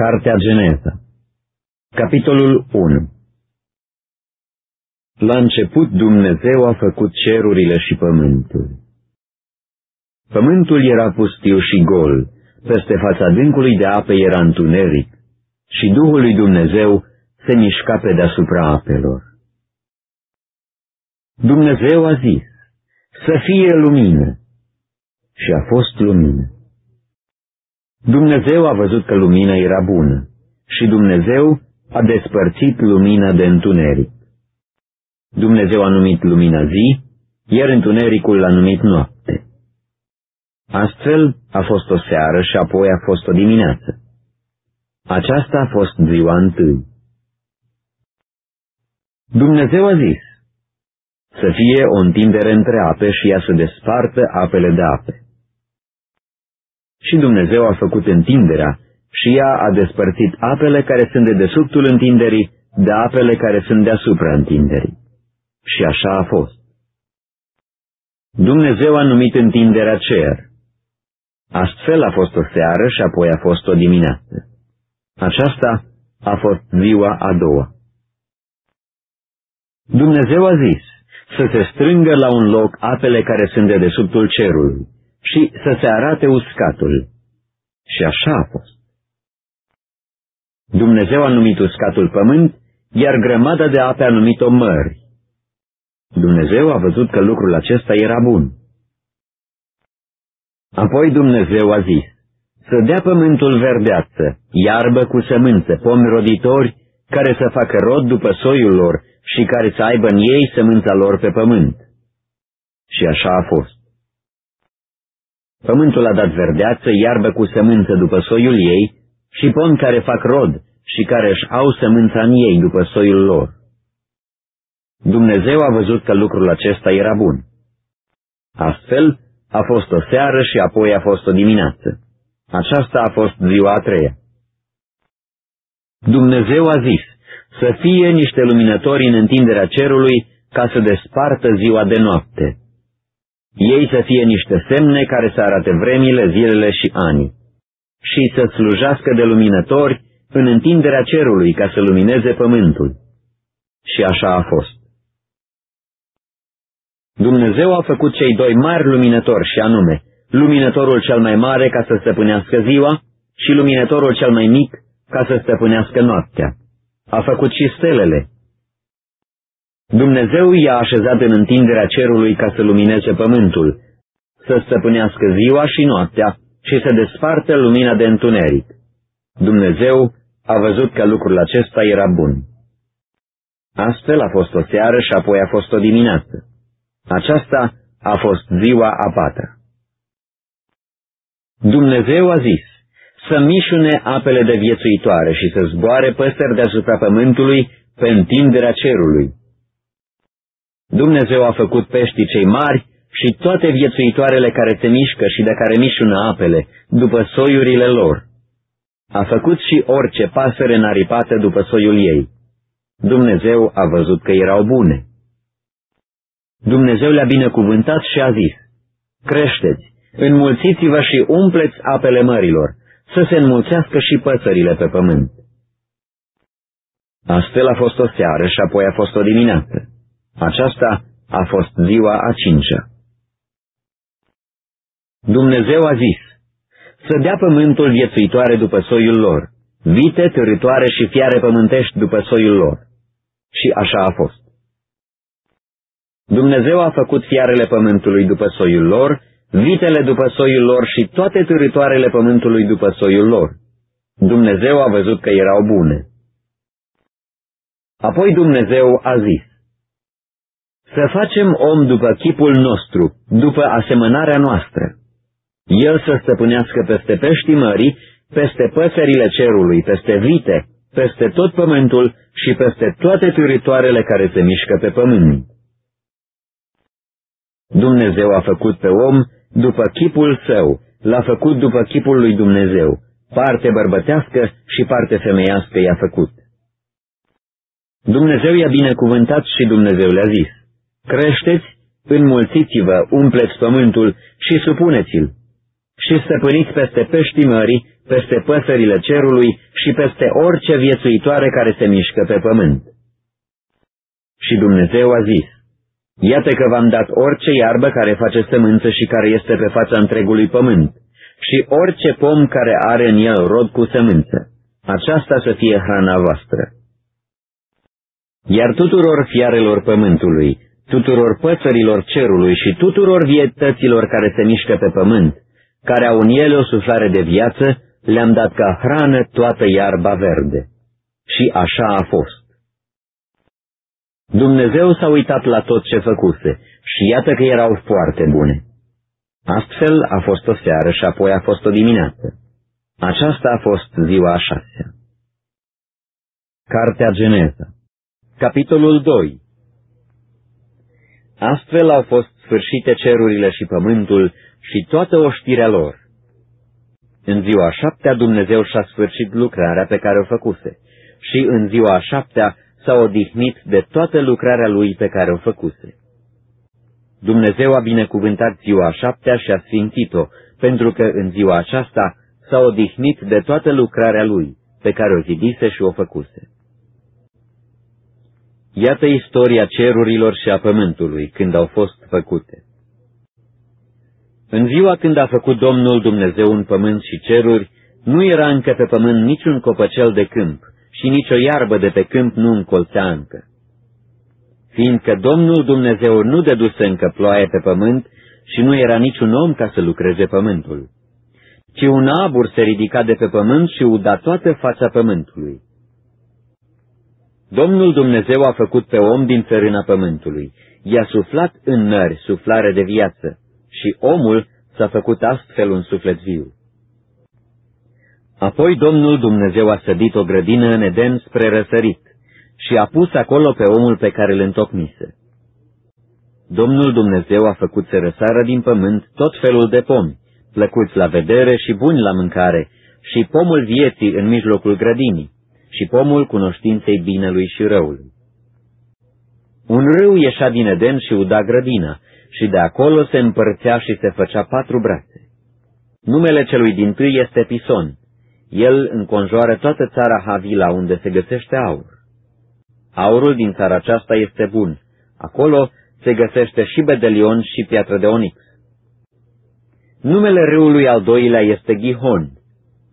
Cartea Geneza Capitolul 1 La început Dumnezeu a făcut cerurile și pământul. Pământul era pustiu și gol, peste fața dâncului de apă era întuneric și Duhul lui Dumnezeu se mișca pe deasupra apelor. Dumnezeu a zis, să fie lumină, și a fost lumină. Dumnezeu a văzut că lumina era bună și Dumnezeu a despărțit lumina de întuneric. Dumnezeu a numit lumina zi, iar întunericul l-a numit noapte. Astfel a fost o seară și apoi a fost o dimineață. Aceasta a fost ziua întâi. Dumnezeu a zis, să fie o întindere între ape și ea să despartă apele de ape. Și Dumnezeu a făcut întinderea și ea a despărțit apele care sunt de desubtul întinderii de apele care sunt deasupra întinderii. Și așa a fost. Dumnezeu a numit întinderea cer. Astfel a fost o seară și apoi a fost o dimineață. Aceasta a fost ziua a doua. Dumnezeu a zis să se strângă la un loc apele care sunt de desubtul cerului și să se arate uscatul. Și așa a fost. Dumnezeu a numit uscatul pământ, iar grămada de ape a numit-o mări. Dumnezeu a văzut că lucrul acesta era bun. Apoi Dumnezeu a zis, să dea pământul verdeață, iarbă cu sămânță, pomi roditori, care să facă rod după soiul lor și care să aibă în ei sămânța lor pe pământ. Și așa a fost. Pământul a dat verdeață, iarbă cu sămânță după soiul ei și pom care fac rod și care își au sămânța în ei după soiul lor. Dumnezeu a văzut că lucrul acesta era bun. Astfel, a fost o seară și apoi a fost o dimineață. Aceasta a fost ziua a treia. Dumnezeu a zis să fie niște luminători în întinderea cerului ca să despartă ziua de noapte ei să fie niște semne care să arate vremile, zilele și anii, și să slujească de luminători în întinderea cerului ca să lumineze pământul. Și așa a fost. Dumnezeu a făcut cei doi mari luminători și anume, luminătorul cel mai mare ca să stăpânească ziua și luminătorul cel mai mic ca să stăpânească noaptea. A făcut și stelele, Dumnezeu i-a așezat în întinderea cerului ca să lumineze pământul, să stăpânească ziua și noaptea și să despartă lumina de întuneric. Dumnezeu a văzut că lucrul acesta era bun. Astfel a fost o seară și apoi a fost o dimineață. Aceasta a fost ziua a patra. Dumnezeu a zis să mișune apele de viețuitoare și să zboare păsări deasupra pământului pe întinderea cerului Dumnezeu a făcut peștii cei mari și toate viețuitoarele care se mișcă și de care mișună apele, după soiurile lor. A făcut și orice pasăre naripată după soiul ei. Dumnezeu a văzut că erau bune. Dumnezeu le-a binecuvântat și a zis, Creșteți, înmulțiți-vă și umpleți apele mărilor, să se înmulțească și păsările pe pământ. Astfel a fost o seară și apoi a fost o dimineață. Aceasta a fost ziua a cincea. Dumnezeu a zis, să dea pământul viețuitoare după soiul lor, vite, târătoare și fiare pământești după soiul lor. Și așa a fost. Dumnezeu a făcut fiarele pământului după soiul lor, vitele după soiul lor și toate târătoarele pământului după soiul lor. Dumnezeu a văzut că erau bune. Apoi Dumnezeu a zis, să facem om după chipul nostru, după asemănarea noastră. El să stăpânească peste peștii mării, peste păsările cerului, peste vite, peste tot pământul și peste toate târitoarele care se mișcă pe pământ. Dumnezeu a făcut pe om după chipul său, l-a făcut după chipul lui Dumnezeu, parte bărbătească și parte femeiască i-a făcut. Dumnezeu i-a binecuvântat și Dumnezeu le-a zis, Creșteți, înmulțiți-vă, umpleți pământul și supuneți-l. și stăpâniți peste peștii mării, peste păsările cerului și peste orice viețuitoare care se mișcă pe pământ. Și Dumnezeu a zis, Iată că v-am dat orice iarbă care face sămânță și care este pe fața întregului pământ, și orice pom care are în el rod cu sămânță. Aceasta să fie hrana voastră. Iar tuturor fiarelor pământului, tuturor păsărilor cerului și tuturor vietăților care se mișcă pe pământ, care au în ele o suflare de viață, le-am dat ca hrană toată iarba verde. Și așa a fost. Dumnezeu s-a uitat la tot ce făcuse și iată că erau foarte bune. Astfel a fost o seară și apoi a fost o dimineață. Aceasta a fost ziua a șasea. Cartea Geneza Capitolul 2 Astfel au fost sfârșite cerurile și pământul și toată oștirea lor. În ziua a șaptea Dumnezeu și-a sfârșit lucrarea pe care o făcuse și în ziua a șaptea s-a odihnit de toată lucrarea lui pe care o făcuse. Dumnezeu a binecuvântat ziua a șaptea și a sfințit-o, pentru că în ziua aceasta s-a odihnit de toată lucrarea lui, pe care o zidise și o făcuse. Iată istoria cerurilor și a pământului, când au fost făcute. În ziua când a făcut Domnul Dumnezeu un pământ și ceruri, nu era încă pe pământ niciun copăcel de câmp și nicio iarbă de pe câmp nu încolțea încă. Fiindcă Domnul Dumnezeu nu dăduse încă ploaie pe pământ și nu era niciun om ca să lucreze pământul, ci un abur se ridica de pe pământ și uda toată fața pământului. Domnul Dumnezeu a făcut pe om din țărâna pământului, i-a suflat în nări suflare de viață și omul s-a făcut astfel un suflet viu. Apoi Domnul Dumnezeu a sădit o grădină în Eden spre răsărit și a pus acolo pe omul pe care îl întocmise. Domnul Dumnezeu a făcut să răsară din pământ tot felul de pomi, plăcuți la vedere și buni la mâncare, și pomul vieții în mijlocul grădinii, și pomul cunoștinței binelui și răului. Un râu ieșea din Eden și uda grădina, și de acolo se împărțea și se făcea patru brațe. Numele celui din tâi este Pison. El înconjoară toată țara Havila, unde se găsește aur. Aurul din țara aceasta este bun. Acolo se găsește și bedelion și piatră de onix. Numele râului al doilea este Gihon.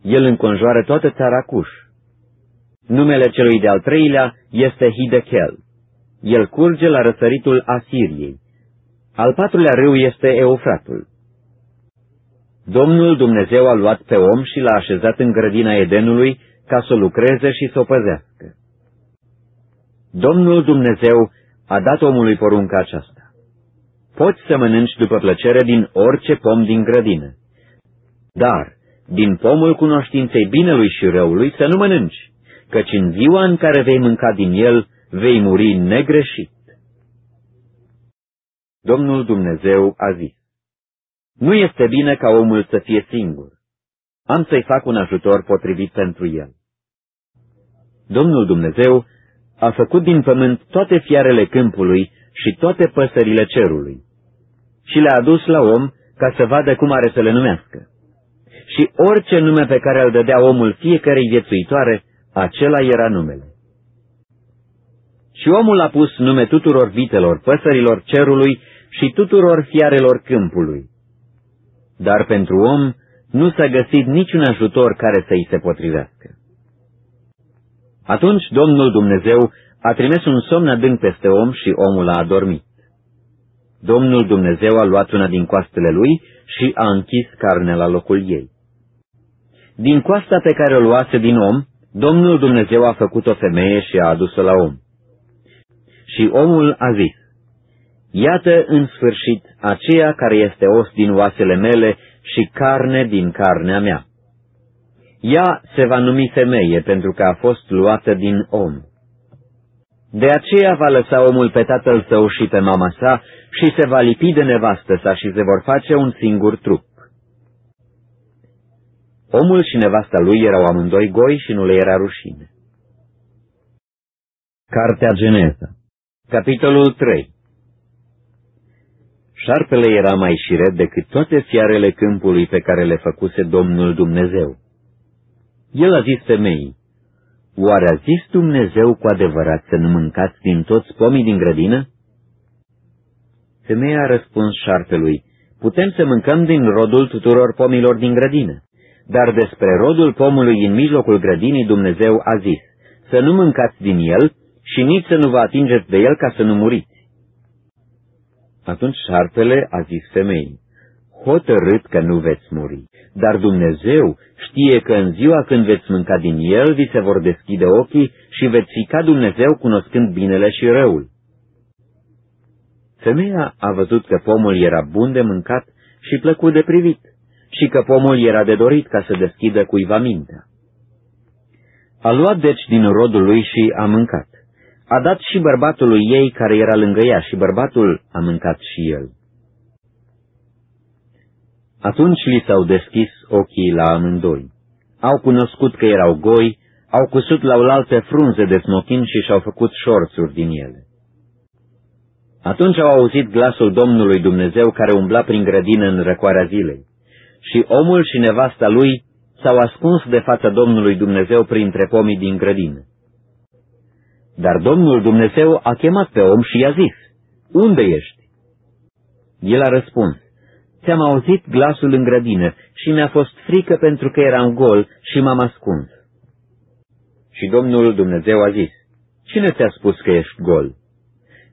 El înconjoară toată țara Cuș. Numele celui de-al treilea este Hidechel. El curge la răsăritul Asiriei. Al patrulea râu este Eufratul. Domnul Dumnezeu a luat pe om și l-a așezat în grădina Edenului ca să lucreze și să o păzească. Domnul Dumnezeu a dat omului porunca aceasta. Poți să mănânci după plăcere din orice pom din grădină, dar din pomul cunoștinței binelui și răului să nu mănânci, căci în ziua în care vei mânca din el, vei muri negreșit. Domnul Dumnezeu a zis, Nu este bine ca omul să fie singur. Am să-i fac un ajutor potrivit pentru el. Domnul Dumnezeu a făcut din pământ toate fiarele câmpului și toate păsările cerului și le-a adus la om ca să vadă cum are să le numească. Și orice nume pe care îl dădea omul fiecarei viețuitoare, acela era numele. Și omul a pus nume tuturor vitelor, păsărilor cerului și tuturor fiarelor câmpului. Dar pentru om nu s-a găsit niciun ajutor care să-i se potrivească. Atunci Domnul Dumnezeu a trimis un somn adânc peste om și omul a adormit. Domnul Dumnezeu a luat una din coastele lui și a închis carne la locul ei. Din coasta pe care o luase din om, Domnul Dumnezeu a făcut o femeie și a adus-o la om. Și omul a zis, Iată în sfârșit aceea care este os din oasele mele și carne din carnea mea. Ea se va numi femeie pentru că a fost luată din om. De aceea va lăsa omul pe tatăl său și pe mama sa și se va lipi de nevastă sa și se vor face un singur trup. Omul și nevasta lui erau amândoi goi și nu le era rușine. Cartea Geneza Capitolul 3 Șarpele era mai șiret decât toate fiarele câmpului pe care le făcuse Domnul Dumnezeu. El a zis femeii, Oare a zis Dumnezeu cu adevărat să nu mâncați din toți pomii din grădină? Femeia a răspuns șarpelui, Putem să mâncăm din rodul tuturor pomilor din grădină, dar despre rodul pomului în mijlocul grădinii Dumnezeu a zis, Să nu mâncați din el și nici să nu vă atingeți de el ca să nu muriți. Atunci șarpele a zis femeii, hotărât că nu veți muri, dar Dumnezeu știe că în ziua când veți mânca din el, vi se vor deschide ochii și veți fi ca Dumnezeu cunoscând binele și răul. Femeia a văzut că pomul era bun de mâncat și plăcut de privit, și că pomul era de dorit ca să deschidă cuiva mintea. A luat deci din rodul lui și a mâncat. A dat și bărbatului ei care era lângă ea și bărbatul a mâncat și el. Atunci li s-au deschis ochii la amândoi. Au cunoscut că erau goi, au cusut la oaltă frunze de smochin și și-au făcut șorțuri din ele. Atunci au auzit glasul Domnului Dumnezeu care umbla prin grădină în răcoarea zilei. Și omul și nevasta lui s-au ascuns de fața Domnului Dumnezeu printre pomii din grădină. Dar Domnul Dumnezeu a chemat pe om și i-a zis, Unde ești? El a răspuns, Ți-am auzit glasul în grădină și mi-a fost frică pentru că eram gol și m-am ascuns. Și Domnul Dumnezeu a zis, Cine ți-a spus că ești gol?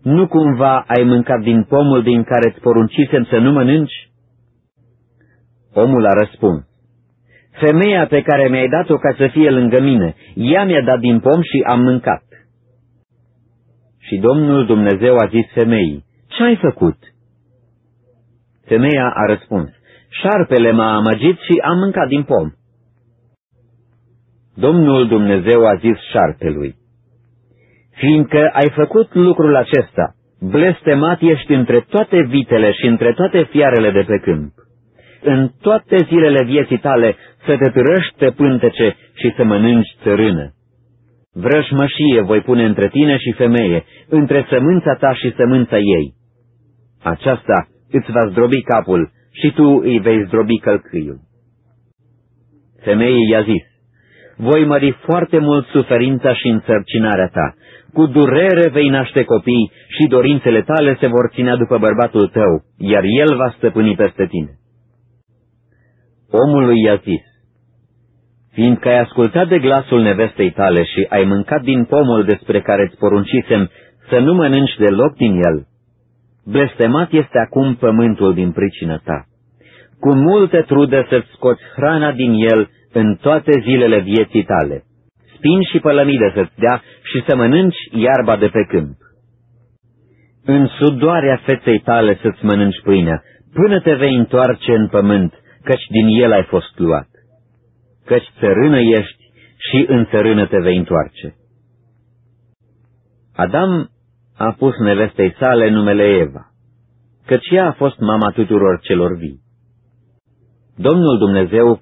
Nu cumva ai mâncat din pomul din care îți poruncisem să nu mănânci? Omul a răspuns, Femeia pe care mi-ai dat-o ca să fie lângă mine, ea mi-a dat din pom și am mâncat. Și Domnul Dumnezeu a zis femeii, Ce ai făcut? Femeia a răspuns, Șarpele m-a amăgit și am mâncat din pom. Domnul Dumnezeu a zis șarpelui, Fiindcă ai făcut lucrul acesta, blestemat ești între toate vitele și între toate fiarele de pe câmp. În toate zilele vieții tale să te târăști pe pântece și să mănânci țărână. Vrășmășie voi pune între tine și femeie, între sămânța ta și sămânța ei. Aceasta îți va zdrobi capul și tu îi vei zdrobi călcâiul. Femeii i-a zis, voi mări foarte mult suferința și însărcinarea ta, cu durere vei naște copii și dorințele tale se vor ținea după bărbatul tău, iar el va stăpâni peste tine. Omului i-a zis, fiindcă ai ascultat de glasul nevestei tale și ai mâncat din pomul despre care îți poruncisem să nu mănânci deloc din el, blestemat este acum pământul din pricină ta. Cu multe trude să-ți scoți hrana din el în toate zilele vieții tale. Spin și pălămide să-ți dea și să mănânci iarba de pe câmp. În sudoarea feței tale să-ți mănânci pâinea, până te vei întoarce în pământ, căci din el ai fost luat. Căci țărână ești și în țărână te vei întoarce. Adam a pus nevestei sale numele Eva, căci ea a fost mama tuturor celor vii. Domnul Dumnezeu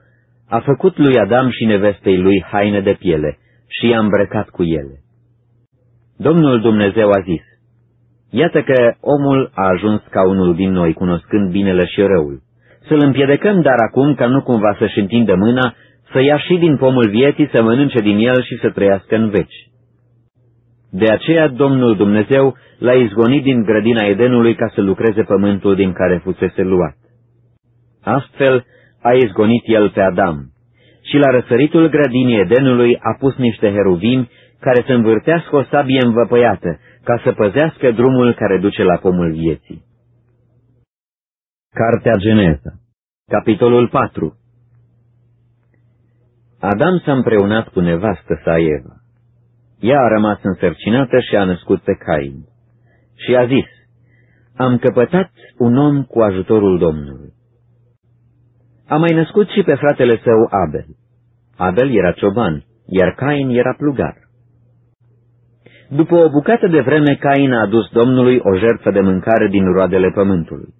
a făcut lui Adam și nevestei lui haine de piele și i-a îmbrăcat cu ele. Domnul Dumnezeu a zis, Iată că omul a ajuns ca unul din noi, cunoscând binele și răul. Să-l împiedecăm dar acum ca nu cumva să-și întindă mâna, să ia și din pomul vieții, să mănânce din el și să trăiască în veci. De aceea Domnul Dumnezeu l-a izgonit din grădina Edenului ca să lucreze pământul din care fusese luat. Astfel a izgonit el pe Adam și la răsăritul grădinii Edenului a pus niște heruvimi care să învârtească o sabie învăpăiată ca să păzească drumul care duce la pomul vieții. Cartea Geneza Capitolul 4 Adam s-a împreunat cu nevastă sa Eva. Ea a rămas însărcinată și a născut pe Cain. Și a zis, Am căpătat un om cu ajutorul Domnului. A mai născut și pe fratele său Abel. Abel era cioban, iar Cain era plugar. După o bucată de vreme, Cain a adus Domnului o jertfă de mâncare din roadele pământului.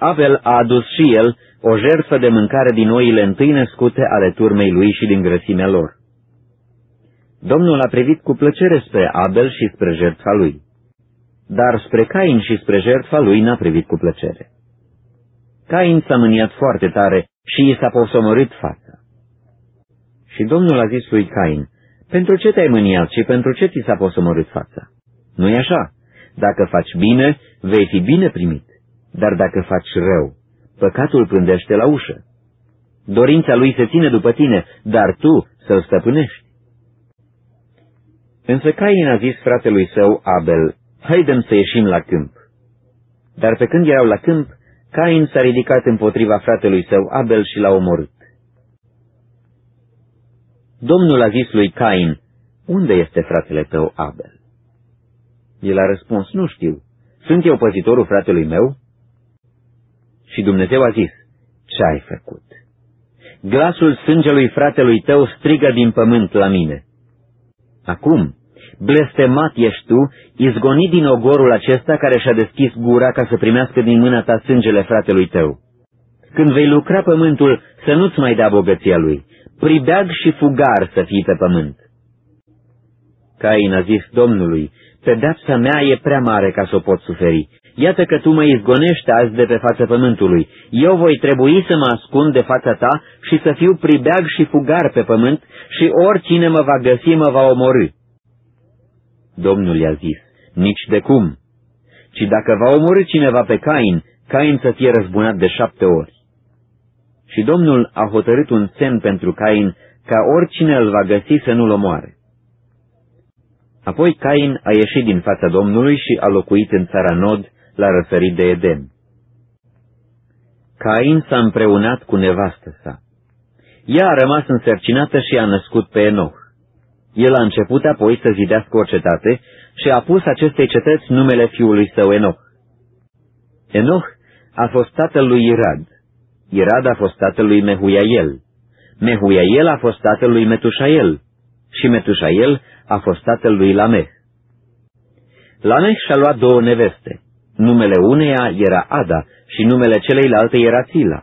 Abel a adus și el o jertfă de mâncare din oile întâi născute ale turmei lui și din grăsimea lor. Domnul a privit cu plăcere spre Abel și spre jertfa lui. dar spre Cain și spre jertfa lui n-a privit cu plăcere. Cain s-a mâniat foarte tare și i s-a posomorât fața. Și Domnul a zis lui Cain, pentru ce te-ai mâniat și pentru ce ți s-a posomorât fața? Nu-i așa? Dacă faci bine, vei fi bine primit, dar dacă faci rău, păcatul pândește la ușă. Dorința lui se ține după tine, dar tu să-l stăpânești. Însă Cain a zis fratelui său, Abel, haidem să ieșim la câmp. Dar pe când erau la câmp, Cain s-a ridicat împotriva fratelui său, Abel, și l-a omorât. Domnul a zis lui Cain, unde este fratele tău, Abel? El a răspuns, nu știu. Sunt eu păzitorul fratelui meu? Și Dumnezeu a zis, ce ai făcut? Glasul sângelui fratelui tău strigă din pământ la mine. Acum, blestemat ești tu, izgonit din ogorul acesta care și-a deschis gura ca să primească din mâna ta sângele fratelui tău. Când vei lucra pământul, să nu-ți mai dea bogăția lui, pribeag și fugar să fii pe pământ. Cain a zis Domnului, pedeapsa mea e prea mare ca să o pot suferi. Iată că tu mă izgonești azi de pe fața pământului. Eu voi trebui să mă ascund de fața ta și să fiu pribeag și fugar pe pământ și oricine mă va găsi mă va omorâ. Domnul i-a zis, nici de cum, ci dacă va omorâ cineva pe Cain, Cain să fie răzbunat de șapte ori. Și Domnul a hotărât un semn pentru Cain, ca oricine îl va găsi să nu-l omoare. Apoi Cain a ieșit din fața Domnului și a locuit în țara Nod, la răsărit de Eden. Cain s-a împreunat cu nevastă sa. Ea a rămas însărcinată și a născut pe Enoch. El a început apoi să zidească o cetate și a pus acestei cetăți numele fiului său Enoch. Enoch a fost tatăl lui Irad. Irad a fost tatăl lui Mehuiael. Mehuiael a fost tatăl lui Metușael. Și Metușael a fost tatăl lui Lameh. Lameh și-a luat două neveste. Numele uneia era Ada și numele celeilalte era Țila.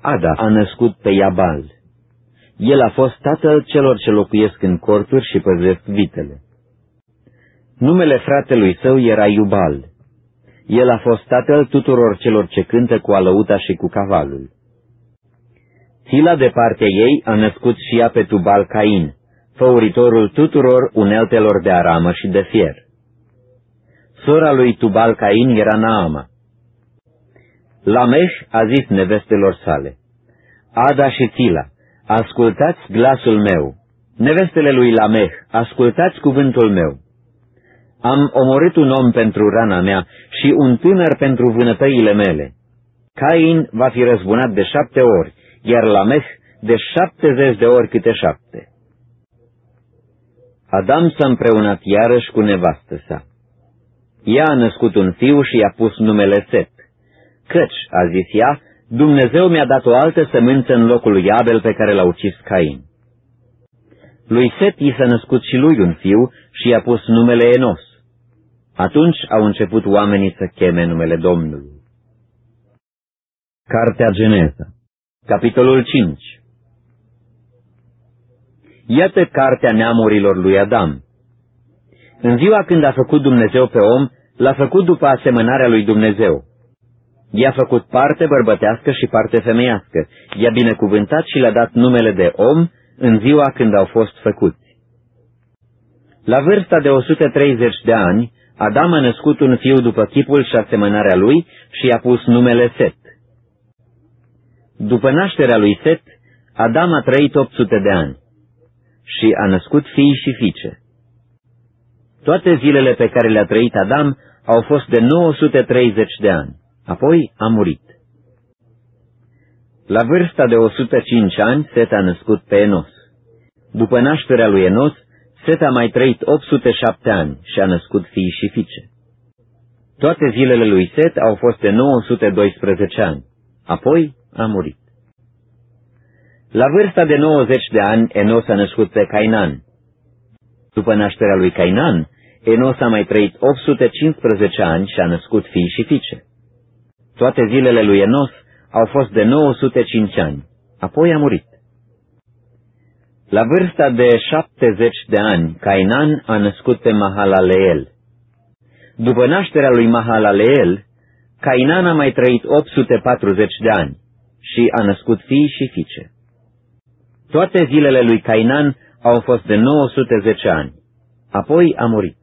Ada a născut pe Iabal. El a fost tatăl celor ce locuiesc în corturi și păzesc vitele. Numele fratelui său era Iubal. El a fost tatăl tuturor celor ce cântă cu alăuta și cu cavalul. Țila de partea ei a născut și ea pe Tubal Cain, făuritorul tuturor uneltelor de aramă și de fier. Sora lui Tubal Cain era Naama. Lameh a zis nevestelor sale, Ada și Țila, ascultați glasul meu. Nevestele lui Lameh, ascultați cuvântul meu. Am omorât un om pentru rana mea și un tânăr pentru vânătăile mele. Cain va fi răzbunat de șapte ori, iar Lameh de șaptezeci de ori câte șapte. Adam s-a împreunat iarăși cu nevastă sa. Ea a născut un fiu și i-a pus numele Set. Căci, a zis ea, Dumnezeu mi-a dat o altă sămânță în locul lui Abel pe care l-a ucis Cain. Lui Set i s-a născut și lui un fiu și i-a pus numele Enos. Atunci au început oamenii să cheme numele Domnului. Cartea Geneza Capitolul 5 Iată cartea neamurilor lui Adam. În ziua când a făcut Dumnezeu pe om, l-a făcut după asemănarea lui Dumnezeu. I-a făcut parte bărbătească și parte femeiască. I-a binecuvântat și le-a dat numele de om în ziua când au fost făcuți. La vârsta de 130 de ani, Adam a născut un fiu după chipul și asemănarea lui și i-a pus numele Set. După nașterea lui Set, Adam a trăit 800 de ani și a născut fii și fiice. Toate zilele pe care le-a trăit Adam au fost de 930 de ani. Apoi a murit. La vârsta de 105 ani, Set a născut pe Enos. După nașterea lui Enos, Set a mai trăit 807 ani și a născut fii și fiice. Toate zilele lui Set au fost de 912 ani. Apoi a murit. La vârsta de 90 de ani, Enos a născut pe Cainan. După nașterea lui Cainan, Enos a mai trăit 815 ani și a născut fii și fiice. Toate zilele lui Enos au fost de 905 ani, apoi a murit. La vârsta de 70 de ani, Cainan a născut pe Mahalaleel. După nașterea lui Mahalaleel, Cainan a mai trăit 840 de ani și a născut fii și fiice. Toate zilele lui Cainan au fost de 910 ani. Apoi a murit.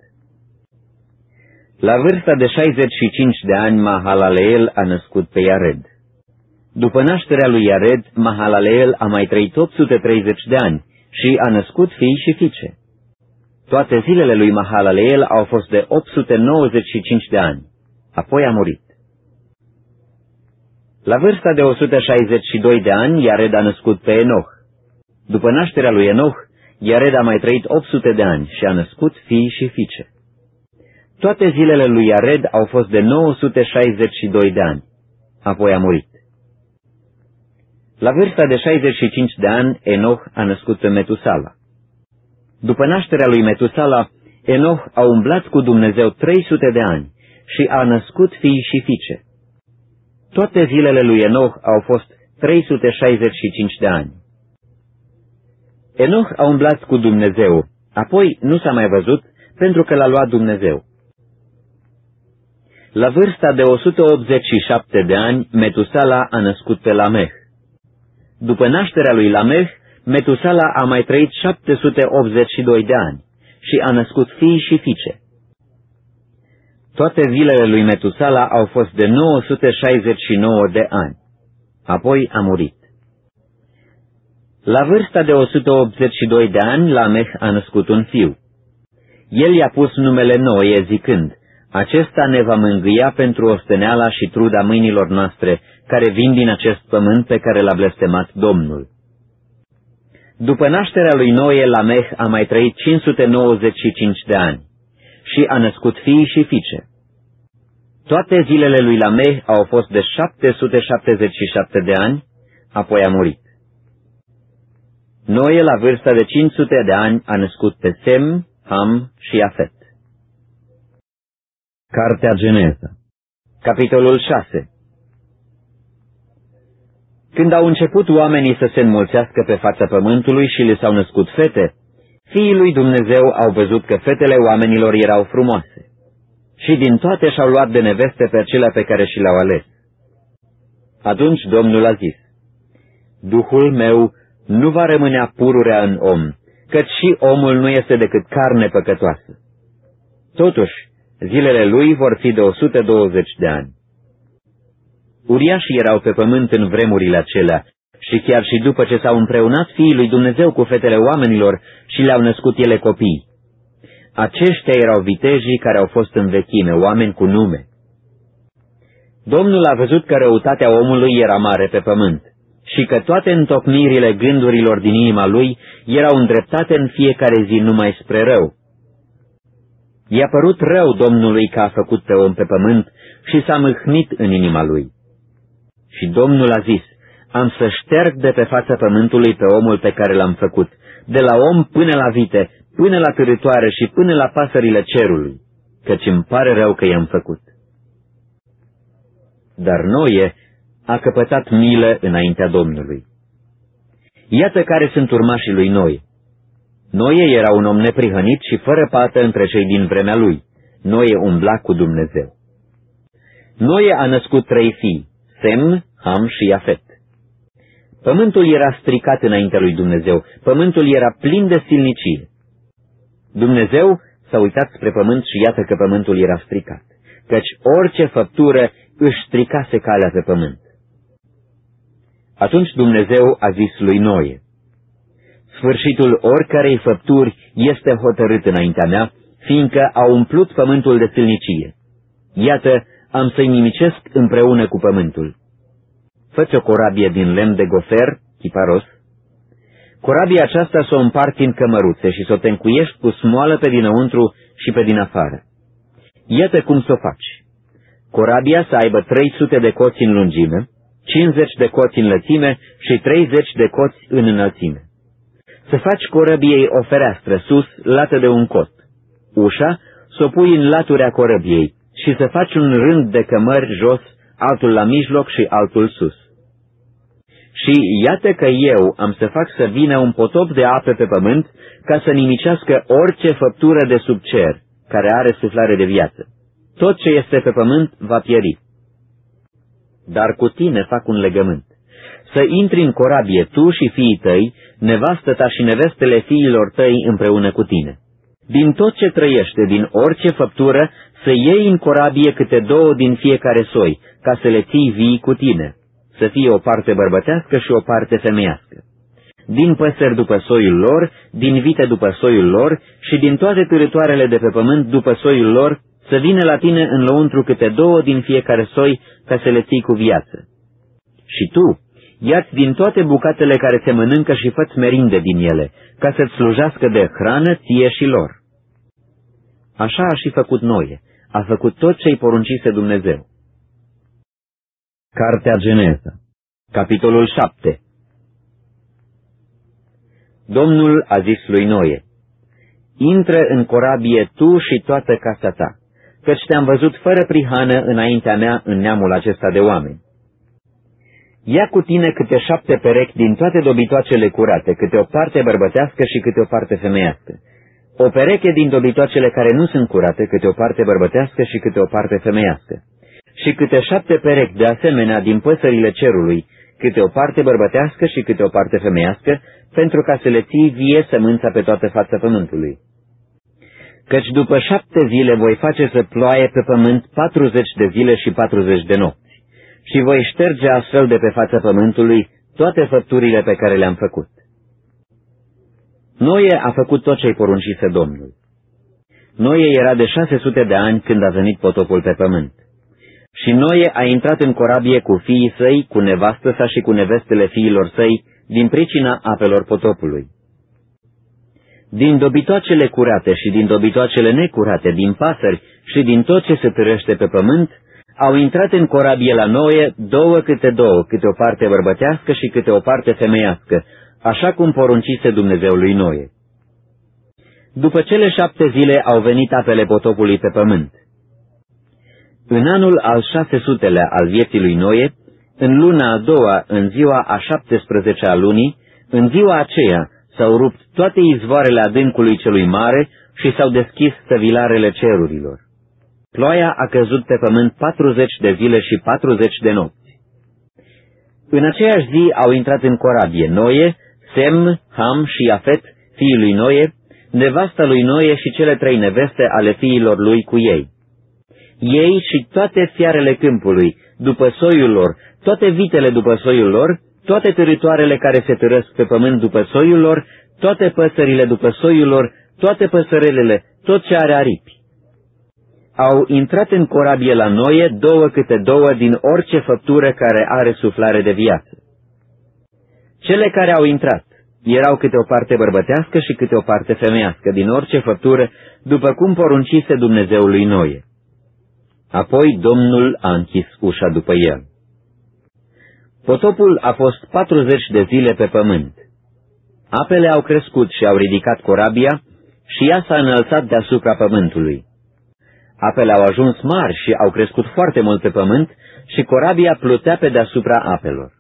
La vârsta de 65 de ani, Mahalaleel a născut pe Iared. După nașterea lui Iared, Mahalaleel a mai trăit 830 de ani și a născut fii și fiice. Toate zilele lui Mahalaleel au fost de 895 de ani. Apoi a murit. La vârsta de 162 de ani, Iared a născut pe Enoch. După nașterea lui Enoch, Iared a mai trăit 800 de ani și a născut fii și fiice. Toate zilele lui Iared au fost de 962 de ani. Apoi a murit. La vârsta de 65 de ani, Enoch a născut pe Metusala. După nașterea lui Metusala, Enoch a umblat cu Dumnezeu 300 de ani și a născut fii și fiice. Toate zilele lui Enoch au fost 365 de ani. Enoch a umblat cu Dumnezeu, apoi nu s-a mai văzut pentru că l-a luat Dumnezeu. La vârsta de 187 de ani, Metusala a născut pe Lameh. După nașterea lui Lameh, Metusala a mai trăit 782 de ani și a născut fii și fiice. Toate zilele lui Metusala au fost de 969 de ani. Apoi a murit. La vârsta de 182 de ani, Lameh a născut un fiu. El i-a pus numele Noe, zicând, Acesta ne va mângâia pentru osteneala și truda mâinilor noastre, care vin din acest pământ pe care l-a blestemat Domnul. După nașterea lui Noe, Lameh a mai trăit 595 de ani și a născut fii și fiice. Toate zilele lui Lameh au fost de 777 de ani, apoi a murit. Noe, la vârsta de 500 de ani, a născut pe Sem, Ham și Afet. Cartea Geneza Capitolul 6 Când au început oamenii să se înmulțească pe fața pământului și le s-au născut fete, fiii lui Dumnezeu au văzut că fetele oamenilor erau frumoase și din toate și-au luat de neveste pe acelea pe care și le-au ales. Atunci Domnul a zis, Duhul meu nu va rămânea pururea în om, căci și omul nu este decât carne păcătoasă. Totuși, zilele lui vor fi de 120 de ani. Uriașii erau pe pământ în vremurile acelea și chiar și după ce s-au împreunat fiii lui Dumnezeu cu fetele oamenilor și le-au născut ele copii. Aceștia erau vitejii care au fost în vechime, oameni cu nume. Domnul a văzut că răutatea omului era mare pe pământ și că toate întocmirile gândurilor din inima lui erau îndreptate în fiecare zi numai spre rău. I-a părut rău Domnului că a făcut pe om pe pământ și s-a mâhnit în inima lui. Și Domnul a zis, am să șterg de pe fața pământului pe omul pe care l-am făcut, de la om până la vite, până la târătoare și până la pasările cerului, căci îmi pare rău că i-am făcut. Dar Noie a căpătat milă înaintea Domnului. Iată care sunt urmașii lui Noie. Noie era un om neprihănit și fără pată între cei din vremea lui. Noie umbla cu Dumnezeu. Noie a născut trei fii, Sem, Ham și Iafet. Pământul era stricat înaintea lui Dumnezeu, pământul era plin de silnicie. Dumnezeu s-a uitat spre pământ și iată că pământul era stricat, căci orice făptură își stricase calea pe pământ. Atunci Dumnezeu a zis lui Noe, Sfârșitul oricărei făpturi este hotărât înaintea mea, fiindcă a umplut pământul de silnicie. Iată, am să-i nimicesc împreună cu pământul. Fă-ți o corabie din lemn de gofer, chiparos, corabia aceasta să o împarți în cămăruțe și să o tencuiești cu smoală pe dinăuntru și pe din afară. Iată cum să o faci. Corabia să aibă 300 de coți în lungime, 50 de coți în lățime și 30 de coți în înălțime. Să faci corăbiei o fereastră sus, lată de un cot. Ușa să o pui în laturea corăbiei și să faci un rând de cămări jos, altul la mijloc și altul sus. Și iată că eu am să fac să vină un potop de apă pe pământ ca să nimicească orice făptură de sub cer, care are suflare de viață. tot ce este pe pământ va pieri. Dar cu tine fac un legământ. Să intri în corabie tu și fiii tăi, nevastă ta și nevestele fiilor tăi împreună cu tine. Din tot ce trăiește, din orice făptură, să iei în corabie câte două din fiecare soi, ca să le ții vii cu tine, să fie o parte bărbătească și o parte femeiască. Din păsări după soiul lor, din vite după soiul lor și din toate târătoarele de pe pământ după soiul lor, să vină la tine în lăuntru câte două din fiecare soi, ca să le ții cu viață. Și tu, ia-ți din toate bucatele care se mănâncă și fă merinde din ele, ca să-ți slujească de hrană ție și lor. Așa a și făcut Noie, a făcut tot ce-i poruncise Dumnezeu. Cartea Geneza Capitolul 7 Domnul a zis lui Noie, Intră în corabie tu și toată casa ta, căci te-am văzut fără prihană înaintea mea în neamul acesta de oameni. Ia cu tine câte șapte perechi din toate dobitoacele curate, câte o parte bărbătească și câte o parte femeiască. O pereche din dobitoacele care nu sunt curate, câte o parte bărbătească și câte o parte femeiască. Și câte șapte perechi de asemenea din păsările cerului, câte o parte bărbătească și câte o parte femeiască, pentru ca să le ții vie sămânța pe toată fața pământului. Căci după șapte zile voi face să ploaie pe pământ patruzeci de zile și patruzeci de nopți și voi șterge astfel de pe fața pământului toate făpturile pe care le-am făcut. Noie a făcut tot ce-i poruncise Domnul. Noie era de șase sute de ani când a venit potopul pe pământ. Și Noie a intrat în corabie cu fiii săi, cu nevastă sa și cu nevestele fiilor săi, din pricina apelor potopului. Din dobitoacele curate și din dobitoacele necurate, din pasări și din tot ce se târăște pe pământ, au intrat în corabie la Noie două câte două, câte o parte bărbătească și câte o parte femeiască, așa cum poruncise Dumnezeului Noie. După cele șapte zile au venit apele potopului pe pământ. În anul al șase sutele al vieții lui Noie, în luna a doua, în ziua a șaptesprezece a lunii, în ziua aceea s-au rupt toate izvoarele adâncului celui mare și s-au deschis săvilarele cerurilor. Ploaia a căzut pe pământ patruzeci de zile și patruzeci de nopți. În aceeași zi au intrat în corabie Noie, Sem, Ham și Iafet, fiii lui Noie, nevasta lui Noie și cele trei neveste ale fiilor lui cu ei. Ei și toate fiarele câmpului, după soiul lor, toate vitele după soiul lor, toate teritoarele care se târăsc pe pământ după soiul lor, toate păsările după soiul lor, toate păsărelele, tot ce are aripi. Au intrat în corabie la noie două câte două din orice făptură care are suflare de viață. Cele care au intrat erau câte o parte bărbătească și câte o parte femeiască din orice făptură, după cum poruncise Dumnezeului Noie. Apoi Domnul a închis ușa după el. Potopul a fost patruzeci de zile pe pământ. Apele au crescut și au ridicat corabia și ea s-a înălțat deasupra pământului. Apele au ajuns mari și au crescut foarte mult pe pământ și corabia plutea pe deasupra apelor.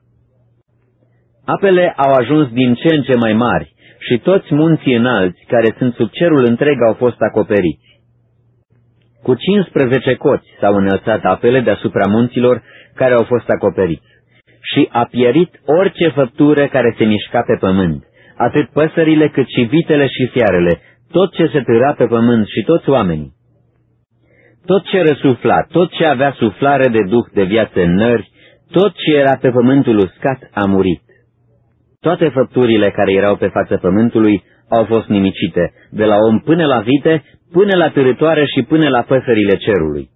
Apele au ajuns din ce în ce mai mari și toți munții înalți care sunt sub cerul întreg au fost acoperiți. Cu 15 coți s-au înălțat apele deasupra munților care au fost acoperiți și a pierit orice făptură care se mișca pe pământ, atât păsările cât și vitele și fiarele, tot ce se târa pe pământ și toți oamenii. Tot ce răsufla, tot ce avea suflare de duh de viață în nări, tot ce era pe pământul uscat a murit. Toate făpturile care erau pe fața pământului au fost nimicite, de la om până la vite, până la târătoare și până la păsările cerului.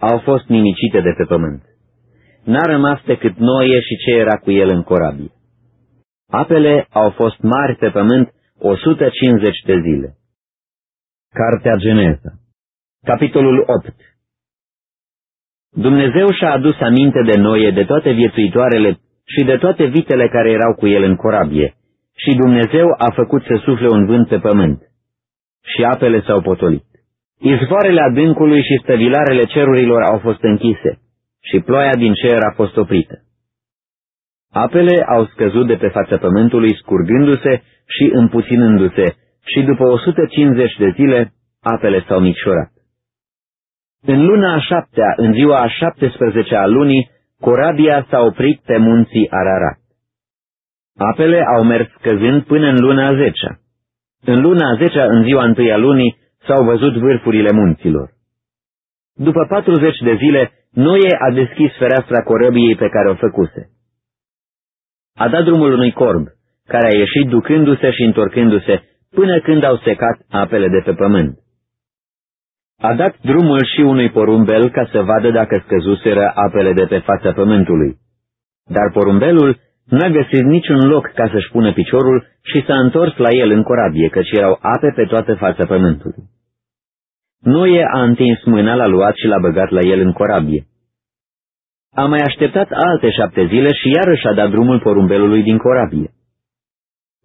Au fost nimicite de pe pământ. N-a rămas decât noie și ce era cu el în corabie. Apele au fost mari pe pământ 150 de zile. Cartea Geneza Capitolul 8 Dumnezeu și-a adus aminte de noie de toate viețuitoarele și de toate vitele care erau cu el în corabie, și Dumnezeu a făcut să sufle un vânt pe pământ. Și apele s-au potolit. Izvoarele adâncului și stăvilarele cerurilor au fost închise și ploaia din cer a fost oprită. Apele au scăzut de pe fața pământului scurgându-se și împuținându-se și după 150 de zile apele s-au micșorat. În luna a șaptea, în ziua a 17 a lunii, corabia s-a oprit pe munții Ararat. Apele au mers căzând până în luna a zecea. În luna a zecea, în ziua întâia lunii, s-au văzut vârfurile munților. După 40 de zile, Noe a deschis fereastra corăbiei pe care o făcuse. A dat drumul unui corb, care a ieșit ducându-se și întorcându-se, până când au secat apele de pe pământ. A dat drumul și unui porumbel ca să vadă dacă scăzuseră apele de pe fața pământului. Dar porumbelul n-a găsit niciun loc ca să-și pună piciorul și s-a întors la el în corabie, căci erau ape pe toată fața pământului. Noie a întins mâna, l-a luat și l-a băgat la el în corabie. A mai așteptat alte șapte zile și iarăși a dat drumul porumbelului din corabie.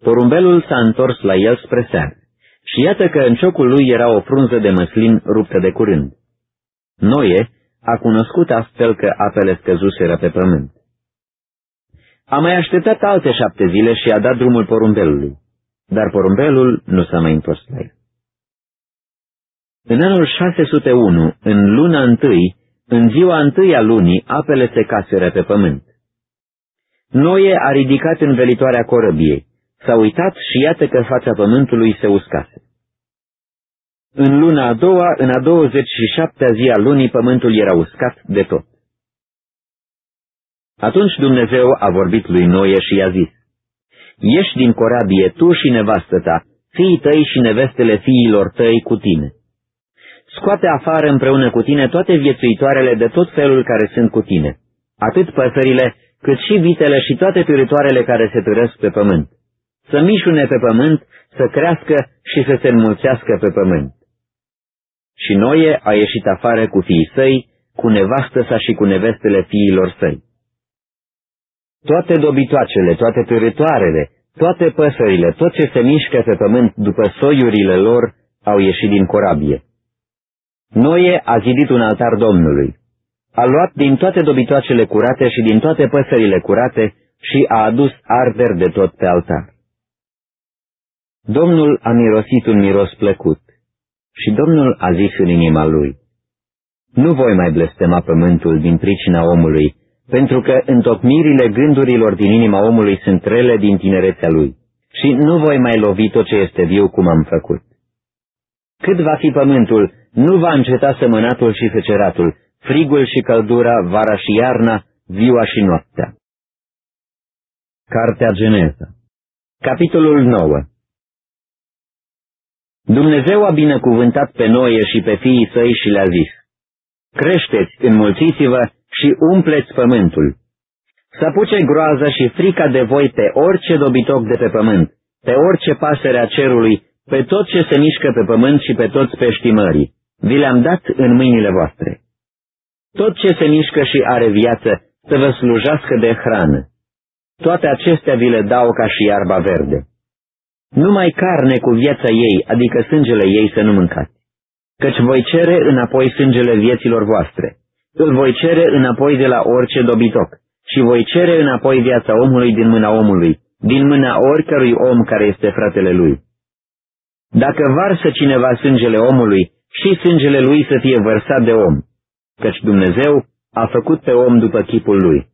Porumbelul s-a întors la el spre seară și iată că în ciocul lui era o frunză de măslin ruptă de curând. Noie a cunoscut astfel că apele scăzuseră pe pământ. A mai așteptat alte șapte zile și a dat drumul porumbelului, dar porumbelul nu s-a mai întors la el. În anul 601, în luna întâi, în ziua întâi a lunii, apele se caseră pe pământ. Noie a ridicat învelitoarea corăbiei, s-a uitat și iată că fața pământului se uscase. În luna a doua, în a 27-a zi a lunii, pământul era uscat de tot. Atunci Dumnezeu a vorbit lui Noie și i-a zis, Ieși din corabie tu și nevastă ta, fiii tăi și nevestele fiilor tăi cu tine. Scoate afară împreună cu tine toate viețuitoarele de tot felul care sunt cu tine, atât păsările, cât și vitele și toate târătoarele care se târăsc pe pământ. Să mișune pe pământ, să crească și să se înmulțească pe pământ. Și Noie a ieșit afară cu fiii săi, cu nevastă sa și cu nevestele fiilor săi. Toate dobitoacele, toate târătoarele, toate păsările, tot ce se mișcă pe pământ după soiurile lor, au ieșit din corabie. Noie a zidit un altar Domnului. A luat din toate dobitoacele curate și din toate păsările curate și a adus arder de tot pe altar. Domnul a mirosit un miros plăcut și Domnul a zis în inima lui, Nu voi mai blestema pământul din pricina omului, pentru că întocmirile gândurilor din inima omului sunt rele din tinerețea lui, și nu voi mai lovi tot ce este viu cum am făcut. Cât va fi pământul, nu va înceta sămânatul și feceratul, frigul și căldura, vara și iarna, ziua și noaptea. Cartea Geneza Capitolul 9 Dumnezeu a binecuvântat pe Noie și pe fiii săi și le-a zis, Creșteți, înmulțiți-vă și umpleți pământul. Să puce groază și frica de voi pe orice dobitoc de pe pământ, pe orice pasăre a cerului, pe tot ce se mișcă pe pământ și pe toți peștii mării. Vi le-am dat în mâinile voastre. Tot ce se mișcă și are viață, să vă slujească de hrană. Toate acestea vi le dau ca și iarba verde. Numai carne cu viața ei, adică sângele ei, să nu mâncați. Căci voi cere înapoi sângele vieților voastre. Îl voi cere înapoi de la orice dobitoc și voi cere înapoi viața omului din mâna omului, din mâna oricărui om care este fratele lui. Dacă varsă cineva sângele omului, și sângele lui să fie vărsat de om, căci Dumnezeu a făcut pe om după chipul lui.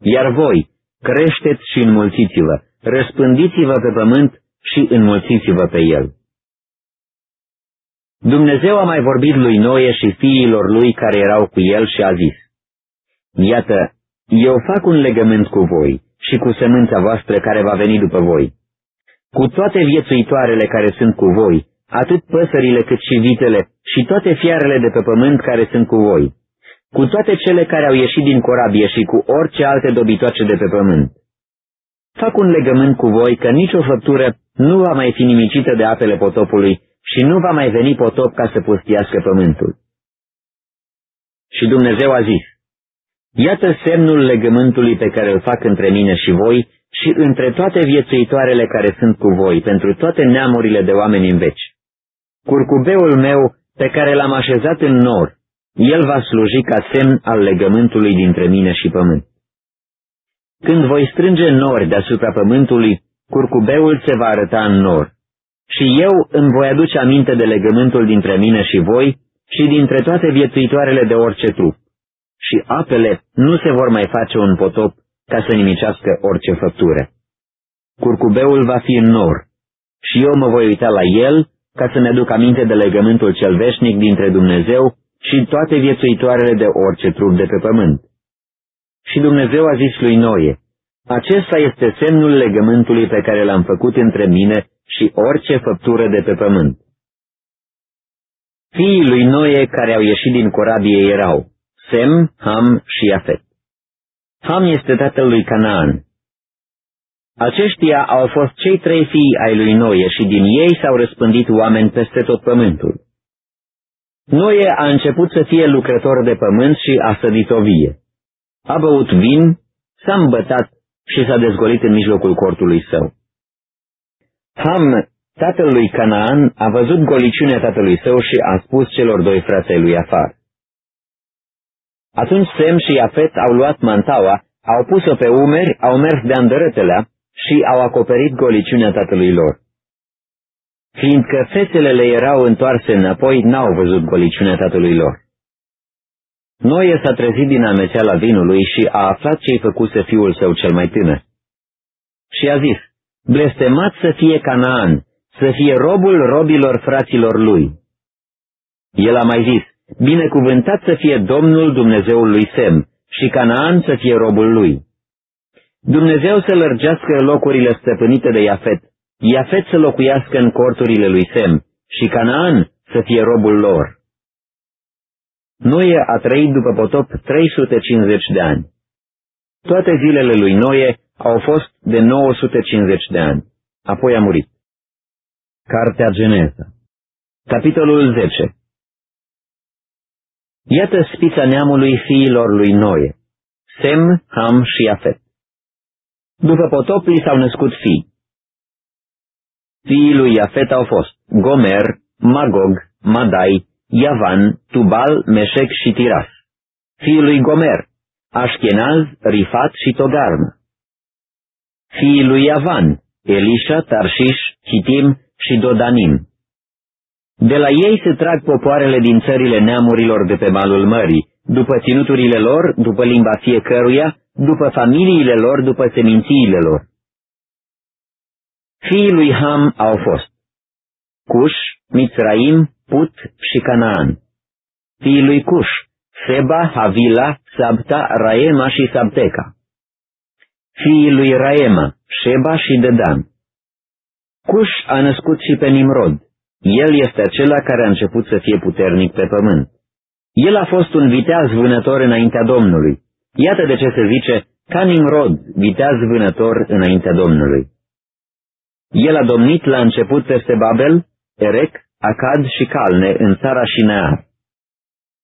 Iar voi, creșteți și înmulțiți-vă, răspândiți-vă pe pământ și înmulțiți-vă pe el. Dumnezeu a mai vorbit lui Noe și fiilor lui care erau cu el și a zis, Iată, eu fac un legământ cu voi și cu semânța voastră care va veni după voi, cu toate viețuitoarele care sunt cu voi, atât păsările cât și vitele și toate fiarele de pe pământ care sunt cu voi, cu toate cele care au ieșit din corabie și cu orice alte dobitoace de pe pământ. Fac un legământ cu voi că nicio făptură nu va mai fi nimicită de apele potopului și nu va mai veni potop ca să pustiască pământul. Și Dumnezeu a zis, Iată semnul legământului pe care îl fac între mine și voi și între toate viețuitoarele care sunt cu voi, pentru toate neamurile de oameni în veci. Curcubeul meu, pe care l-am așezat în nor, el va sluji ca semn al legământului dintre mine și pământ. Când voi strânge nori deasupra pământului, curcubeul se va arăta în nor. Și eu îmi voi aduce aminte de legământul dintre mine și voi și dintre toate viețuitoarele de orice trup. Și apele nu se vor mai face un potop ca să nimicească orice făptură. Curcubeul va fi în nor și eu mă voi uita la el ca să ne duc aminte de legământul cel veșnic dintre Dumnezeu și toate viețuitoarele de orice trup de pe pământ. Și Dumnezeu a zis lui Noie, acesta este semnul legământului pe care l-am făcut între mine și orice făptură de pe pământ. Fiii lui Noe care au ieșit din corabie erau Sem, Ham și Iafet. Ham este tatăl lui Canaan. Aceștia au fost cei trei fii ai lui Noe și din ei s-au răspândit oameni peste tot pământul. Noe a început să fie lucrător de pământ și a sădit o vie. A băut vin, s-a îmbătat și s-a dezgolit în mijlocul cortului său. Ham, tatăl lui Canaan, a văzut goliciunea tatălui său și a spus celor doi frații lui Afar. Atunci Sem și Iafet au luat mantaua, au pus-o pe umeri, au mers de andărătelea și au acoperit goliciunea tatălui lor. Fiindcă fețele le erau întoarse înapoi, n-au văzut goliciunea tatălui lor. Noie s-a trezit din amețeala vinului și a aflat ce-i făcuse fiul său cel mai tânăr. Și a zis, blestemat să fie Canaan, să fie robul robilor fraților lui. El a mai zis, binecuvântat să fie Domnul Dumnezeul lui Sem și Canaan să fie robul lui. Dumnezeu să lărgească locurile stăpânite de Iafet, Iafet să locuiască în corturile lui Sem și Canaan să fie robul lor. Noie a trăit după potop 350 de ani. Toate zilele lui Noie au fost de 950 de ani. Apoi a murit. Cartea Geneza Capitolul 10 Iată spița neamului fiilor lui Noie, Sem, Ham și Afet. După potop li s-au născut fii. Fiii lui Afet au fost Gomer, Magog, Madai, Iavan, Tubal, Meșec și Tiras. Fiul lui Gomer, Așchenaz, Rifat și Togarm. Fiii lui Iavan, Elisha, Tarșiș, Chitim și Dodanim. De la ei se trag popoarele din țările neamurilor de pe malul mării, după ținuturile lor, după limba fiecăruia, după familiile lor, după semințiile lor. Fiii lui Ham au fost Cuș, Mitzraim, Put și Canaan. Fiii lui Cuș, Seba, Havila, Sabta, Raema și Sabteca. Fiii lui Raema, Sheba și Dedan. Cuș a născut și pe Nimrod. El este acela care a început să fie puternic pe pământ. El a fost un viteaz vânător înaintea Domnului. Iată de ce se zice, ca Nimrod, viteaz vânător înaintea Domnului. El a domnit la început peste Babel, Erec, Acad și Calne în țara Șinear.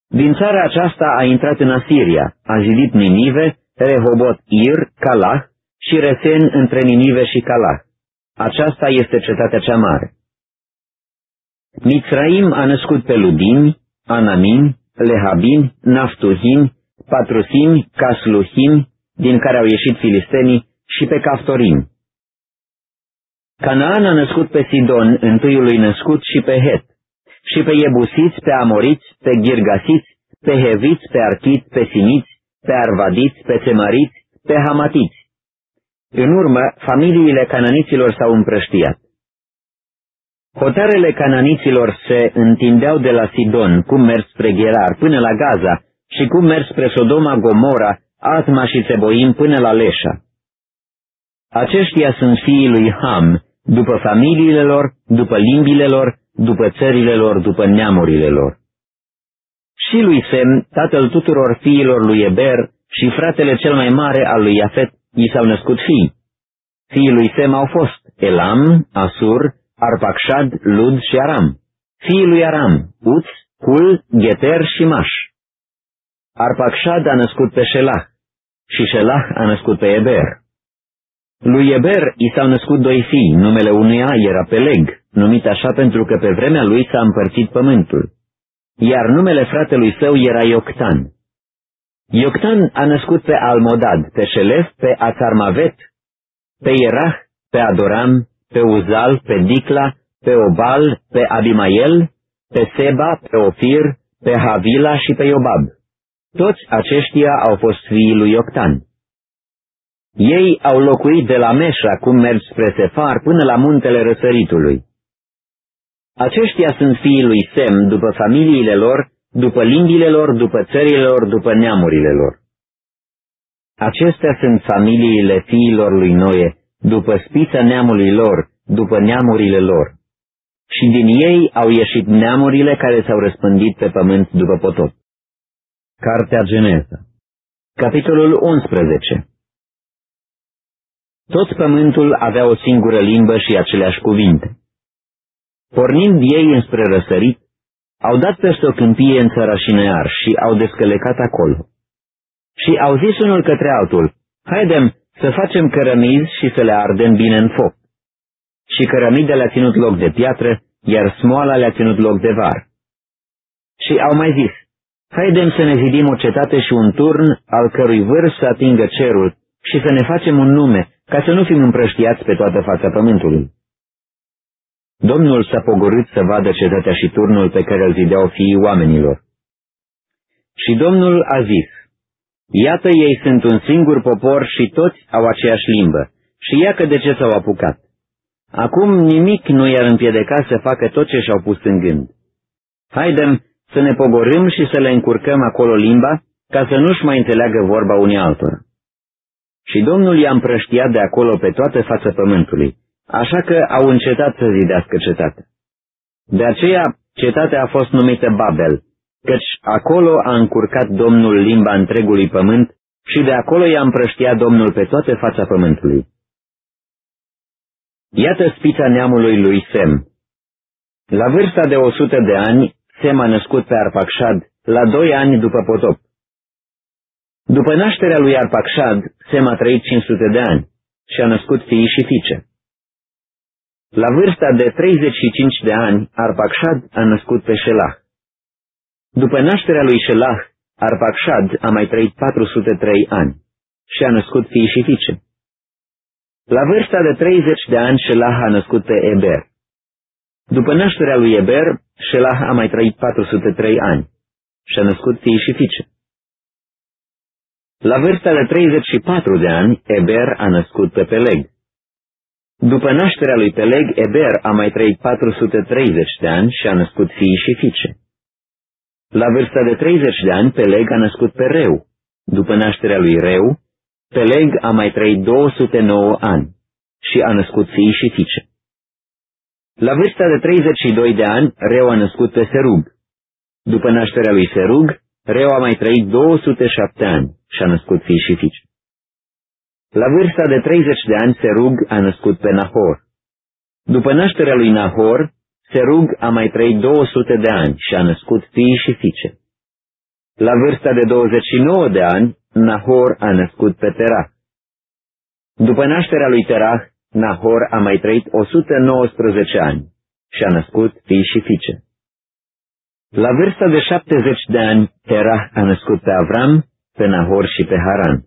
Din țara aceasta a intrat în Asiria, a zidit Ninive, Rehobot Ir, Calah și Resen între Ninive și Calah. Aceasta este cetatea cea mare. Mitzraim a născut pe Ludini, Anamin, Lehabin, Naftuhin, Patrusim, Casluhim, din care au ieșit filistenii, și pe Caftorim. Canaan a născut pe Sidon, întâiului născut, și pe Het, și pe Iebusiți, pe Amoriți, pe Ghirgasiți, pe Heviți, pe Archiți, pe Siniți, pe Arvadiți, pe Semariți, pe Hamatiți. În urmă, familiile cananiților s-au împrăștiat. Hotarele cananiților se întindeau de la Sidon, cum mers spre Gherar, până la Gaza, și cum mers spre Sodoma, Gomora, Atma și Tseboim până la Leșa. Aceștia sunt fiii lui Ham, după familiile lor, după limbile lor, după țările lor, după neamurile lor. Și lui Sem, tatăl tuturor fiilor lui Eber și fratele cel mai mare al lui Iafet, i s-au născut fii. Fiii lui Sem au fost Elam, Asur, Arpacșad, Lud și Aram. Fiii lui Aram, Uț, Hul, Geter și Maș. Arpacșad a născut pe Shelah și Shelah a născut pe Eber. Lui Eber i s-au născut doi fii, numele unuia era Peleg, numit așa pentru că pe vremea lui s-a împărțit pământul, iar numele fratelui său era Ioctan. Ioctan a născut pe Almodad, pe Șelef, pe Ațarmavet, pe Ierah, pe Adoram, pe Uzal, pe Dicla, pe Obal, pe Abimael, pe Seba, pe Ofir, pe Havila și pe Iobab. Toți aceștia au fost fiii lui Ioctan. Ei au locuit de la Meșa, cum mergi spre Sefar, până la muntele răsăritului. Aceștia sunt fiii lui Sem, după familiile lor, după limbile lor, după țările lor, după neamurile lor. Acestea sunt familiile fiilor lui Noe, după spița neamului lor, după neamurile lor. Și din ei au ieșit neamurile care s-au răspândit pe pământ după potop. Cartea Geneza Capitolul 11 Tot pământul avea o singură limbă și aceleași cuvinte. Pornind ei înspre răsărit, au dat peste o câmpie în țara Șinear și au descălecat acolo. Și au zis unul către altul, haidem să facem cărămizi și să le ardem bine în foc. Și cărămidele le-a ținut loc de piatră, iar smoala le-a ținut loc de var. Și au mai zis, haidem să ne zidim o cetate și un turn al cărui vârf să atingă cerul și să ne facem un nume, ca să nu fim împrăștiați pe toată fața pământului. Domnul s-a pogorât să vadă cetatea și turnul pe care îl zideau fiii oamenilor. Și Domnul a zis, Iată ei sunt un singur popor și toți au aceeași limbă, și iacă de ce s-au apucat. Acum nimic nu i-ar împiedica să facă tot ce și-au pus în gând. Haidem să ne pogorâm și să le încurcăm acolo limba, ca să nu-și mai înțeleagă vorba unii altora. Și Domnul i-a împrăștiat de acolo pe toată fața pământului, așa că au încetat să zidească cetatea. De aceea, cetatea a fost numită Babel, căci acolo a încurcat Domnul limba întregului pământ și de acolo i-a împrăștiat Domnul pe toată fața pământului. Iată spița neamului lui Sem. La vârsta de o sută de ani, Sem a născut pe Arpacșad, la doi ani după potop. După nașterea lui Arpacșad, Sem a trăit 500 de ani și a născut fii și fiice. La vârsta de 35 de ani, Arpacșad a născut pe Shelah. După nașterea lui Shelah, Arpacșad a mai trăit 403 ani și a născut fii și fiice. La vârsta de 30 de ani, Shelah a născut pe Eber. După nașterea lui Eber, Shelah a mai trăit 403 ani și a născut fii și fiice. La vârsta de 34 de ani, Eber a născut pe Peleg. După nașterea lui Peleg, Eber a mai trăit 430 de ani și a născut fii și fiice. La vârsta de 30 de ani, Peleg a născut pe Reu. După nașterea lui Reu, Peleg a mai trăit 209 ani și a născut fii și fiice. La vârsta de 32 de ani, Reu a născut pe Serug. După nașterea lui Serug, Reu a mai trăit 207 ani și a născut fii și fiice. La vârsta de 30 de ani, Serug a născut pe Nahor. După nașterea lui Nahor, Serug a mai trăit 200 de ani și a născut fii și fiice. La vârsta de 29 de ani, Nahor a născut pe Terah. După nașterea lui Terah, Nahor a mai trăit 119 ani și a născut fii și fiice. La vârsta de 70 de ani, Terah a născut pe Avram, pe Nahor și pe Haran.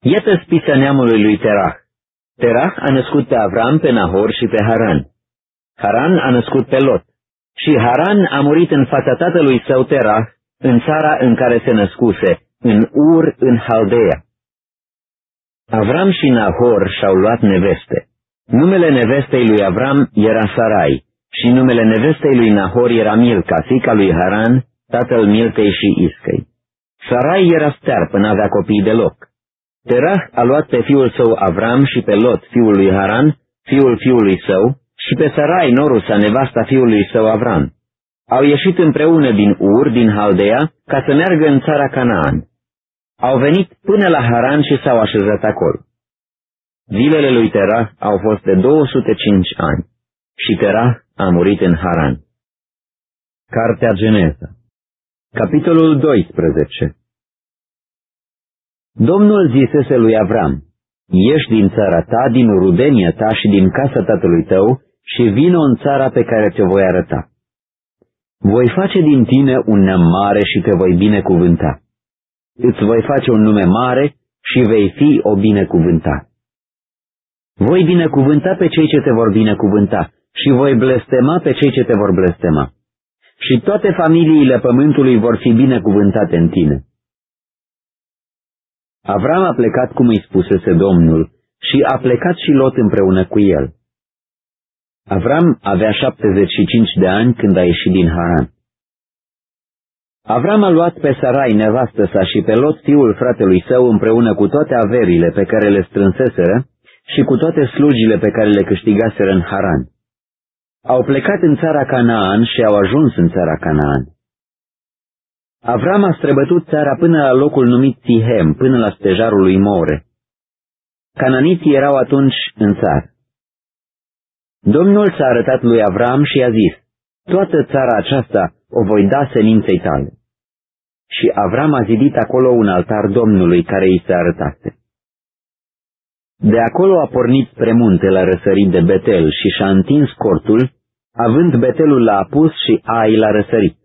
Iată spița neamului lui Terah. Terah a născut pe Avram, pe Nahor și pe Haran. Haran a născut pe Lot. Și Haran a murit în fața tatălui său Terah, în țara în care se născuse, în Ur, în Haldea. Avram și Nahor și-au luat neveste. Numele nevestei lui Avram era Sarai și numele nevestei lui Nahor era Milca, fica lui Haran, tatăl Miltei și Iscăi. Sarai era stearpă, n-avea copii deloc. Terah a luat pe fiul său Avram și pe Lot, fiul lui Haran, fiul fiului său, și pe Sarai, Norusa, nevasta fiului său Avram. Au ieșit împreună din Ur, din Haldea, ca să meargă în țara Canaan. Au venit până la Haran și s-au așezat acolo. Zilele lui Terah au fost de 205 ani și Terah a murit în Haran. Cartea Geneza Capitolul 12 Domnul zisese lui Avram, ieși din țara ta, din rudenia ta și din casa tatălui tău și vină în țara pe care te voi arăta. Voi face din tine un neam mare și te voi binecuvânta. Îți voi face un nume mare și vei fi o binecuvânta. Voi binecuvânta pe cei ce te vor binecuvânta și voi blestema pe cei ce te vor blestema. și toate familiile pământului vor fi binecuvântate în tine. Avram a plecat cum îi spusese Domnul și a plecat și Lot împreună cu el. Avram avea 75 de ani când a ieșit din Haran. Avram a luat pe Sarai, nevastă sa, și pe Lot, fiul fratelui său, împreună cu toate averile pe care le strânseseră și cu toate slujile pe care le câștigaseră în Haran. Au plecat în țara Canaan și au ajuns în țara Canaan. Avram a străbătut țara până la locul numit Tihem, până la stejarul lui More. Cananiții erau atunci în țară. Domnul s-a arătat lui Avram și i-a zis, toată țara aceasta o voi da seminței tale. Și Avram a zidit acolo un altar Domnului care îi se arătase. De acolo a pornit spre munte la răsărit de Betel și și-a întins cortul, având Betelul la apus și Ai la răsărit.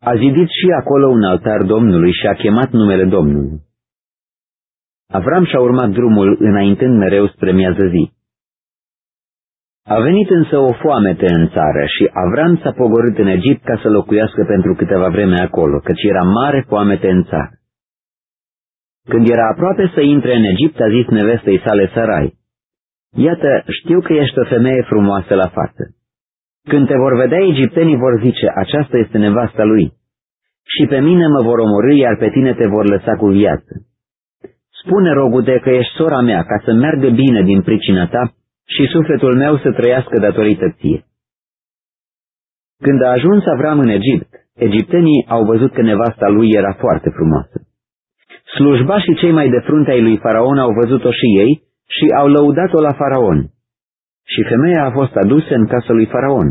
A zidit și acolo un altar Domnului și a chemat numele Domnului. Avram și-a urmat drumul înaintând mereu spre miază zi. A venit însă o foamete în țară și Avram s-a pogorât în Egipt ca să locuiască pentru câteva vreme acolo, căci era mare foamete în țară. Când era aproape să intre în Egipt, a zis nevestei sale Sarai, Iată, știu că ești o femeie frumoasă la față. Când te vor vedea, egiptenii vor zice, aceasta este nevasta lui. Și pe mine mă vor omorâ, iar pe tine te vor lăsa cu viață. Spune, rogute, că ești sora mea, ca să meargă bine din pricina ta și sufletul meu să trăiască datorită ție. Când a ajuns Avram în Egipt, egiptenii au văzut că nevasta lui era foarte frumoasă. Slujbașii cei mai de frunte ai lui Faraon au văzut-o și ei și au lăudat-o la Faraon. Și femeia a fost adusă în casa lui Faraon.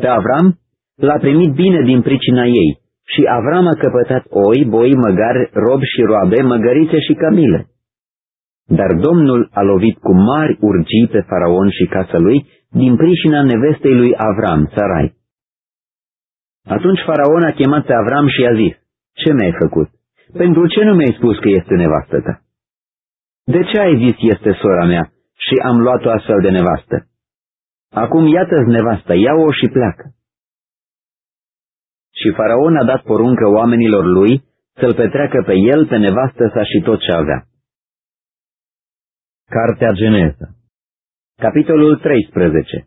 Pe Avram l-a primit bine din pricina ei și Avram a căpătat oi, boi, măgari, robi și roabe, măgărițe și camile. Dar Domnul a lovit cu mari urgii pe faraon și casa lui din pricina nevestei lui Avram, Sarai. Atunci faraon a chemat pe Avram și i-a zis, Ce mi-ai făcut? Pentru ce nu mi-ai spus că este nevastă ta? De ce ai zis este sora mea și am luat-o astfel de nevastă? Acum iată-ți nevasta, ia-o și pleacă. Și faraon a dat poruncă oamenilor lui să-l petreacă pe el, pe nevastă sa și tot ce avea. Cartea Geneza Capitolul 13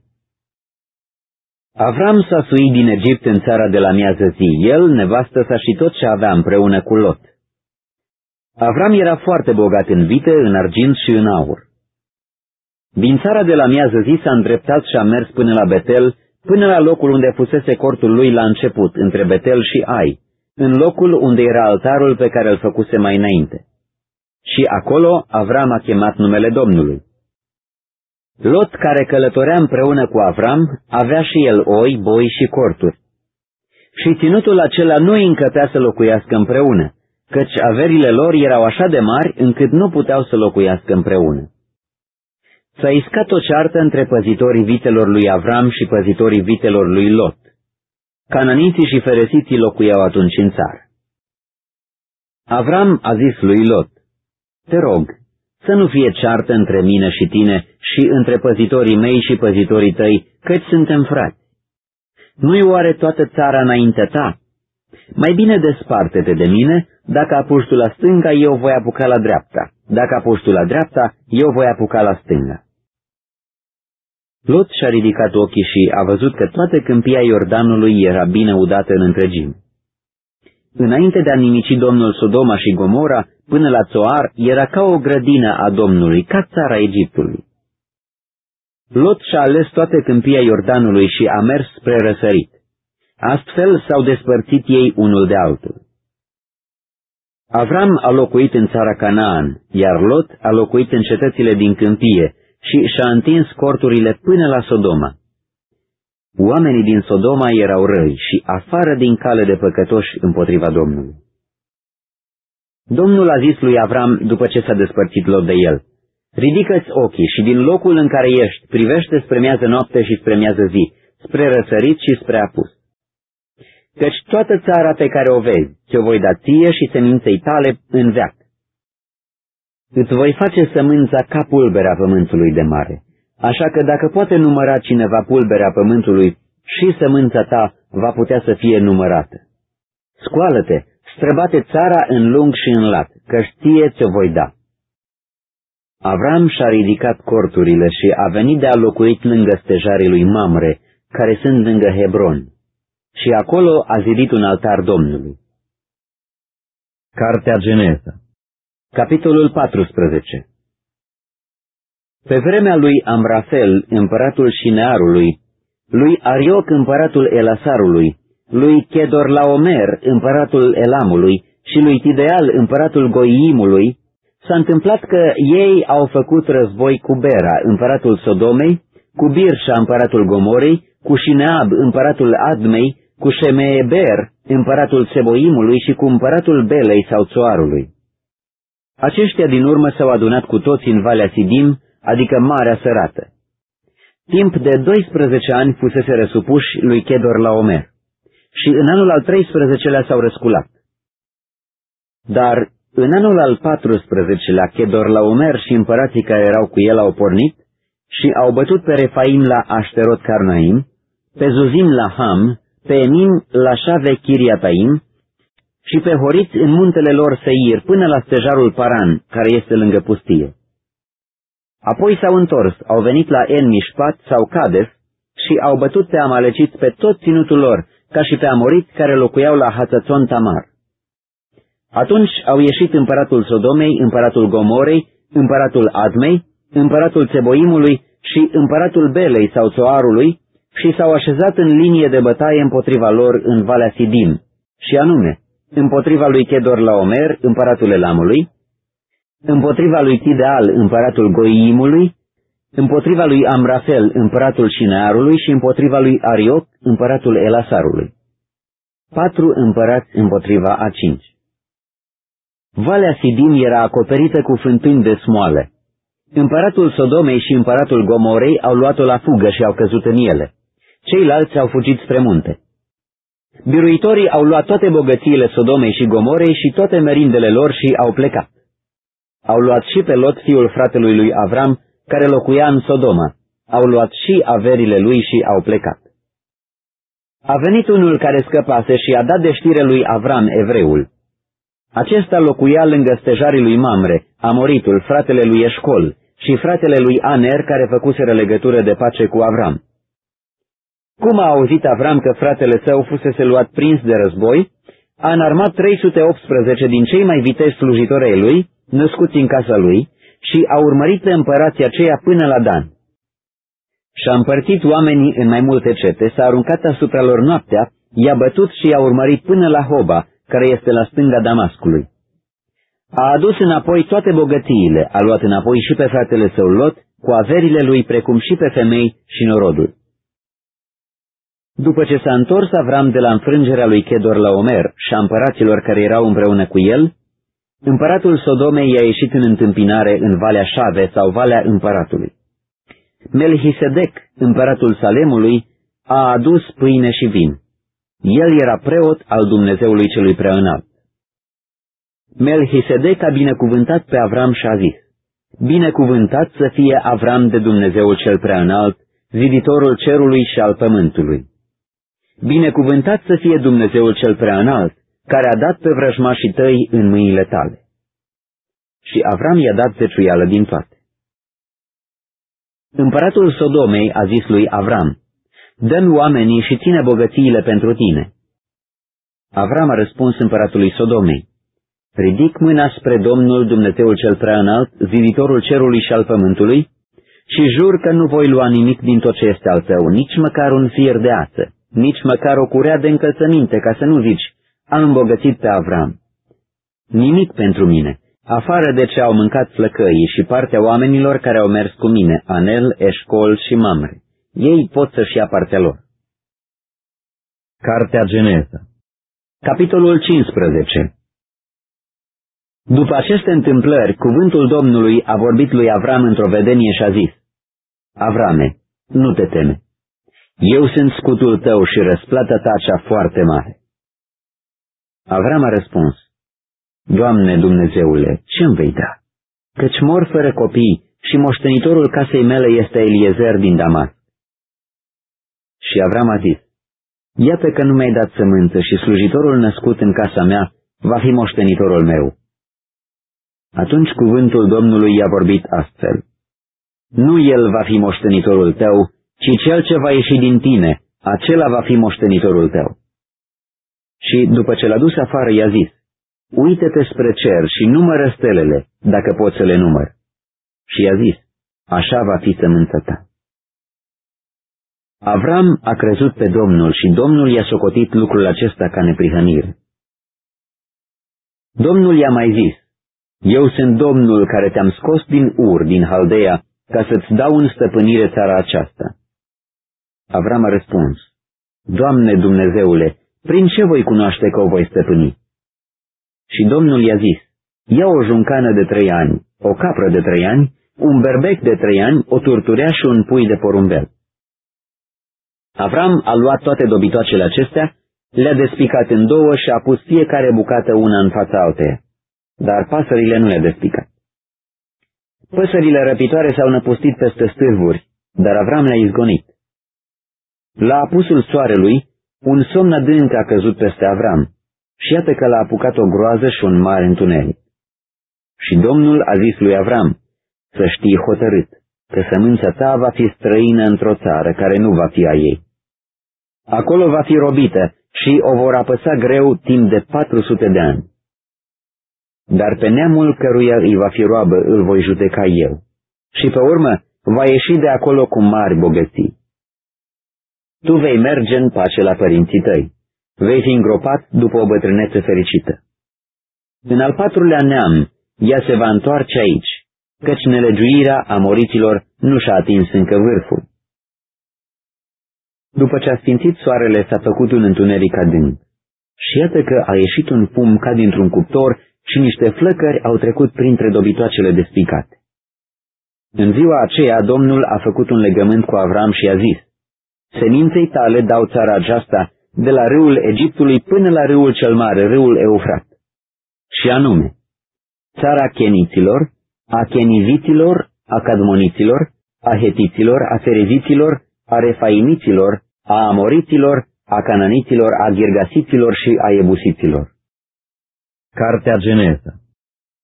Avram s-a suit din Egipt în țara de la miază zi, el, nevastă sa și tot ce avea împreună cu Lot. Avram era foarte bogat în vite, în argint și în aur. Din țara de la miază zi s-a îndreptat și a mers până la Betel, până la locul unde fusese cortul lui la început, între Betel și Ai, în locul unde era altarul pe care îl făcuse mai înainte și acolo Avram a chemat numele Domnului. Lot, care călătorea împreună cu Avram, avea și el oi, boi și corturi. Și ținutul acela nu îi încăpea să locuiască împreună, căci averile lor erau așa de mari încât nu puteau să locuiască împreună. S-a iscat o ceartă între păzitorii vitelor lui Avram și păzitorii vitelor lui Lot. Cananiții și feresiții locuiau atunci în țară. Avram a zis lui Lot, te rog, să nu fie ceartă între mine și tine și între păzitorii mei și păzitorii tăi, căci suntem frați. Nu-i oare toată țara înainte ta? Mai bine desparte-te de mine, dacă apuci tu la stânga, eu voi apuca la dreapta, dacă apuci tu la dreapta, eu voi apuca la stânga. Lot și-a ridicat ochii și a văzut că toată câmpia Iordanului era bine udată în întregime. Înainte de a nimici Domnul Sodoma și Gomora, până la Țoar, era ca o grădină a Domnului, ca țara Egiptului. Lot și-a ales toate câmpia Iordanului și a mers spre răsărit. Astfel s-au despărțit ei unul de altul. Avram a locuit în țara Canaan, iar Lot a locuit în cetățile din câmpie și și-a întins corturile până la Sodoma. Oamenii din Sodoma erau răi și afară din cale de păcătoși împotriva Domnului. Domnul a zis lui Avram după ce s-a despărțit Lot de el, Ridică-ți ochii și din locul în care ești, privește spre miază noapte și spre miază zi, spre răsărit și spre apus. Căci toată țara pe care o vezi, ți-o voi da ție și seminței tale în veac. Îți voi face sămânța ca pulberea pământului de mare. Așa că dacă poate număra cineva pulberea pământului, și sămânța ta va putea să fie numărată. Scoală-te, străbate țara în lung și în lat, că știe ce voi da. Avram și-a ridicat corturile și a venit de a locuit lângă stejarii lui Mamre, care sunt lângă Hebron, și acolo a zidit un altar Domnului. Cartea Geneza Capitolul 14 Pe vremea lui Amrafel, împăratul Șinearului, lui Arioc, împăratul Elasarului, lui Chedorlaomer, împăratul Elamului, și lui Tideal, împăratul Goiimului, s-a întâmplat că ei au făcut război cu Bera, împăratul Sodomei, cu Birșa, împăratul Gomorei, cu Șineab, împăratul Admei, cu Shemeeber, împăratul Seboimului și cu împăratul Belei sau Țoarului. Aceștia din urmă s-au adunat cu toți în Valea Sidim, adică Marea Sărată. Timp de 12 ani fusese răsupuși lui Chedor la Omer și în anul al 13-lea s-au răsculat. Dar în anul al 14-lea Chedor la Omer și împărații care erau cu el au pornit și au bătut pe Refaim la Așterot Carnaim, pe Zuzim la Ham, pe Enim la Șave Chiriataim și pe Horiți în muntele lor Seir până la stejarul Paran, care este lângă pustie. Apoi s-au întors, au venit la En Mishpat sau Cades și au bătut pe amaleciți pe tot ținutul lor, ca și pe amoriți care locuiau la Hațățon Tamar. Atunci au ieșit împăratul Sodomei, împăratul Gomorei, împăratul Admei, împăratul Țeboimului și împăratul Belei sau Țoarului și s-au așezat în linie de bătaie împotriva lor în Valea Sidim, și anume, împotriva lui Chedor Laomer, împăratul Elamului, împotriva lui Tideal, împăratul Goiimului, împotriva lui Amrafel, împăratul Șinearului și împotriva lui Arioc, împăratul Elasarului. Patru împărați împotriva a cinci. Valea Sidim era acoperită cu fântâni de smoale. Împăratul Sodomei și împăratul Gomorei au luat-o la fugă și au căzut în ele. Ceilalți au fugit spre munte. Biruitorii au luat toate bogățiile Sodomei și Gomorei și toate merindele lor și au plecat. Au luat și pe Lot, fiul fratelui lui Avram, care locuia în Sodoma. Au luat și averile lui și au plecat. A venit unul care scăpase și a dat de știre lui Avram, evreul. Acesta locuia lângă stejarii lui Mamre, Amoritul, fratele lui Eșcol, și fratele lui Aner, care făcuseră legătură de pace cu Avram. Cum a auzit Avram că fratele său fusese luat prins de război, a înarmat 318 din cei mai viteți slujitori ai lui, născuți în casa lui, și a urmărit pe împărații aceia până la Dan. Și-a împărțit oamenii în mai multe cete, s-a aruncat asupra lor noaptea, i-a bătut și i-a urmărit până la Hoba, care este la stânga Damascului. A adus înapoi toate bogățiile, a luat înapoi și pe fratele său Lot, cu averile lui, precum și pe femei și norodul. După ce s-a întors Avram de la înfrângerea lui Chedor la Omer și a împăraților care erau împreună cu el, împăratul Sodomei i-a ieșit în întâmpinare în Valea Șave sau Valea Împăratului. Melchisedec, împăratul Salemului, a adus pâine și vin. El era preot al Dumnezeului celui preaînalt. Melchisedec a binecuvântat pe Avram și a zis, Binecuvântat să fie Avram de Dumnezeul cel preaînalt, ziditorul cerului și al pământului. Binecuvântat să fie Dumnezeul cel preaînalt, care a dat pe vrăjmașii tăi în mâinile tale. Și Avram i-a dat zeciuială din toate. Împăratul Sodomei a zis lui Avram, dă oamenii și ține bogățiile pentru tine. Avram a răspuns împăratului Sodomei, ridic mâna spre Domnul Dumnezeul cel preaînalt, ziditorul cerului și al pământului, și jur că nu voi lua nimic din tot ce este al tău, nici măcar un fier de ață nici măcar o curea de încălțăminte, ca să nu zici, am îmbogățit pe Avram. Nimic pentru mine, afară de ce au mâncat flăcăii și partea oamenilor care au mers cu mine, Anel, Eșcol și Mamre. Ei pot să-și ia partea lor. Cartea Geneza Capitolul 15 După aceste întâmplări, cuvântul Domnului a vorbit lui Avram într-o vedenie și a zis, Avrame, nu te teme, eu sunt scutul tău și răsplata ta cea foarte mare. Avram a răspuns, Doamne Dumnezeule, ce-mi vei da? Căci mor fără copii și moștenitorul casei mele este Eliezer din Damas. Și Avram a zis, Iată că nu mi-ai dat sămânță și slujitorul născut în casa mea va fi moștenitorul meu. Atunci cuvântul Domnului i-a vorbit astfel. Nu el va fi moștenitorul tău, ci cel ce va ieși din tine, acela va fi moștenitorul tău. Și după ce l-a dus afară, i-a zis, Uită-te spre cer și numără stelele, dacă poți să le număr. Și i-a zis, așa va fi sămânța ta. Avram a crezut pe Domnul și Domnul i-a socotit lucrul acesta ca neprihănire. Domnul i-a mai zis, Eu sunt Domnul care te-am scos din Ur, din Haldea, ca să-ți dau în stăpânire țara aceasta. Avram a răspuns, Doamne Dumnezeule, prin ce voi cunoaște că o voi stăpâni? Și Domnul i-a zis, ia o juncană de trei ani, o capră de trei ani, un berbec de trei ani, o turturea și un pui de porumbel. Avram a luat toate dobitoacele acestea, le-a despicat în două și a pus fiecare bucată una în fața alteia, dar pasările nu le-a despicat. Păsările răpitoare s-au năpustit peste stârvuri, dar Avram le-a izgonit. La apusul soarelui, un somn adânc a căzut peste Avram și iată că l-a apucat o groază și un mare întuneric. Și Domnul a zis lui Avram, să știi hotărât, că sămânța ta va fi străină într-o țară care nu va fi a ei. Acolo va fi robită și o vor apăsa greu timp de 400 de ani. Dar pe neamul căruia îi va fi roabă îl voi judeca eu. Și pe urmă va ieși de acolo cu mari bogății. Tu vei merge în pace la părinții tăi. Vei fi îngropat după o bătrânețe fericită. În al patrulea neam, ea se va întoarce aici, căci nelegiuirea amoriților nu și-a atins încă vârful. După ce a sfințit soarele, s-a făcut un întuneric adânc. Și iată că a ieșit un pum ca dintr-un cuptor și niște flăcări au trecut printre dobitoacele despicate. În ziua aceea, Domnul a făcut un legământ cu Avram și a zis, Seminței tale dau țara aceasta de la râul Egiptului până la râul cel mare, râul Eufrat. Și anume, țara cheniților, a cheniziților, a cadmoniților, a hetiților, a fereziților, a refaimiților, a amoriților, a cananiților, a ghirgasiților și a ebusiților. Cartea Geneza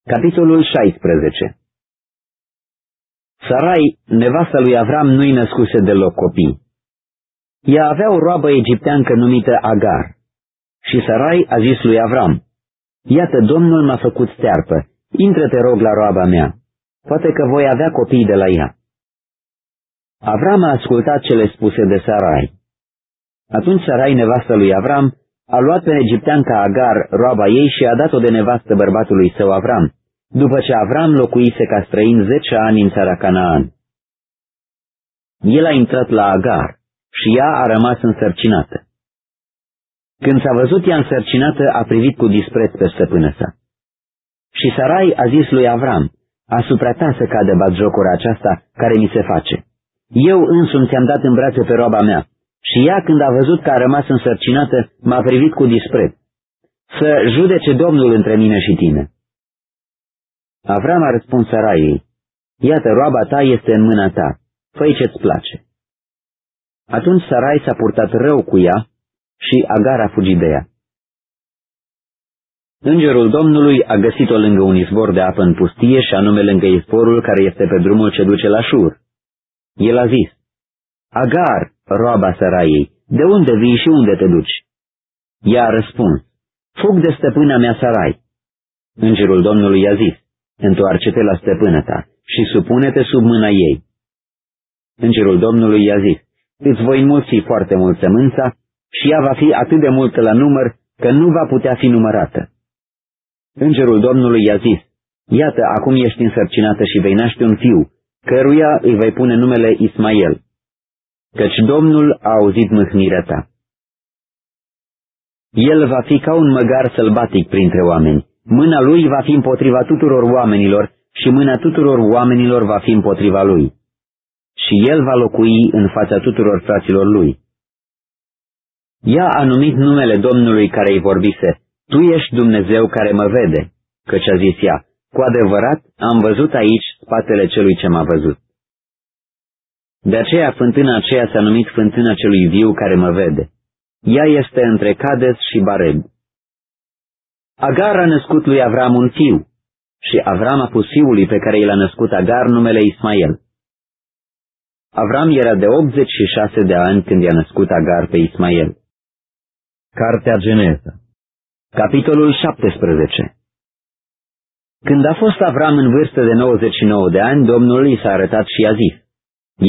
Capitolul 16 Sarai, nevasta lui Avram, nu-i născuse deloc copii. Ea avea o roabă egipteancă numită Agar. Și Sarai a zis lui Avram, Iată, Domnul m-a făcut stearpă, intră te rog la roaba mea, poate că voi avea copii de la ea. Avram a ascultat cele spuse de Sarai. Atunci Sarai, nevastă lui Avram, a luat pe egipteanca Agar, roaba ei, și a dat-o de nevastă bărbatului său Avram, după ce Avram locuise ca străin zece ani în țara Canaan. El a intrat la Agar și ea a rămas însărcinată. Când s-a văzut ea însărcinată, a privit cu dispreț pe stăpână sa. Și Sarai a zis lui Avram, asupra ta să cade batjocura aceasta care mi se face. Eu însumi ți-am dat în brațe pe roaba mea și ea, când a văzut că a rămas însărcinată, m-a privit cu dispreț. Să judece Domnul între mine și tine. Avram a răspuns Saraiei, Iată, roaba ta este în mâna ta, fă ce-ți place. Atunci Sarai s-a purtat rău cu ea și Agar a fugit de ea. Îngerul Domnului a găsit-o lângă un izvor de apă în pustie și anume lângă izvorul care este pe drumul ce duce la Șur. El a zis, Agar, roaba Saraiei, de unde vii și unde te duci? Ea a răspuns, fug de stăpâna mea Sarai. Îngerul Domnului i-a zis, întoarce-te la stăpână ta și supune-te sub mâna ei. Îngerul Domnului i-a zis, îți voi mulți foarte mult sămânța și ea va fi atât de multă la număr că nu va putea fi numărată. Îngerul Domnului i-a zis, iată, acum ești însărcinată și vei naște un fiu, căruia îi vei pune numele Ismael, căci Domnul a auzit mâhnirea ta. El va fi ca un măgar sălbatic printre oameni, mâna lui va fi împotriva tuturor oamenilor și mâna tuturor oamenilor va fi împotriva lui. Și el va locui în fața tuturor fraților lui. Ea a numit numele Domnului care îi vorbise, Tu ești Dumnezeu care mă vede, căci a zis ea, cu adevărat am văzut aici spatele celui ce m-a văzut. De aceea fântâna aceea s-a numit fântâna celui viu care mă vede. Ea este între Cades și Bareb. Agar a născut lui Avram un fiu și Avram a pus fiului pe care i l-a născut Agar numele Ismael. Avram era de 86 de ani când i-a născut Agar pe Ismael. Cartea Geneza Capitolul 17 Când a fost Avram în vârstă de 99 de ani, Domnul i s-a arătat și a zis,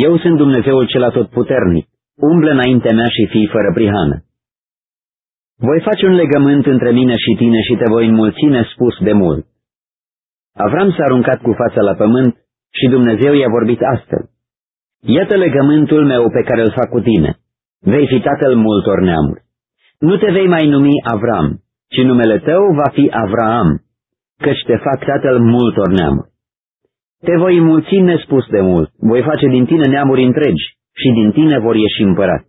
Eu sunt Dumnezeul cel atotputernic, umblă înaintea mea și fii fără prihană. Voi face un legământ între mine și tine și te voi înmulți nespus de mult. Avram s-a aruncat cu fața la pământ și Dumnezeu i-a vorbit astfel. Iată legământul meu pe care îl fac cu tine. Vei fi tatăl multor neamuri. Nu te vei mai numi Avram, ci numele tău va fi Avraam, căci te fac tatăl multor neamuri. Te voi mulți nespus de mult, voi face din tine neamuri întregi și din tine vor ieși împărat.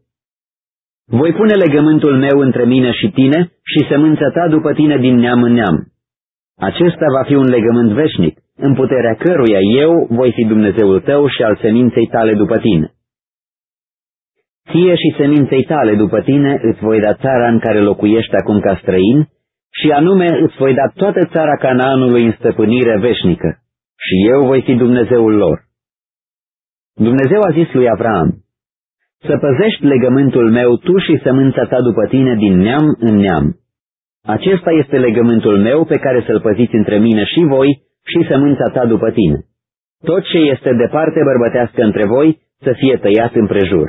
Voi pune legământul meu între mine și tine și semânța ta după tine din neam în neam. Acesta va fi un legământ veșnic, în puterea căruia eu voi fi Dumnezeul tău și al seminței tale după tine. Ție și seminței tale după tine îți voi da țara în care locuiești acum ca străin, și anume îți voi da toată țara Canaanului în stăpânire veșnică, și eu voi fi Dumnezeul lor. Dumnezeu a zis lui Avram, să păzești legământul meu tu și sămânța ta după tine din neam în neam. Acesta este legământul meu pe care să-l păziți între mine și voi și sămânța ta după tine. Tot ce este departe bărbătească între voi să fie tăiat împrejur.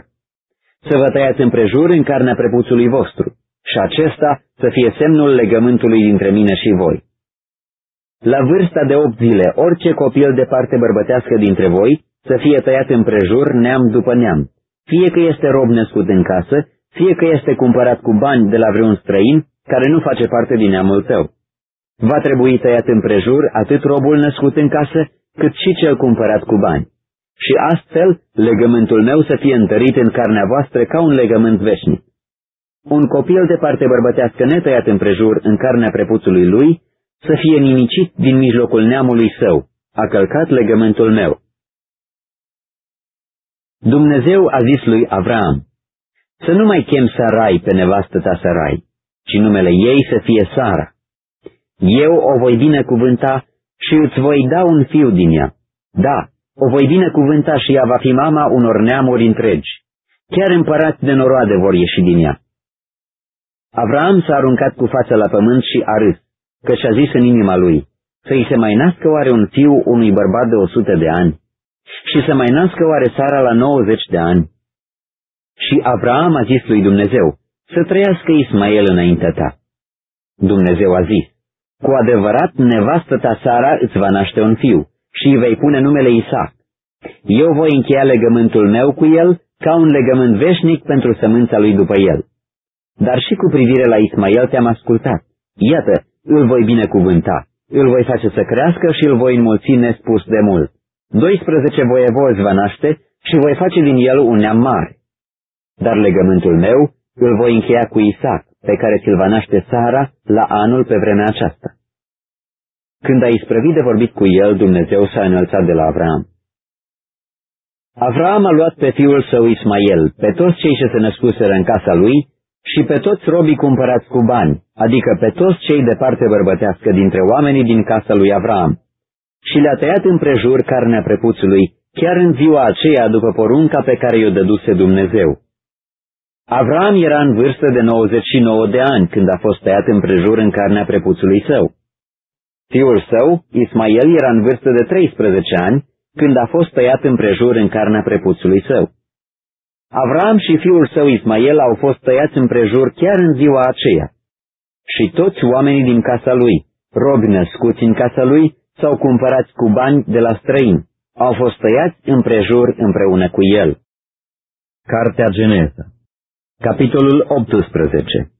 Să vă tăiați împrejur în carnea prepuțului vostru și acesta să fie semnul legământului dintre mine și voi. La vârsta de opt zile, orice copil de parte bărbătească dintre voi să fie tăiat împrejur neam după neam, fie că este rob născut în casă, fie că este cumpărat cu bani de la vreun străin care nu face parte din neamul tău. Va trebui tăiat împrejur atât robul născut în casă, cât și cel cumpărat cu bani. Și astfel legământul meu să fie întărit în carnea voastră ca un legământ veșnic. Un copil de parte bărbătească netăiat împrejur în carnea prepuțului lui să fie nimicit din mijlocul neamului său, a călcat legământul meu. Dumnezeu a zis lui Avram, să nu mai chem Sarai pe nevastă ta Sarai, ci numele ei să fie Sara. Eu o voi binecuvânta și îți voi da un fiu din ea. Da, o voi binecuvânta și ea va fi mama unor neamuri întregi. Chiar împărați de noroade vor ieși din ea. Avram s-a aruncat cu fața la pământ și a râs, căci a zis în inima lui, să-i se mai nască oare un fiu unui bărbat de o sută de ani și să mai nască oare Sara la nouăzeci de ani. Și Avram a zis lui Dumnezeu, să trăiască Ismael înaintea ta. Dumnezeu a zis, cu adevărat nevastă ta Sara îți va naște un fiu și îi vei pune numele Isaac. Eu voi încheia legământul meu cu el ca un legământ veșnic pentru sămânța lui după el. Dar și cu privire la Ismael te-am ascultat. Iată, îl voi binecuvânta, îl voi face să crească și îl voi înmulți nespus de mult. 12 voievozi va naște și voi face din el un neam mare. Dar legământul meu îl voi încheia cu Isaac, pe care ți-l va naște Sara la anul pe vremea aceasta. Când a isprăvit de vorbit cu el, Dumnezeu s-a înălțat de la Avram. Avram a luat pe fiul său Ismael, pe toți cei ce se născuseră în casa lui și pe toți robii cumpărați cu bani, adică pe toți cei de parte bărbătească dintre oamenii din casa lui Avram, și le-a tăiat împrejur carnea prepuțului, chiar în ziua aceea după porunca pe care i-o dăduse Dumnezeu. Avram era în vârstă de 99 de ani când a fost tăiat împrejur în carnea prepuțului său. Fiul său, Ismael, era în vârstă de 13 ani când a fost tăiat împrejur în carnea prepuțului său. Avram și fiul său Ismael au fost tăiați împrejur chiar în ziua aceea. Și toți oamenii din casa lui, robi născuți în casa lui, sau cumpărați cu bani de la străini, au fost tăiați împrejur împreună cu el. Cartea Geneza Capitolul 18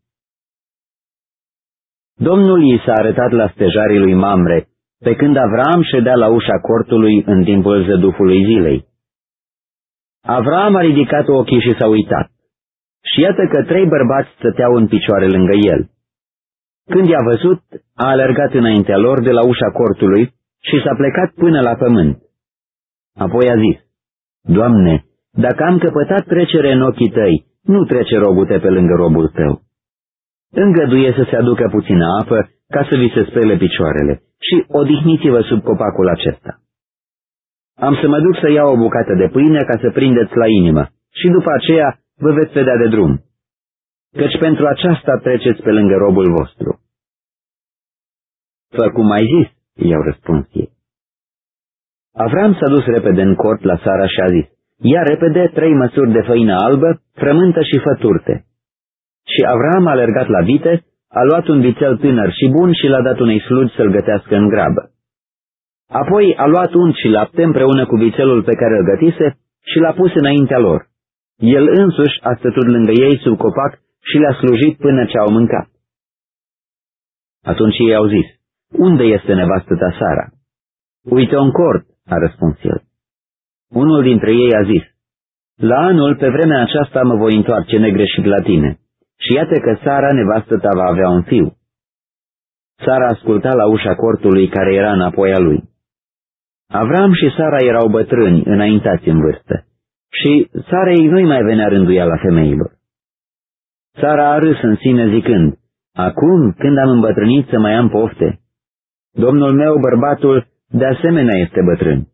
Domnul i s-a arătat la stejarii lui Mamre, pe când Avram ședea la ușa cortului în timpul zădufului zilei. Avram a ridicat ochii și s-a uitat. Și iată că trei bărbați stăteau în picioare lângă el. Când i-a văzut, a alergat înaintea lor de la ușa cortului și s-a plecat până la pământ. Apoi a zis, Doamne, Dacă am căpătat trecere în ochii tăi, nu trece robute pe lângă robul tău. Îngăduie să se aducă puțină apă ca să vi se spele picioarele și odihniți-vă sub copacul acesta. Am să mă duc să iau o bucată de pâine ca să prindeți la inimă și după aceea vă veți vedea de drum. Căci pentru aceasta treceți pe lângă robul vostru. Fă cum ai zis, i-au răspuns ei. Avram s-a dus repede în cort la Sara și a zis, ia repede trei măsuri de făină albă, frământă și făturte. Și Avram a alergat la vite, a luat un vițel tânăr și bun și l-a dat unei slugi să-l gătească în grabă. Apoi a luat unt și lapte împreună cu vițelul pe care îl gătise și l-a pus înaintea lor. El însuși a stătut lângă ei sub copac și le-a slujit până ce au mâncat. Atunci ei au zis, unde este nevastă ta Sara? Uite un cort, a răspuns el. Unul dintre ei a zis, la anul, pe vremea aceasta, mă voi întoarce negreșit la tine. Și iată că Sara, nevastă ta, va avea un fiu. Sara asculta la ușa cortului care era înapoi a lui. Avram și Sara erau bătrâni, înaintați în vârstă, și Sarei nu-i mai venea la femeilor. Sara a râs în sine zicând, Acum, când am îmbătrânit să mai am pofte, Domnul meu, bărbatul, de asemenea este bătrân.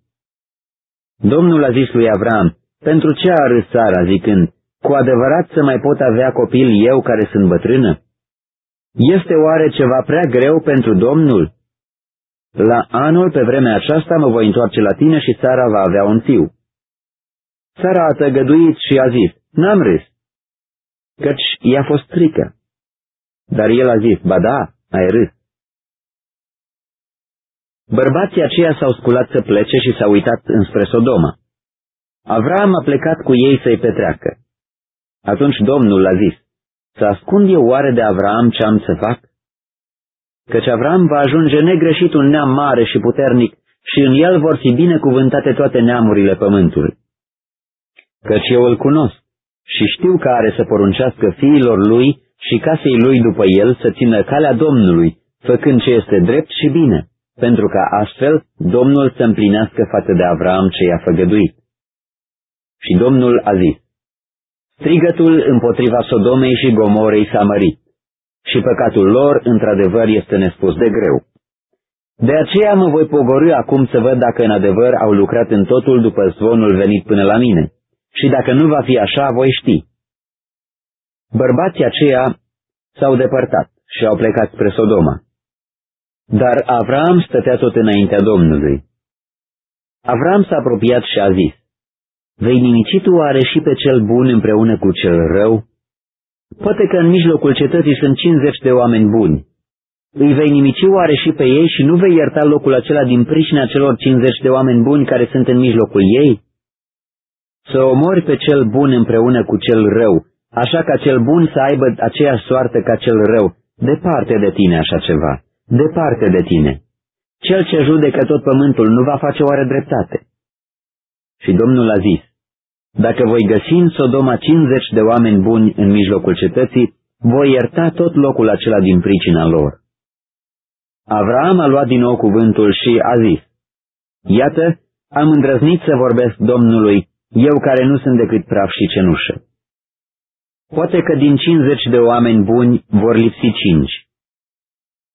Domnul a zis lui Avram, pentru ce a râs Sara, zicând, cu adevărat să mai pot avea copil eu care sunt bătrână? Este oare ceva prea greu pentru Domnul? La anul, pe vremea aceasta, mă voi întoarce la tine și Sara va avea un fiu. Sara a tăgăduit și a zis, n-am râs, căci i-a fost frică. Dar el a zis, ba da, ai râs. Bărbații aceia s-au sculat să plece și s-au uitat înspre Sodoma. Avram a plecat cu ei să-i petreacă. Atunci Domnul a zis, să ascund eu oare de Avram ce am să fac? Căci Avram va ajunge negreșit un neam mare și puternic și în el vor fi binecuvântate toate neamurile pământului. Căci eu îl cunosc și știu că are să poruncească fiilor lui și casei lui după el să țină calea Domnului, făcând ce este drept și bine, pentru ca astfel Domnul să împlinească față de Avram ce i-a făgăduit. Și Domnul a zis, Strigătul împotriva Sodomei și Gomorei s-a mărit și păcatul lor, într-adevăr, este nespus de greu. De aceea mă voi pogorâ acum să văd dacă în adevăr au lucrat în totul după zvonul venit până la mine. Și dacă nu va fi așa, voi ști. Bărbații aceia s-au depărtat și au plecat spre Sodoma. Dar Avram stătea tot înaintea Domnului. Avram s-a apropiat și a zis, Vei nimici tu oare și pe cel bun împreună cu cel rău? Poate că în mijlocul cetății sunt 50 de oameni buni. Îi vei nimici oare și pe ei și nu vei ierta locul acela din pricina celor 50 de oameni buni care sunt în mijlocul ei? Să omori pe cel bun împreună cu cel rău, așa ca cel bun să aibă aceeași soartă ca cel rău, departe de tine așa ceva, departe de tine. Cel ce judecă tot pământul nu va face oare dreptate. Și Domnul a zis, dacă voi găsi în Sodoma 50 de oameni buni în mijlocul cetății, voi ierta tot locul acela din pricina lor. Avram a luat din nou cuvântul și a zis, Iată, am îndrăznit să vorbesc Domnului, eu care nu sunt decât praf și cenușă. Poate că din 50 de oameni buni vor lipsi cinci.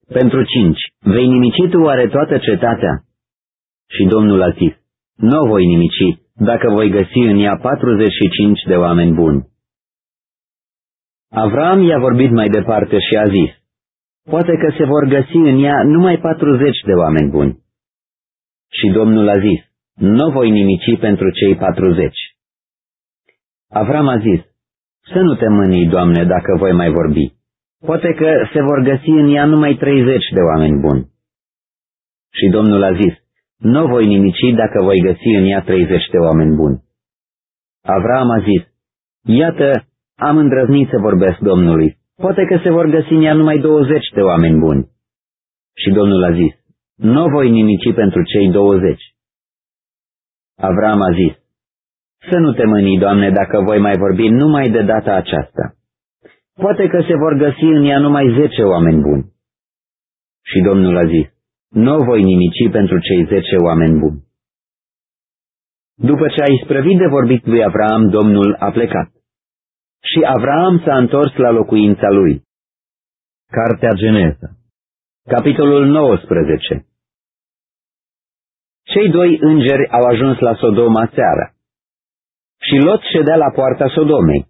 Pentru cinci, vei nimici tu oare toată cetatea? Și Domnul a zis, nu voi nimici, dacă voi găsi în ea 45 de oameni buni. Avram i-a vorbit mai departe și a zis, poate că se vor găsi în ea numai 40 de oameni buni. Și Domnul a zis, nu voi nimici pentru cei 40. Avram a zis, să nu te mânii, Doamne, dacă voi mai vorbi. Poate că se vor găsi în ea numai 30 de oameni buni. Și Domnul a zis, nu voi nimici dacă voi găsi în ea 30 de oameni buni. Avram a zis, iată, am îndrăznit să vorbesc Domnului, poate că se vor găsi în ea numai 20 de oameni buni. Și Domnul a zis, nu voi nimici pentru cei 20. Avram a zis, să nu te mâni, Doamne, dacă voi mai vorbi numai de data aceasta. Poate că se vor găsi în ea numai zece oameni buni. Și Domnul a zis, nu voi nimici pentru cei zece oameni buni. După ce a isprăvit de vorbit lui Avram, Domnul a plecat. Și Avram s-a întors la locuința lui. Cartea Geneza Capitolul 19 Cei doi îngeri au ajuns la Sodoma seara. Și Lot ședea la poarta Sodomei.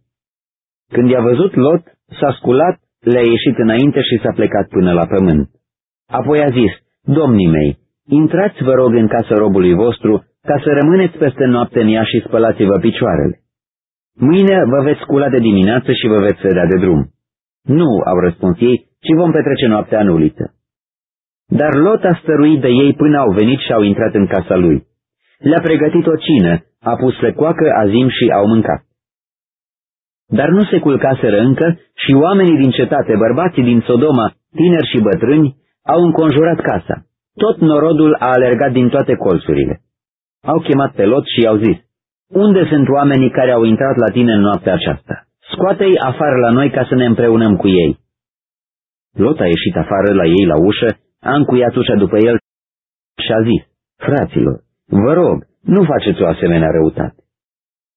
Când i-a văzut Lot, s-a sculat, le-a ieșit înainte și s-a plecat până la pământ. Apoi a zis, Domnii mei, intrați vă rog în casa robului vostru, ca să rămâneți peste noapte în ea și spălați-vă picioarele. Mâine vă veți scula de dimineață și vă veți vedea de drum. Nu, au răspuns ei, ci vom petrece noaptea în uliță. Dar Lot a stăruit de ei până au venit și au intrat în casa lui. Le-a pregătit o cină, a pus lecoacă, azim și au mâncat. Dar nu se culcaseră încă și oamenii din cetate, bărbații din Sodoma, tineri și bătrâni, au înconjurat casa. Tot norodul a alergat din toate colțurile. Au chemat pe Lot și i-au zis, Unde sunt oamenii care au intrat la tine în noaptea aceasta? Scoate-i afară la noi ca să ne împreunăm cu ei. Lot a ieșit afară la ei la ușă, a încuiat ușa după el și a zis, Fraților, vă rog, nu faceți o asemenea răutate.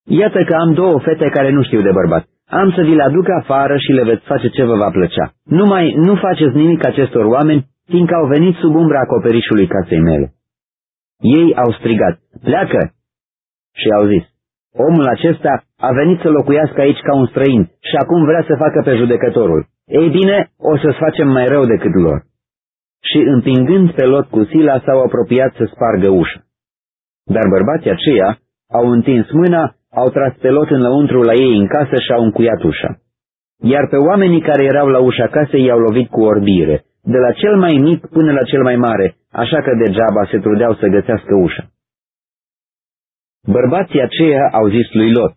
Iată că am două fete care nu știu de bărbat. Am să vi le aduc afară și le veți face ce vă va plăcea. Numai nu faceți nimic acestor oameni, fiindcă au venit sub umbra acoperișului casei mele. Ei au strigat, pleacă! Și au zis, omul acesta a venit să locuiască aici ca un străin și acum vrea să facă pe judecătorul. Ei bine, o să-ți facem mai rău decât lor. Și împingând pe lot cu sila, s-au apropiat să spargă ușa. Dar bărbații aceia au întins mâna, au tras pe lot înăuntru la ei în casă și au încuiat ușa. Iar pe oamenii care erau la ușa casei i-au lovit cu orbire, de la cel mai mic până la cel mai mare, așa că degeaba se trudeau să găsească ușa. Bărbații aceia au zis lui Lot,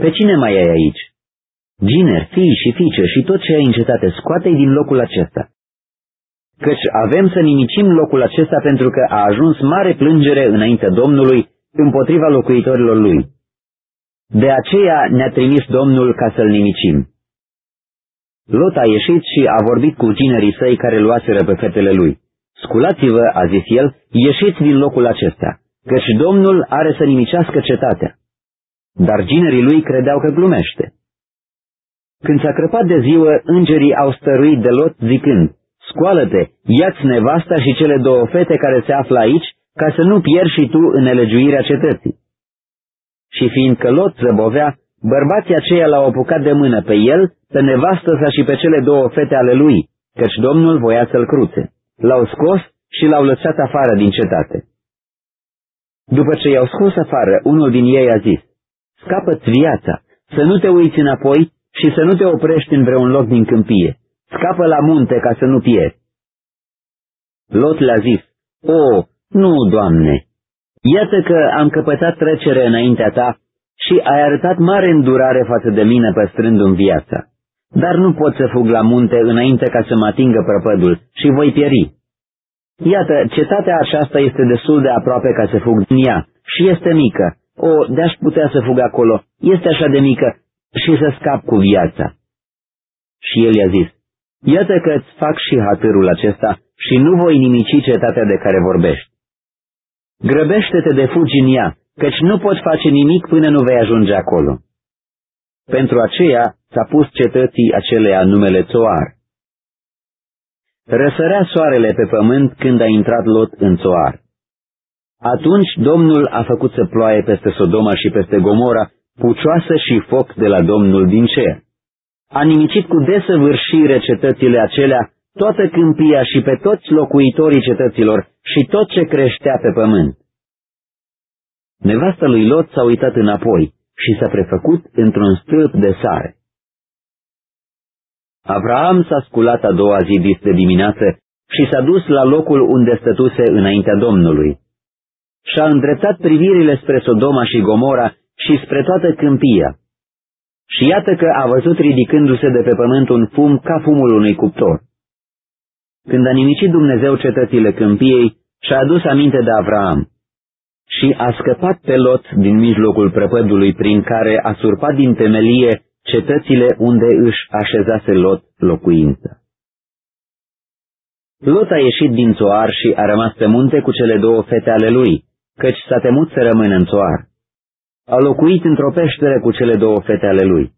Pe cine mai ai aici? Gineri, fii și fiice și tot ce ai în cetate, scoate-i din locul acesta. Căci avem să nimicim locul acesta pentru că a ajuns mare plângere înainte Domnului împotriva locuitorilor lui. De aceea ne-a trimis Domnul ca să-l nimicim. Lot a ieșit și a vorbit cu tinerii săi care luaseră pe fetele lui. Sculați-vă, a zis el, ieșiți din locul acesta, căci Domnul are să nimicească cetatea. Dar ginerii lui credeau că glumește. Când s-a crăpat de ziua, îngerii au stăruit de Lot zicând, Scoală-te, ia-ți nevasta și cele două fete care se află aici, ca să nu pierzi și tu în nelegiuirea cetății. Și fiindcă Lot zăbovea, Bărbații aceia l-au apucat de mână pe el, pe nevastă sa și pe cele două fete ale lui, căci Domnul voia să-l cruțe. L-au scos și l-au lăsat afară din cetate. După ce i-au scos afară, unul din ei a zis, Scapă-ți viața, să nu te uiți înapoi și să nu te oprești în vreun loc din câmpie. Scapă la munte ca să nu pierzi. Lot le-a zis, O, nu, Doamne, iată că am căpătat trecere înaintea ta și ai arătat mare îndurare față de mine păstrându-mi viața. Dar nu pot să fug la munte înainte ca să mă atingă prăpădul și voi pieri. Iată, cetatea aceasta este destul de aproape ca să fug din ea și este mică. O, de-aș putea să fug acolo, este așa de mică și să scap cu viața. Și el i-a zis, iată că îți fac și hatârul acesta și nu voi nimici cetatea de care vorbești. Grăbește-te de fugi în ea căci nu poți face nimic până nu vei ajunge acolo. Pentru aceea s-a pus cetății aceleia numele Țoar. Răsărea soarele pe pământ când a intrat Lot în Țoar. Atunci Domnul a făcut să ploaie peste Sodoma și peste Gomora, pucioasă și foc de la Domnul din cer. A nimicit cu desăvârșire cetățile acelea, toată câmpia și pe toți locuitorii cetăților și tot ce creștea pe pământ. Nevasta lui Lot s-a uitat înapoi și s-a prefăcut într-un stâlp de sare. Abraham s-a sculat a doua zi dis de dimineață și s-a dus la locul unde stătuse înaintea Domnului. Și-a îndreptat privirile spre Sodoma și Gomora și spre toată câmpia. Și iată că a văzut ridicându-se de pe pământ un fum ca fumul unui cuptor. Când a nimicit Dumnezeu cetățile câmpiei, și-a adus aminte de Avram și a scăpat pe Lot din mijlocul prăpădului prin care a surpat din temelie cetățile unde își așezase Lot locuință. Lot a ieșit din Țoar și a rămas pe munte cu cele două fete ale lui, căci s-a temut să rămână în țoar. A locuit într-o peșteră cu cele două fete ale lui.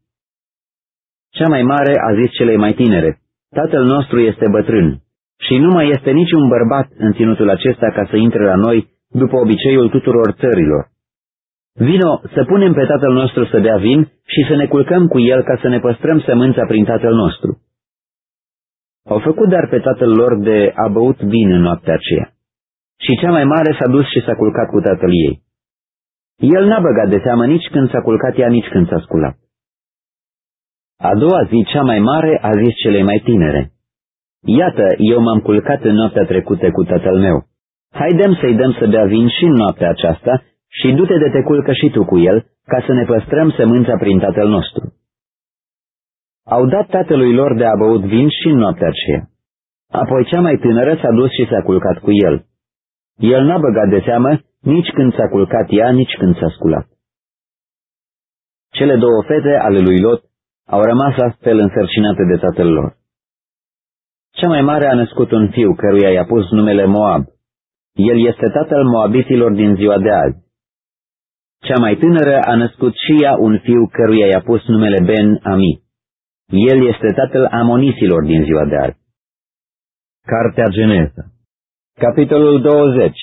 Cea mai mare a zis celei mai tinere, Tatăl nostru este bătrân și nu mai este niciun bărbat în ținutul acesta ca să intre la noi după obiceiul tuturor țărilor. Vino să punem pe tatăl nostru să dea vin și să ne culcăm cu el ca să ne păstrăm sămânța prin tatăl nostru. Au făcut dar pe tatăl lor de a băut vin în noaptea aceea. Și cea mai mare s-a dus și s-a culcat cu tatăl ei. El n-a băgat de seamă nici când s-a culcat ea, nici când s-a sculat. A doua zi, cea mai mare, a zis celei mai tinere. Iată, eu m-am culcat în noaptea trecută cu tatăl meu. Haidem să-i dăm să bea vin și în noaptea aceasta și du-te de te culcă și tu cu el, ca să ne păstrăm sămânța prin tatăl nostru. Au dat tatălui lor de a băut vin și în noaptea aceea. Apoi cea mai tânără s-a dus și s-a culcat cu el. El n-a băgat de seamă nici când s-a culcat ea, nici când s-a sculat. Cele două fete ale lui Lot au rămas astfel însărcinate de tatăl lor. Cea mai mare a născut un fiu căruia i-a pus numele Moab. El este tatăl Moabitilor din ziua de azi. Cea mai tânără a născut și ea un fiu căruia i-a pus numele Ben Ami. El este tatăl amonisilor din ziua de azi. Cartea Geneza Capitolul 20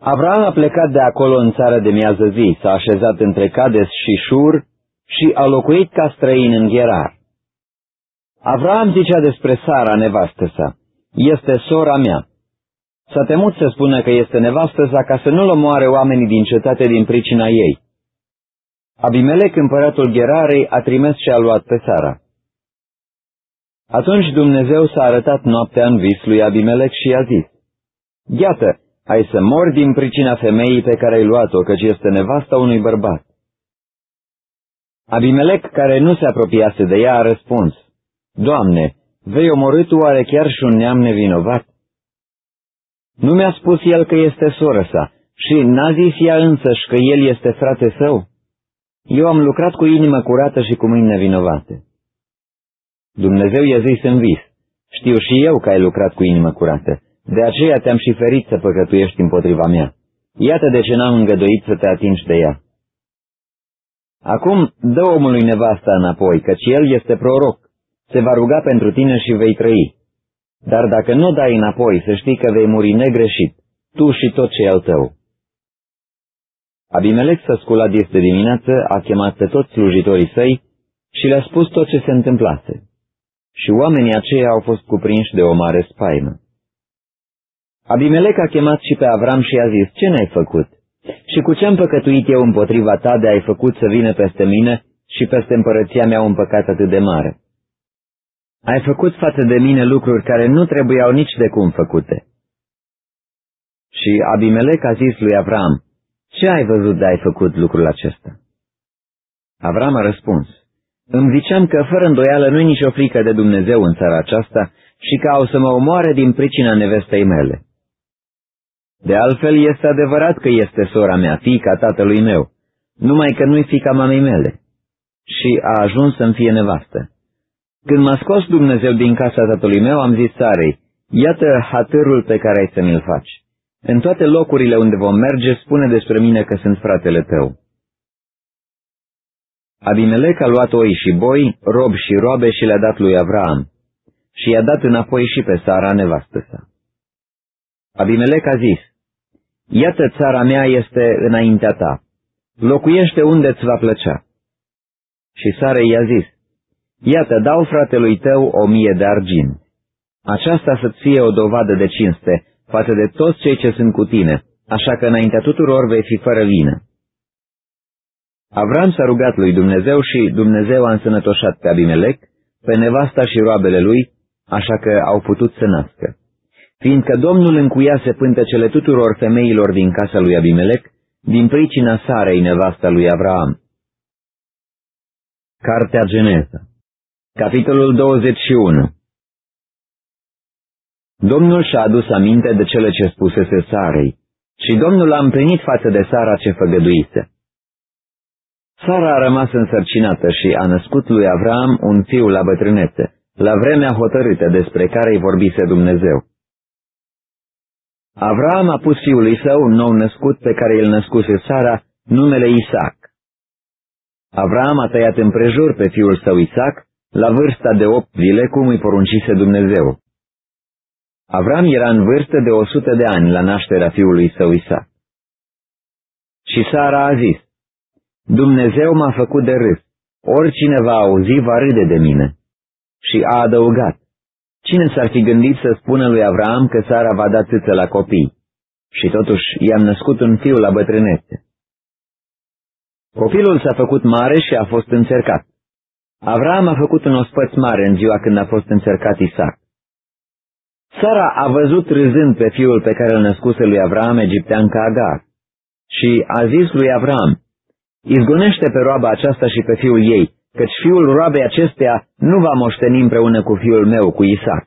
Avram a plecat de acolo în țară de miază zi, s-a așezat între Cades și Șur și a locuit ca străin în Gherar. Avram zicea despre Sara, nevastă sa, este sora mea. S-a temut să spună că este nevastă sa ca să nu-l omoare oamenii din cetate din pricina ei. Abimelec, împăratul Gerarei, a trimis și a luat pe Sara. Atunci Dumnezeu s-a arătat noaptea în vis lui Abimelec și i-a zis, Iată, ai să mori din pricina femeii pe care ai luat-o, căci este nevasta unui bărbat. Abimelec, care nu se apropiase de ea, a răspuns, Doamne, vei omorâ tu oare chiar și un neam nevinovat? Nu mi-a spus el că este soră sa și n-a zis ea însăși că el este frate său? Eu am lucrat cu inimă curată și cu mâini nevinovate. Dumnezeu i-a zis în vis, știu și eu că ai lucrat cu inimă curată, de aceea te-am și ferit să păcătuiești împotriva mea. Iată de ce n-am îngăduit să te atingi de ea. Acum dă omului nevasta înapoi, căci el este proroc, se va ruga pentru tine și vei trăi. Dar dacă nu dai înapoi, să știi că vei muri negreșit, tu și tot ce al tău. Abimelec s-a sculat dis de dimineață, a chemat pe toți slujitorii săi și le-a spus tot ce se întâmplase. Și oamenii aceia au fost cuprinși de o mare spaimă. Abimelec a chemat și pe Avram și a zis, ce ne-ai făcut? Și cu ce-am păcătuit eu împotriva ta de ai făcut să vină peste mine și peste împărăția mea un păcat atât de mare? Ai făcut față de mine lucruri care nu trebuiau nici de cum făcute. Și Abimelec a zis lui Avram, ce ai văzut de ai făcut lucrul acesta? Avram a răspuns, îmi ziceam că fără îndoială nu-i nicio frică de Dumnezeu în țara aceasta și că au să mă omoare din pricina nevestei mele. De altfel este adevărat că este sora mea, fica tatălui meu, numai că nu-i fica mamei mele. Și a ajuns să-mi fie nevastă. Când m-a scos Dumnezeu din casa tatălui meu, am zis Sarei, iată hatărul pe care ai să mi-l faci. În toate locurile unde vom merge, spune despre mine că sunt fratele tău. Abimelec a luat oi și boi, rob și robe și le-a dat lui Avram și i-a dat înapoi și pe Sara, nevastă sa. Abimelec a zis, Iată țara mea este înaintea ta, locuiește unde îți va plăcea. Și Sara i-a zis, Iată, dau fratelui tău o mie de argint. Aceasta să-ți fie o dovadă de cinste față de toți cei ce sunt cu tine, așa că înaintea tuturor vei fi fără vină. Avram s-a rugat lui Dumnezeu și Dumnezeu a însănătoșat pe Abimelec, pe nevasta și roabele lui, așa că au putut să nască. Fiindcă Domnul încuiase pântecele tuturor femeilor din casa lui Abimelec, din pricina Sarei nevasta lui Avram. Cartea Geneza Capitolul 21 Domnul și-a adus aminte de cele ce spusese Sarei și Domnul a împlinit față de Sara ce făgăduise. Sara a rămas însărcinată și a născut lui Avram un fiu la bătrânețe, la vremea hotărâtă despre care îi vorbise Dumnezeu. Avram a pus fiului său, nou născut, pe care îl născuse Sara, numele Isaac. Avram a tăiat împrejur pe fiul său Isaac, la vârsta de opt zile, cum îi poruncise Dumnezeu. Avram era în vârstă de o sută de ani la nașterea fiului său Isaac. Și Sara a zis, Dumnezeu m-a făcut de râs, oricine va auzi va râde de mine. Și a adăugat, cine s-ar fi gândit să spună lui Avram că Sara va da țâță la copii? Și totuși i-am născut un fiu la bătrânețe. Copilul s-a făcut mare și a fost încercat. Avram a făcut un ospăț mare în ziua când a fost încercat Isaac. Sara a văzut râzând pe fiul pe care îl născuse lui Avram egiptean ca Agar și a zis lui Avram, Izgonește pe roaba aceasta și pe fiul ei, căci fiul roabei acesteia nu va moșteni împreună cu fiul meu, cu Isaac.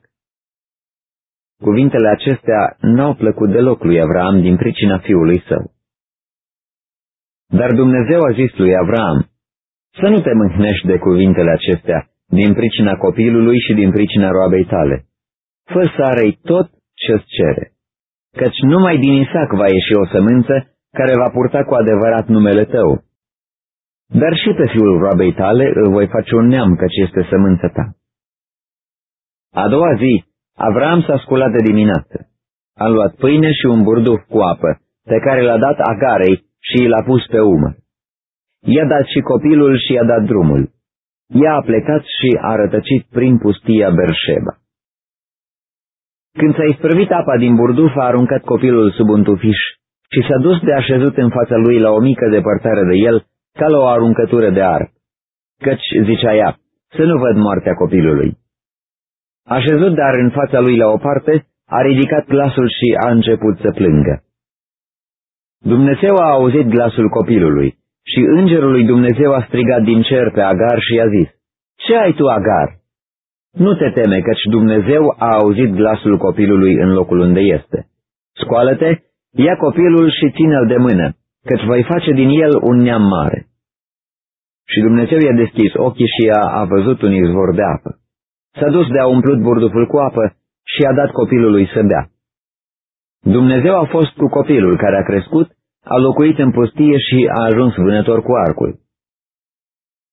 Cuvintele acestea n-au plăcut deloc lui Avram din pricina fiului său. Dar Dumnezeu a zis lui Avram, să nu te mâhnești de cuvintele acestea din pricina copilului și din pricina roabei tale. Fă să tot ce-ți cere, căci numai din Isaac va ieși o sămânță care va purta cu adevărat numele tău. Dar și pe fiul roabei tale îl voi face un neam, căci este sămânța ta. A doua zi, Avram s-a sculat de dimineață. A luat pâine și un burduf cu apă, pe care l-a dat Agarei și l-a pus pe umăr. I-a dat și copilul și i-a dat drumul. Ea a plecat și a rătăcit prin pustia Berșeba. Când s-a isprăvit apa din burduf, a aruncat copilul sub un tufiș și s-a dus de așezut în fața lui la o mică depărtare de el, ca la o aruncătură de arc. Căci, zicea ea, să nu văd moartea copilului. Așezut dar în fața lui la o parte, a ridicat glasul și a început să plângă. Dumnezeu a auzit glasul copilului și îngerul lui Dumnezeu a strigat din cer pe Agar și i-a zis, Ce ai tu, Agar? Nu te teme, căci Dumnezeu a auzit glasul copilului în locul unde este. Scoală-te, ia copilul și ține-l de mână, căci voi face din el un neam mare. Și Dumnezeu i-a deschis ochii și a, a văzut un izvor de apă. S-a dus de a umplut burduful cu apă și a dat copilului să bea. Dumnezeu a fost cu copilul care a crescut, a locuit în pustie și a ajuns vânător cu arcul.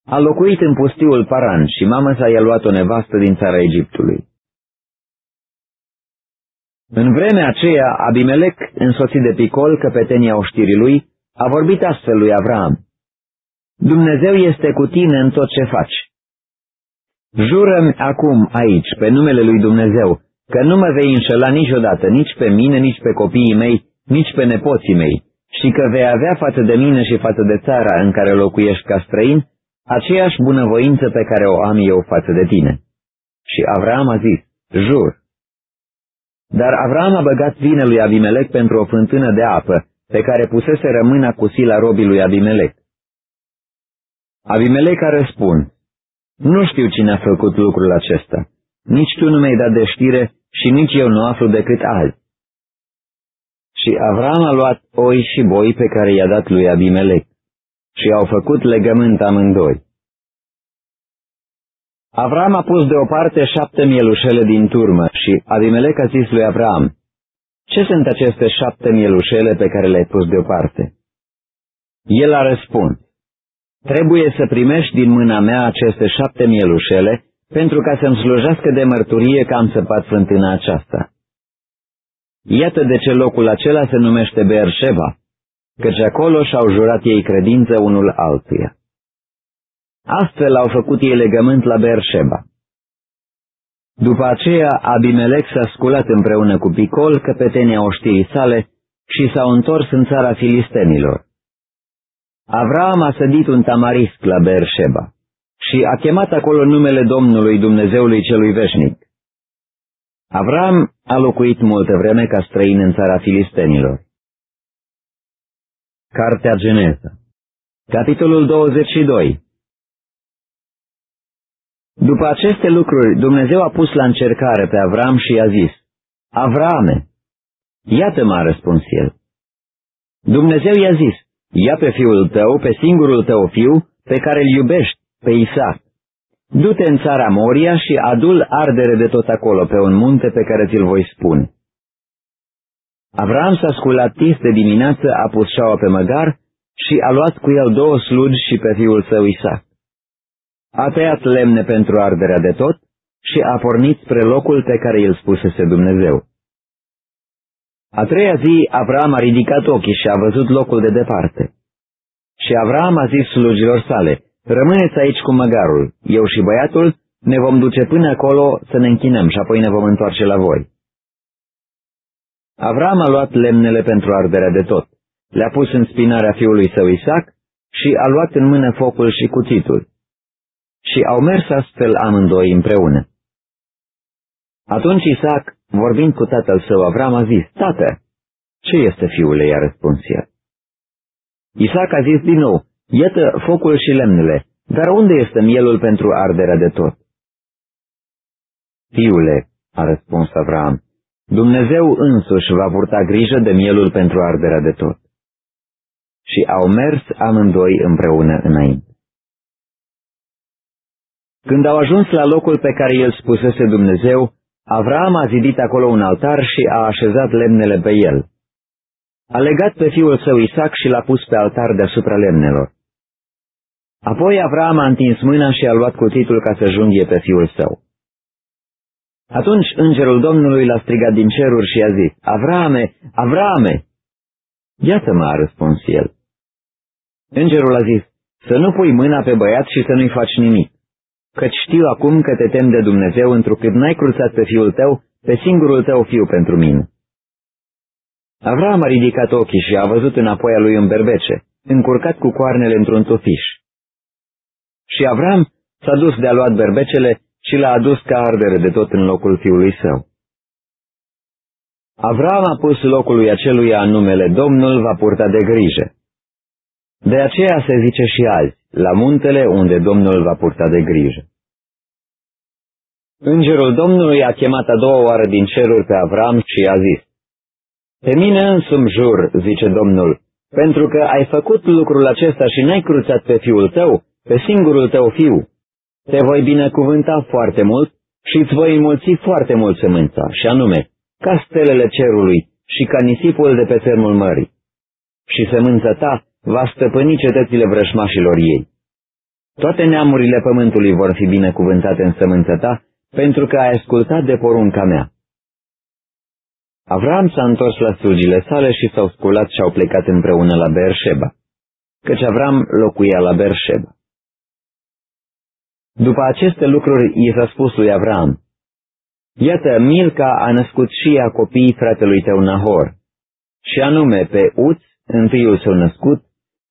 A locuit în pustiul Paran și mama sa i-a luat o nevastă din țara Egiptului. În vremea aceea, Abimelec, însoțit de Picol, căpetenia oștirii lui, a vorbit astfel lui Avram. Dumnezeu este cu tine în tot ce faci. Jură-mi acum aici, pe numele lui Dumnezeu, că nu mă vei înșela niciodată, nici pe mine, nici pe copiii mei, nici pe nepoții mei, și că vei avea față de mine și față de țara în care locuiești ca străin, aceeași bunăvoință pe care o am eu față de tine. Și Avram a zis, jur. Dar Avram a băgat vine lui Abimelec pentru o fântână de apă, pe care pusese rămâna cu sila robii lui Abimelec. Abimelec a răspuns, nu știu cine a făcut lucrul acesta, nici tu nu mi-ai dat de știre și nici eu nu aflu decât azi. Și Avram a luat oi și boi pe care i-a dat lui Abimelec și au făcut legământ amândoi. Avram a pus deoparte șapte mielușele din turmă și Abimelec a zis lui Avram, Ce sunt aceste șapte mielușele pe care le-ai pus deoparte? El a răspuns, Trebuie să primești din mâna mea aceste șapte mielușele pentru ca să-mi slujească de mărturie că am săpat fântâna aceasta. Iată de ce locul acela se numește Beersheba, căci acolo și-au jurat ei credință unul altuia. Astfel au făcut ei legământ la Beersheba. După aceea, Abimelec s-a sculat împreună cu Picol, căpetenia oștirii sale, și s-au întors în țara filistenilor. Avram a sădit un tamarisc la Beersheba și a chemat acolo numele Domnului Dumnezeului celui veșnic. Avram a locuit multă vreme ca străin în țara filistenilor. Cartea Geneza Capitolul 22 După aceste lucruri, Dumnezeu a pus la încercare pe Avram și i-a zis, Avrame, iată-mă, a răspuns el. Dumnezeu i-a zis, ia pe fiul tău, pe singurul tău fiu, pe care îl iubești, pe Isaac. Du-te în țara Moria și adul ardere de tot acolo, pe un munte pe care ți-l voi spune. Avram s-a sculat tis de dimineață, a pus șaua pe măgar și a luat cu el două slugi și pe fiul său Isaac. A tăiat lemne pentru arderea de tot și a pornit spre locul pe care îl spusese Dumnezeu. A treia zi, Avram a ridicat ochii și a văzut locul de departe. Și Avram a zis slugilor sale, rămâneți aici cu măgarul, eu și băiatul ne vom duce până acolo să ne închinăm și apoi ne vom întoarce la voi. Avram a luat lemnele pentru arderea de tot, le-a pus în spinarea fiului său Isaac și a luat în mână focul și cuțitul. Și au mers astfel amândoi împreună. Atunci Isaac, vorbind cu tatăl său Avram, a zis, Tată, ce este fiule? i-a răspuns el. Isaac a zis din nou, Iată focul și lemnele, dar unde este mielul pentru arderea de tot? Fiule, a răspuns Avram, Dumnezeu însuși va purta grijă de mielul pentru arderea de tot. Și au mers amândoi împreună înainte. Când au ajuns la locul pe care el spusese Dumnezeu, Avram a zidit acolo un altar și a așezat lemnele pe el. A legat pe fiul său Isaac și l-a pus pe altar deasupra lemnelor. Apoi Avram a întins mâna și a luat cuțitul ca să junghie pe fiul său. Atunci îngerul Domnului l-a strigat din ceruri și a zis, Avrame, Avrame! Iată-mă, a răspuns el. Îngerul a zis, să nu pui mâna pe băiat și să nu-i faci nimic, căci știu acum că te tem de Dumnezeu, întrucât n-ai cruțat pe fiul tău, pe singurul tău fiu pentru mine. Avram a ridicat ochii și a văzut înapoi a lui un berbece, încurcat cu coarnele într-un tufiș. Și Avram s-a dus de-a luat berbecele și l-a adus ca ardere de tot în locul fiului său. Avram a pus locului aceluia numele Domnul va purta de grijă. De aceea se zice și azi, la muntele unde Domnul va purta de grijă. Îngerul Domnului a chemat a doua oară din ceruri pe Avram și a zis, Pe mine însumi jur, zice Domnul, pentru că ai făcut lucrul acesta și n-ai cruțat pe fiul tău, pe singurul tău fiu, te voi binecuvânta foarte mult și îți voi înmulți foarte mult sămânța, și anume, ca stelele cerului și ca nisipul de pe țărmul mării. Și sămânța ta va stăpâni cetățile vrășmașilor ei. Toate neamurile pământului vor fi binecuvântate în sămânța ta, pentru că ai ascultat de porunca mea. Avram s-a întors la slujile sale și s-au sculat și au plecat împreună la Berșeba, căci Avram locuia la Berșeba. După aceste lucruri i s-a spus lui Avram, Iată, Milca a născut și ea copiii fratelui tău Nahor, și anume pe Uț, întâiul său născut,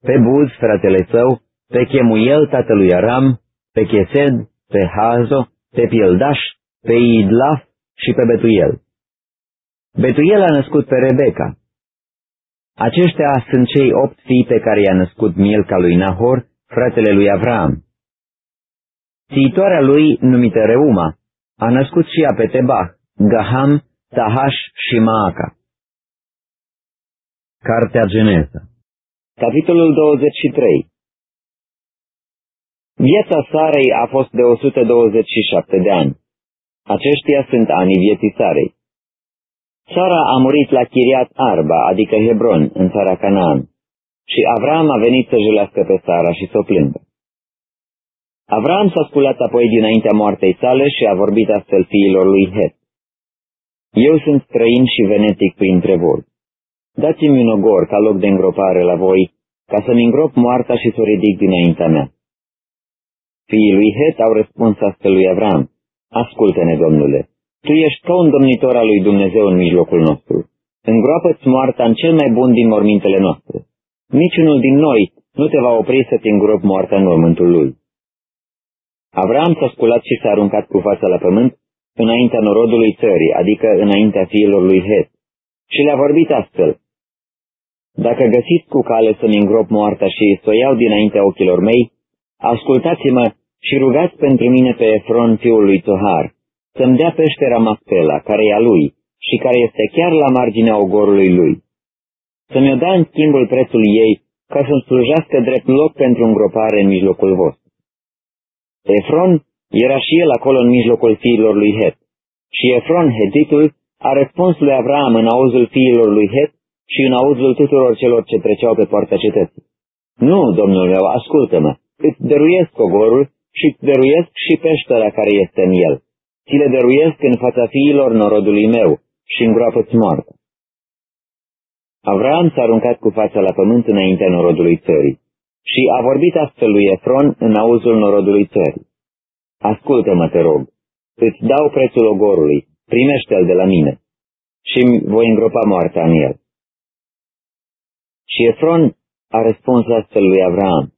pe Buz, fratele său, pe Chemuel, tatălui Aram, pe Chesed, pe Hazo, pe Pildaș, pe Idlaf și pe Betuel. Betuel a născut pe Rebecca. Aceștia sunt cei opt fii pe care i-a născut Milca lui Nahor, fratele lui Avram. Țiitoarea lui, numită Reuma, a născut și ea pe Tebah, Gaham, Tahash și Maaca. Cartea Geneza Capitolul 23 Viața Sarei a fost de 127 de ani. Aceștia sunt anii vieții Sarei. Sara a murit la Chiriat Arba, adică Hebron, în țara Canaan, și Avram a venit să julească pe Sara și să o plângă. Avram s-a sculat apoi dinaintea moartei sale și a vorbit astfel fiilor lui Het. Eu sunt străin și venetic printre voi. Dați-mi un ogor ca loc de îngropare la voi, ca să-mi îngrop moarta și să o ridic dinaintea mea. Fiii lui Het au răspuns astfel lui Avram, Ascultă-ne, domnule, tu ești ca un domnitor al lui Dumnezeu în mijlocul nostru. Îngroapă-ți moarta în cel mai bun din mormintele noastre. Niciunul din noi nu te va opri să-ți îngrop moarta în mormântul lui. Avram s-a sculat și s-a aruncat cu fața la pământ înaintea norodului țării, adică înaintea fiilor lui Het, și le-a vorbit astfel. Dacă găsiți cu cale să-mi îngrop moartea și să o iau dinaintea ochilor mei, ascultați-mă și rugați pentru mine pe Efron, fiul lui Tohar, să-mi dea peștera Macpela, care e a lui și care este chiar la marginea ogorului lui. Să-mi o dea în schimbul prețul ei, ca să-mi slujească drept loc pentru îngropare în mijlocul vostru. Efron era și el acolo în mijlocul fiilor lui Het. Și Efron, Hetitul, a răspuns lui Avram în auzul fiilor lui Het și în auzul tuturor celor ce treceau pe poarta cetății. Nu, domnul meu, ascultă-mă, îți dăruiesc ogorul și îți dăruiesc și peștera care este în el. Ți le dăruiesc în fața fiilor norodului meu și îngroapă-ți moartă. Avram s-a aruncat cu fața la pământ înaintea norodului țării și a vorbit astfel lui Efron în auzul norodului țării. Ascultă-mă, te rog, îți dau prețul ogorului, primește-l de la mine și voi îngropa moartea în el. Și Efron a răspuns astfel lui Avram,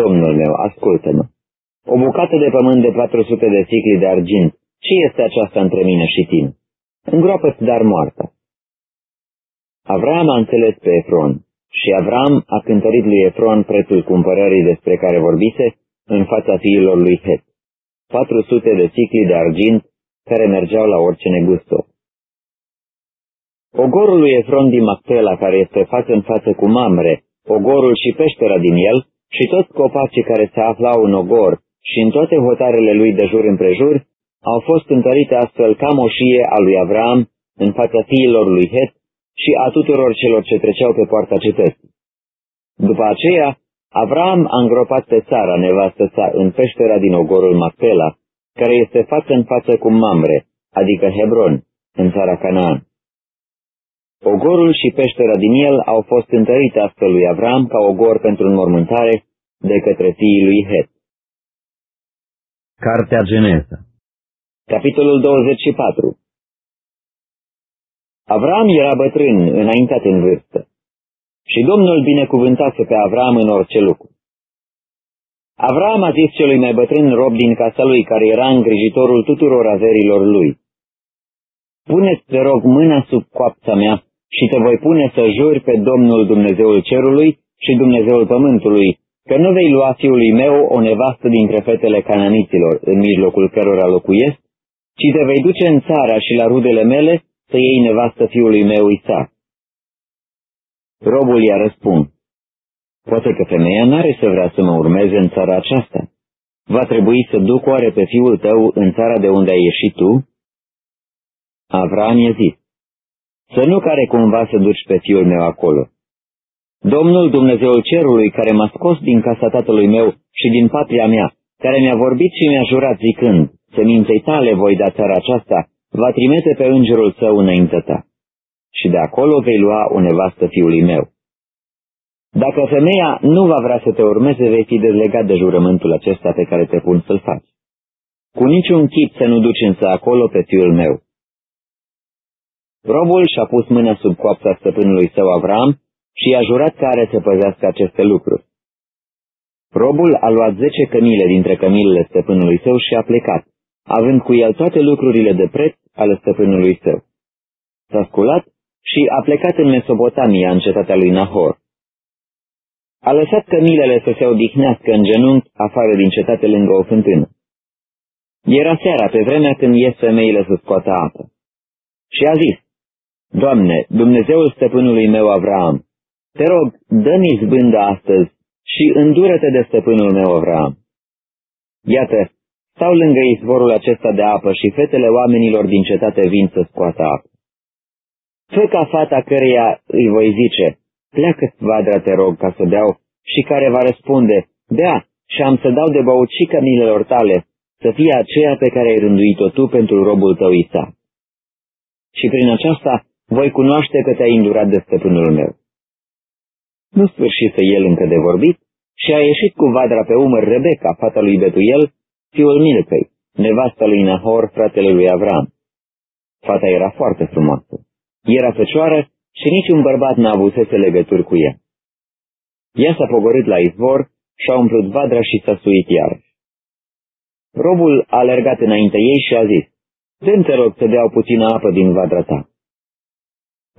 Domnul meu, ascultă-mă, o bucată de pământ de 400 de sicli de argint, ce este aceasta între mine și tine? Îngroapă-ți dar moartea. Avram a înțeles pe Efron și Avram a cântărit lui Efron prețul cumpărării despre care vorbise în fața fiilor lui Het. 400 de sicli de argint care mergeau la orice negustor. Ogorul lui Efron din Macpela, care este față în față cu Mamre, ogorul și peștera din el, și toți copacii care se aflau în ogor și în toate hotarele lui de jur împrejur, au fost întărite astfel ca moșie a lui Avram în fața fiilor lui Het și a tuturor celor ce treceau pe poarta cetății. După aceea, Avram a îngropat pe țara nevastă sa în peștera din ogorul Macpela, care este față în față cu Mamre, adică Hebron, în țara Canaan. Ogorul și peștera din el au fost întărite astfel lui Avram ca ogor pentru înmormântare de către fiii lui Het. Cartea Geneza Capitolul 24 Avram era bătrân, înaintat în vârstă. Și Domnul binecuvântase pe Avram în orice lucru. Avram a zis celui mai bătrân rob din casa lui, care era îngrijitorul tuturor averilor lui. Puneți, te rog, mâna sub coapța mea și te voi pune să juri pe Domnul Dumnezeul cerului și Dumnezeul pământului, că nu vei lua fiului meu o nevastă dintre fetele cananiților, în mijlocul cărora locuiesc, ci te vei duce în țara și la rudele mele să iei nevastă fiului meu Isaac. Robul i-a răspuns, poate că femeia n-are să vrea să mă urmeze în țara aceasta. Va trebui să duc oare pe fiul tău în țara de unde ai ieșit tu? Avram i-a zis, să nu care cumva să duci pe fiul meu acolo. Domnul Dumnezeul Cerului, care m-a scos din casa tatălui meu și din patria mea, care mi-a vorbit și mi-a jurat zicând, seminței tale voi da țara aceasta, va trimite pe îngerul său înainte ta. Și de acolo vei lua o nevastă fiului meu. Dacă femeia nu va vrea să te urmeze, vei fi dezlegat de jurământul acesta pe care te pun să-l faci. Cu niciun chip să nu duci însă acolo pe fiul meu. Robul și-a pus mâna sub coapsa stăpânului său Avram și i-a jurat că are să păzească aceste lucruri. Robul a luat zece cămile dintre cămilele stăpânului său și a plecat, având cu el toate lucrurile de preț ale stăpânului său. S-a sculat și a plecat în Mesopotamia, în cetatea lui Nahor. A lăsat cămilele să se odihnească în genunchi afară din cetate lângă o fântână. Era seara, pe vremea când ies femeile să scoată apă. Și a zis, Doamne, Dumnezeul stăpânului meu Avram, te rog, dă-mi zbândă astăzi și îndură-te de stăpânul meu Avram. Iată, stau lângă izvorul acesta de apă și fetele oamenilor din cetate vin să scoată apă. Fă ca fata căreia îi voi zice, pleacă vadra te rog ca să beau, și care va răspunde, bea, și am să dau de băut și cămilelor tale, să fie aceea pe care ai rânduit-o tu pentru robul tău Isa. Și prin aceasta voi cunoaște că te-ai îndurat de stăpânul meu. Nu sfârșise el încă de vorbit și a ieșit cu vadra pe umăr Rebecca, fata lui Betuel, fiul Milcăi, nevasta lui Nahor, fratele lui Avram. Fata era foarte frumoasă. Era fecioară și niciun bărbat n-a avusese legături cu ea. Ea s-a pogorât la izvor și a umplut vadra și s-a suit iarăși. Robul a alergat înainte ei și a zis, Dă-mi te rog să beau puțină apă din vadra ta.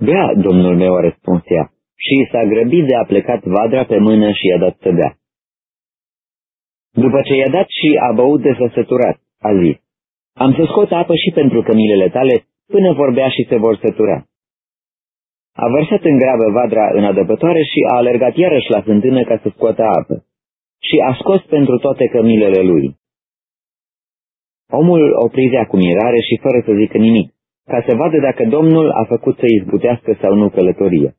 Bea, domnul meu, a răspuns ea, și s-a grăbit de a plecat vadra pe mână și i-a dat să bea. După ce i-a dat și a băut de săturat, a zis, am să scot apă și pentru cămilele tale până vorbea și se vor sătura. A vărsat în grabă vadra în adăpătoare și a alergat iarăși la fântână ca să scoată apă. Și a scos pentru toate cămilele lui. Omul o privea cu mirare și fără să zică nimic, ca să vadă dacă Domnul a făcut să izbutească sau nu călătoria.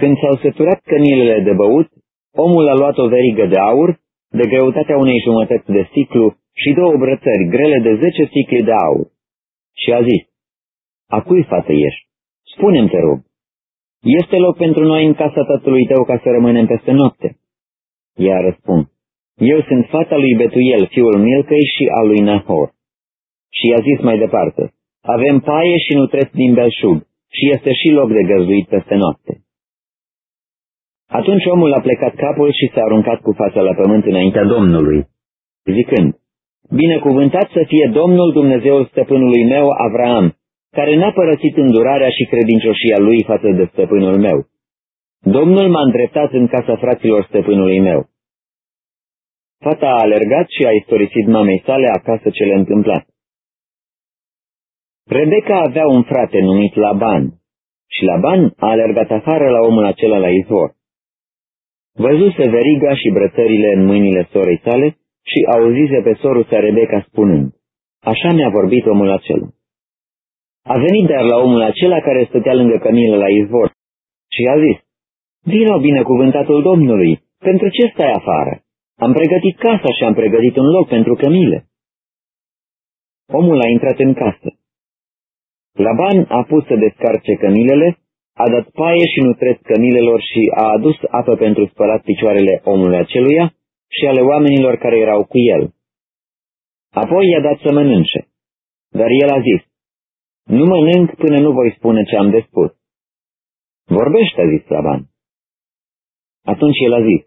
Când s-au săturat cănilele de băut, omul a luat o verigă de aur, de greutatea unei jumătăți de siclu și două brățări grele de zece sicli de aur. Și a zis, A cui fată ești? Spune-mi, te rog. Este loc pentru noi în casa tatălui tău ca să rămânem peste noapte? Ea răspund, Eu sunt fata lui Betuel, fiul Milcăi și al lui Nahor. Și i-a zis mai departe, Avem paie și nutreți din belșug și este și loc de găzduit peste noapte. Atunci omul a plecat capul și s-a aruncat cu fața la pământ înaintea Domnului, zicând, Binecuvântat să fie Domnul Dumnezeul stăpânului meu, Avraam, care n-a părăsit îndurarea și credincioșia lui față de stăpânul meu. Domnul m-a îndreptat în casa fraților stăpânului meu. Fata a alergat și a istorisit mamei sale acasă cele întâmplat. Rebecca avea un frate numit Laban și Laban a alergat afară la omul acela la izvor. Văzuse veriga și brățările în mâinile sorei sale și auzise pe soruța Rebecca spunând, Așa mi-a vorbit omul acela. A venit dar la omul acela care stătea lângă cămilă la izvor și a zis, Vino binecuvântatul Domnului, pentru ce stai afară? Am pregătit casa și am pregătit un loc pentru cămile. Omul a intrat în casă. Laban a pus să descarce cămilele, a dat paie și nutreț cămilelor și a adus apă pentru spălat picioarele omului aceluia și ale oamenilor care erau cu el. Apoi i-a dat să mănânce. Dar el a zis, nu mănânc până nu voi spune ce am de spus. Vorbește, a zis Laban. Atunci el a zis,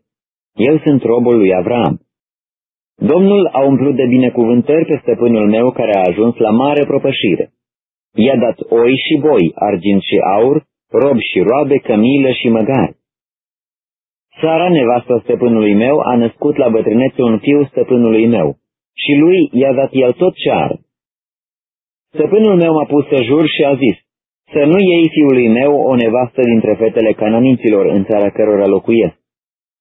eu sunt robul lui Avram. Domnul a umplut de binecuvântări pe stăpânul meu care a ajuns la mare propășire. I-a dat oi și boi, argint și aur, rob și roabe, cămilă și măgari. Sara, nevastă stăpânului meu, a născut la bătrânețe un fiu stăpânului meu și lui i-a dat el tot ce are. Stăpânul meu m-a pus să jur și a zis, să nu iei fiului meu o nevastă dintre fetele cananiților în țara cărora locuiesc,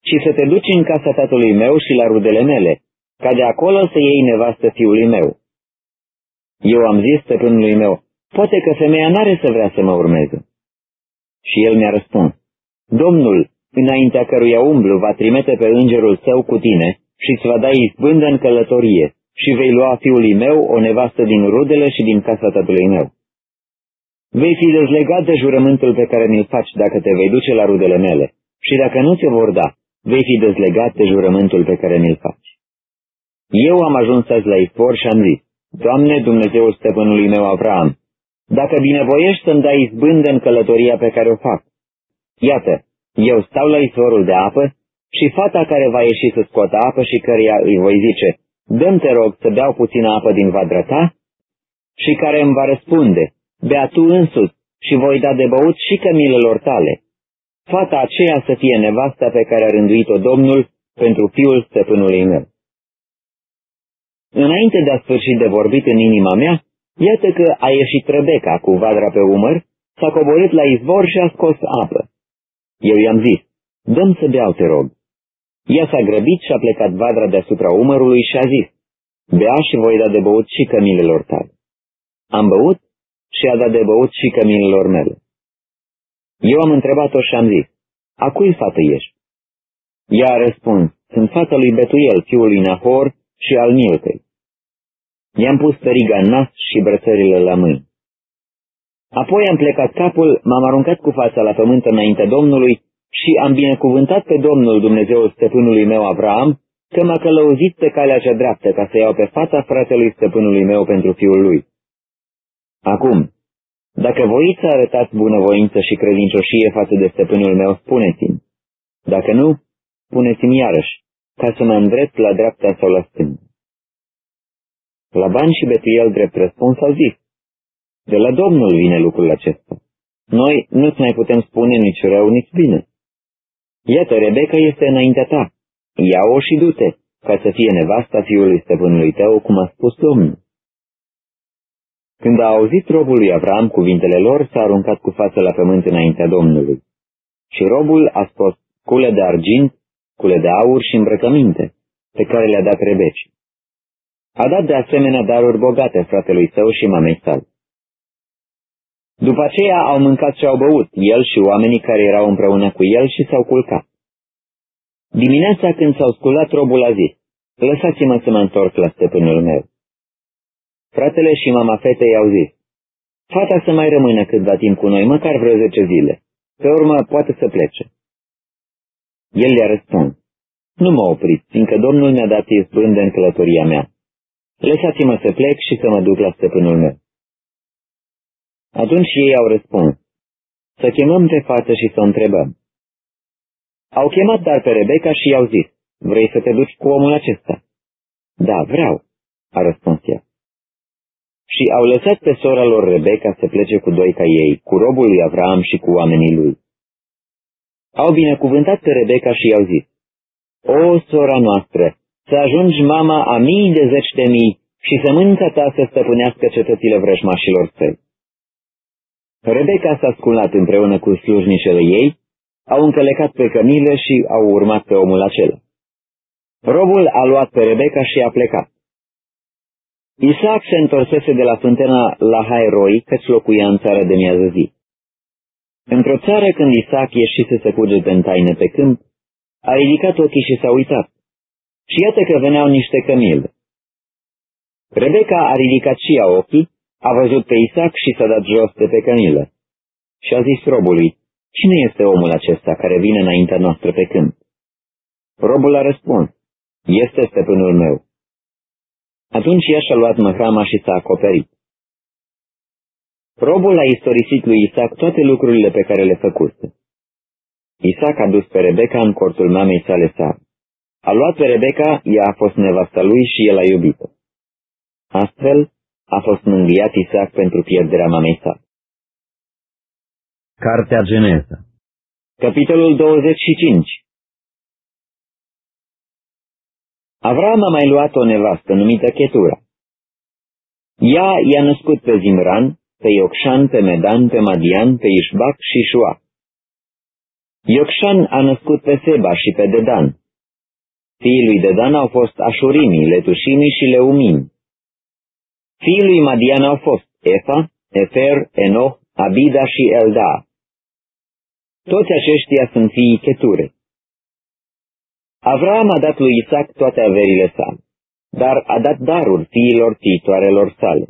ci să te duci în casa tatălui meu și la rudele mele, ca de acolo să iei nevastă fiului meu. Eu am zis stăpânului meu, poate că femeia n-are să vrea să mă urmeze. Și el mi-a răspuns, Domnul, înaintea căruia umblu, va trimite pe îngerul său cu tine și îți va da izbândă în călătorie și vei lua fiului meu o nevastă din rudele și din casa tatălui meu. Vei fi dezlegat de jurământul pe care mi-l faci dacă te vei duce la rudele mele și dacă nu ți vor da, vei fi dezlegat de jurământul pe care mi-l faci. Eu am ajuns azi la izvor și am zis, Doamne, Dumnezeul stăpânului meu Avram, dacă binevoiești să-mi dai izbândă în călătoria pe care o fac. Iată, eu stau la izvorul de apă și fata care va ieși să scoată apă și căreia îi voi zice, dăm te rog să beau puțină apă din vadra ta, și care îmi va răspunde, bea tu însuți și voi da de băut și cămilelor tale. Fata aceea să fie nevasta pe care a rânduit-o Domnul pentru fiul stăpânului meu. Înainte de a sfârși de vorbit în inima mea, iată că a ieșit Rebecca cu vadra pe umăr, s-a coborât la izvor și a scos apă. Eu i-am zis, dăm să beau, te rog. Ea s-a grăbit și a plecat vadra deasupra umărului și a zis, Bea și voi da de băut și cămilelor tale. Am băut și a dat de băut și cămilelor mele. Eu am întrebat-o și am zis, A cui fată ești? Ea a răspuns, sunt fata lui Betuel, fiul lui Nahor și al Milcăi. I-am pus tăriga în nas și brățările la mâini. Apoi am plecat capul, m-am aruncat cu fața la pământ înainte Domnului și am binecuvântat pe Domnul Dumnezeul stăpânului meu Avram, că m-a călăuzit pe calea cea dreaptă ca să iau pe fața fratelui stăpânului meu pentru fiul lui. Acum, dacă voiți să arătați bunăvoință și credincioșie față de stăpânul meu, spuneți-mi. Dacă nu, spuneți-mi iarăși, ca să mă îndrept la dreapta sau la stânga. Laban și Betuel drept răspuns au zis, de la Domnul vine lucrul acesta. Noi nu-ți mai putem spune nici rău, nici bine. Iată, Rebecca este înaintea ta. Ia-o și du-te, ca să fie nevasta fiului stăpânului tău, cum a spus Domnul. Când a auzit robul lui Avram cuvintele lor, s-a aruncat cu fața la pământ înaintea Domnului. Și robul a scos cule de argint, cule de aur și îmbrăcăminte, pe care le-a dat Rebeci. A dat de asemenea daruri bogate fratelui său și mamei sale. După aceea au mâncat și au băut, el și oamenii care erau împreună cu el și s-au culcat. Dimineața când s-au sculat, robul a zis, lăsați-mă să mă întorc la stăpânul meu. Fratele și mama fetei au zis, fata să mai rămână câtva timp cu noi, măcar vreo zece zile. Pe urmă poate să plece. El le-a răspuns, nu mă opriți, fiindcă Domnul mi-a dat izbândă în călătoria mea. Lăsați-mă să plec și să mă duc la stăpânul meu. Atunci ei au răspuns, să chemăm pe față și să o întrebăm. Au chemat dar pe Rebecca și i-au zis, vrei să te duci cu omul acesta? Da, vreau, a răspuns ea. Și au lăsat pe sora lor Rebecca să plece cu doi ca ei, cu robul lui Avram și cu oamenii lui. Au binecuvântat pe Rebecca și i-au zis, O, sora noastră, să ajungi mama a mii de zeci de mii și să mânca ta să stăpânească cetățile vrăjmașilor săi. Rebecca s-a sculat împreună cu slujnicele ei, au încălecat pe cămile și au urmat pe omul acela. Robul a luat pe Rebecca și a plecat. Isaac se întorsese de la fântena la Hairoi, căci locuia în țară de miază zi. Într-o țară când Isaac ieșise să cugete în taine pe câmp, a ridicat ochii și s-a uitat. Și iată că veneau niște cămile. Rebecca a ridicat și ea ochii, a văzut pe Isaac și s-a dat jos de pe cămilă. Și a zis robului, cine este omul acesta care vine înaintea noastră pe câmp? Robul a răspuns, este stăpânul meu. Atunci ea și-a luat măhrama și s-a acoperit. Robul a istorisit lui Isaac toate lucrurile pe care le făcuse. Isaac a dus pe Rebecca în cortul mamei sale Sar. A luat pe Rebecca, ea a fost nevasta lui și el a iubit-o. Astfel, a fost mângâiat Isaac pentru pierderea mamei sale. Cartea Geneza Capitolul 25 Avram a mai luat o nevastă numită Chetura. Ea i-a născut pe Zimran, pe Iocșan, pe Medan, pe Madian, pe Ișbac și Șua. Iocșan a născut pe Seba și pe Dedan. Fiii lui Dedan au fost Așurimii, Letușimii și Leumimi. Fiii lui Madian au fost Efa, Efer, Enoch, Abida și Elda. Toți aceștia sunt fiii Cheture. Avram a dat lui Isaac toate averile sale, dar a dat daruri fiilor fiitoarelor sale.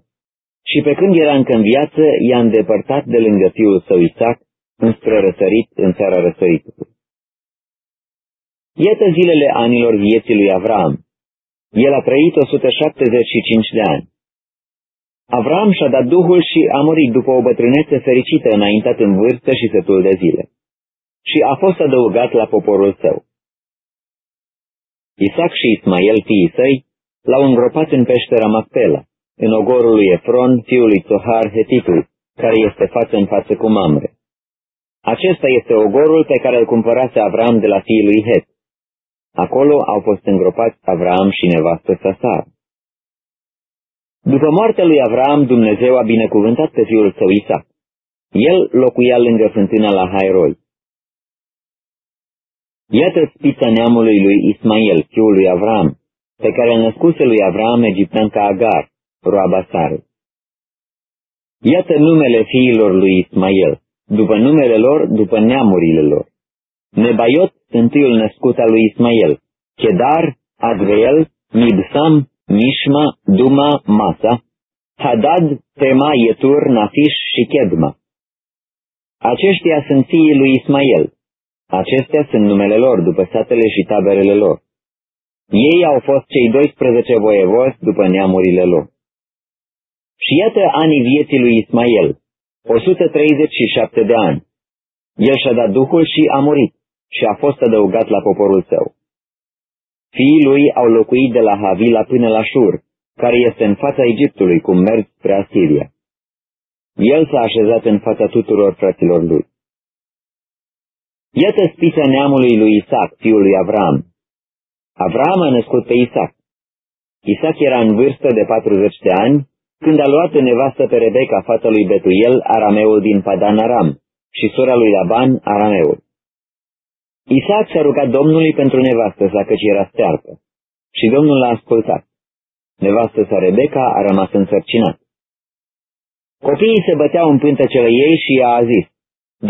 Și pe când era încă în viață, i-a îndepărtat de lângă fiul său Isaac, înspre răsărit în țara răsăritului. Iată zilele anilor vieții lui Avram. El a trăit 175 de ani. Avram și-a dat Duhul și a murit după o bătrânețe fericită înaintat în vârstă și sătul de zile. Și a fost adăugat la poporul său. Isaac și Ismael, fiii săi, l-au îngropat în peștera Macpela, în ogorul lui Efron, fiul lui Tohar Hetitul, care este față în față cu Mamre. Acesta este ogorul pe care îl cumpărase Avram de la fiul lui Het. Acolo au fost îngropați Avram și nevastă sa Sara. După moartea lui Avram, Dumnezeu a binecuvântat pe fiul său Isaac. El locuia lângă fântâna la Hairoi. Iată spița neamului lui Ismael, fiul lui Avram, pe care îl născuse lui Avram egipteanca Agar, roaba sare. Iată numele fiilor lui Ismael, după numele lor, după neamurile lor. Nebaiot, întâiul născut al lui Ismael, Chedar, Adveel, Mibsam, Mishma, Duma, Masa, Hadad, Tema, Yetur, Nafish și Kedma. Aceștia sunt fiii lui Ismael. Acestea sunt numele lor, după satele și taberele lor. Ei au fost cei 12 voievozi după neamurile lor. Și iată anii vieții lui Ismael, 137 de ani. El și-a dat Duhul și a murit și a fost adăugat la poporul său. Fiii lui au locuit de la Havila până la Shur, care este în fața Egiptului, cum merg spre Asiria. El s-a așezat în fața tuturor fraților lui. Iată spița neamului lui Isaac, fiul lui Avram. Avram a născut pe Isaac. Isaac era în vârstă de 40 de ani, când a luat nevastă pe Rebecca, fata lui Betuel, arameul din Padan Aram, și sora lui Laban, arameul. Isaac s-a rugat Domnului pentru nevastă sa, căci era stearpă. Și Domnul l-a ascultat. Nevastă sa Rebecca a rămas însărcinat. Copiii se băteau în pântecele ei și ea a zis,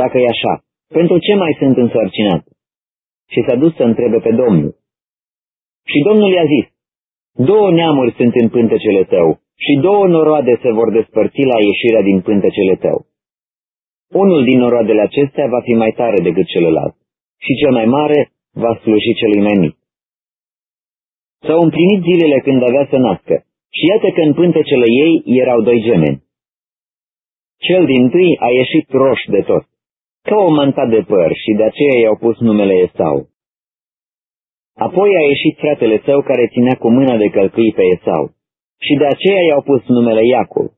dacă e așa, pentru ce mai sunt însărcinat? Și s-a dus să întrebe pe Domnul. Și Domnul i-a zis, două neamuri sunt în pântecele tău și două noroade se vor despărți la ieșirea din pântecele tău. Unul din noroadele acestea va fi mai tare decât celălalt și cel mai mare va sluji celui mai mic. S-au împlinit zilele când avea să nască și iată că în pântecele ei erau doi gemeni. Cel din tâi a ieșit roș de tot, ca o manta de păr și de aceea i-au pus numele Esau. Apoi a ieșit fratele său care ținea cu mâna de călcâi pe Esau și de aceea i-au pus numele Iacov.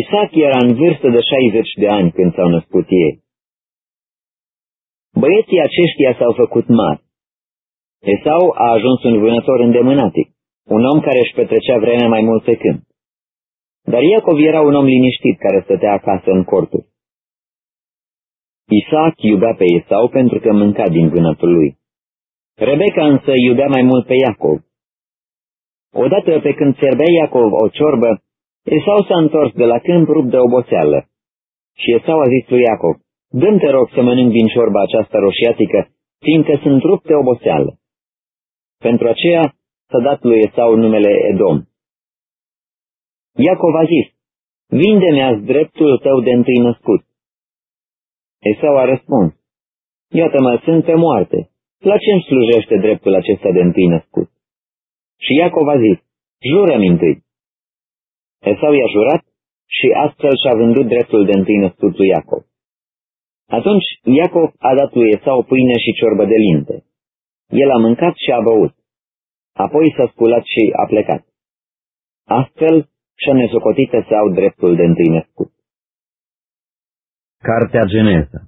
Isaac era în vârstă de 60 de ani când s-au născut ei. Băieții aceștia s-au făcut mari. Esau a ajuns un vânător îndemânatic, un om care își petrecea vremea mai mult pe câmp. Dar Iacov era un om liniștit care stătea acasă în corturi. Isaac iubea pe Esau pentru că mânca din vânătul lui. Rebecca însă iubea mai mult pe Iacov. Odată pe când serbea Iacov o ciorbă, Esau s-a întors de la câmp rupt de oboseală. Și Esau a zis lui Iacov, dă te rog să mănânc din ciorba aceasta roșiatică, fiindcă sunt rupt de oboseală. Pentru aceea s-a dat lui Esau numele Edom. Iacov a zis, vinde-mi azi dreptul tău de întâi născut. Esau a răspuns, iată-mă, sunt pe moarte, la ce îmi slujește dreptul acesta de întâi născut? Și Iacov a zis, jură-mi întâi. Esau i-a jurat și astfel și-a vândut dreptul de întâi născut lui Iacov. Atunci Iacov a dat lui Esau pâine și ciorbă de linte. El a mâncat și a băut. Apoi s-a sculat și a plecat. Astfel și-a nesocotit Esau dreptul de întâi născut. Cartea Geneza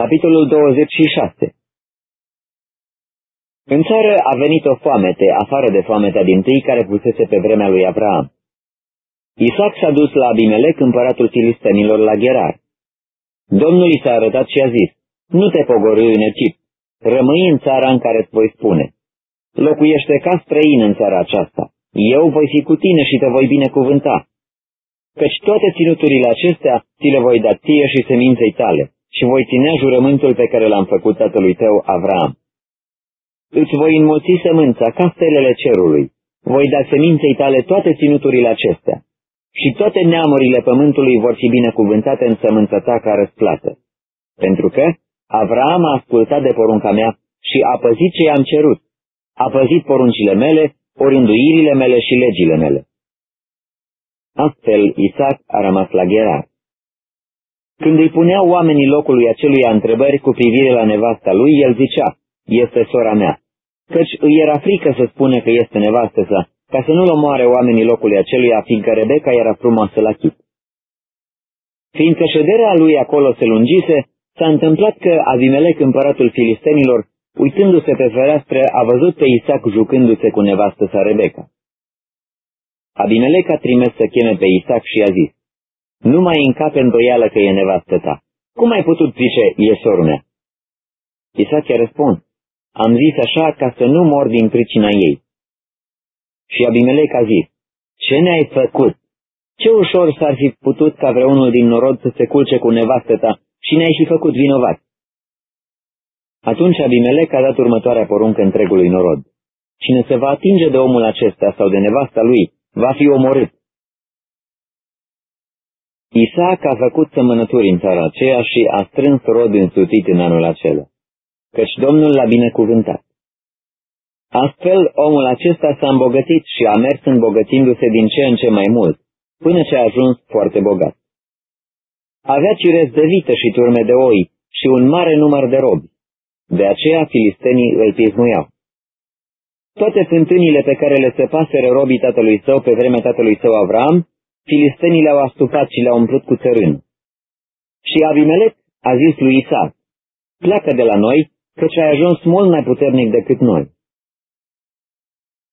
Capitolul 26 În țară a venit o foamete, afară de foametea din tâi care pusese pe vremea lui Abraham. Isaac s-a dus la Abimelec, împăratul filistenilor, la Gerar. Domnul i s-a arătat și a zis, nu te pogorâi în Egipt, rămâi în țara în care îți voi spune. Locuiește ca străin în țara aceasta. Eu voi fi cu tine și te voi binecuvânta. Căci toate ținuturile acestea ți le voi da ție și seminței tale și voi ținea jurământul pe care l-am făcut tatălui tău, Avram. Îți voi înmulți sămânța ca stelele cerului. Voi da seminței tale toate ținuturile acestea și toate neamurile pământului vor fi binecuvântate în sămânța ta ca răsplată. Pentru că Avraam a ascultat de porunca mea și a păzit ce i-am cerut, a păzit poruncile mele, orinduirile mele și legile mele. Astfel Isaac a rămas la Gerar. Când îi puneau oamenii locului acelui întrebări cu privire la nevasta lui, el zicea, este sora mea, căci îi era frică să spune că este nevastă sa, ca să nu-l omoare oamenii locului aceluia, fiindcă Rebecca era frumoasă la chip. Fiindcă șederea lui acolo se lungise, s-a întâmplat că Abimelec, împăratul filistenilor, uitându-se pe fereastră, a văzut pe Isaac jucându-se cu nevastă sa Rebecca. Abimelec a trimis să cheme pe Isaac și a zis, Nu mai încape îndoială că e nevastă ta. Cum ai putut zice, e sorul mea? Isaac a răspuns, Am zis așa ca să nu mor din pricina ei. Și Abimelec a zis, Ce ne-ai făcut? Ce ușor s-ar fi putut ca vreunul din norod să se culce cu nevastă ta și ne-ai fi făcut vinovat. Atunci Abimelec a dat următoarea poruncă întregului norod. Cine se va atinge de omul acesta sau de nevasta lui, va fi omorât. Isaac a făcut sămănături în țara aceea și a strâns rod însutit în anul acela, căci Domnul l-a binecuvântat. Astfel, omul acesta s-a îmbogățit și a mers îmbogățindu-se din ce în ce mai mult, până ce a ajuns foarte bogat. Avea cirez de vită și turme de oi și un mare număr de robi. De aceea filistenii îl pismuiau. Toate fântânile pe care le săpaseră robii tatălui său pe vremea tatălui său Avram, filistenii le-au astupat și le-au umplut cu țărân. Și Abimelec a zis lui Isaac, pleacă de la noi, căci ai ajuns mult mai puternic decât noi.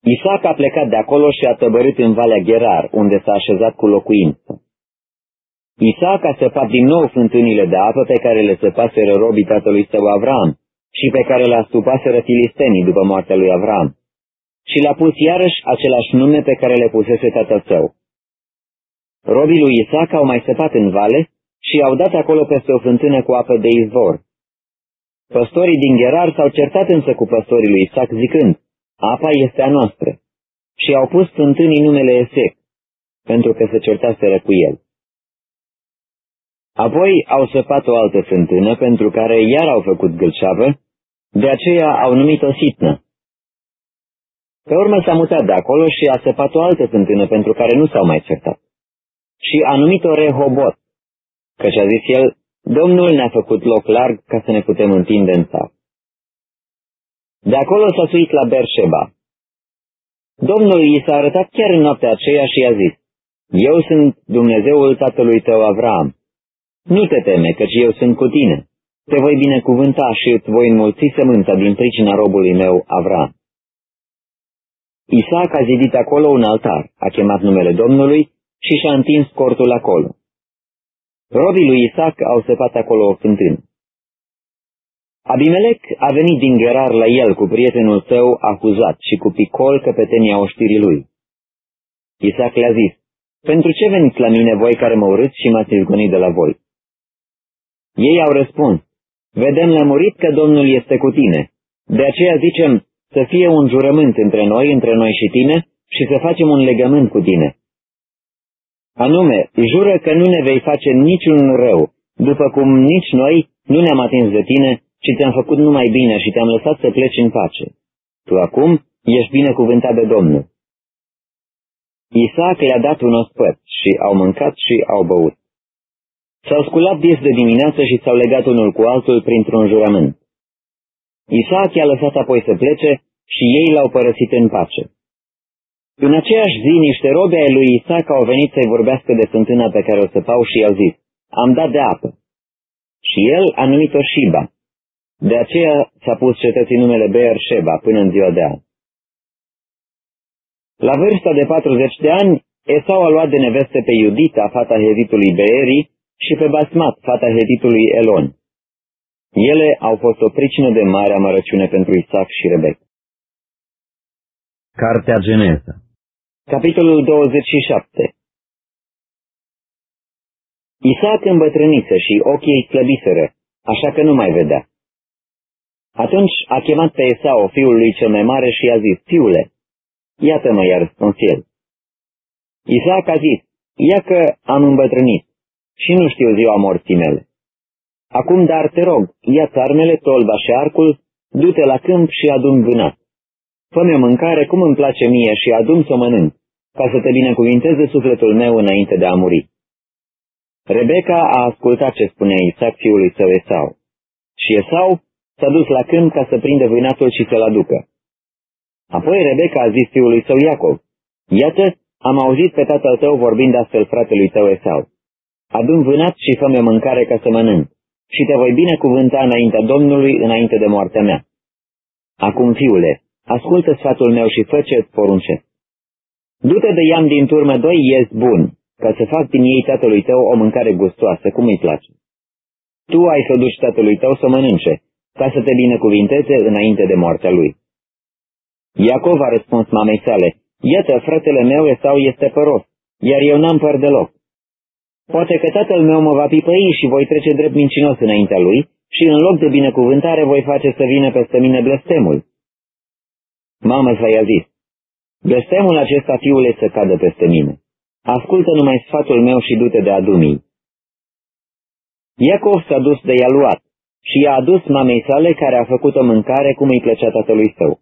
Isaac a plecat de acolo și a tăbărit în Valea Gerar, unde s-a așezat cu locuință. Isaac a săpat din nou fântânile de apă pe care le săpaseră robii tatălui său Avram și pe care le astupaseră filistenii după moartea lui Avram. și le-a pus iarăși același nume pe care le pusese tatăl său. Robii lui Isaac au mai săpat în vale și au dat acolo peste o fântână cu apă de izvor. Păstorii din Gerar s-au certat însă cu păstorii lui Isaac zicând, apa este a noastră, și au pus fântânii numele Esec, pentru că se certaseră cu el. Apoi au săpat o altă fântână pentru care iar au făcut gâlceavă, de aceea au numit-o sitnă. Pe urmă s-a mutat de acolo și a săpat o altă fântână pentru care nu s-au mai certat. Și a numit-o Rehobot, căci a zis el, Domnul ne-a făcut loc larg ca să ne putem întinde în țară. De acolo s-a suit la Berșeba. Domnul i s-a arătat chiar în noaptea aceea și i-a zis, Eu sunt Dumnezeul tatălui tău Avram. Nu te teme, căci eu sunt cu tine. Te voi binecuvânta și îți voi înmulți sămânța din pricina robului meu Avram. Isaac a zidit acolo un altar, a chemat numele Domnului și și-a întins cortul acolo. Robii lui Isaac au săpat acolo o fântână. Abimelec a venit din Gerar la el cu prietenul său acuzat și cu picol căpetenia oștirii lui. Isaac le-a zis, Pentru ce veniți la mine voi care mă urâți și m-ați izgonit de la voi? Ei au răspuns, Vedem lămurit că Domnul este cu tine. De aceea zicem, să fie un jurământ între noi, între noi și tine, și să facem un legământ cu tine. Anume, jură că nu ne vei face niciun rău, după cum nici noi nu ne-am atins de tine, ci te-am făcut numai bine și te-am lăsat să pleci în pace. Tu acum ești binecuvântat de Domnul. Isaac le-a dat un ospăt și au mâncat și au băut. S-au sculat des de dimineață și s-au legat unul cu altul printr-un jurământ. Isaac i-a lăsat apoi să plece și ei l-au părăsit în pace. În aceeași zi, niște robe ai lui Isaac au venit să-i vorbească de fântâna pe care o săpau și i-au zis, am dat de apă. Și el a numit-o Shiba. De aceea s-a pus cetății numele Beer Sheba până în ziua de azi. La vârsta de 40 de ani, Esau a luat de neveste pe Iudita, fata Hezitului Beeri, și pe Basmat, fata Heditului Elon. Ele au fost o pricină de mare amărăciune pentru Isaac și Rebec. Cartea Geneza Capitolul 27 Isaac îmbătrânise și ochii îi slăbiseră, așa că nu mai vedea. Atunci a chemat pe Esau, fiul lui cel mai mare, și i-a zis, Fiule, iată-mă, i-a răspuns el. Isaac a zis, ia că am îmbătrânit și nu știu ziua morții mele. Acum, dar te rog, ia țarmele, tolba și arcul, du-te la câmp și adun vânat. Fă-mi mâncare cum îmi place mie și adun să mănânc, ca să te binecuvinteze sufletul meu înainte de a muri. Rebecca a ascultat ce spunea Isaac fiului său Esau. Și Esau s-a dus la câmp ca să prinde vânatul și să-l aducă. Apoi Rebecca a zis fiului său Iacov, Iată, am auzit pe tatăl tău vorbind astfel fratelui tău Esau. Adun vânat și fă mâncare ca să mănânc, și te voi binecuvânta înaintea Domnului, înainte de moartea mea. Acum, fiule, ascultă sfatul meu și fă ce-ți poruncesc. Du-te de iam din turmă doi iezi buni, ca să fac din ei tatălui tău o mâncare gustoasă, cum îi place. Tu ai să duci tatălui tău să mănânce, ca să te binecuvinteze înainte de moartea lui. Iacov a răspuns mamei sale, Iată, fratele meu Esau este păros, iar eu n-am păr deloc. Poate că tatăl meu mă va pipăi și voi trece drept mincinos înaintea lui și în loc de binecuvântare voi face să vină peste mine blestemul. Mamă sa i-a zis, blestemul acesta fiule să cadă peste mine. Ascultă numai sfatul meu și du-te de adumii. Iacov s-a dus de ea luat și i-a adus mamei sale care a făcut o mâncare cum îi plăcea tatălui său.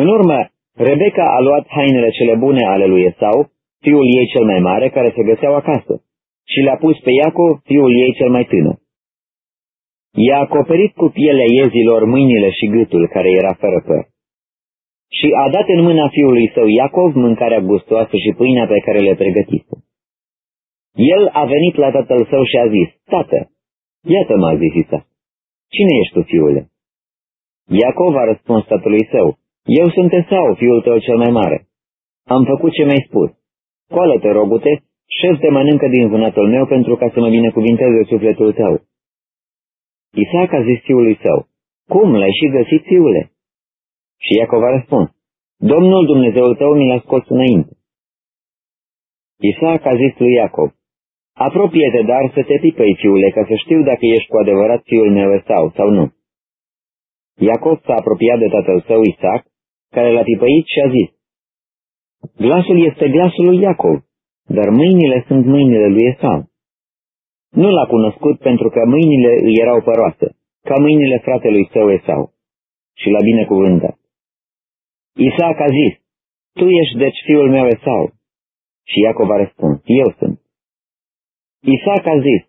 În urmă, Rebecca a luat hainele cele bune ale lui Esau fiul ei cel mai mare, care se găseau acasă, și le-a pus pe Iacov, fiul ei cel mai tânăr. I-a acoperit cu pielea iezilor mâinile și gâtul, care era fără păr. Și a dat în mâna fiului său Iacov mâncarea gustoasă și pâinea pe care le pregătise. El a venit la tatăl său și a zis, Tată, iată-mă, a zis Isaac, cine ești tu, fiule? Iacov a răspuns tatălui său, Eu sunt Esau, fiul tău cel mai mare. Am făcut ce mi-ai spus. Scoală-te, rogute, șef de mănâncă din vânatul meu pentru ca să mă binecuvinteze sufletul tău. Isaac a zis fiului său, Cum l-ai și găsit, fiule? Și Iacov a răspuns, Domnul Dumnezeul tău mi l-a scos înainte. Isaac a zis lui Iacob, Apropie-te, dar să te pipăi, fiule, ca să știu dacă ești cu adevărat fiul meu sau sau nu. Iacob s-a apropiat de tatăl său Isaac, care l-a pipăit și a zis, Glasul este glasul lui Iacov, dar mâinile sunt mâinile lui Esau. Nu l-a cunoscut pentru că mâinile îi erau păroase, ca mâinile fratelui său Esau, și l-a binecuvântat. Isaac a zis, Tu ești deci fiul meu Esau. Și Iacov a răspuns, Eu sunt. Isaac a zis,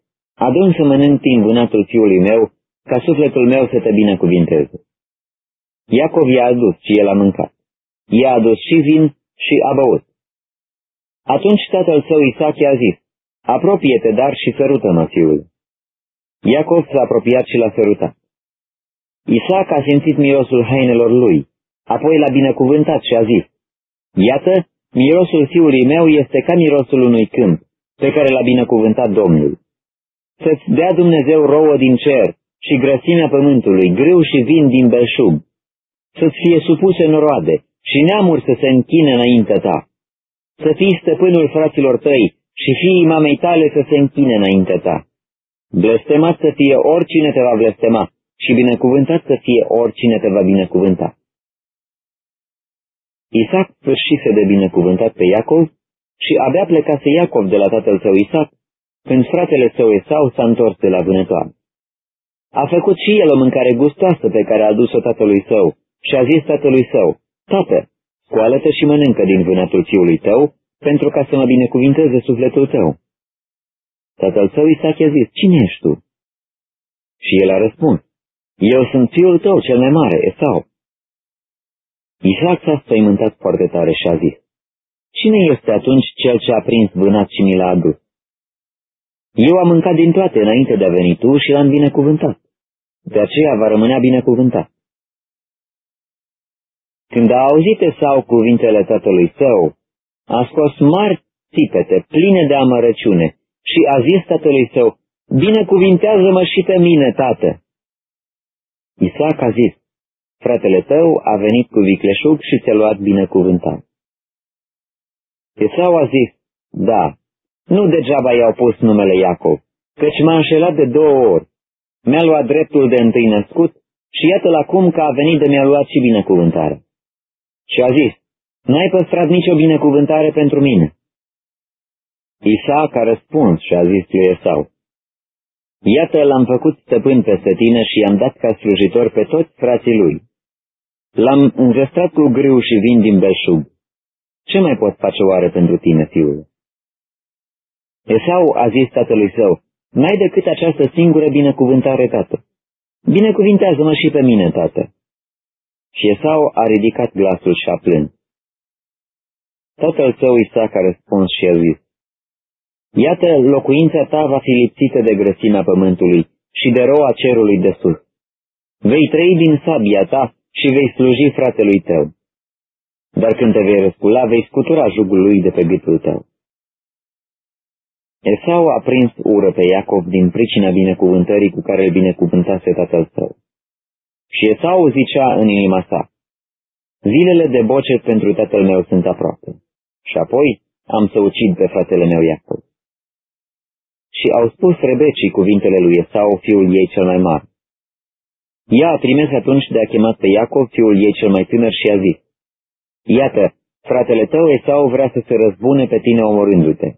Adun să mănânc din vânatul fiului meu, ca sufletul meu să te binecuvinteze. Iacov i-a adus și el a mâncat. I-a adus și vin și a băut. Atunci tatăl său Isaac i-a zis, Apropie-te, dar și sărută-mă, fiul. Iacov s-a apropiat și l-a sărutat. Isaac a simțit mirosul hainelor lui, apoi l-a binecuvântat și a zis, Iată, mirosul fiului meu este ca mirosul unui câmp, pe care l-a binecuvântat Domnul. Să-ți dea Dumnezeu rouă din cer și grăsimea pământului, grâu și vin din belșug, să-ți fie supuse noroade și neamuri să se închine înaintea ta, să fii stăpânul fraților tăi și fiii mamei tale să se închine înaintea ta. Blestemat să fie oricine te va blestema și binecuvântat să fie oricine te va binecuvânta. Isaac sfârșise de binecuvântat pe Iacov și abia plecase Iacov de la tatăl său Isaac, când fratele său Esau s-a întors de la vânătoare. A făcut și el o mâncare gustoasă pe care a adus-o tatălui său și a zis tatălui său, Tată, scoală-te și mănâncă din vânatul fiului tău, pentru ca să mă binecuvinteze sufletul tău. Tatăl său Isaac i-a zis, Cine ești tu? Și el a răspuns, Eu sunt fiul tău cel mai mare, Esau. Isaac s-a spăimântat foarte tare și a zis, Cine este atunci cel ce a prins vânat și mi l-a adus? Eu am mâncat din toate înainte de a veni tu și l-am binecuvântat. De aceea va rămânea binecuvântat. Când a auzit Esau cuvintele tatălui său, a scos mari țipete, pline de amărăciune, și a zis tatălui său, Binecuvintează-mă și pe mine, tată! Isaac a zis, Fratele tău a venit cu vicleșug și ți-a luat binecuvântat. Esau a zis, Da, nu degeaba i-au pus numele Iacov, căci m-a înșelat de două ori. Mi-a luat dreptul de întâi născut și iată-l acum că a venit de mi-a luat și binecuvântare. Și a zis, N-ai păstrat nicio binecuvântare pentru mine. Isaac a răspuns și a zis lui Esau, Iată, l-am făcut stăpân peste tine și i-am dat ca slujitor pe toți frații lui. L-am înzestrat cu grâu și vin din belșug. Ce mai pot face oare pentru tine, fiul? Esau a zis tatălui său, N-ai decât această singură binecuvântare, tată. Binecuvintează-mă și pe mine, tată. Și Esau a ridicat glasul și a plâns. Tatăl său Isaac a răspuns și a zis, Iată, locuința ta va fi lipsită de grăsimea pământului și de roa cerului de sus. Vei trăi din sabia ta și vei sluji fratelui tău. Dar când te vei răscula, vei scutura jugul lui de pe gâtul tău. Esau a prins ură pe Iacov din pricina binecuvântării cu care îl binecuvântase tatăl său. Și Esau zicea în inima sa, Zilele de bocet pentru tatăl meu sunt aproape, și apoi am să ucid pe fratele meu Iacov și au spus Rebecii cuvintele lui Esau, fiul ei cel mai mare. Ea a trimis atunci de a chemat pe Iacov, fiul ei cel mai tânăr, și a zis, Iată, fratele tău Esau vrea să se răzbune pe tine omorându-te.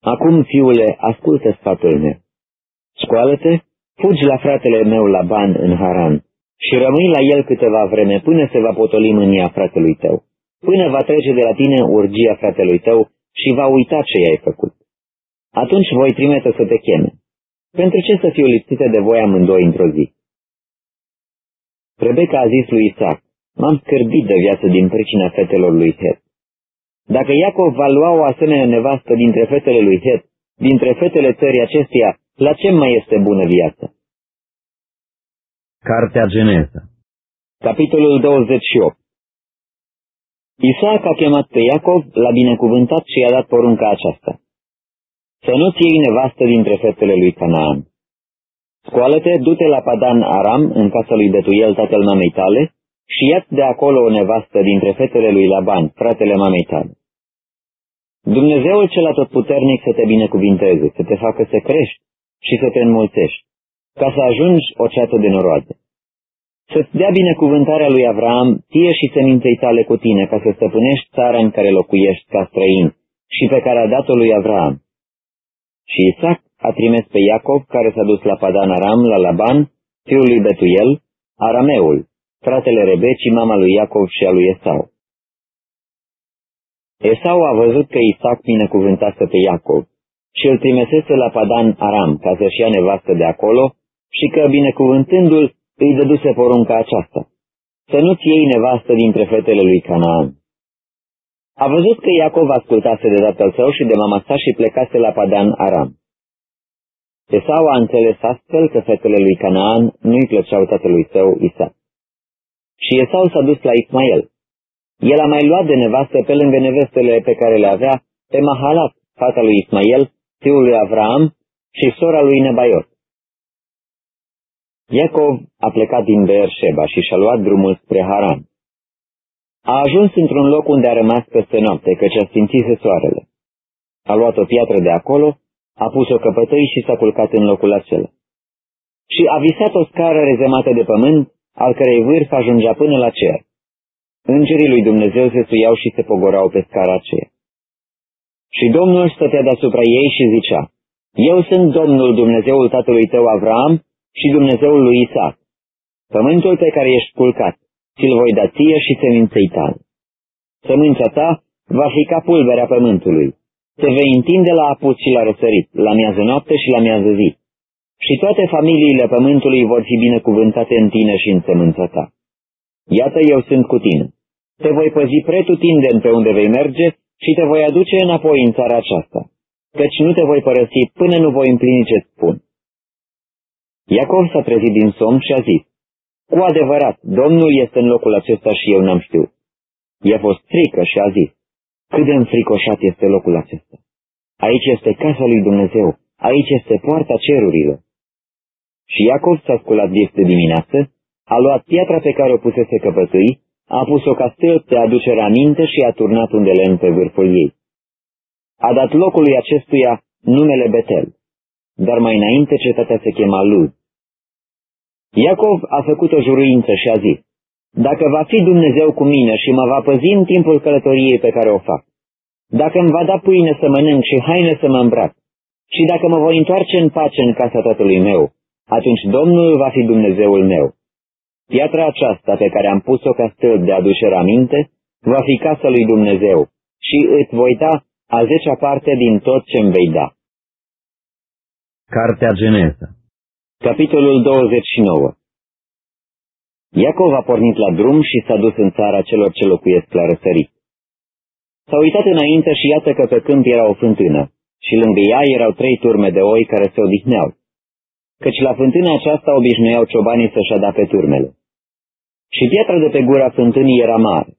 Acum, fiule, ascultă sfatul meu. Scoală-te, fugi la fratele meu Laban în Haran și rămâi la el câteva vreme până se va potoli mânia fratelui tău, până va trece de la tine urgia fratelui tău și va uita ce i-ai făcut. Atunci voi trimite să te cheme. Pentru ce să fiu lipsită de voi amândoi într-o zi? Rebecca a zis lui Isaac, m-am scârbit de viață din pricina fetelor lui Het. Dacă Iacov va lua o asemenea nevastă dintre fetele lui Het, dintre fetele țării acesteia, la ce mai este bună viață? Cartea Geneza Capitolul 28 Isaac a chemat pe Iacov, l-a binecuvântat și i-a dat porunca aceasta să nu-ți iei nevastă dintre fetele lui Canaan. Scoală-te, du-te la Padan Aram, în casa lui Betuel, tatăl mamei tale, și ia de acolo o nevastă dintre fetele lui Laban, fratele mamei tale. Dumnezeul cel atotputernic să te binecuvinteze, să te facă să crești și să te înmulțești, ca să ajungi o ceată de noroade. Să-ți dea binecuvântarea lui Avram, ție și seminței tale cu tine, ca să stăpânești țara în care locuiești ca străin și pe care a dat-o lui Avram. Și Isaac a trimis pe Iacov, care s-a dus la Padan Aram, la Laban, fiul lui Betuel, Arameul, fratele Rebecii, mama lui Iacov și a lui Esau. Esau a văzut că Isaac binecuvântase pe Iacov și îl trimisese la Padan Aram ca să-și ia nevastă de acolo și că, binecuvântându-l, îi dăduse porunca aceasta, să nu-ți iei nevastă dintre fetele lui Canaan. A văzut că Iacov ascultase de tatăl său și de mama sa și plecase la Padan Aram. Esau a înțeles astfel că fetele lui Canaan nu-i plăceau tatălui său Isaac. Și Esau s-a dus la Ismael. El a mai luat de nevastă pe lângă nevestele pe care le avea pe Mahalat, fata lui Ismael, fiul lui Avram și sora lui Nebaiot. Iacov a plecat din Beersheba și și-a luat drumul spre Haran. A ajuns într-un loc unde a rămas peste noapte, căci a sfințise soarele. A luat o piatră de acolo, a pus-o căpătăi și s-a culcat în locul acela. Și a visat o scară rezemată de pământ, al cărei vârf ajungea până la cer. Îngerii lui Dumnezeu se suiau și se pogorau pe scara aceea. Și Domnul stătea deasupra ei și zicea, Eu sunt Domnul Dumnezeul tatălui tău Avram și Dumnezeul lui Isaac. Pământul pe care ești culcat, ți-l voi da ție și seminței tale. Sămânța ta va fi ca pulberea pământului. Te vei întinde la apus și la răsărit, la miază noapte și la miază zi. Și toate familiile pământului vor fi binecuvântate în tine și în sămânța ta. Iată, eu sunt cu tine. Te voi păzi pretutindeni pe unde vei merge și te voi aduce înapoi în țara aceasta, căci nu te voi părăsi până nu voi împlini ce spun. Iacov s-a trezit din somn și a zis, Cu adevărat, Domnul este în locul acesta și eu n-am știut. I-a fost frică și a zis, Cât de înfricoșat este locul acesta. Aici este casa lui Dumnezeu, aici este poarta cerurilor. Și Iacov s-a sculat des de dimineață, a luat piatra pe care o pusese căpătâi, a pus-o ca stâlp de aducere aminte și a turnat un de lemn pe vârful ei. A dat locului acestuia numele Betel, dar mai înainte cetatea se chema Luz. Iacov a făcut o juruință și a zis, Dacă va fi Dumnezeu cu mine și mă va păzi în timpul călătoriei pe care o fac, dacă îmi va da pâine să mănânc și haine să mă îmbrac, și dacă mă voi întoarce în pace în casa tatălui meu, atunci Domnul va fi Dumnezeul meu. Piatra aceasta pe care am pus-o ca stâlp de aducere aminte, va fi casa lui Dumnezeu și îți voi da a zecea parte din tot ce-mi vei da. Cartea Geneza Capitolul 29 Iacov a pornit la drum și s-a dus în țara celor ce locuiesc la răsărit. S-a uitat înainte și iată că pe câmp era o fântână și lângă ea erau trei turme de oi care se odihneau, căci la fântâna aceasta obișnuiau ciobanii să-și pe turmele. Și piatra de pe gura fântânii era mare.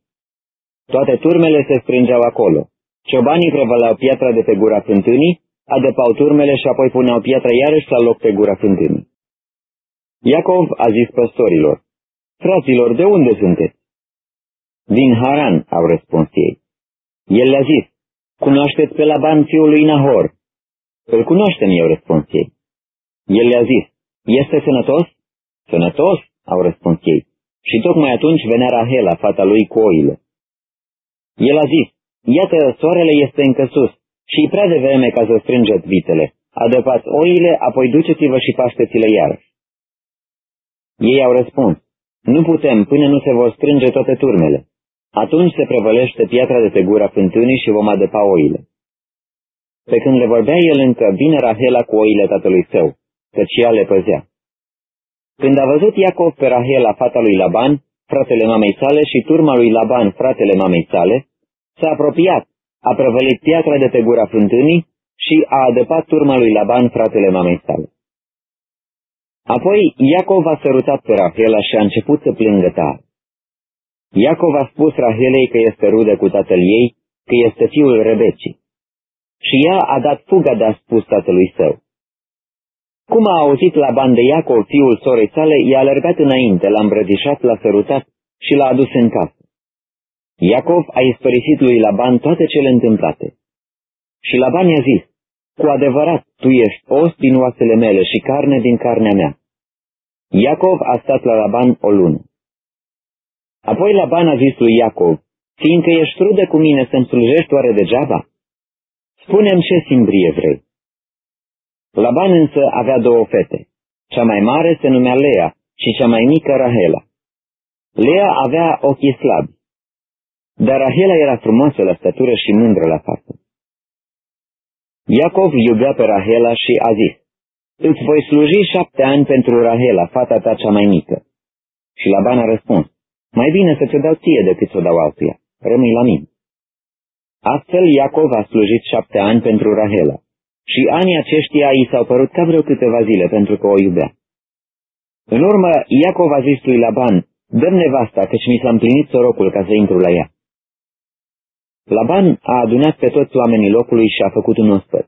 Toate turmele se strângeau acolo. Ciobanii prevăleau piatra de pe gura fântânii, adăpau turmele și apoi puneau piatra iarăși la loc pe gura fântânii. Iacov a zis păstorilor, Fraților, de unde sunteți? Din Haran, au răspuns ei. El le-a zis, Cunoașteți pe Laban fiul lui Nahor? Îl cunoaștem, eu răspuns ei. El le-a zis, Este sănătos? Sănătos, au răspuns ei. Și tocmai atunci venea Rahela, fata lui, cu oile. El a zis, Iată, soarele este încă sus și prea devreme ca să strângeți vitele. Adăpați oile, apoi duceți-vă și pașteți-le iarăși. Ei au răspuns, nu putem până nu se vor strânge toate turmele. Atunci se prevălește piatra de pe gura fântânii și vom adăpa oile. Pe când le vorbea el încă, vine Rahela cu oile tatălui său, căci ea le păzea. Când a văzut Iacov pe Rahela, fata lui Laban, fratele mamei sale și turma lui Laban, fratele mamei sale, s-a apropiat, a prăvălit piatra de pe gura fântânii și a adăpat turma lui Laban, fratele mamei sale. Apoi Iacov a sărutat pe Rahela și a început să plângă tare. Iacov a spus Rahelei că este rudă cu tatăl ei, că este fiul Rebecii. Și ea a dat fuga de a spus tatălui său. Cum a auzit la de Iacov, fiul sorei sale, i-a alergat înainte, l-a îmbrățișat, l-a sărutat și l-a adus în casă. Iacov a ispărisit lui Laban toate cele întâmplate. Și Laban i-a zis, cu adevărat, tu ești os din oasele mele și carne din carnea mea. Iacov a stat la Laban o lună. Apoi Laban a zis lui Iacov, fiindcă ești rude cu mine să-mi slujești oare degeaba? Spune-mi ce simbrie vrei. Laban însă avea două fete. Cea mai mare se numea Lea și cea mai mică Rahela. Lea avea ochii slabi, dar Rahela era frumoasă la statură și mândră la față. Iacov iubea pe Rahela și a zis, Îți voi sluji șapte ani pentru Rahela, fata ta cea mai mică. Și Laban a răspuns, Mai bine să te dau ție decât să o dau altuia. Rămâi la mine. Astfel Iacov a slujit șapte ani pentru Rahela și anii aceștia i s-au părut ca vreo câteva zile pentru că o iubea. În urmă, Iacov a zis lui Laban, dă-mi nevasta, căci mi s-a împlinit sorocul ca să intru la ea. Laban a adunat pe toți oamenii locului și a făcut un ospăț.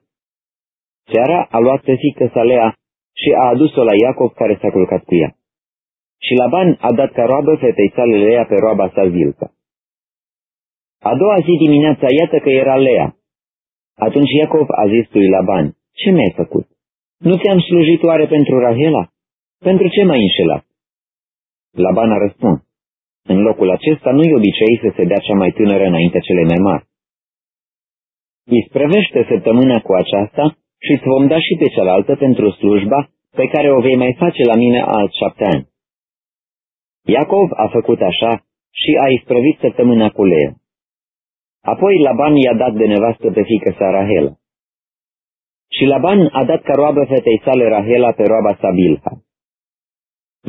Seara a luat pe fică sa Lea și a adus-o la Iacov care s-a culcat cu ea. Și Laban a dat ca roabă fetei sale Lea pe roaba sa Zilpa. A doua zi dimineața, iată că era Lea. Atunci Iacov a zis lui Laban, ce mi-ai făcut? Nu ți-am slujit oare pentru Rahela? Pentru ce m-ai înșelat? Laban a răspuns, în locul acesta nu-i obicei să se dea cea mai tânără înainte cele mai mari. Isprăvește săptămâna cu aceasta și îți vom da și pe cealaltă pentru slujba pe care o vei mai face la mine alți șapte ani. Iacov a făcut așa și a isprăvit săptămâna cu Lea. Apoi Laban i-a dat de nevastă pe fică sa Rahela. Și Laban a dat ca roabă fetei sale Rahela pe roaba sa Bilha.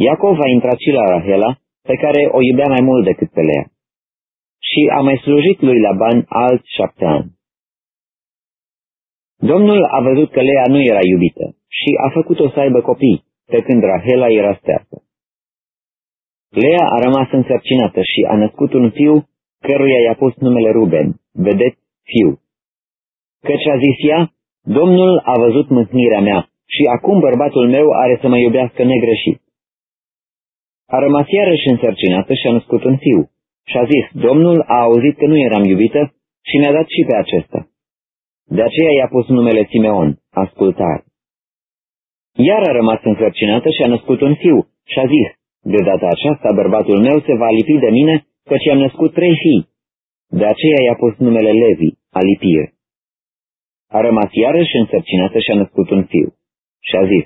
Iacov a intrat și la Rahela, pe care o iubea mai mult decât pe Lea. Și a mai slujit lui Laban alți șapte ani. Domnul a văzut că Lea nu era iubită și a făcut-o să aibă copii, pe când Rahela era steartă. Lea a rămas însărcinată și a născut un fiu, căruia i-a pus numele Ruben, vedeți, fiu. Căci a zis ea, Domnul a văzut mâhnirea mea și acum bărbatul meu are să mă iubească negreșit. A rămas iarăși însărcinată și a născut un fiu și a zis, Domnul a auzit că nu eram iubită și mi-a dat și pe acesta. De aceea i-a pus numele Simeon, ascultare. Iar a rămas însărcinată și a născut un fiu și a zis, de data aceasta bărbatul meu se va lipi de mine, căci am născut trei fii. De aceea i-a pus numele Levi, alipire. A rămas iarăși însărcinată și a născut un fiu. Și a zis,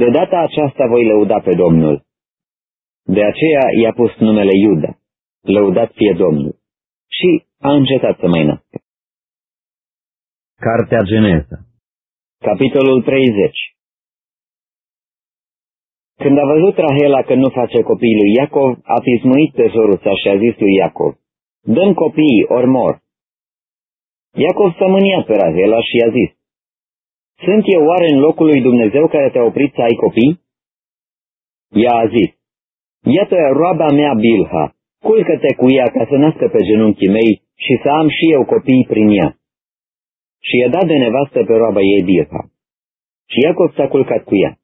de data aceasta voi lăuda pe Domnul. De aceea i-a pus numele Iuda, lăudat fie Domnul. Și a încetat să mai nască. Cartea Geneza Capitolul 30 Când a văzut Rahela că nu face copii lui Iacov, a pismuit tesorul sa și a zis lui Iacov, Dăm copiii, ori mor. Iacov s-a mâniat pe Rahela și i-a zis, Sunt eu oare în locul lui Dumnezeu care te-a oprit să ai copii? Ea a zis, Iată roaba mea Bilha, culcă-te cu ea ca să nască pe genunchii mei și să am și eu copii prin ea. Și i-a dat de nevastă pe roaba ei Bilha. Și Iacov s-a culcat cu ea.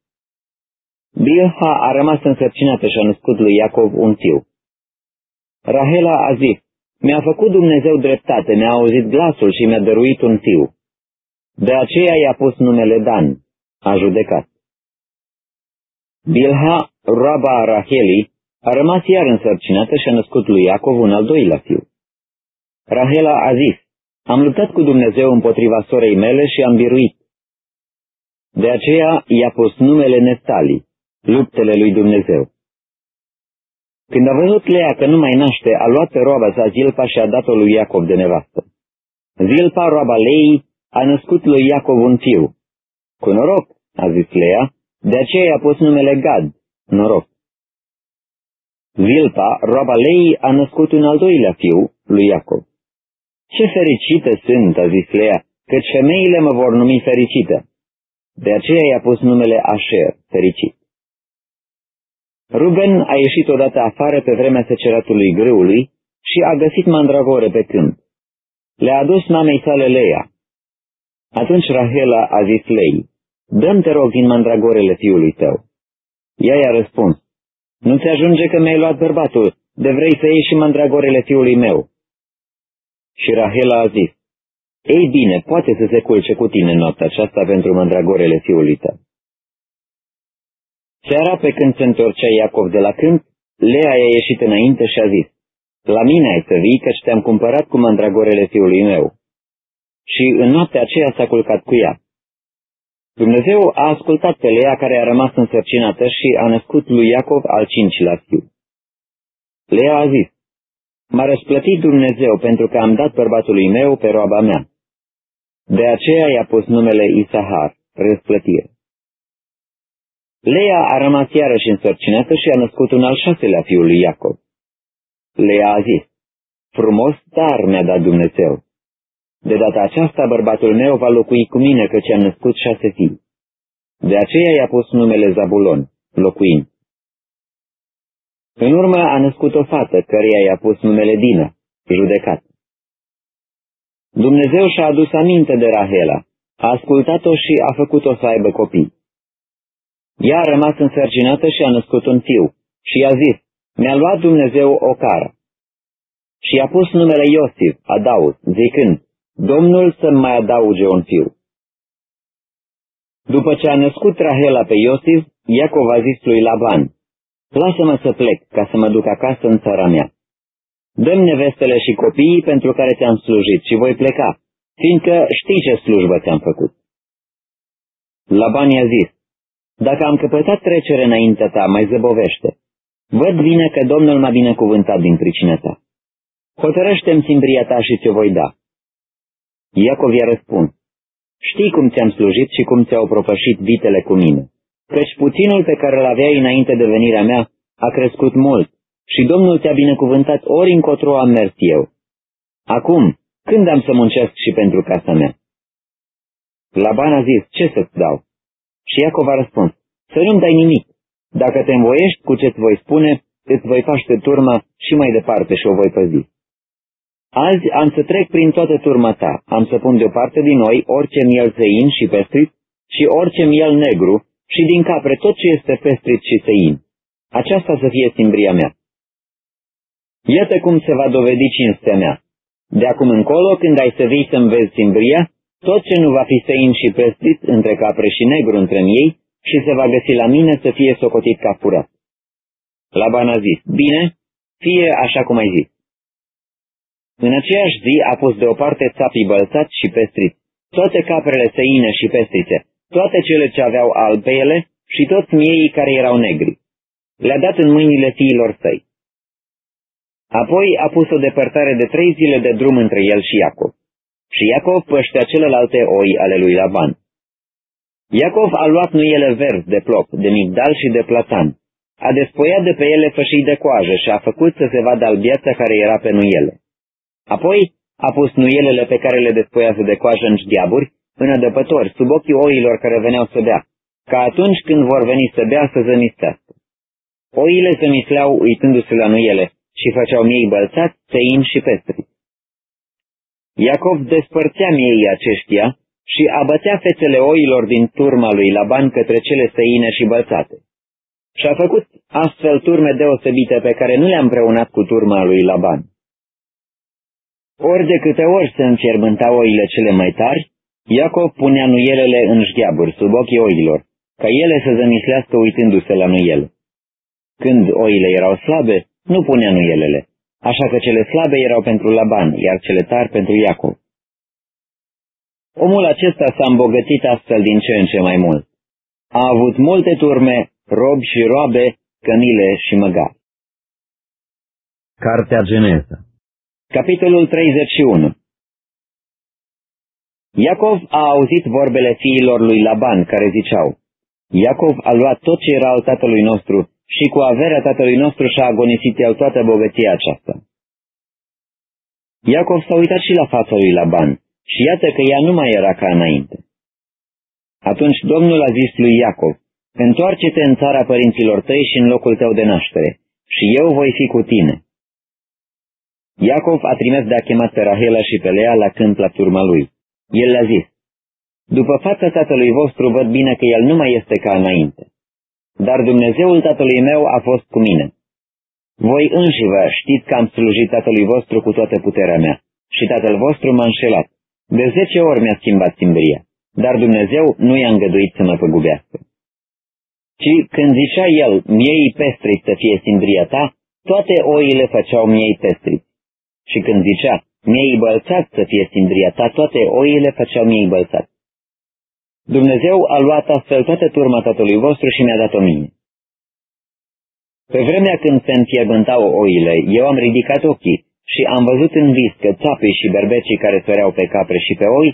Bilha a rămas însărcinată și a născut lui Iacov un fiu. Rahela a zis, mi-a făcut Dumnezeu dreptate, mi-a auzit glasul și mi-a dăruit un fiu. De aceea i-a pus numele Dan, a judecat. Bilha, roaba Rahelii, a rămas iar însărcinată și a născut lui Iacov un al doilea fiu. Rahela a zis, am luptat cu Dumnezeu împotriva sorei mele și am biruit. De aceea i-a pus numele Neftali, luptele lui Dumnezeu. Când a văzut Lea că nu mai naște, a luat pe roaba sa Zilpa și a dat-o lui Iacov de nevastă. Zilpa, roaba Lei, a născut lui Iacov un fiu. Cu noroc, a zis Lea, de aceea i-a pus numele Gad, noroc. Zilpa, roaba Lei, a născut un al doilea fiu, lui Iacov. Ce fericită sunt, a zis Lea, căci femeile mă vor numi fericită. De aceea i-a pus numele Asher, fericit. Ruben a ieșit odată afară pe vremea seceratului grâului și a găsit mandragore pe câmp. Le-a adus mamei sale Leia. Atunci Rahela a zis Lei, dă te rog din mandragorele fiului tău. Ea i-a răspuns, nu ți ajunge că mi-ai luat bărbatul, de vrei să ieși și mandragorele fiului meu. Și Rahela a zis, Ei bine, poate să se culce cu tine noaptea aceasta pentru mandragorele fiului tău. Seara pe când se întorcea Iacov de la câmp, Lea i-a ieșit înainte și a zis, La mine ai să vii, căci te-am cumpărat cu mandragorele fiului meu. Și în noaptea aceea s-a culcat cu ea. Dumnezeu a ascultat pe Lea care a rămas însărcinată și a născut lui Iacov al cincilea fiu. Lea a zis, M-a răsplătit Dumnezeu pentru că am dat bărbatului meu pe roaba mea. De aceea i-a pus numele Isahar, răsplătire. Leia a rămas iarăși însărcinată și a născut un al șaselea fiul lui Iacob. Leia a zis, frumos dar mi-a dat Dumnezeu. De data aceasta bărbatul meu va locui cu mine căci am născut șase fii. De aceea i-a pus numele Zabulon, locuind. În urmă a născut o fată, căreia i-a pus numele Dina, judecat. Dumnezeu și-a adus aminte de Rahela, a ascultat-o și a făcut-o să aibă copii. Ea a rămas însărcinată și a născut un fiu și i-a zis, mi-a luat Dumnezeu o cară. Și i-a pus numele Iosif, adaus, zicând, Domnul să-mi mai adauge un fiu. După ce a născut Rahela pe Iosif, Iacov a zis lui Laban, Lasă-mă să plec, ca să mă duc acasă în țara mea. Dăm nevestele și copiii pentru care ți-am slujit și voi pleca, fiindcă știi ce slujbă ți-am făcut. Laban i-a zis, dacă am căpătat trecere înaintea ta, mai zăbovește. Văd bine că Domnul m-a binecuvântat din pricina ta. Hotărăște-mi simbria ta și ți-o voi da. Iacov i-a răspuns, știi cum ți-am slujit și cum ți-au propășit vitele cu mine, căci puținul pe care îl aveai înainte de venirea mea a crescut mult și Domnul te-a binecuvântat ori încotro am mers eu. Acum, când am să muncesc și pentru casa mea? Laban a zis, ce să-ți dau? Și Iacov a răspuns, să nu-mi dai nimic. Dacă te învoiești cu ce-ți voi spune, îți voi paște turma și mai departe și o voi păzi. Azi am să trec prin toată turma ta, am să pun deoparte din noi orice miel zein și pestrit și orice miel negru și din capre tot ce este pestrit și zein. Aceasta să fie simbria mea. Iată cum se va dovedi cinstea mea. De acum încolo, când ai să vii să-mi vezi simbria, tot ce nu va fi săin și pestrit între capre și negru între ei și se va găsi la mine să fie socotit ca furat. Laban a zis, bine, fie așa cum ai zis. În aceeași zi a pus deoparte țapii bălțați și pestriți, toate caprele săine și pestrițe, toate cele ce aveau alb pe ele și toți miei care erau negri. Le-a dat în mâinile fiilor săi. Apoi a pus o depărtare de trei zile de drum între el și Iacob și Iacov păștea celelalte oi ale lui Laban. Iacov a luat nuiele verzi de plop, de migdal și de platan. A despoiat de pe ele fășii de coajă și a făcut să se vadă albiața care era pe nuiele. Apoi a pus nuielele pe care le despoiază de coajă în șdiaburi, în adăpători, sub ochii oilor care veneau să bea, ca atunci când vor veni să bea să zămistească. Oile zămisleau uitându-se la nuiele și făceau miei bălțați, țăini și pestri. Iacov despărțea miei aceștia și abătea fețele oilor din turma lui Laban către cele săine și bățate. Și a făcut astfel turme deosebite pe care nu le-a împreunat cu turma lui Laban. Ori de câte ori se înfierbânta oile cele mai tari, Iacov punea nuielele în șgheaburi sub ochii oilor, ca ele să zămislească uitându-se la nuiele. Când oile erau slabe, nu punea nuielele, așa că cele slabe erau pentru Laban, iar cele tari pentru Iacov. Omul acesta s-a îmbogățit astfel din ce în ce mai mult. A avut multe turme, robi și roabe, cămile și măgari. Cartea Geneza Capitolul 31 Iacov a auzit vorbele fiilor lui Laban, care ziceau, Iacov a luat tot ce era al tatălui nostru și cu averea tatălui nostru și-a agonisit el toată bogăția aceasta. Iacov s-a uitat și la fața lui Laban și iată că ea nu mai era ca înainte. Atunci Domnul a zis lui Iacov, Întoarce-te în țara părinților tăi și în locul tău de naștere, și eu voi fi cu tine. Iacov a trimis de a chemat pe Rahela și pe Lea la câmp la turma lui. El le-a zis, După fața tatălui vostru văd bine că el nu mai este ca înainte dar Dumnezeul tatălui meu a fost cu mine. Voi înșivă știți că am slujit tatălui vostru cu toată puterea mea și tatăl vostru m-a înșelat. De zece ori mi-a schimbat simbria, dar Dumnezeu nu i-a îngăduit să mă păgubească. Ci când zicea el, miei pestriți să fie simbria ta, toate oile făceau miei pestriți. Și când zicea, miei bălțați să fie simbria ta, toate oile făceau miei bălțați. Dumnezeu a luat astfel toată turma tatălui vostru și mi-a dat-o mie. Pe vremea când se înfierbântau oile, eu am ridicat ochii și am văzut în vis că țapii și berbecii care săreau pe capre și pe oi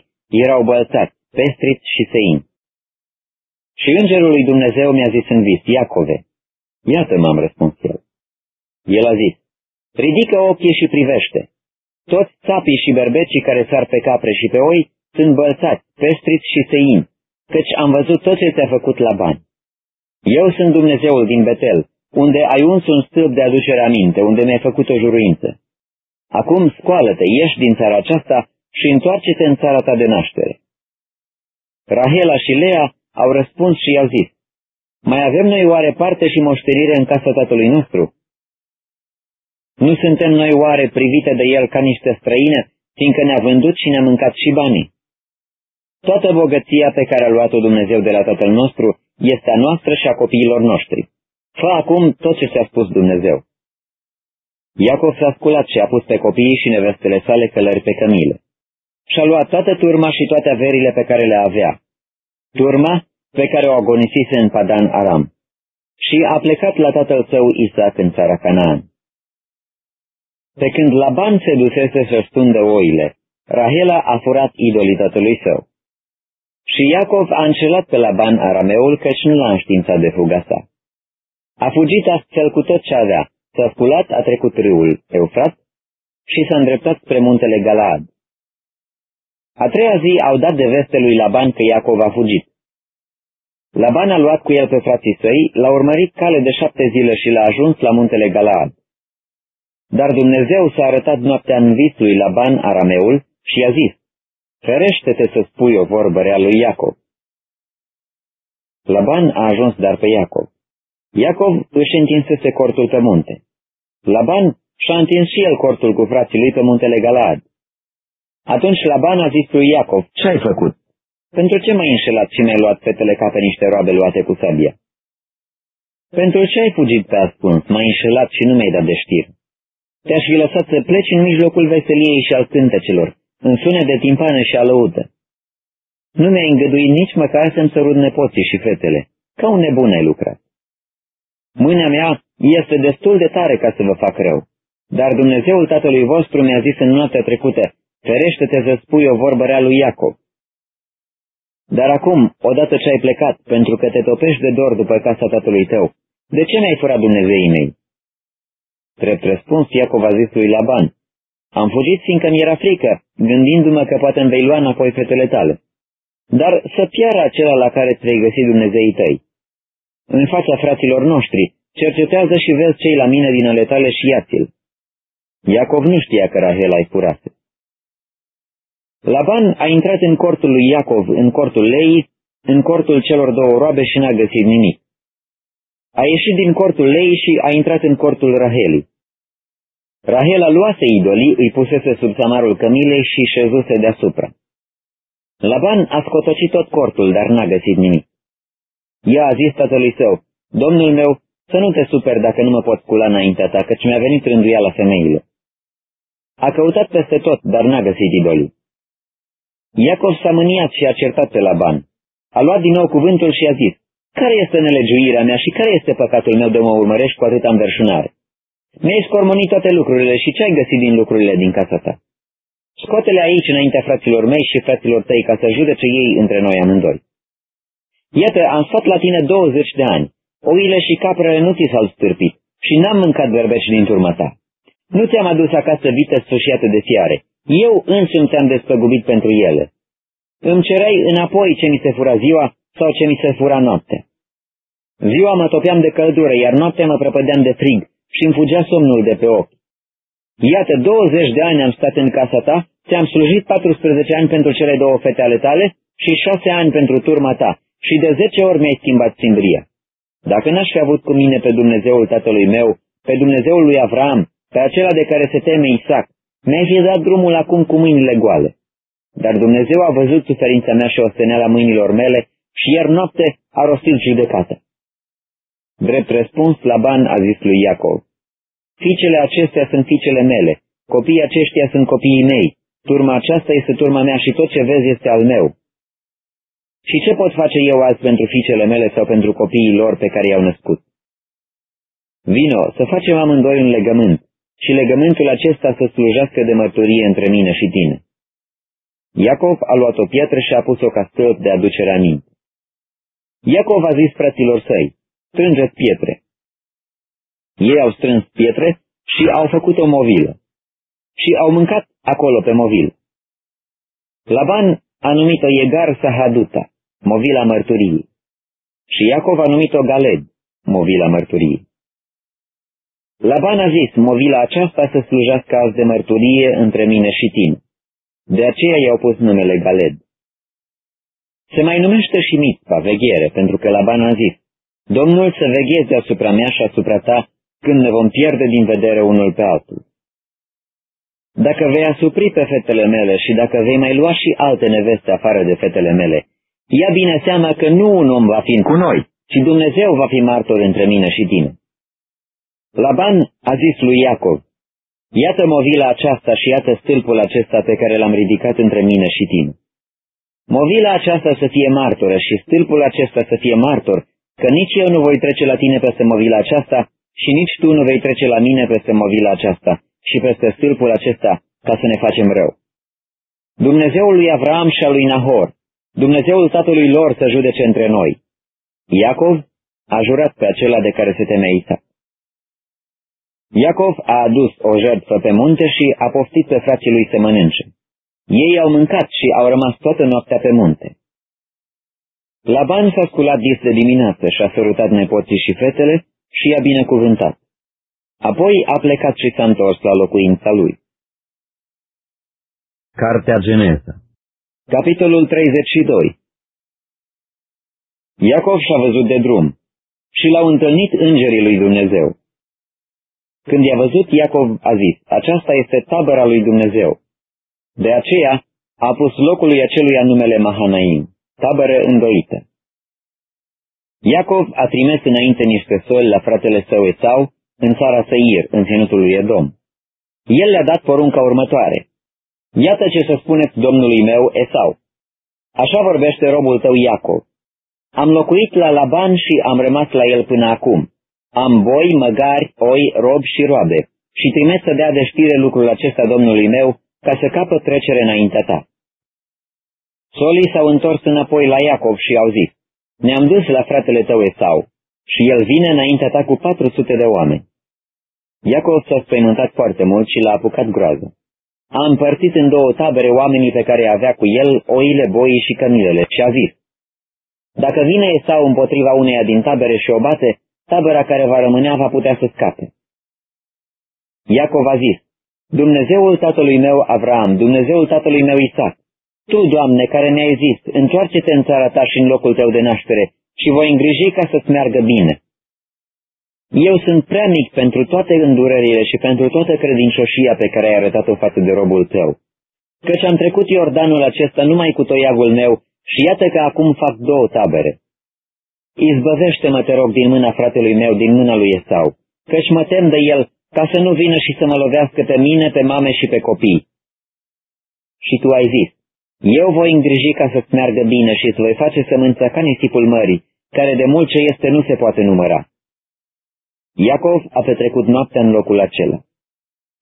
erau bălțați, pestriți și seini. Și îngerul lui Dumnezeu mi-a zis în vis, Iacove, iată m-am răspuns el. El a zis, ridică ochii și privește. Toți țapii și berbecii care sar pe capre și pe oi sunt bălțați, pestriți și seini, căci am văzut tot ce ți-a făcut la bani. Eu sunt Dumnezeul din Betel, unde ai uns un stâlp de aducere aminte, unde mi-ai făcut o juruință. Acum scoală-te, ieși din țara aceasta și întoarce-te în țara ta de naștere. Rahela și Lea au răspuns și i-au zis, Mai avem noi oare parte și moștenire în casa tatălui nostru? Nu suntem noi oare privite de el ca niște străine, fiindcă ne-a vândut și ne-a mâncat și banii? Toată bogăția pe care a luat-o Dumnezeu de la tatăl nostru este a noastră și a copiilor noștri. Fă acum tot ce ți-a spus Dumnezeu. Iacov s-a sculat și a pus pe copiii și nevestele sale călări pe cămile. Și-a luat toată turma și toate averile pe care le avea. Turma pe care o agonisise în Padan Aram. Și a plecat la tatăl său Isaac în țara Canaan. Pe când Laban se dusese să stundă oile, Rahela a furat idolii tatălui său. Și Iacov a încelat pe Laban arameul căci nu l-a înștiințat de fuga sa. A fugit astfel cu tot ce avea, s-a sculat, a trecut râul Eufrat și s-a îndreptat spre muntele Galaad. A treia zi au dat de veste lui Laban că Iacov a fugit. Laban a luat cu el pe frații săi, l-a urmărit cale de șapte zile și l-a ajuns la muntele Galaad. Dar Dumnezeu s-a arătat noaptea în vis lui Laban, arameul, și i-a zis, Ferește-te să spui o vorbă rea lui Iacov. Laban a ajuns dar pe Iacov. Iacov își întinsese cortul pe munte. Laban și-a întins și el cortul cu frații lui pe muntele Galaad. Atunci Laban a zis lui Iacov, ce ai făcut? Pentru ce m-ai înșelat și mi-ai luat fetele ca pe niște roabe luate cu sabia? Pentru ce ai fugit pe ascuns, m-ai înșelat și nu mi-ai dat de știri? Te-aș fi lăsat să pleci în mijlocul veseliei și al cântecelor, în sune de timpană și alăută. Nu mi-ai îngăduit nici măcar să-mi sărut nepoții și fetele. Ca un nebun ai lucrat. Mâinea mea este destul de tare ca să vă fac rău. Dar Dumnezeul tatălui vostru mi-a zis în noaptea trecută, ferește-te să spui o vorbă rea lui Iacob. Dar acum, odată ce ai plecat, pentru că te topești de dor după casa tatălui tău, de ce mi-ai furat Dumnezeii mei? Drept răspuns, Iacov a zis lui Laban, am fugit fiindcă mi-era frică, gândindu-mă că poate îmi vei lua înapoi fetele tale. Dar să piară acela la care îți vei găsi Dumnezeii tăi. În fața fraților noștri, cercetează și vezi cei la mine din ale tale și ia-ți-l. Iacov nu știa că Rahel ai furase. Laban a intrat în cortul lui Iacov, în cortul Lei, în cortul celor două roabe și n-a găsit nimic. A ieșit din cortul Lei și a intrat în cortul Rahelii. Rahela luase idolii, îi pusese sub samarul cămilei și șezuse deasupra. Laban a scotocit tot cortul, dar n-a găsit nimic. Ea a zis tatălui său, Domnul meu, să nu te super dacă nu mă pot scula înaintea ta, căci mi-a venit la femeile. A căutat peste tot, dar n-a găsit idolii. Iacov s-a mâniat și a certat pe Laban. A luat din nou cuvântul și a zis, Care este nelegiuirea mea și care este păcatul meu de mă urmărești cu atâta înverșunare? Mi-ai scormonit toate lucrurile și ce ai găsit din lucrurile din casa ta? Scoate-le aici înaintea fraților mei și fraților tăi ca să judece ei între noi amândoi. Iată, am stat la tine 20 de ani. Oile și caprele nu ți s-au stârpit și n-am mâncat berbeci din turma ta. Nu ți-am adus acasă vită sfârșiată de fiare. Eu însumi ți-am despăgubit pentru ele. Îmi cereai înapoi ce mi se fura ziua sau ce mi se fura noaptea. Ziua mă topeam de căldură, iar noaptea mă prăpădeam de frig și îmi fugea somnul de pe ochi. Iată, 20 de ani am stat în casa ta, ți-am slujit 14 ani pentru cele două fete ale tale și 6 ani pentru turma ta și de 10 ori mi-ai schimbat simbria. Dacă n-aș fi avut cu mine pe Dumnezeul tatălui meu, pe Dumnezeul lui Avram, pe acela de care se teme Isaac, mi-ai fi dat drumul acum cu mâinile goale. Dar Dumnezeu a văzut suferința mea și osteneala mâinilor mele și ieri noapte a rostit judecată. Drept răspuns, Laban a zis lui Iacov, Ficele acestea sunt ficele mele, copiii aceștia sunt copiii mei, turma aceasta este turma mea și tot ce vezi este al meu. Și ce pot face eu azi pentru fiicele mele sau pentru copiii lor pe care i-au născut? Vino, să facem amândoi un legământ și legământul acesta să slujească de mărturie între mine și tine. Iacov a luat o piatră și a pus-o ca stâlp de aducere aminte. Iacov a zis fraților săi, strângeți pietre. Ei au strâns pietre și au făcut o movilă. Și au mâncat acolo pe movil. Laban a numit-o Egar Sahaduta, movila mărturiei. Și Iacov a numit-o Galed, movila mărturiei. Laban a zis, movila aceasta să slujească azi de mărturie între mine și tine. De aceea i-au pus numele Galed. Se mai numește și mitpa, veghere, pentru că Laban a zis, Domnul să vegheze asupra mea și asupra ta când ne vom pierde din vedere unul pe altul. Dacă vei asupri pe fetele mele și dacă vei mai lua și alte neveste afară de fetele mele, ia bine seama că nu un om va fi cu noi, ci Dumnezeu va fi martor între mine și tine. Laban a zis lui Iacov, Iată movila aceasta și iată stâlpul acesta pe care l-am ridicat între mine și tine. Movila aceasta să fie martoră și stâlpul acesta să fie martor, că nici eu nu voi trece la tine peste movila aceasta și nici tu nu vei trece la mine peste movila aceasta și peste stâlpul acesta ca să ne facem rău. Dumnezeul lui Avram și al lui Nahor, Dumnezeul tatălui lor să judece între noi. Iacov a jurat pe acela de care se temea Isaac. Iacov a adus o jertfă pe munte și a poftit pe frații lui să mănânce. Ei au mâncat și au rămas toată noaptea pe munte. Laban s-a sculat dis de dimineață și a sărutat nepoții și fetele și i-a binecuvântat. Apoi a plecat și s-a întors la locuința lui. Cartea Geneza Capitolul 32 Iacov și-a văzut de drum și l-au întâlnit îngerii lui Dumnezeu. Când i-a văzut, Iacov a zis, aceasta este tabăra lui Dumnezeu. De aceea a pus locului acelui numele Mahanaim, tabără îndoită. Iacov a trimis înainte niște soli la fratele său Esau în țara Seir, în ținutul lui Edom. El le-a dat porunca următoare. Iată ce să spuneți domnului meu Esau. Așa vorbește robul tău Iacov. Am locuit la Laban și am rămas la el până acum. Am boi, măgari, oi, rob și roabe și trimis să dea de știre lucrul acesta domnului meu ca să capă trecere înaintea ta. Solii s-au întors înapoi la Iacov și au zis, Ne-am dus la fratele tău Esau și el vine înaintea ta cu 400 de oameni. Iacov s-a spăimântat foarte mult și l-a apucat groază. A împărțit în două tabere oamenii pe care avea cu el oile, boii și cămilele și a zis, Dacă vine Esau împotriva uneia din tabere și o bate, tabăra care va rămânea va putea să scape. Iacov a zis, Dumnezeul tatălui meu Avram, Dumnezeul tatălui meu Isaac, Tu, Doamne, care mi-ai zis, întoarce-te în țara ta și în locul tău de naștere și voi îngriji ca să-ți meargă bine. Eu sunt prea mic pentru toate îndurările și pentru toată credincioșia pe care ai arătat-o față de robul tău, căci am trecut Iordanul acesta numai cu toiagul meu și iată că acum fac două tabere. Izbăvește-mă, te rog, din mâna fratelui meu, din mâna lui Esau, căci mă tem de el, ca să nu vină și să mă lovească pe mine, pe mame și pe copii. Și tu ai zis, eu voi îngriji ca să-ți meargă bine și îți voi face sămânța ca nisipul mării, care de mult ce este nu se poate număra. Iacov a petrecut noaptea în locul acela.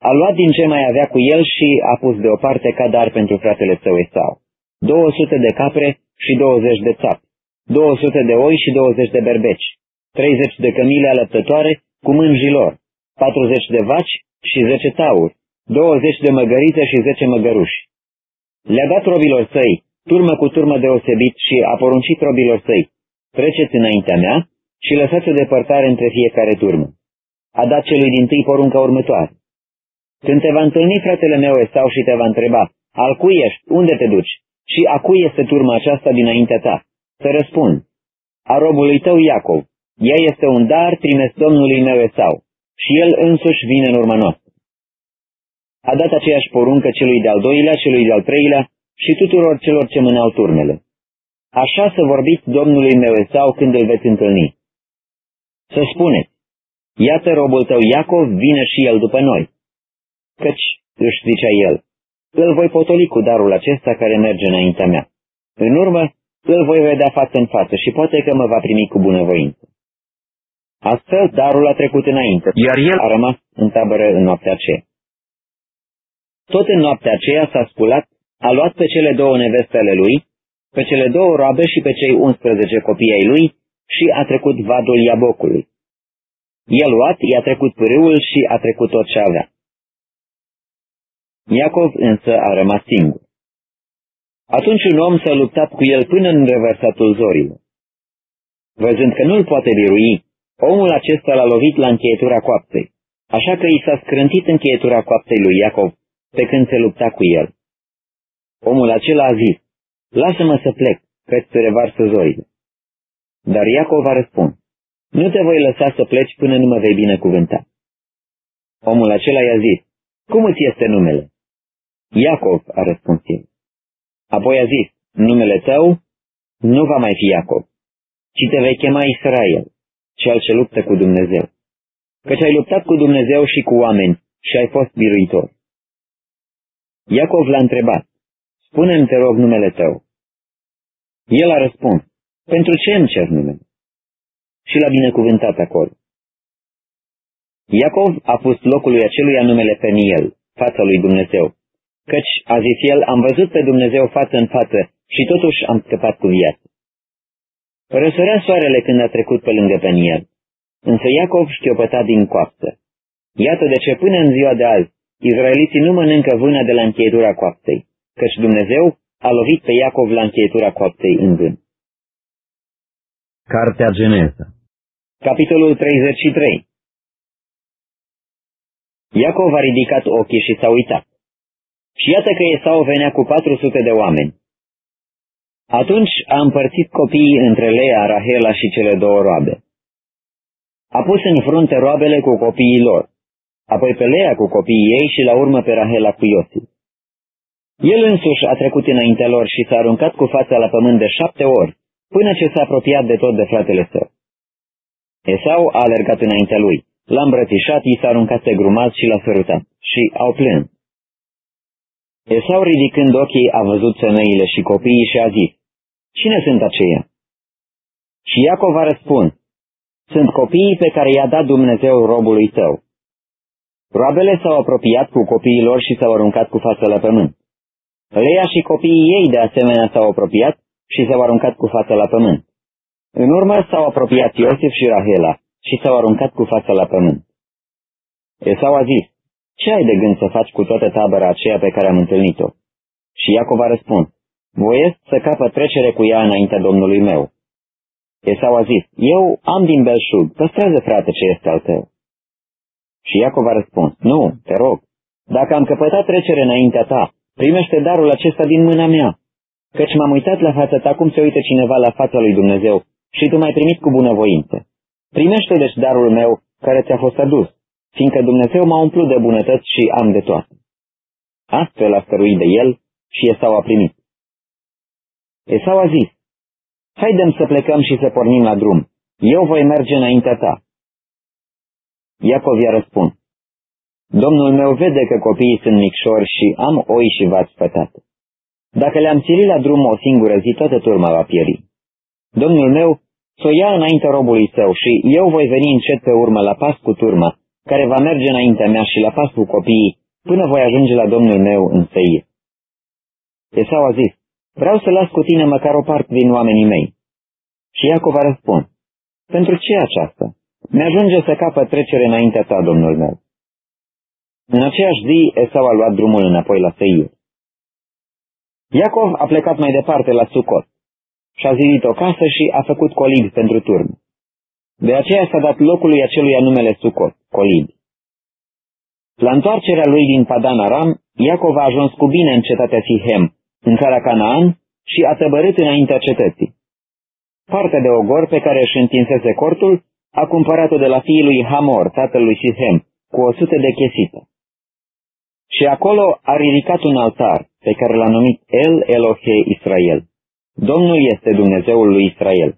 A luat din ce mai avea cu el și a pus deoparte ca dar pentru fratele său Esau. 200 de capre și 20 de țapi 200 de oi și 20 de berbeci, 30 de cămile alăptătoare cu mânjilor, 40 de vaci și 10 tauri, 20 de măgărițe și 10 măgăruși. Le-a dat robilor săi, turmă cu turmă deosebit și a poruncit robilor săi, treceți înaintea mea și lăsați o depărtare între fiecare turmă. A dat celui din tâi porunca următoare. Când te va întâlni fratele meu Esau și te va întreba, al cui ești, unde te duci și a cui este turma aceasta dinaintea ta, să răspund, a robului tău Iacov, ea este un dar trimis Domnului meu Esau. și el însuși vine în urma noastră. A dat aceeași poruncă celui de-al doilea, celui de-al treilea și tuturor celor ce mâneau turmele. Așa să vorbiți Domnului meu Esau când îl veți întâlni. Să spuneți, iată robul tău Iacov vine și el după noi. Căci, își zicea el, îl voi potoli cu darul acesta care merge înaintea mea. În urmă, îl voi vedea față în față și poate că mă va primi cu bunăvoință. Astfel, darul a trecut înainte, iar el a rămas în tabără în noaptea aceea. Tot în noaptea aceea s-a sculat, a luat pe cele două neveste ale lui, pe cele două roabe și pe cei 11 copii ai lui și a trecut vadul Iabocului. El luat, i-a trecut pârâul și a trecut tot ce avea. Iacov însă a rămas singur. Atunci un om s-a luptat cu el până în revărsatul zorilor. Văzând că nu-l poate birui, omul acesta l-a lovit la încheietura coaptei, așa că i s-a scrântit încheietura coaptei lui Iacov pe când se lupta cu el. Omul acela a zis, lasă-mă să plec, că se revarsă zorile. Dar Iacov a răspuns, nu te voi lăsa să pleci până nu mă vei binecuvânta. Omul acela i-a zis, cum îți este numele? Iacov, a răspuns el. Apoi a zis, numele tău nu va mai fi Iacov, ci te vei chema Israel, cel ce luptă cu Dumnezeu. Căci ai luptat cu Dumnezeu și cu oameni și ai fost biruitor. Iacov l-a întrebat, spune-mi, te rog, numele tău. El a răspuns, pentru ce îmi cer numele? Și l-a binecuvântat acolo. Iacov a pus locului acelui numele Peniel, fața lui Dumnezeu, căci, a zis el, am văzut pe Dumnezeu față în față și totuși am scăpat cu viață. Răsărea soarele când a trecut pe lângă Peniel, însă Iacov șchiopăta din coaptă. Iată de ce până în ziua de azi, izraeliții nu mănâncă vâna de la încheietura coaptei, căci Dumnezeu a lovit pe Iacov la încheietura coaptei în vân. Cartea Geneza Capitolul 33 Iacov a ridicat ochii și s-a uitat. Și iată că Esau venea cu 400 de oameni. Atunci a împărțit copiii între Lea, Rahela și cele două roabe. A pus în frunte roabele cu copiii lor, apoi pe Lea cu copiii ei și la urmă pe Rahela cu Iosif. El însuși a trecut înaintea lor și s-a aruncat cu fața la pământ de șapte ori, până ce s-a apropiat de tot de fratele său. Esau a alergat înaintea lui, l-a îmbrățișat, i s-a aruncat pe grumaz și l-a sărutat și au plâns. Esau ridicând ochii a văzut femeile și copiii și a zis, Cine sunt aceia? Și Iacov a răspuns, Sunt copiii pe care i-a dat Dumnezeu robului tău. Roabele s-au apropiat cu copiii lor și s-au aruncat cu fața la pământ. Leia și copiii ei de asemenea s-au apropiat și s-au aruncat cu fața la pământ. În urmă s-au apropiat Iosif și Rahela și s-au aruncat cu fața la pământ. Esau a zis, ce ai de gând să faci cu toată tabăra aceea pe care am întâlnit-o? Și Iacov a răspuns, voiesc să capă trecere cu ea înaintea Domnului meu. Esau a zis, eu am din belșug, păstrează frate ce este al tău. Și Iacov a răspuns, nu, te rog, dacă am căpătat trecere înaintea ta, primește darul acesta din mâna mea, căci m-am uitat la fața ta cum se uită cineva la fața lui Dumnezeu și tu m-ai primit cu bunăvoință. Primește deci darul meu care ți-a fost adus, fiindcă Dumnezeu m-a umplut de bunătăți și am de toate. Astfel a stăruit de el și Esau a primit. Esau a zis, Haidem să plecăm și să pornim la drum. Eu voi merge înaintea ta. Iacov i-a răspuns, Domnul meu vede că copiii sunt micșori și am oi și v-ați spătat. Dacă le-am țirit la drum o singură zi, toată turma va pieri. Domnul meu să o ia înainte robului său și eu voi veni încet pe urmă la pas cu turma, care va merge înaintea mea și la pas cu copiii, până voi ajunge la Domnul meu în Seir. Esau a zis, vreau să las cu tine măcar o parte din oamenii mei. Și Iacov a răspuns, pentru ce aceasta? Mi-ajunge să capă trecere înaintea ta, Domnul meu. În aceeași zi, Esau a luat drumul înapoi la Seir. Iacov a plecat mai departe la Sucot și-a zidit o casă și a făcut colib pentru turn. De aceea s-a dat locului acelui numele Sucot, colib. La întoarcerea lui din Padan Aram, Iacov a ajuns cu bine în cetatea Sihem, în țara Canaan, și a tăbărât înaintea cetății. Partea de ogor pe care își întinsese cortul a cumpărat-o de la fiul lui Hamor, tatălui Sihem, cu o sută de chesită. Și acolo a ridicat un altar pe care l-a numit El Elohe Israel. Domnul este Dumnezeul lui Israel.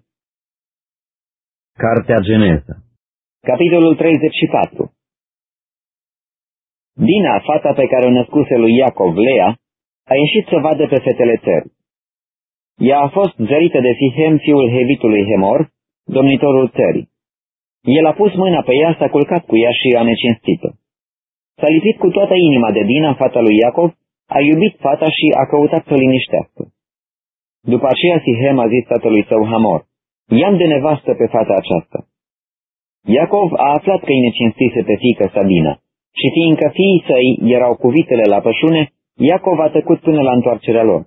Cartea Geneza Capitolul 34 Dina, fata pe care o născuse lui Iacov, Lea, a ieșit să vadă pe fetele țării. Ea a fost zărită de Sihem, fiul Hevitului Hemor, domnitorul țării. El a pus mâna pe ea, s-a culcat cu ea și a necinstit-o. S-a lipit cu toată inima de Dina, fata lui Iacov, a iubit fata și a căutat să o liniștească. După aceea Sihem a zis tatălui său Hamor, i-am de nevastă pe fata aceasta. Iacov a aflat că îi necinstise pe fică Sabina și fiindcă fiii săi erau cu vitele la pășune, Iacov a tăcut până la întoarcerea lor.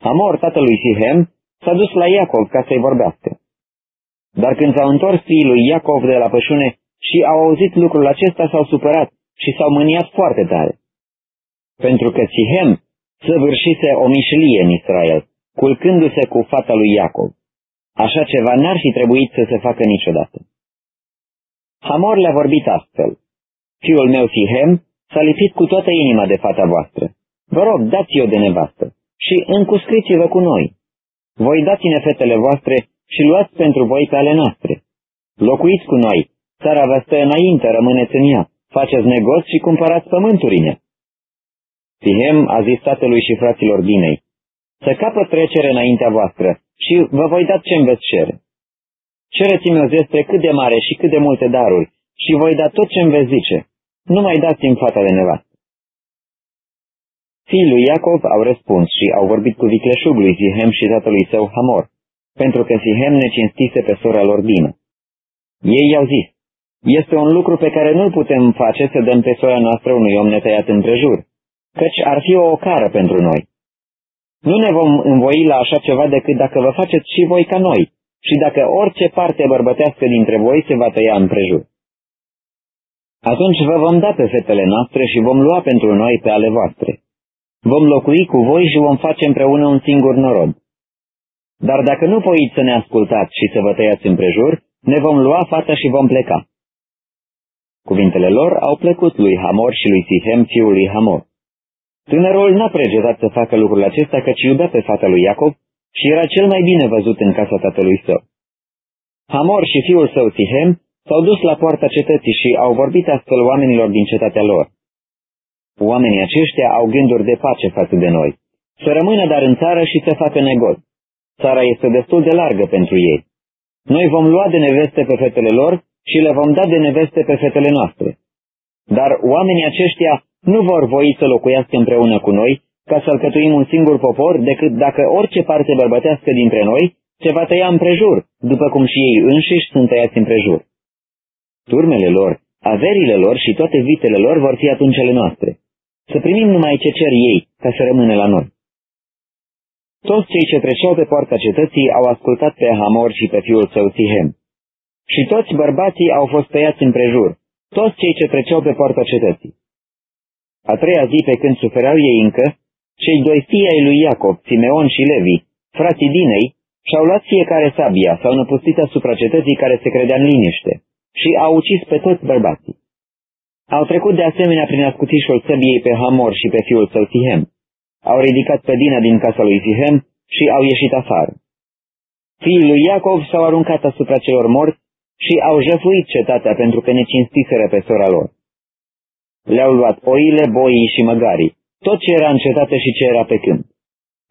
Hamor, tatălui Sihem, s-a dus la Iacov ca să-i vorbească. Dar când s-au întors fiii lui Iacov de la pășune și au auzit lucrul acesta, s-au supărat și s-au mâniat foarte tare. Pentru că Sihem săvârșise o mișlie în Israel, culcându-se cu fata lui Iacov. Așa ceva n-ar fi trebuit să se facă niciodată. Hamor le-a vorbit astfel. Fiul meu Sihem s-a lipit cu toată inima de fata voastră. Vă rog, dați-o de nevastă și încuscriți-vă cu noi. Voi dați-ne fetele voastre și luați pentru voi pe ale noastre. Locuiți cu noi, țara vă stă înainte, rămâneți în ea, faceți negoți și cumpărați pământurile. Sihem a zis tatălui și fraților Dinei, să capă trecere înaintea voastră și vă voi da ce-mi veți cere. Cereți-mi o zestre cât de mare și cât de multe daruri și voi da tot ce-mi veți zice. Nu mai dați-mi fata de nevastă. Fiii lui Iacov au răspuns și au vorbit cu vicleșug lui Sihem și tatălui său Hamor, pentru că Sihem ne cinstise pe sora lor Dină. Ei i-au zis, este un lucru pe care nu-l putem face să dăm pe sora noastră unui om netăiat împrejur, căci ar fi o ocară pentru noi. Nu ne vom învoi la așa ceva decât dacă vă faceți și voi ca noi, și dacă orice parte bărbătească dintre voi se va tăia împrejur. Atunci vă vom da pe fetele noastre și vom lua pentru noi pe ale voastre. Vom locui cu voi și vom face împreună un singur norod. Dar dacă nu voiți să ne ascultați și să vă tăiați împrejur, ne vom lua fata și vom pleca. Cuvintele lor au plăcut lui Hamor și lui Sihem, fiul lui Hamor. Tânărul n-a pregetat să facă lucrul acesta, căci iubea pe fata lui Iacob și era cel mai bine văzut în casa tatălui său. Hamor și fiul său Sihem s-au dus la poarta cetății și au vorbit astfel oamenilor din cetatea lor. Oamenii aceștia au gânduri de pace față de noi, să rămână dar în țară și să facă negoți. Țara este destul de largă pentru ei. Noi vom lua de neveste pe fetele lor și le vom da de neveste pe fetele noastre. Dar oamenii aceștia nu vor voi să locuiască împreună cu noi, ca să alcătuim un singur popor, decât dacă orice parte bărbătească dintre noi se va tăia împrejur, după cum și ei înșiși sunt tăiați împrejur. Turmele lor, averile lor și toate vitele lor vor fi atunci ale noastre. Să primim numai ce cer ei, ca să rămână la noi. Toți cei ce treceau pe poarta cetății au ascultat pe Hamor și pe fiul său Sihem. Și toți bărbații au fost tăiați împrejur, toți cei ce treceau pe poarta cetății. A treia zi, pe când sufereau ei încă, cei doi fii ai lui Iacob, Simeon și Levi, frații Dinei, și-au luat fiecare sabia, s-au năpustit asupra cetății care se credea în liniște și au ucis pe toți bărbații. Au trecut de asemenea prin ascutișul săbiei pe Hamor și pe fiul său Sihem. Au ridicat pe Dina din casa lui Sihem și au ieșit afară. Fiii lui Iacov s-au aruncat asupra celor morți și au jăfuit cetatea pentru că ne cinstiseră pe sora lor. Le-au luat oile, boii și măgarii, tot ce era în cetate și ce era pe câmp.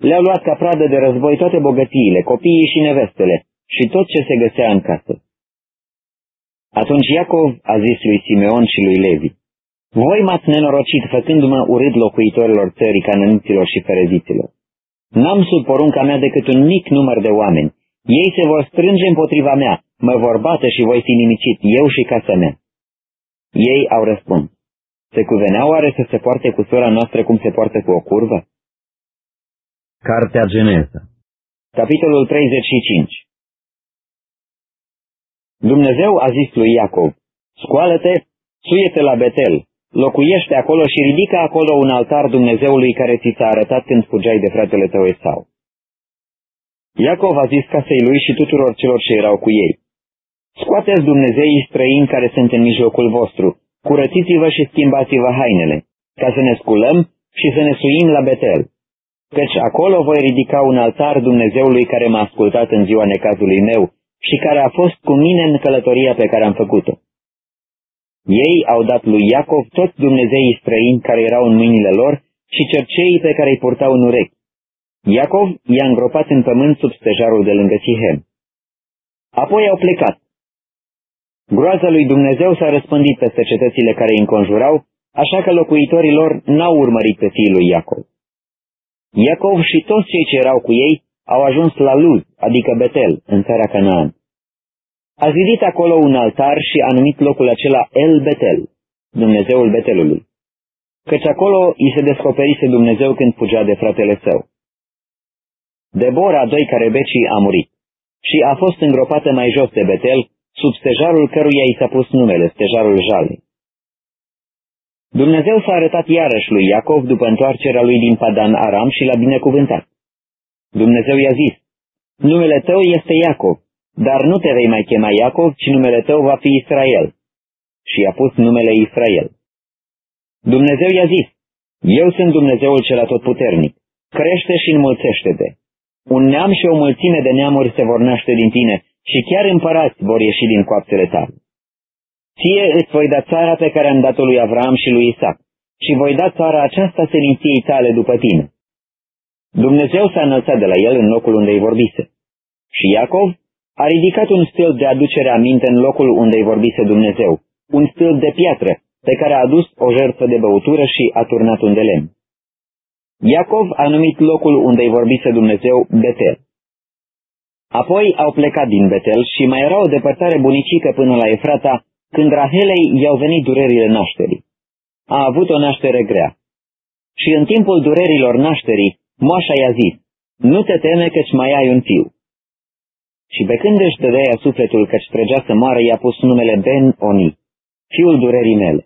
Le-au luat ca pradă de război toate bogățiile, copiii și nevestele și tot ce se găsea în casă. Atunci Iacov a zis lui Simeon și lui Levi, Voi m-ați nenorocit făcându-mă urât locuitorilor țării canăniților și fereziților. N-am sub porunca mea decât un mic număr de oameni. Ei se vor strânge împotriva mea, mă vor bate și voi fi nimicit, eu și casa mea. Ei au răspuns, se cuvenea oare să se poarte cu sora noastră cum se poartă cu o curvă? Cartea Geneza Capitolul 35 Dumnezeu a zis lui Iacov, scoală-te, suie-te la Betel, locuiește acolo și ridică acolo un altar Dumnezeului care ți s-a arătat când fugeai de fratele tău Esau. Iacov a zis casei lui și tuturor celor ce erau cu ei, Scoateți Dumnezeii străini care sunt în mijlocul vostru, curățiți-vă și schimbați-vă hainele, ca să ne sculăm și să ne suim la Betel. Căci acolo voi ridica un altar Dumnezeului care m-a ascultat în ziua necazului meu și care a fost cu mine în călătoria pe care am făcut-o. Ei au dat lui Iacov toți Dumnezeii străini care erau în mâinile lor și cerceii pe care îi purtau în urechi. Iacov i-a îngropat în pământ sub stejarul de lângă Sihem. Apoi au plecat. Groaza lui Dumnezeu s-a răspândit peste cetățile care îi înconjurau, așa că locuitorii lor n-au urmărit pe fiul lui Iacov. Iacov și toți cei ce erau cu ei au ajuns la Luz, adică Betel, în țara Canaan. A zidit acolo un altar și a numit locul acela El Betel, Dumnezeul Betelului, căci acolo i se descoperise Dumnezeu când fugea de fratele său. Debora, doi care becii, a murit și a fost îngropată mai jos de Betel, sub stejarul căruia i s-a pus numele, stejarul Jalei. Dumnezeu s-a arătat iarăși lui Iacov după întoarcerea lui din Padan Aram și l-a binecuvântat. Dumnezeu i-a zis, numele tău este Iacov, dar nu te vei mai chema Iacov, ci numele tău va fi Israel. Și i-a pus numele Israel. Dumnezeu i-a zis, eu sunt Dumnezeul cel atotputernic, crește și înmulțește-te. Un neam și o mulțime de neamuri se vor naște din tine și chiar împărați vor ieși din coaptele tale. Ție îți voi da țara pe care am dat-o lui Avram și lui Isaac și voi da țara aceasta seminției tale după tine. Dumnezeu s-a înălțat de la el în locul unde îi vorbise. Și Iacov a ridicat un stâlp de aducere aminte în locul unde îi vorbise Dumnezeu, un stâlp de piatră, pe care a adus o jertfă de băutură și a turnat un de lemn. Iacov a numit locul unde îi vorbise Dumnezeu Betel. Apoi au plecat din Betel și mai era o depărtare bunicică până la Efrata, când Rahelei i-au venit durerile nașterii. A avut o naștere grea. Și în timpul durerilor nașterii, moașa i-a zis, nu te teme căci mai ai un fiu. Și pe când își dădea sufletul căci trăgea să moară, i-a pus numele Ben-Oni, fiul durerii mele.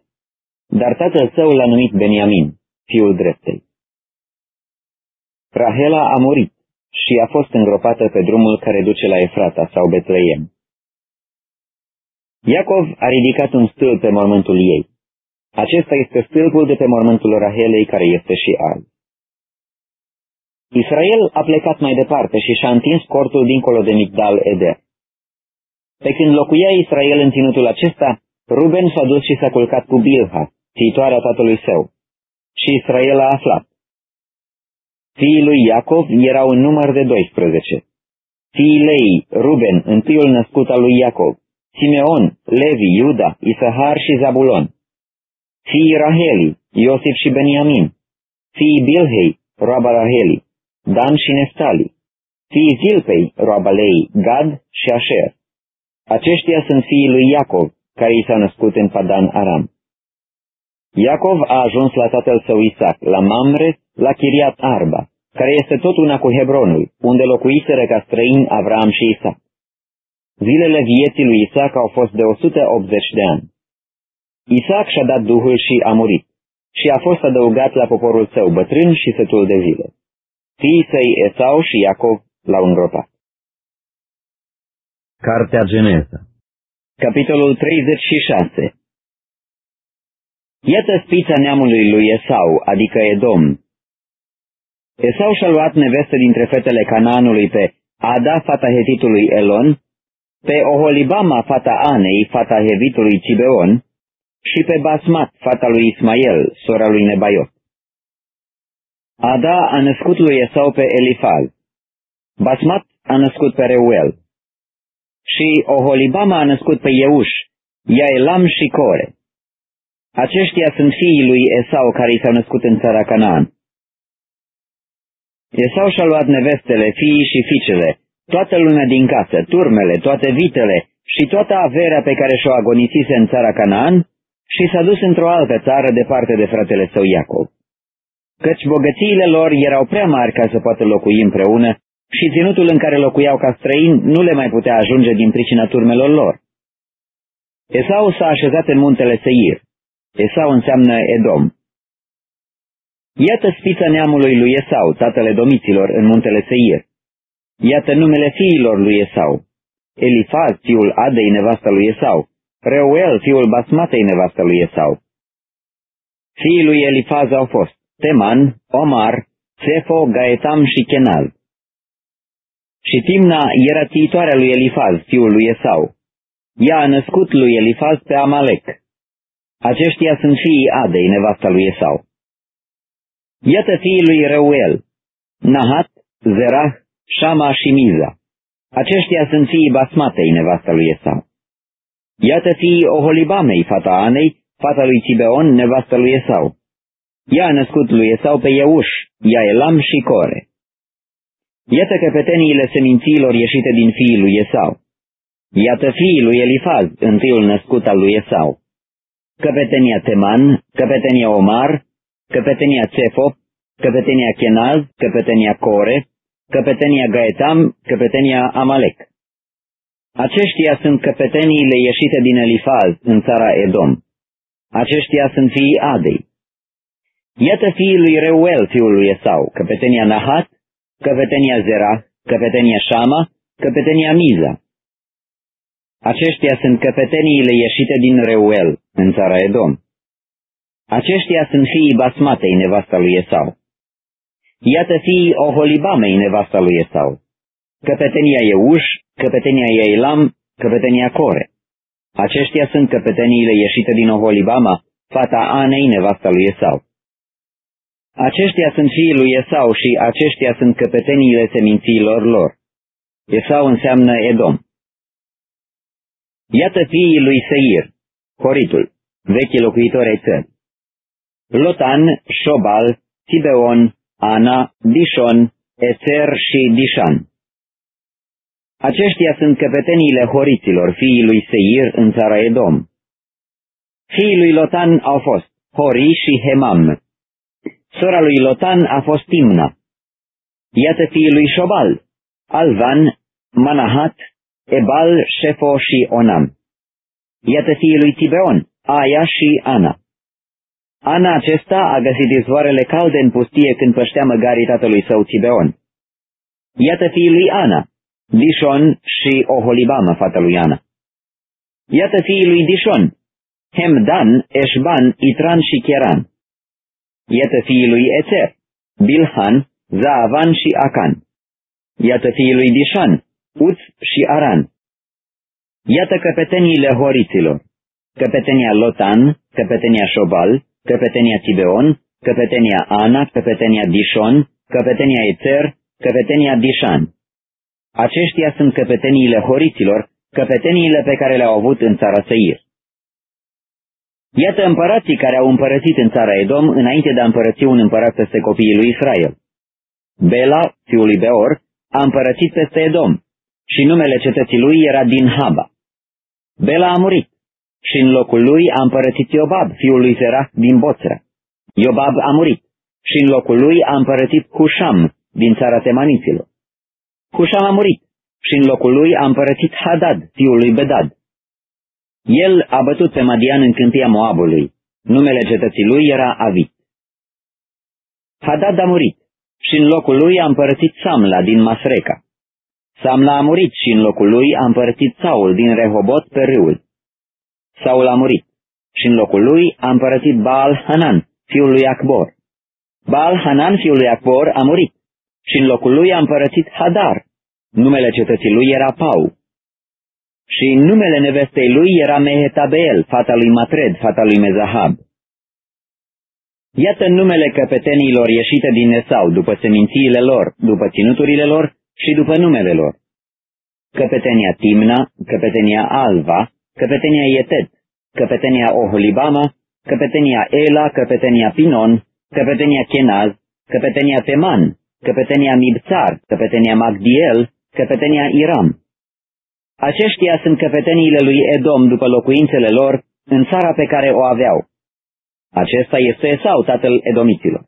Dar tatăl său l-a numit Beniamin, fiul dreptei. Rahela a murit și a fost îngropată pe drumul care duce la Efrata sau Betleem. Iacov a ridicat un stâlp pe mormântul ei. Acesta este stâlpul de pe mormântul Rahelei care este și azi. Israel a plecat mai departe și și-a întins cortul dincolo de Migdal Eder. Pe când locuia Israel în ținutul acesta, Ruben s-a dus și s-a culcat cu Bilha, țitoarea tatălui său. Și Israel a aflat. Fiii lui Iacov erau în număr de 12. Fiii Lei, Ruben, întâiul născut al lui Iacov, Simeon, Levi, Iuda, Isahar și Zabulon. Fiii Raheli, Iosif și Beniamin. Fiii Bilhei, roaba Raheli, Dan și Neftali. Fiii Zilpei, roaba Lei, Gad și Asher. Aceștia sunt fiii lui Iacov, care i s-au născut în Padan Aram. Iacov a ajuns la tatăl său Isaac, la Mamre, la Chiriat Arba, care este tot una cu Hebronul, unde locuiseră ca străini Avram și Isaac. Zilele vieții lui Isaac au fost de 180 de ani. Isaac și-a dat duhul și a murit și a fost adăugat la poporul său bătrân și sătul de zile. Fiii săi Esau și Iacov l-au îngropat. Cartea Geneza Capitolul 36 Iată spița neamului lui Esau, adică Edom. Esau și-a luat nevestă dintre fetele Canaanului pe Ada, fata hetitului Elon, pe Oholibama, fata Anei, fata hevitului Cibeon, și pe Basmat, fata lui Ismael, sora lui Nebaiot. Ada a născut lui Esau pe Elifal. Basmat a născut pe Reuel. Și Oholibama a născut pe Euș, Iaelam și Core. Aceștia sunt fiii lui Esau care i s-au născut în țara Canaan. Esau și-a luat nevestele, fiii și fiicele, toată lumea din casă, turmele, toate vitele și toată averea pe care și-o agonisise în țara Canaan și s-a dus într-o altă țară departe de fratele său Iacov. Căci bogățiile lor erau prea mari ca să poată locui împreună și ținutul în care locuiau ca străini nu le mai putea ajunge din pricina turmelor lor. Esau s-a așezat în muntele Seir. Esau înseamnă Edom. Iată spița neamului lui Esau, tatăle domiților, în muntele Seir. Iată numele fiilor lui Esau. Elifaz, fiul Adei, nevasta lui Esau, Reuel, fiul Basmatei, nevasta lui Esau. Fiii lui Elifaz au fost Teman, Omar, Sefo, Gaetam și Kenaz. Și Timna era țiitoarea lui Elifaz, fiul lui Esau. Ea a născut lui Elifaz pe Amalek. Aceștia sunt fiii Adei, nevasta lui Esau. Iată fiii lui Reuel, Nahat, Zerah, Shama și Miza. Aceștia sunt fiii Basmatei, nevasta lui Esau. Iată fiii Oholibamei, fata Anei, fata lui Tibeon, nevasta lui Esau. Ea a născut lui Esau pe Euș, Elam și Core. Iată căpeteniile semințiilor ieșite din fiii lui Esau. Iată fiii lui Elifaz, întâiul născut al lui Esau. Căpetenia Teman, căpetenia Omar, căpetenia Cefo, căpetenia Kenaz, căpetenia Core, căpetenia Gaetam, căpetenia Amalek. Aceștia sunt căpeteniile ieșite din Elifaz în țara Edom. Aceștia sunt fiii Adei. Iată fiii lui Reuel, fiul lui Esau, căpetenia Nahat, căpetenia Zerah, căpetenia Shama, căpetenia Miza. Aceștia sunt căpeteniile ieșite din Reuel, în țara Edom. Aceștia sunt fiii Basmatei, nevasta lui Esau. Iată fiii Oholibamei, nevasta lui Esau. Căpetenia Euș, căpetenia Eilam, căpetenia Core. Aceștia sunt căpeteniile ieșite din Oholibama, fata Anei, nevasta lui Esau. Aceștia sunt fiii lui Esau și aceștia sunt căpeteniile semințiilor lor. Esau înseamnă Edom. Iată fiii lui Seir, Horitul, vechi locuitori ai țări. Lotan, Șobal, Tibeon, Ana, Dishon, Eser și Dishan. Aceștia sunt căpeteniile horiților, fiii lui Seir în țara Edom. Fiii lui Lotan au fost Hori și Hemam. Sora lui Lotan a fost Timna. Iată fiii lui Șobal, Alvan, Manahat, Ebal, Șefo și Onam. Iată fiii lui Tibeon, Aia și Ana. Ana acesta a găsit izvoarele calde în pustie când păștea măgarii tatălui său Tibeon. Iată fiii lui Ana, Dishon și Oholibama, fata lui Ana. Iată fiii lui Dishon, Hemdan, Eșban, Itran și Cheran. Iată fiii lui Eter, Bilhan, Zaavan și Acan. Iată fiii lui Dishan, Uț și Aran. Iată căpeteniile horiților, căpetenia Lotan, căpetenia Șobal, căpetenia Tibeon, căpetenia Ana, căpetenia Dishon, căpetenia Eter, căpetenia Dishan. Aceștia sunt căpeteniile horiților, căpeteniile pe care le-au avut în țara Seir. Iată împărații care au împărățit în țara Edom înainte de a împărăți un împărat peste copiii lui Israel. Bela, fiul lui Beor, a împărățit peste Edom și numele cetății lui era din Haba. Bela a murit și în locul lui a împărățit Iobab, fiul lui Zerah, din Boțra. Iobab a murit și în locul lui a împărățit Husham, din țara Temaniților. Husham a murit și în locul lui a împărățit Hadad, fiul lui Bedad. El a bătut pe Madian în câmpia Moabului. Numele cetății lui era Avit. Hadad a murit și în locul lui a împărățit Samla din Masreca. Samla a murit și în locul lui a împărățit Saul din Rehobot pe râul. Saul a murit și în locul lui a împărățit Baal Hanan, fiul lui Acbor. Baal Hanan, fiul lui Acbor, a murit și în locul lui a împărățit Hadar. Numele cetății lui era Pau și numele nevestei lui era Mehetabel, fata lui Matred, fata lui Mezahab. Iată numele căpetenilor ieșite din Esau, după semințiile lor, după ținuturile lor și după numele lor. Căpetenia Timna, căpetenia Alva, căpetenia Ietet, căpetenia Oholibama, căpetenia Ela, căpetenia Pinon, căpetenia Kenaz, căpetenia Teman, căpetenia Mibțar, căpetenia Magdiel, căpetenia Iram. Aceștia sunt căpeteniile lui Edom după locuințele lor în țara pe care o aveau. Acesta este Esau, tatăl edomiților.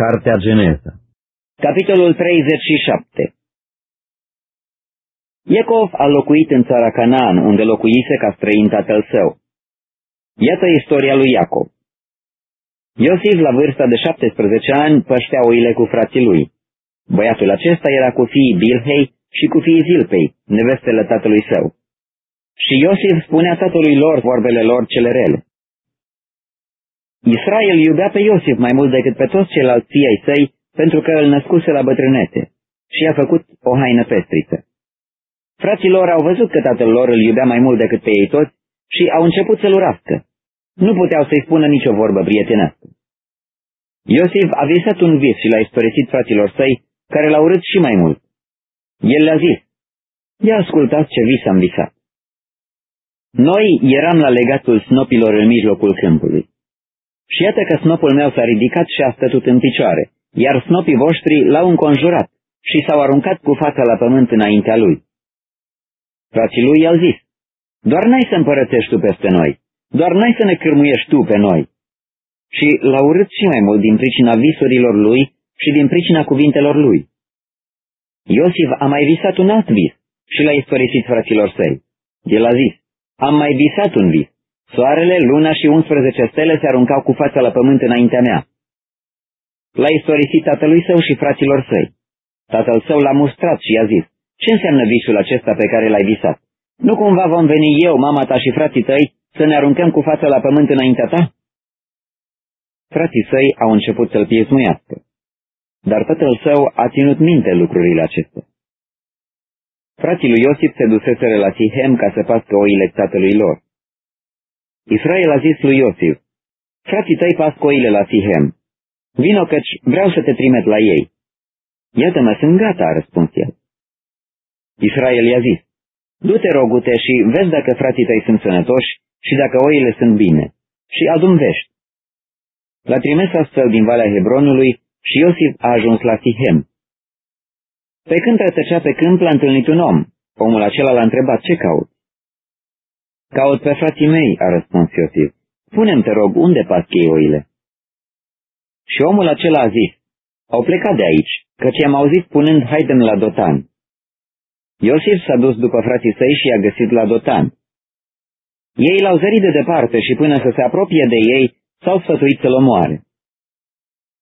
Cartea Geneza Capitolul 37 Iacov a locuit în țara Canaan, unde locuise ca străin tatăl său. Iată istoria lui Iacov. Iosif, la vârsta de 17 ani, păștea oile cu frații lui. Băiatul acesta era cu fiii Bilhei, și cu fiii Zilpei, nevestele tatălui său. Și Iosif spunea tatălui lor vorbele lor cele rele. Israel iubea pe Iosif mai mult decât pe toți ceilalți fii ai săi, pentru că îl născuse la bătrânete și i-a făcut o haină pestriță. Frații lor au văzut că tatăl lor îl iubea mai mult decât pe ei toți și au început să-l urască. Nu puteau să-i spună nicio vorbă prietenească. Iosif a visat un vis și l-a istorisit fraților săi, care l-au urât și mai mult. El le-a zis, ia ascultați ce vis am visat. Noi eram la legatul snopilor în mijlocul câmpului. Și iată că snopul meu s-a ridicat și a stătut în picioare, iar snopii voștri l-au înconjurat și s-au aruncat cu fața la pământ înaintea lui. Frații lui i-au zis, doar n-ai să împărățești tu peste noi, doar n-ai să ne cârmuiești tu pe noi. Și l-a urât și mai mult din pricina visurilor lui și din pricina cuvintelor lui. Iosif a mai visat un alt vis și l-a istorisit fraților săi. El a zis, am mai visat un vis. Soarele, luna și 11 stele se aruncau cu fața la pământ înaintea mea. L-a istorisit tatălui său și fraților săi. Tatăl său l-a mustrat și i-a zis, ce înseamnă visul acesta pe care l-ai visat? Nu cumva vom veni eu, mama ta și frații tăi să ne aruncăm cu fața la pământ înaintea ta? Frații săi au început să-l piesmuiască, dar tatăl său a ținut minte lucrurile acestea. Frații lui Iosif se duseseră la Sihem ca să pască oile tatălui lor. Israel a zis lui Iosif, frații tăi pasc oile la Sihem. Vino căci vreau să te trimet la ei. Iată-mă, sunt gata, a răspuns el. Israel i-a zis, du-te rogute și vezi dacă frații tăi sunt sănătoși și dacă oile sunt bine și adum vești. L-a trimis astfel din Valea Hebronului și Iosif a ajuns la Sihem. Pe când tăcea pe câmp, l-a întâlnit un om. Omul acela l-a întrebat, ce caut? Caut pe frații mei, a răspuns Iosif. Punem, te rog, unde pasc ei oile? Și omul acela a zis, au plecat de aici, căci am auzit spunând, haidem la Dotan. Iosif s-a dus după frații săi și i-a găsit la Dotan. Ei l-au zărit de departe și până să se apropie de ei, s-au sfătuit să-l omoare.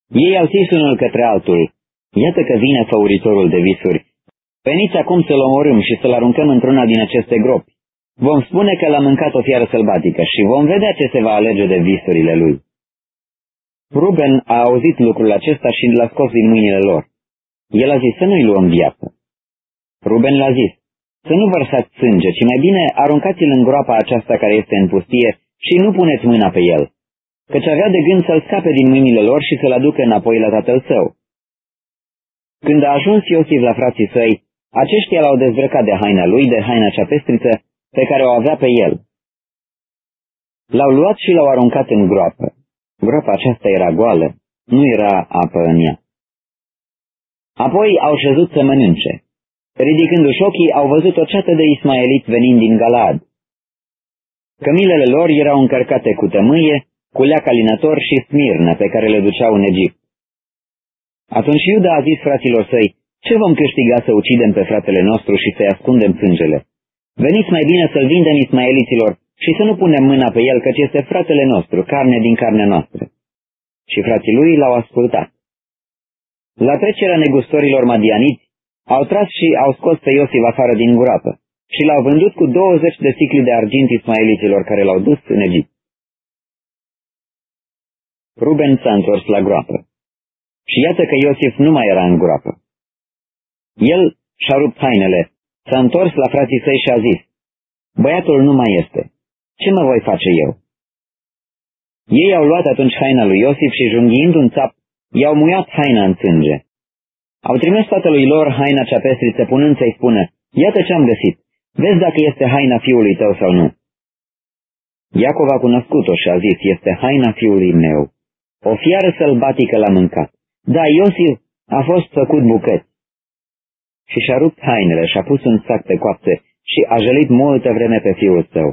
Ei au zis unul către altul, iată că vine făuritorul de visuri, veniți acum să-l omorâm și să-l aruncăm într-una din aceste gropi. Vom spune că l-a mâncat o fiară sălbatică și vom vedea ce se va alege de visurile lui. Ruben a auzit lucrul acesta și l-a scos din mâinile lor. El a zis să nu-i luăm viață. Ruben l-a zis, să nu vărsați sânge, ci mai bine aruncați-l în groapa aceasta care este în pustie și nu puneți mâna pe el, căci avea de gând să-l scape din mâinile lor și să-l aducă înapoi la tatăl său. Când a ajuns Iosif la frații săi, aceștia l-au dezbrăcat de haina lui, de haina cea pestriță, pe care o avea pe el. L-au luat și l-au aruncat în groapă. Groapa aceasta era goală, nu era apă în ea. Apoi au șezut să mănânce. Ridicându-și ochii, au văzut o ceată de ismaelit venind din Galad. Cămilele lor erau încărcate cu tămâie, cu leac alinător și smirnă pe care le duceau în Egipt. Atunci Iuda a zis fraților săi, ce vom câștiga să ucidem pe fratele nostru și să-i ascundem sângele? Veniți mai bine să-l vindem ismaeliților și să nu punem mâna pe el, căci este fratele nostru, carne din carnea noastră. Și frații lui l-au ascultat. La trecerea negustorilor madianiți, au tras și au scos pe Iosif afară din groapă și l-au vândut cu 20 de sicli de argint ismaeliților care l-au dus în Egipt. Ruben s-a întors la groapă. Și iată că Iosif nu mai era în groapă. El și-a rupt hainele, s-a întors la frații săi și a zis, Băiatul nu mai este. Ce mă voi face eu? Ei au luat atunci haina lui Iosif și, junghiind un țap, i-au muiat haina în sânge. Au trimis tatălui lor haina cea pestriță, punând să-i spună, Iată ce-am găsit, vezi dacă este haina fiului tău sau nu. Iacov a cunoscut-o și a zis, este haina fiului meu. O fiară sălbatică l-a mâncat. Da, Iosif a fost făcut bucăți. Și și-a rupt hainele și-a pus un sac pe coapte și a jălit multă vreme pe fiul său.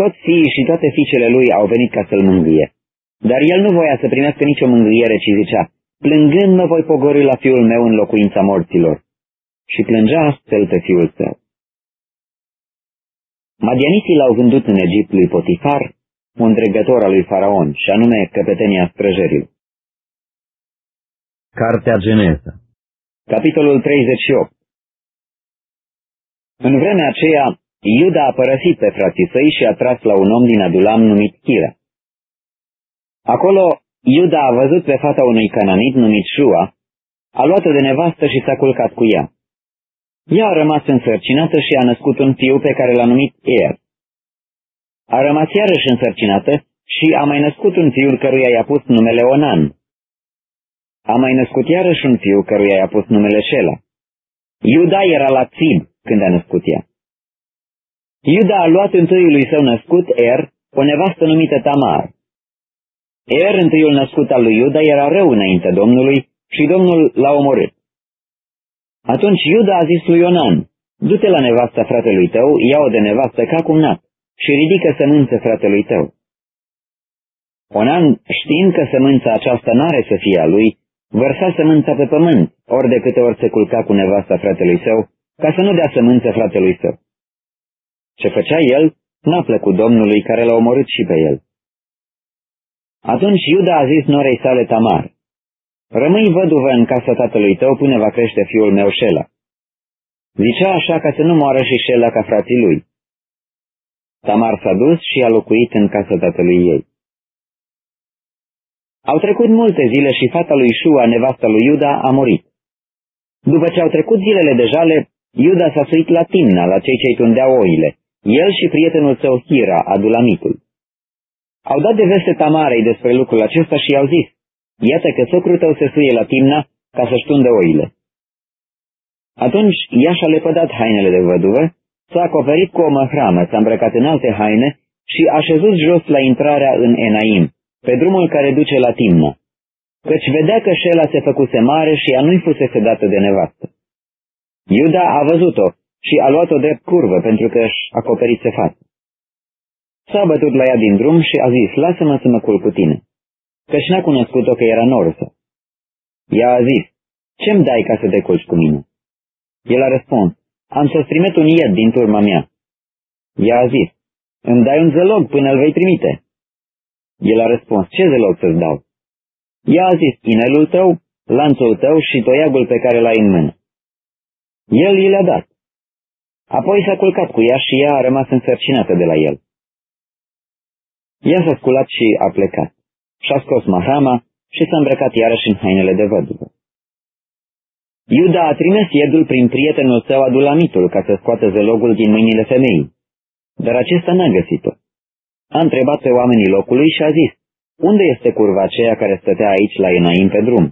Toți fiii și toate fiicele lui au venit ca să-l mângâie. Dar el nu voia să primească nicio mângâiere, ci zicea, plângând mă voi pogori la fiul meu în locuința morților. Și plângea astfel pe fiul său. Madianiții l-au vândut în Egipt lui Potifar, un dregător al lui Faraon, și anume căpetenia străjerilor. Cartea Geneza Capitolul 38 În vremea aceea, Iuda a părăsit pe frații săi și a tras la un om din Adulam numit Chira. Acolo, Iuda a văzut pe fata unui cananit numit Shua, a luat-o de nevastă și s-a culcat cu ea. Ea a rămas însărcinată și a născut un fiu pe care l-a numit Er. A rămas iarăși însărcinată și a mai născut un fiu căruia i-a pus numele Onan. A mai născut iarăși un fiu căruia i-a pus numele Shela. Iuda era la Țib când a născut ea. Iuda a luat întâiului său născut, Er, o nevastă numită Tamar. Er, întâiul născut al lui Iuda, era rău înainte Domnului și Domnul l-a omorât. Atunci Iuda a zis lui Ionan, du-te la nevasta fratelui tău, ia-o de nevastă ca cum nat și ridică sămânță fratelui tău. Onan, știind că sămânța aceasta n-are să fie a lui, vărsa sămânța pe pământ, ori de câte ori se culca cu nevasta fratelui său, ca să nu dea sămânță fratelui său. Ce făcea el, n-a plăcut Domnului care l-a omorât și pe el. Atunci Iuda a zis norei sale Tamar, Rămâi văduvă în casa tatălui tău până va crește fiul meu Șela. Zicea așa ca să nu moară și Șela ca frații lui. Tamar s-a dus și a locuit în casa tatălui ei. Au trecut multe zile și fata lui Shua, nevasta lui Iuda, a murit. După ce au trecut zilele de jale, Iuda s-a suit la Timna, la cei ce-i tundeau oile, el și prietenul său Hira, adulamitul. Au dat de veste Tamarei despre lucrul acesta și i-au zis, Iată că socrul tău se suie la Timna ca să-și tundă oile. Atunci ea și-a lepădat hainele de văduvă, s-a acoperit cu o măhramă, s-a îmbrăcat în alte haine și a șezut jos la intrarea în Enaim, pe drumul care duce la Timna, căci vedea că Șela se făcuse mare și ea nu-i fusese dată de nevastă. Iuda a văzut-o și a luat-o drept curvă pentru că își acoperise față. S-a bătut la ea din drum și a zis, lasă-mă să mă culc cu tine, căci n-a cunoscut-o că era norsă. Ea a zis, ce-mi dai ca să te culci cu mine? El a răspuns, am să-ți trimit un ied din turma mea. Ea a zis, îmi dai un zălog până îl vei trimite. El a răspuns, ce zălog să-ți dau? Ea a zis, inelul tău, lanțul tău și toiagul pe care l-ai în mână. El i le-a dat. Apoi s-a culcat cu ea și ea a rămas însărcinată de la el. Ea s-a sculat și a plecat. Și-a scos mahrama și s-a îmbrăcat iarăși în hainele de văduvă. Iuda a trimis iedul prin prietenul său adulamitul ca să scoată zelogul din mâinile femeii, dar acesta n-a găsit-o. A întrebat pe oamenii locului și a zis, unde este curva aceea care stătea aici la Enaim pe drum?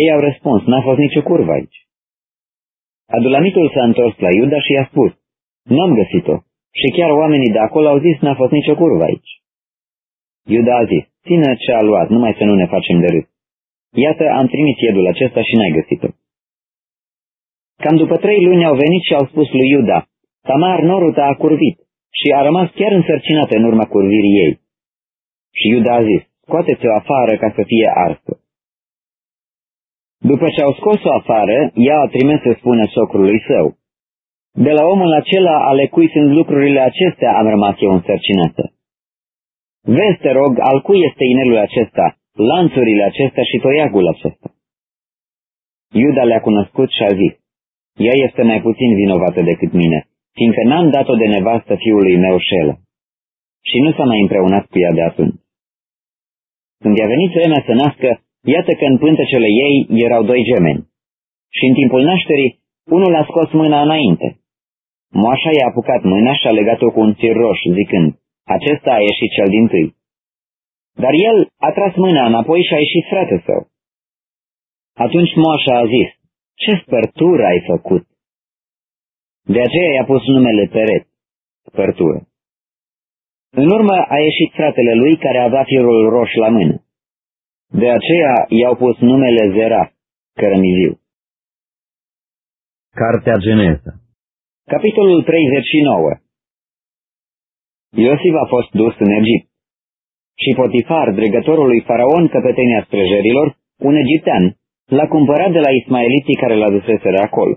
Ei au răspuns, n-a fost nicio curvă aici. Adulamitul s-a întors la Iuda și i-a spus, n-am găsit-o, și chiar oamenii de acolo au zis, n-a fost nicio curvă aici. Iuda a zis, ține ce a luat, numai să nu ne facem de râs. Iată, am trimis iedul acesta și n-ai găsit-o. Cam după trei luni au venit și au spus lui Iuda, Tamar noruta a curvit și a rămas chiar însărcinată în urma curvirii ei. Și Iuda a zis, scoateți-o afară ca să fie arsă. După ce au scos-o afară, ea a trimis să spună socrului său, de la omul acela ale cui sunt lucrurile acestea am rămas eu însărcinată. Vezi, te rog, al cui este inelul acesta, lanțurile acestea și toiagul acesta? Iuda le-a cunoscut și a zis, ea este mai puțin vinovată decât mine, fiindcă n-am dat-o de nevastă fiului meu Șelă. Și nu s-a mai împreunat cu ea de atunci. Când i-a venit vremea să nască, iată că în pântecele ei erau doi gemeni. Și în timpul nașterii, unul a scos mâna înainte. Moașa i-a apucat mâna și a legat-o cu un țir roș, zicând, acesta a ieșit cel din tâi. Dar el a tras mâna înapoi și a ieșit frate său. Atunci moașa a zis, ce spărtură ai făcut? De aceea i-a pus numele Peret, spărtură. În urmă a ieșit fratele lui care avea firul roș la mână. De aceea i-au pus numele Zera, cărămiziu. Cartea Geneza Capitolul 39 Iosif a fost dus în Egipt. Și Potifar, dregătorul lui Faraon, căpetenia străjerilor, un egiptean, l-a cumpărat de la ismaelitii care l-a duseseră acolo.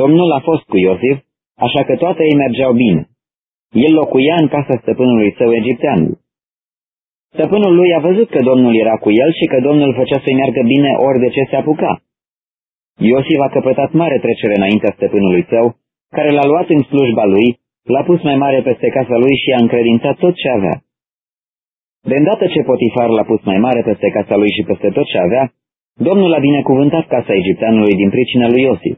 Domnul a fost cu Iosif, așa că toate ei mergeau bine. El locuia în casa stăpânului său egiptean. Stăpânul lui a văzut că Domnul era cu el și că Domnul făcea să-i meargă bine ori de ce se apuca. Iosif a căpătat mare trecere înaintea stăpânului său care l-a luat în slujba lui, l-a pus mai mare peste casa lui și a încredințat tot ce avea. De îndată ce Potifar l-a pus mai mare peste casa lui și peste tot ce avea, Domnul a binecuvântat casa egipteanului din pricina lui Iosif.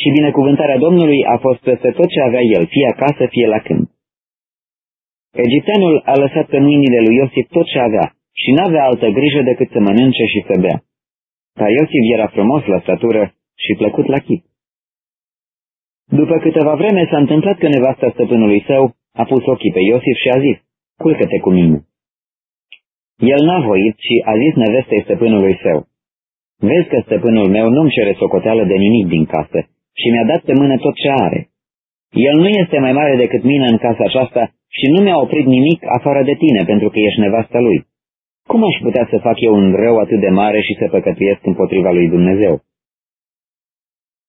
Și binecuvântarea Domnului a fost peste tot ce avea el, fie acasă, fie la câmp. Egipteanul a lăsat în mâinile lui Iosif tot ce avea și n-avea altă grijă decât să mănânce și să bea. Dar Iosif era frumos la statură și plăcut la chip. După câteva vreme s-a întâmplat că nevasta stăpânului său a pus ochii pe Iosif și a zis, culcă-te cu mine. El n-a voit și a zis nevestei stăpânului său, vezi că stăpânul meu nu-mi cere socoteală de nimic din casă și mi-a dat pe mână tot ce are. El nu este mai mare decât mine în casa aceasta și nu mi-a oprit nimic afară de tine pentru că ești nevasta lui. Cum aș putea să fac eu un rău atât de mare și să păcătuiesc împotriva lui Dumnezeu?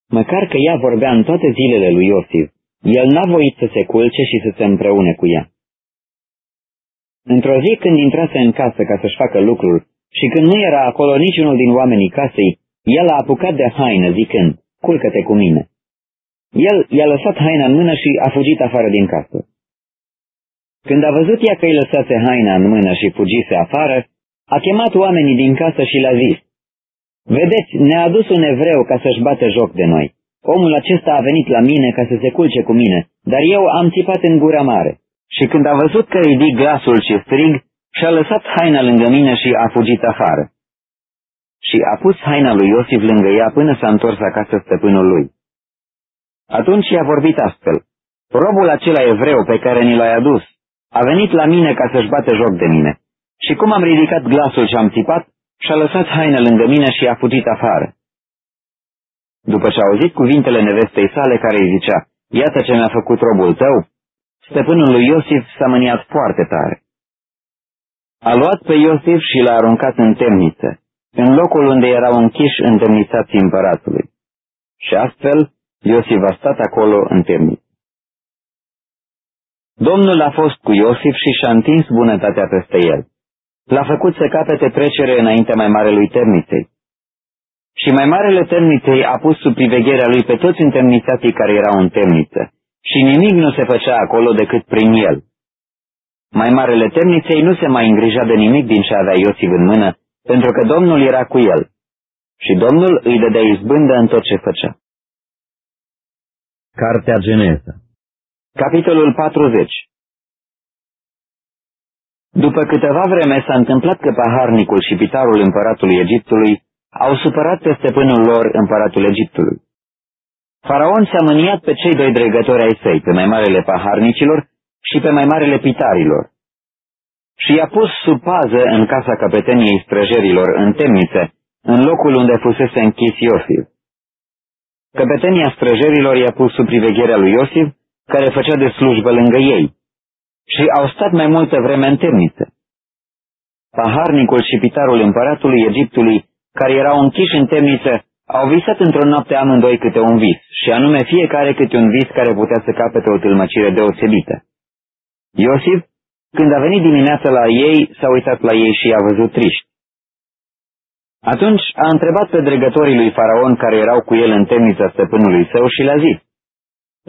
Măcar că ea vorbea în toate zilele lui Iosif, el n-a voit să se culce și să se împreune cu ea. Într-o zi când intrase în casă ca să-și facă lucrul și când nu era acolo niciunul din oamenii casei, el a apucat de haină zicând, culcă-te cu mine. El i-a lăsat haina în mână și a fugit afară din casă. Când a văzut ea că îi lăsase haina în mână și fugise afară, a chemat oamenii din casă și le-a zis, Vedeți, ne-a adus un evreu ca să-și bate joc de noi. Omul acesta a venit la mine ca să se culce cu mine, dar eu am țipat în gura mare. Și când a văzut că ridic glasul și strig, și-a lăsat haina lângă mine și a fugit afară. Și a pus haina lui Iosif lângă ea până s-a întors acasă stăpânul lui. Atunci i-a vorbit astfel. Robul acela evreu pe care ni l-ai adus a venit la mine ca să-și bate joc de mine. Și cum am ridicat glasul și am țipat, și-a lăsat haina lângă mine și a fugit afară. După ce a auzit cuvintele nevestei sale care îi zicea, Iată ce mi-a făcut robul tău, stăpânul lui Iosif s-a mâniat foarte tare. A luat pe Iosif și l-a aruncat în temniță, în locul unde erau închiși întemnițații împăratului. Și astfel, Iosif a stat acolo în temniță. Domnul a fost cu Iosif și și-a întins bunătatea peste el. L-a făcut să capete trecere înaintea mai marelui temniței. Și mai marele temniței a pus sub privegherea lui pe toți întemnițații care erau în temniță, și nimic nu se făcea acolo decât prin el. Mai marele temniței nu se mai îngrija de nimic din ce avea Iosif în mână, pentru că Domnul era cu el. Și Domnul îi dădea izbândă în tot ce făcea. Cartea Geneza Capitolul 40 După câteva vreme s-a întâmplat că paharnicul și pitarul împăratului Egiptului au supărat pe stăpânul lor împăratul Egiptului. Faraon s-a mâniat pe cei doi dregători ai săi, pe mai marele paharnicilor și pe mai marele pitarilor. Și i-a pus sub pază în casa capeteniei străjerilor în temnițe, în locul unde fusese închis Iosif. Căpetenia străjerilor i-a pus sub privegherea lui Iosif, care făcea de slujbă lângă ei, și au stat mai multă vreme în temniță. Paharnicul și pitarul împăratului Egiptului, care erau închiși în temniță, au visat într-o noapte amândoi câte un vis, și anume fiecare câte un vis care putea să capete o tâlmăcire deosebită. Iosif, când a venit dimineața la ei, s-a uitat la ei și i-a văzut triști. Atunci a întrebat pe dregătorii lui Faraon care erau cu el în temnița stăpânului său și le-a zis,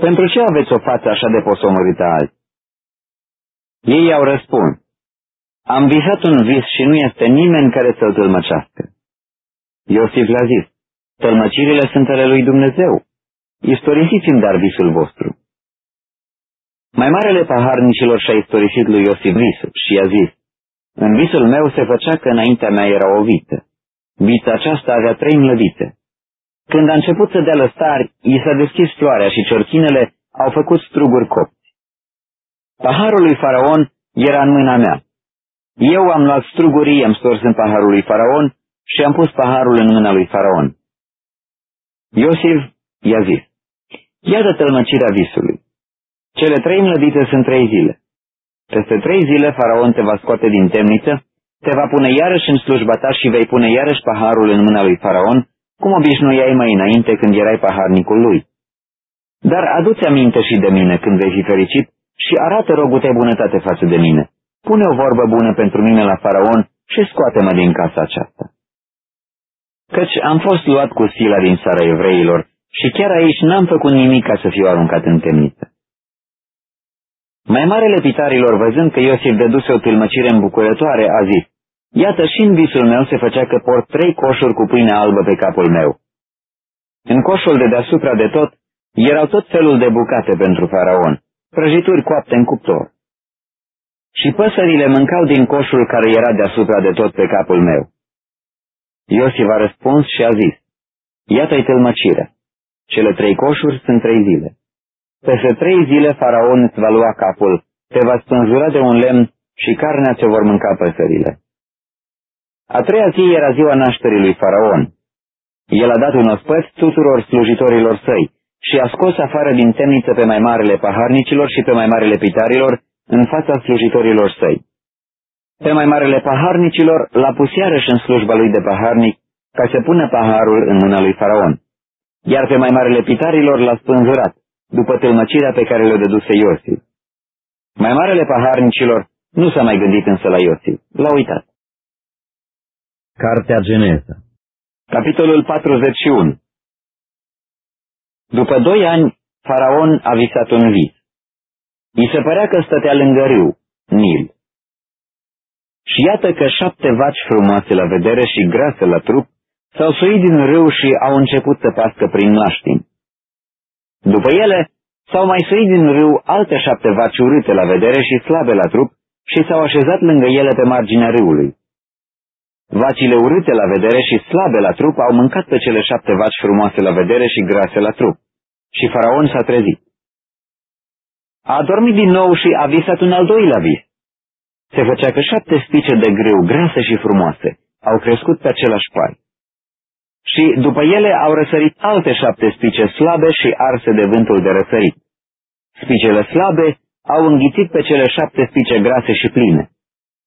Pentru ce aveți o față așa de posomorită azi? Ei au răspuns, Am visat un vis și nu este nimeni care să-l tâlmăcească. Iosif le-a zis, Tălmăcirile sunt ale lui Dumnezeu. Istorisiți-mi dar visul vostru. Mai marele paharnicilor și-a istorisit lui Iosif visul și i-a zis, În visul meu se făcea că înaintea mea era o vită. Vița aceasta avea trei mlădițe. Când a început să dea lăstari, i s-a deschis floarea și ciorchinele au făcut struguri copți. Paharul lui Faraon era în mâna mea. Eu am luat strugurii, am stors în paharul lui Faraon și am pus paharul în mâna lui Faraon. Iosif i-a zis, iată tălmăcirea visului. Cele trei mlădite sunt trei zile. Peste trei zile faraon te va scoate din temniță, te va pune iarăși în slujba ta și vei pune iarăși paharul în mâna lui faraon, cum obișnuiai mai înainte când erai paharnicul lui. Dar adu-ți aminte și de mine când vei fi fericit și arată rogute bunătate față de mine. Pune o vorbă bună pentru mine la faraon și scoate-mă din casa aceasta. Căci am fost luat cu sila din țara evreilor și chiar aici n-am făcut nimic ca să fiu aruncat în temniță. Mai marele pitarilor, văzând că Iosif dăduse o tâlmăcire îmbucurătoare, a zis, Iată și în visul meu se făcea că port trei coșuri cu pâine albă pe capul meu. În coșul de deasupra de tot erau tot felul de bucate pentru faraon, prăjituri coapte în cuptor. Și păsările mâncau din coșul care era deasupra de tot pe capul meu. Iosif a răspuns și a zis, Iată-i tâlmăcirea. Cele trei coșuri sunt trei zile. Peste trei zile faraon îți va lua capul, te va spânzura de un lemn și carnea ce vor mânca păsările. A treia zi era ziua nașterii lui faraon. El a dat un ospăț tuturor slujitorilor săi și a scos afară din temniță pe mai marele paharnicilor și pe mai marele pitarilor în fața slujitorilor săi. Pe mai marele paharnicilor l-a pus iarăși în slujba lui de paharnic ca să pună paharul în mâna lui faraon, iar pe mai marele pitarilor l-a spânzurat după tâlmăcirea pe care le-o dăduse Iosif. Mai marele paharnicilor nu s-a mai gândit însă la Iosif, l-a uitat. Cartea Geneza Capitolul 41 După doi ani, faraon a visat un vis. I se părea că stătea lângă râu, Nil. Și iată că șapte vaci frumoase la vedere și grase la trup s-au suit din râu și au început să pască prin laștini. După ele, s-au mai suit din râu alte șapte vaci urâte la vedere și slabe la trup și s-au așezat lângă ele pe marginea râului. Vacile urâte la vedere și slabe la trup au mâncat pe cele șapte vaci frumoase la vedere și grase la trup. Și faraon s-a trezit. A dormit din nou și a visat un al doilea vis. Se făcea că șapte spice de grâu, grase și frumoase, au crescut pe același pai și după ele au răsărit alte șapte spice slabe și arse de vântul de răsărit. Spicele slabe au înghițit pe cele șapte spice grase și pline.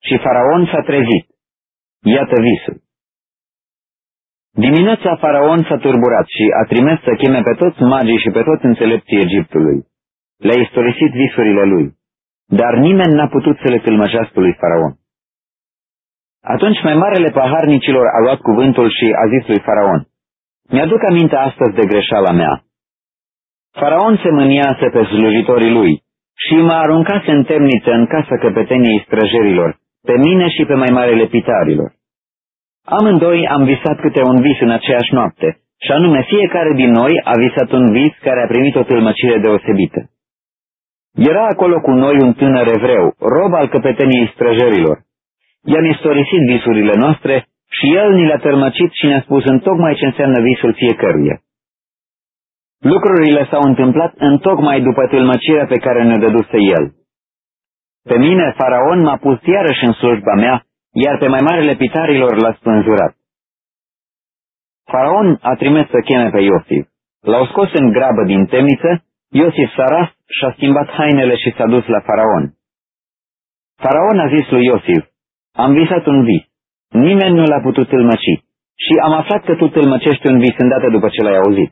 Și faraon s-a trezit. Iată visul. Dimineața faraon s-a turburat și a trimis să cheme pe toți magii și pe toți înțelepții Egiptului. Le-a istorisit visurile lui, dar nimeni n-a putut să le tâlmășească lui faraon. Atunci mai marele paharnicilor a luat cuvântul și a zis lui Faraon, Mi-aduc aminte astăzi de greșeala mea. Faraon se mâniase pe slujitorii lui și m-a aruncat în temniță în casa căpeteniei străjerilor, pe mine și pe mai marele pitarilor. Amândoi am visat câte un vis în aceeași noapte, și anume fiecare din noi a visat un vis care a primit o tâlmăcire deosebită. Era acolo cu noi un tânăr evreu, rob al căpeteniei străjerilor. I-am istorisit visurile noastre și el ni le-a tărmăcit și ne-a spus în tocmai ce înseamnă visul fiecăruia. Lucrurile s-au întâmplat în tocmai după tâlmăcirea pe care ne dăduse el. Pe mine, faraon m-a pus iarăși în slujba mea, iar pe mai marele pitarilor l-a spânzurat. Faraon a trimis să cheme pe Iosif. L-au scos în grabă din temniță, Iosif s-a rast și-a schimbat hainele și s-a dus la faraon. Faraon a zis lui Iosif, am visat un vis. Nimeni nu l-a putut tâlmăci și am aflat că tu tâlmăcești un vis îndată după ce l-ai auzit.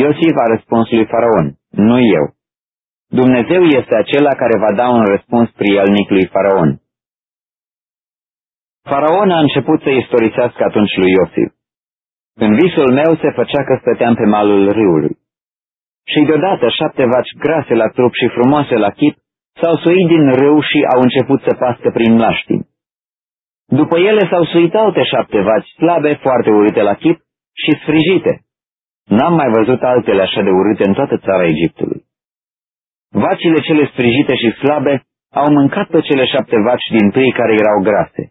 Iosif a răspuns lui Faraon, nu eu. Dumnezeu este acela care va da un răspuns prielnic lui Faraon. Faraon a început să istorisească atunci lui Iosif. În visul meu se făcea că stăteam pe malul râului. Și deodată șapte vaci grase la trup și frumoase la chip s-au suit din râu și au început să pască prin laștini. După ele s-au suit alte șapte vaci slabe, foarte urâte la chip și sfrijite. N-am mai văzut altele așa de urâte în toată țara Egiptului. Vacile cele sfrijite și slabe au mâncat pe cele șapte vaci din tâi care erau grase.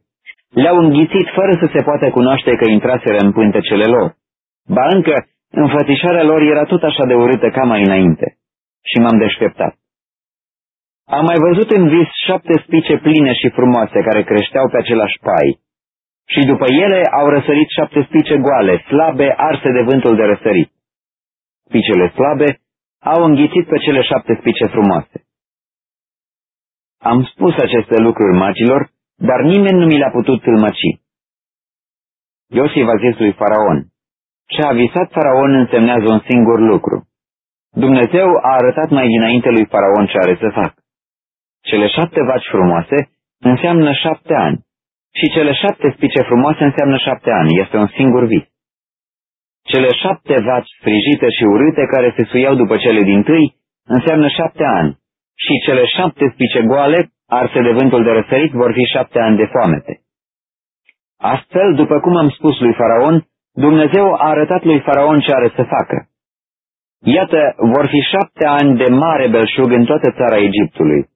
Le-au înghițit fără să se poată cunoaște că intraseră în pântecele lor. Ba încă, înfățișarea lor era tot așa de urâtă ca mai înainte. Și m-am deșteptat. Am mai văzut în vis șapte spice pline și frumoase care creșteau pe același pai. Și după ele au răsărit șapte spice goale, slabe, arse de vântul de răsărit. Spicele slabe au înghițit pe cele șapte spice frumoase. Am spus aceste lucruri magilor, dar nimeni nu mi le-a putut tâlmăci. Iosif a zis lui Faraon, ce a visat Faraon însemnează un singur lucru. Dumnezeu a arătat mai dinainte lui Faraon ce are să facă. Cele șapte vaci frumoase înseamnă șapte ani și cele șapte spice frumoase înseamnă șapte ani. Este un singur vis. Cele șapte vaci frijite și urâte care se suiau după cele din tâi înseamnă șapte ani și cele șapte spice goale, arse de vântul de răsărit, vor fi șapte ani de foamete. Astfel, după cum am spus lui Faraon, Dumnezeu a arătat lui Faraon ce are să facă. Iată, vor fi șapte ani de mare belșug în toată țara Egiptului.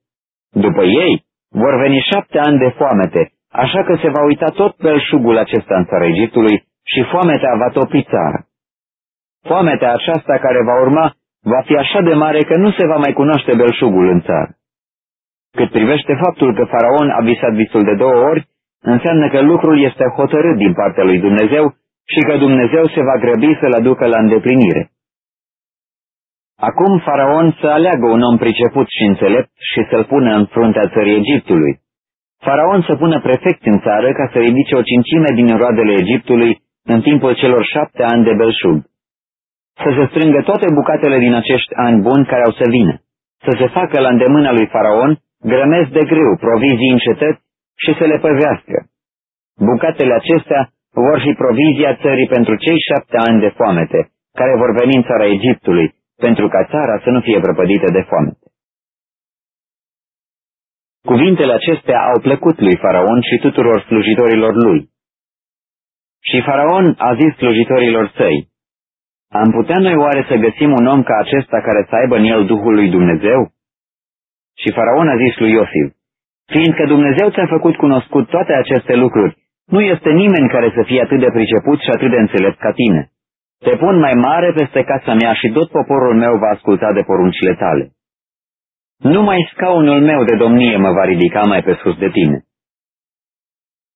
După ei, vor veni șapte ani de foamete, așa că se va uita tot belșugul acesta în țara Egiptului și foametea va topi țara. Foametea aceasta care va urma va fi așa de mare că nu se va mai cunoaște belșugul în țară. Cât privește faptul că faraon a visat visul de două ori, înseamnă că lucrul este hotărât din partea lui Dumnezeu și că Dumnezeu se va grăbi să-l aducă la îndeplinire. Acum faraon să aleagă un om priceput și înțelept și să-l pună în fruntea țării Egiptului. Faraon să pună prefect în țară ca să ridice o cincime din roadele Egiptului în timpul celor șapte ani de belșug să se strângă toate bucatele din acești ani buni care au să vină, să se facă la îndemâna lui Faraon grămezi de greu, provizii în cetăți și să le păvească. Bucatele acestea vor fi provizia țării pentru cei șapte ani de foamete, care vor veni în țara Egiptului, pentru ca țara să nu fie prăpădită de foamete. Cuvintele acestea au plăcut lui Faraon și tuturor slujitorilor lui. Și Faraon a zis slujitorilor săi, am putea noi oare să găsim un om ca acesta care să aibă în el Duhul lui Dumnezeu? Și faraon a zis lui Iosif, fiindcă Dumnezeu ți-a făcut cunoscut toate aceste lucruri, nu este nimeni care să fie atât de priceput și atât de înțelept ca tine. Te pun mai mare peste casa mea și tot poporul meu va asculta de poruncile tale. Numai scaunul meu de domnie mă va ridica mai pe sus de tine.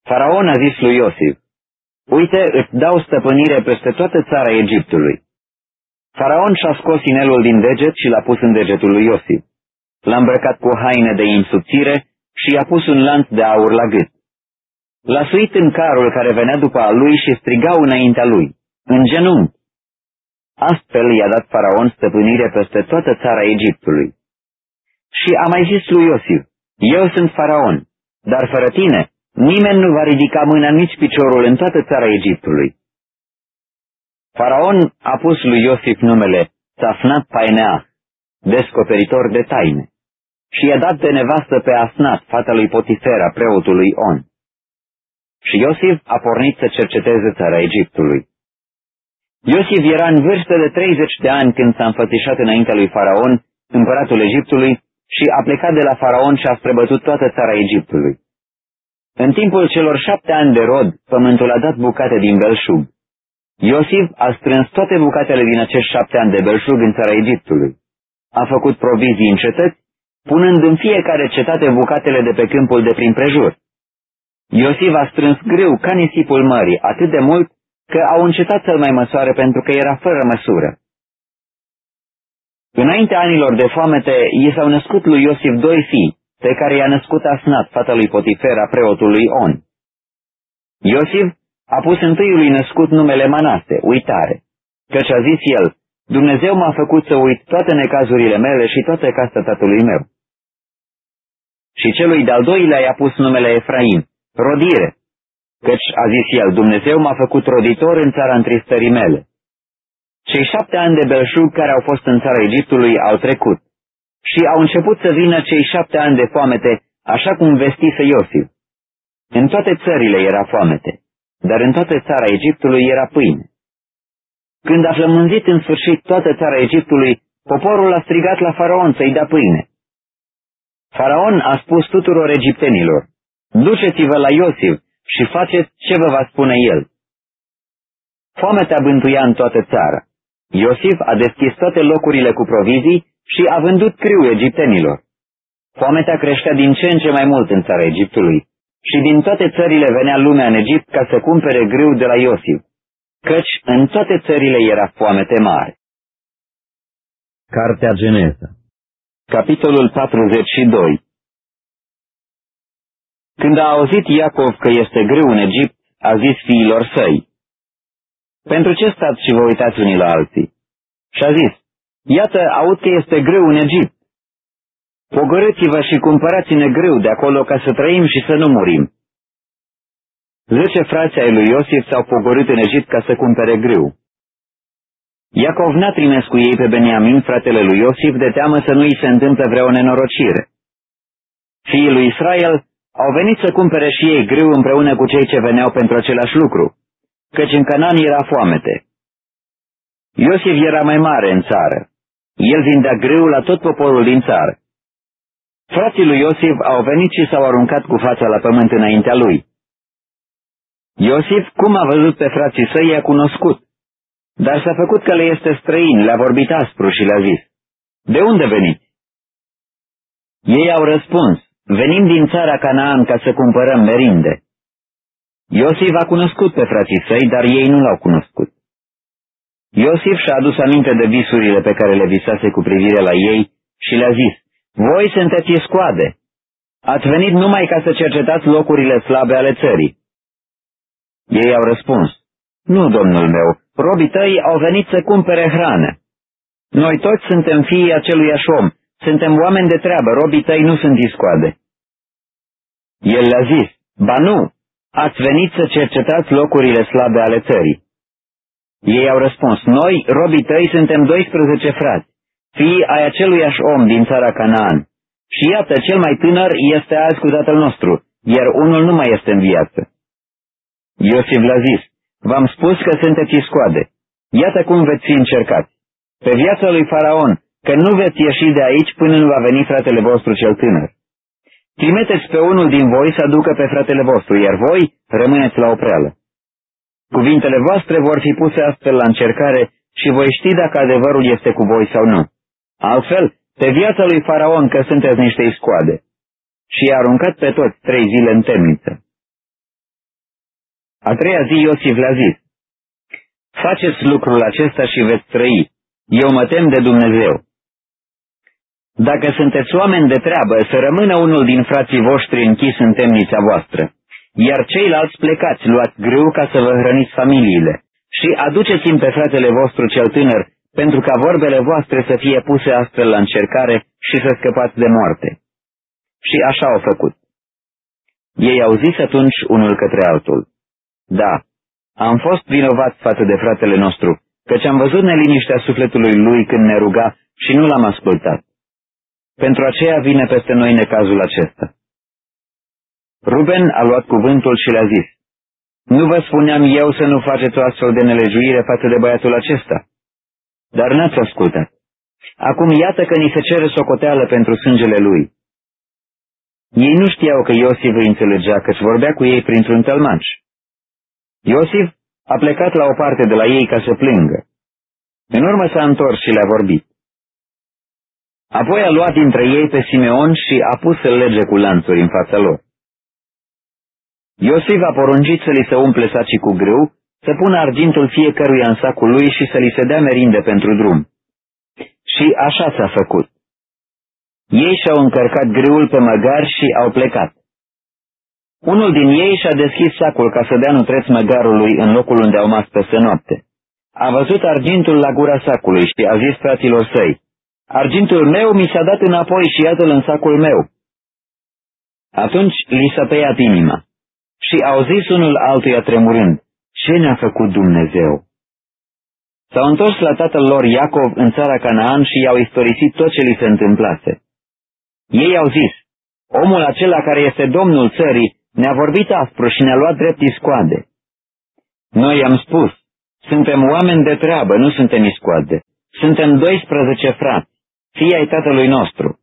Faraon a zis lui Iosif, Uite, îți dau stăpânire peste toată țara Egiptului. Faraon și-a scos inelul din deget și l-a pus în degetul lui Iosif. L-a îmbrăcat cu haine de insubțire și i-a pus un lanț de aur la gât. L-a suit în carul care venea după a lui și strigau înaintea lui, în genunchi. Astfel i-a dat faraon stăpânire peste toată țara Egiptului. Și a mai zis lui Iosif, eu sunt faraon, dar fără tine nimeni nu va ridica mâna nici piciorul în toată țara Egiptului. Faraon a pus lui Iosif numele Safnat Painea, descoperitor de taine, și i-a dat de nevastă pe Asnat, fata lui Potifera, preotului On. Și Iosif a pornit să cerceteze țara Egiptului. Iosif era în vârstă de 30 de ani când s-a înfățișat înaintea lui Faraon, împăratul Egiptului, și a plecat de la Faraon și a străbătut toată țara Egiptului. În timpul celor șapte ani de rod, pământul a dat bucate din belșug. Iosif a strâns toate bucatele din acești șapte ani de belșug în țara Egiptului. A făcut provizii în cetăți, punând în fiecare cetate bucatele de pe câmpul de prin prejur. Iosif a strâns greu ca nisipul mării, atât de mult că au încetat să-l mai măsoare pentru că era fără măsură. Înainte anilor de foamete, i s-au născut lui Iosif doi fii, pe care i-a născut Asnat, fata lui Potifera, preotului On. Iosif a pus întâiului născut numele Manase, uitare, căci a zis el, Dumnezeu m-a făcut să uit toate necazurile mele și toate casa tatălui meu. Și celui de-al doilea i-a pus numele Efraim, rodire, căci a zis el, Dumnezeu m-a făcut roditor în țara întristării mele. Cei șapte ani de belșug care au fost în țara Egiptului au trecut și au început să vină cei șapte ani de foamete, așa cum vestise Iosif. În toate țările era foamete, dar în toată țara Egiptului era pâine. Când a flămânzit în sfârșit toată țara Egiptului, poporul a strigat la faraon să-i dea pâine. Faraon a spus tuturor egiptenilor, duceți-vă la Iosif și faceți ce vă va spune el. Foamea bântuia în toată țara. Iosif a deschis toate locurile cu provizii și a vândut criu egiptenilor. Foamea creștea din ce în ce mai mult în țara Egiptului și din toate țările venea lumea în Egipt ca să cumpere grâu de la Iosif, căci în toate țările era foamete mare. Cartea Geneza Capitolul 42 Când a auzit Iacov că este greu în Egipt, a zis fiilor săi, Pentru ce stați și vă uitați unii la alții? Și a zis, Iată, aud că este greu în Egipt. Pogorâți-vă și cumpărați-ne greu de acolo ca să trăim și să nu murim. Zece frați ai lui Iosif s-au pogorât în Egipt ca să cumpere grâu. Iacov n-a trimis cu ei pe Beniamin, fratele lui Iosif, de teamă să nu îi se întâmple vreo nenorocire. Fiii lui Israel au venit să cumpere și ei grâu împreună cu cei ce veneau pentru același lucru, căci în Canaan era foamete. Iosif era mai mare în țară. El vindea grâu la tot poporul din țară. Frații lui Iosif au venit și s-au aruncat cu fața la pământ înaintea lui. Iosif, cum a văzut pe frații săi, i-a cunoscut. Dar s-a făcut că le este străin, le-a vorbit aspru și le-a zis, De unde veniți? Ei au răspuns, venim din țara Canaan ca să cumpărăm merinde. Iosif a cunoscut pe frații săi, dar ei nu l-au cunoscut. Iosif și-a adus aminte de visurile pe care le visase cu privire la ei și le-a zis, Voi sunteți scoade. Ați venit numai ca să cercetați locurile slabe ale țării. Ei au răspuns, Nu, domnul meu, robii tăi au venit să cumpere hrană. Noi toți suntem fiii aceluiași om, suntem oameni de treabă, robii tăi nu sunt iscoade. El le-a zis, Ba nu, ați venit să cercetați locurile slabe ale țării. Ei au răspuns, noi, robii tăi, suntem 12 frați, fii ai aceluiași om din țara Canaan. Și iată, cel mai tânăr este azi cu tatăl nostru, iar unul nu mai este în viață. Iosif l-a zis, v-am spus că sunteți scoade. Iată cum veți fi încercați. Pe viața lui Faraon, că nu veți ieși de aici până nu va veni fratele vostru cel tânăr. Trimiteți pe unul din voi să aducă pe fratele vostru, iar voi rămâneți la opreală. Cuvintele voastre vor fi puse astfel la încercare și voi ști dacă adevărul este cu voi sau nu. Altfel, pe viața lui Faraon că sunteți niște iscoade. Și i-a aruncat pe toți trei zile în temniță. A treia zi Iosif le-a zis, Faceți lucrul acesta și veți trăi. Eu mă tem de Dumnezeu. Dacă sunteți oameni de treabă, să rămână unul din frații voștri închis în temnița voastră iar ceilalți plecați, luați greu ca să vă hrăniți familiile și aduceți-mi pe fratele vostru cel tânăr, pentru ca vorbele voastre să fie puse astfel la încercare și să scăpați de moarte. Și așa au făcut. Ei au zis atunci unul către altul, Da, am fost vinovat față de fratele nostru, căci am văzut neliniștea sufletului lui când ne ruga și nu l-am ascultat. Pentru aceea vine peste noi necazul acesta. Ruben a luat cuvântul și le-a zis, Nu vă spuneam eu să nu faceți o astfel de nelejuire față de băiatul acesta? Dar n-ați ascultat. Acum iată că ni se cere socoteală pentru sângele lui. Ei nu știau că Iosif îi înțelegea, căci vorbea cu ei printr-un tălmaș. Iosif a plecat la o parte de la ei ca să plângă. În urmă s-a întors și le-a vorbit. Apoi a luat dintre ei pe Simeon și a pus să lege cu lanțuri în fața lor. Iosif a poruncit să li se umple sacii cu grâu, să pună argintul fiecăruia în sacul lui și să li se dea merinde pentru drum. Și așa s-a făcut. Ei și-au încărcat greul pe măgar și au plecat. Unul din ei și-a deschis sacul ca să dea nutreț măgarului în locul unde au mas peste noapte. A văzut argintul la gura sacului și a zis fraților săi, Argintul meu mi s-a dat înapoi și iată-l în sacul meu. Atunci li s-a tăiat inima. Și au zis unul altuia tremurând, ce ne-a făcut Dumnezeu? S-au întors la tatăl lor Iacov în țara Canaan și i-au istorisit tot ce li se întâmplase. Ei au zis, omul acela care este domnul țării ne-a vorbit aspru și ne-a luat drept iscoade. Noi i-am spus, suntem oameni de treabă, nu suntem iscoade. Suntem 12 frați, fii ai tatălui nostru.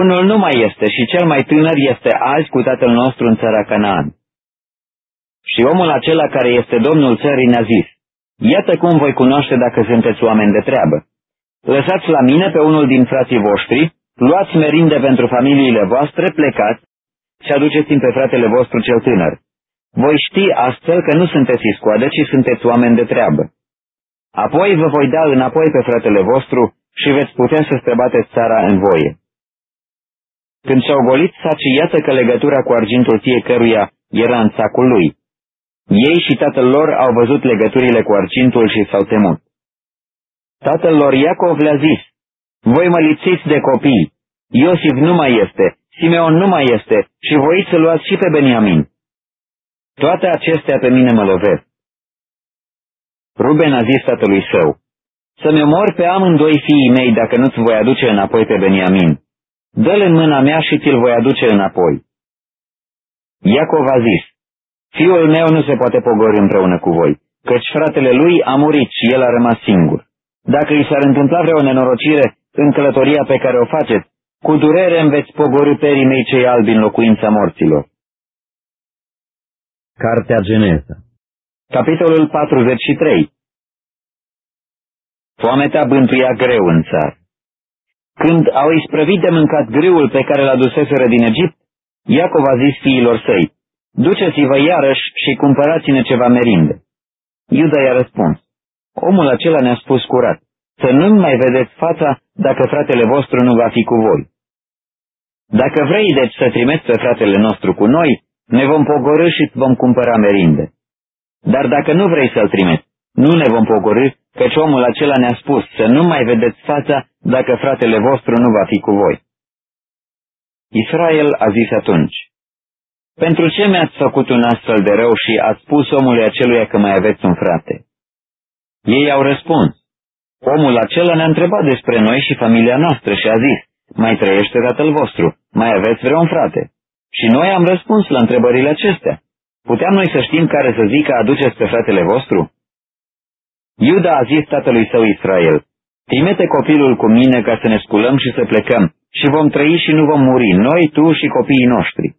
Unul nu mai este și cel mai tânăr este azi cu tatăl nostru în țara Canaan. Și omul acela care este domnul țării ne-a zis, Iată cum voi cunoaște dacă sunteți oameni de treabă. Lăsați la mine pe unul din frații voștri, luați merinde pentru familiile voastre, plecați și aduceți-mi pe fratele vostru cel tânăr. Voi ști astfel că nu sunteți iscoadă, ci sunteți oameni de treabă. Apoi vă voi da înapoi pe fratele vostru și veți putea să străbateți țara în voie. Când și-au golit sacii, iată că legătura cu argintul fiecăruia era în sacul lui. Ei și tatăl lor au văzut legăturile cu arcintul și s-au temut. Tatăl lor Iacov le-a zis, Voi mă lipsiți de copii, Iosif nu mai este, Simeon nu mai este și voi să luați și pe Beniamin. Toate acestea pe mine mă lovesc. Ruben a zis tatălui său, să-mi omor pe amândoi fiii mei dacă nu-ți voi aduce înapoi pe Beniamin. Dă-l în mâna mea și ți-l voi aduce înapoi. Iacov a zis, Fiul meu nu se poate pogori împreună cu voi, căci fratele lui a murit și el a rămas singur. Dacă i s-ar întâmpla vreo nenorocire în călătoria pe care o faceți, cu durere îmi veți pogori perii mei cei albi în locuința morților. Cartea Geneza Capitolul 43 Foamea bântuia greu în țară. Când au isprăvit de mâncat grâul pe care l-a duseseră din Egipt, Iacov a zis fiilor săi, Duceți-vă iarăși și cumpărați-ne ceva merinde. Iuda i-a răspuns, Omul acela ne-a spus curat, să nu mai vedeți fața dacă fratele vostru nu va fi cu voi. Dacă vrei deci să trimiți pe fratele nostru cu noi, ne vom pogorâ și îți vom cumpăra merinde. Dar dacă nu vrei să-l trimiți, nu ne vom pogorâ, căci omul acela ne-a spus să nu mai vedeți fața dacă fratele vostru nu va fi cu voi. Israel a zis atunci, Pentru ce mi-ați făcut un astfel de rău și ați spus omului aceluia că mai aveți un frate? Ei au răspuns, Omul acela ne-a întrebat despre noi și familia noastră și a zis, Mai trăiește tatăl vostru, mai aveți vreun frate? Și noi am răspuns la întrebările acestea. Puteam noi să știm care să zică aduceți pe fratele vostru? Iuda a zis tatălui său Israel, Trimite copilul cu mine ca să ne sculăm și să plecăm și vom trăi și nu vom muri, noi, tu și copiii noștri.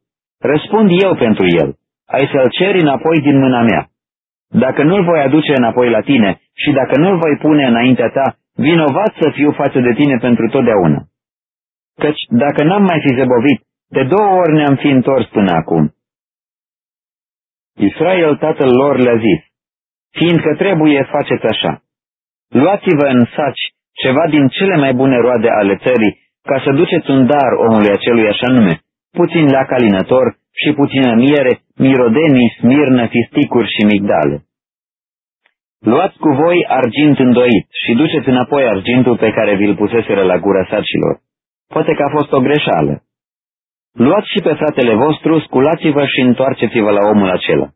Răspund eu pentru el, ai să-l ceri înapoi din mâna mea. Dacă nu-l voi aduce înapoi la tine și dacă nu-l voi pune înaintea ta, vinovat să fiu față de tine pentru totdeauna. Căci dacă n-am mai fi zăbovit, de două ori ne-am fi întors până acum. Israel tatăl lor le-a zis, fiindcă trebuie faceți așa. Luați-vă în saci ceva din cele mai bune roade ale țării, ca să duceți un dar omului acelui așa nume, puțin la calinător și puțină miere, mirodenii, smirnă, fisticuri și migdale. Luați cu voi argint îndoit și duceți înapoi argintul pe care vi-l puseseră la gura sacilor. Poate că a fost o greșeală. Luați și pe fratele vostru, sculați-vă și întoarceți-vă la omul acela.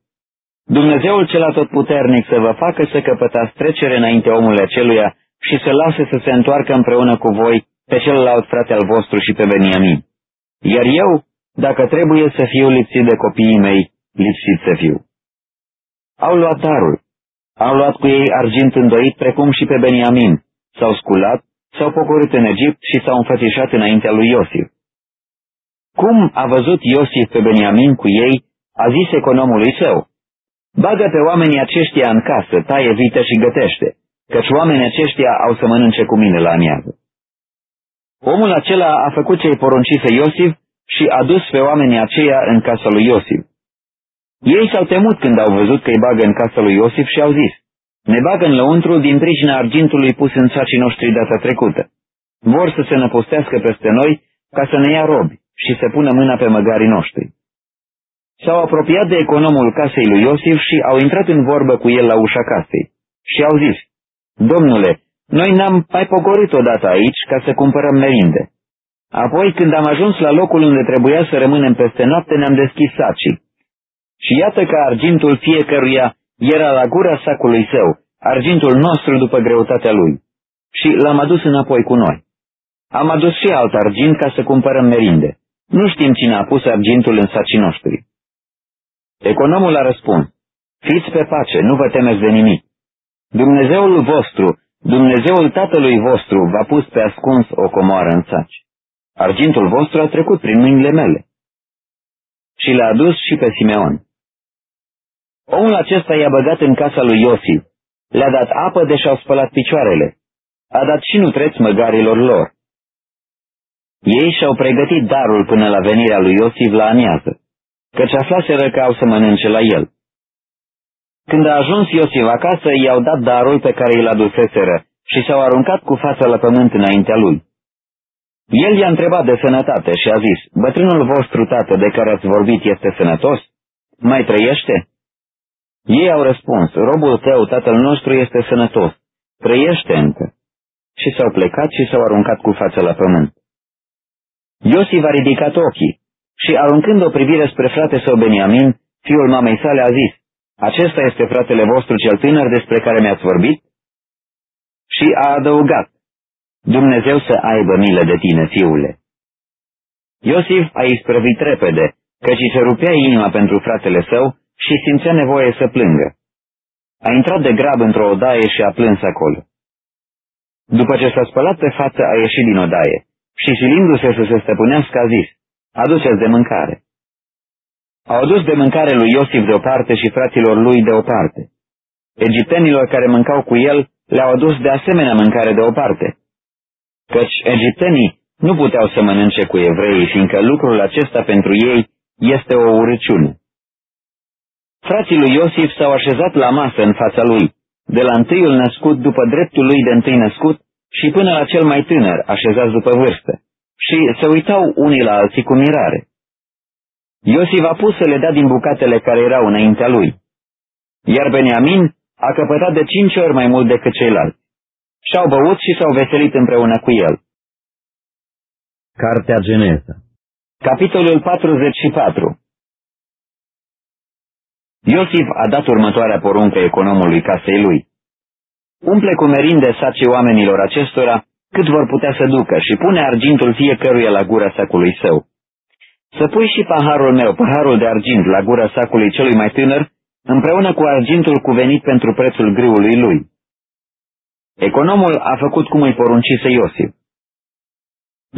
Dumnezeul cel atotputernic să vă facă să căpătați trecere înainte omului aceluia și să lase să se întoarcă împreună cu voi pe celălalt frate al vostru și pe Beniamin. Iar eu, dacă trebuie să fiu lipsit de copiii mei, lipsit să fiu. Au luat darul. Au luat cu ei argint îndoit precum și pe Beniamin. S-au sculat, s-au pocorât în Egipt și s-au înfățișat înaintea lui Iosif. Cum a văzut Iosif pe Beniamin cu ei, a zis economului său, Bagă pe oamenii aceștia în casă, taie vită și gătește, căci oamenii aceștia au să mănânce cu mine la amiază. Omul acela a făcut ce-i poruncise Iosif și a dus pe oamenii aceia în casa lui Iosif. Ei s-au temut când au văzut că îi bagă în casa lui Iosif și au zis, ne bagă în lăuntru din pricina argintului pus în sacii noștri data trecută. Vor să se năpustească peste noi ca să ne ia robi și să pună mâna pe măgarii noștri. S-au apropiat de economul casei lui Iosif și au intrat în vorbă cu el la ușa casei și au zis, Domnule, noi n-am mai pogorât odată aici ca să cumpărăm merinde. Apoi, când am ajuns la locul unde trebuia să rămânem peste noapte, ne-am deschis sacii. Și iată că argintul fiecăruia era la gura sacului său, argintul nostru după greutatea lui. Și l-am adus înapoi cu noi. Am adus și alt argint ca să cumpărăm merinde. Nu știm cine a pus argintul în sacii noștri. Economul a răspuns, fiți pe pace, nu vă temeți de nimic. Dumnezeul vostru, Dumnezeul tatălui vostru v-a pus pe ascuns o comoară în saci. Argintul vostru a trecut prin mâinile mele. Și l-a adus și pe Simeon. Omul acesta i-a băgat în casa lui Iosif, le-a dat apă de și-au spălat picioarele, a dat și nutreți măgarilor lor. Ei și-au pregătit darul până la venirea lui Iosif la amiază căci aflaseră că au să mănânce la el. Când a ajuns Iosif acasă, i-au dat darul pe care îl aduseseră și s-au aruncat cu fața la pământ înaintea lui. El i-a întrebat de sănătate și a zis, bătrânul vostru tată de care ați vorbit este sănătos? Mai trăiește? Ei au răspuns, robul tău, tatăl nostru, este sănătos, trăiește încă. Și s-au plecat și s-au aruncat cu fața la pământ. Iosif a ridicat ochii și aruncând o privire spre frate său Beniamin, fiul mamei sale a zis, Acesta este fratele vostru cel tânăr despre care mi-ați vorbit? și a adăugat, Dumnezeu să aibă milă de tine, fiule. Iosif a isprăvit repede, căci se rupea inima pentru fratele său și simțea nevoie să plângă. A intrat de grab într-o odaie și a plâns acolo. După ce s-a spălat pe față, a ieșit din odaie și silindu-se să se stăpânească a zis, aduceți de mâncare. Au adus de mâncare lui Iosif de o parte și fraților lui de o parte. Egiptenilor care mâncau cu el le-au adus de asemenea mâncare de o parte. Căci egiptenii nu puteau să mănânce cu evreii, fiindcă lucrul acesta pentru ei este o urăciune. Frații lui Iosif s-au așezat la masă în fața lui, de la întâiul născut după dreptul lui de întâi născut și până la cel mai tânăr, așezat după vârstă, și se uitau unii la alții cu mirare. Iosif a pus să le dea din bucatele care erau înaintea lui, iar Beniamin a căpătat de cinci ori mai mult decât ceilalți. Și-au băut și s-au veselit împreună cu el. Cartea Geneza Capitolul 44 Iosif a dat următoarea poruncă economului casei lui. Umple cu merinde sacii oamenilor acestora cât vor putea să ducă și pune argintul fiecăruia la gura sacului său. Să pui și paharul meu, paharul de argint, la gura sacului celui mai tânăr, împreună cu argintul cuvenit pentru prețul griului lui. Economul a făcut cum îi poruncise Iosif.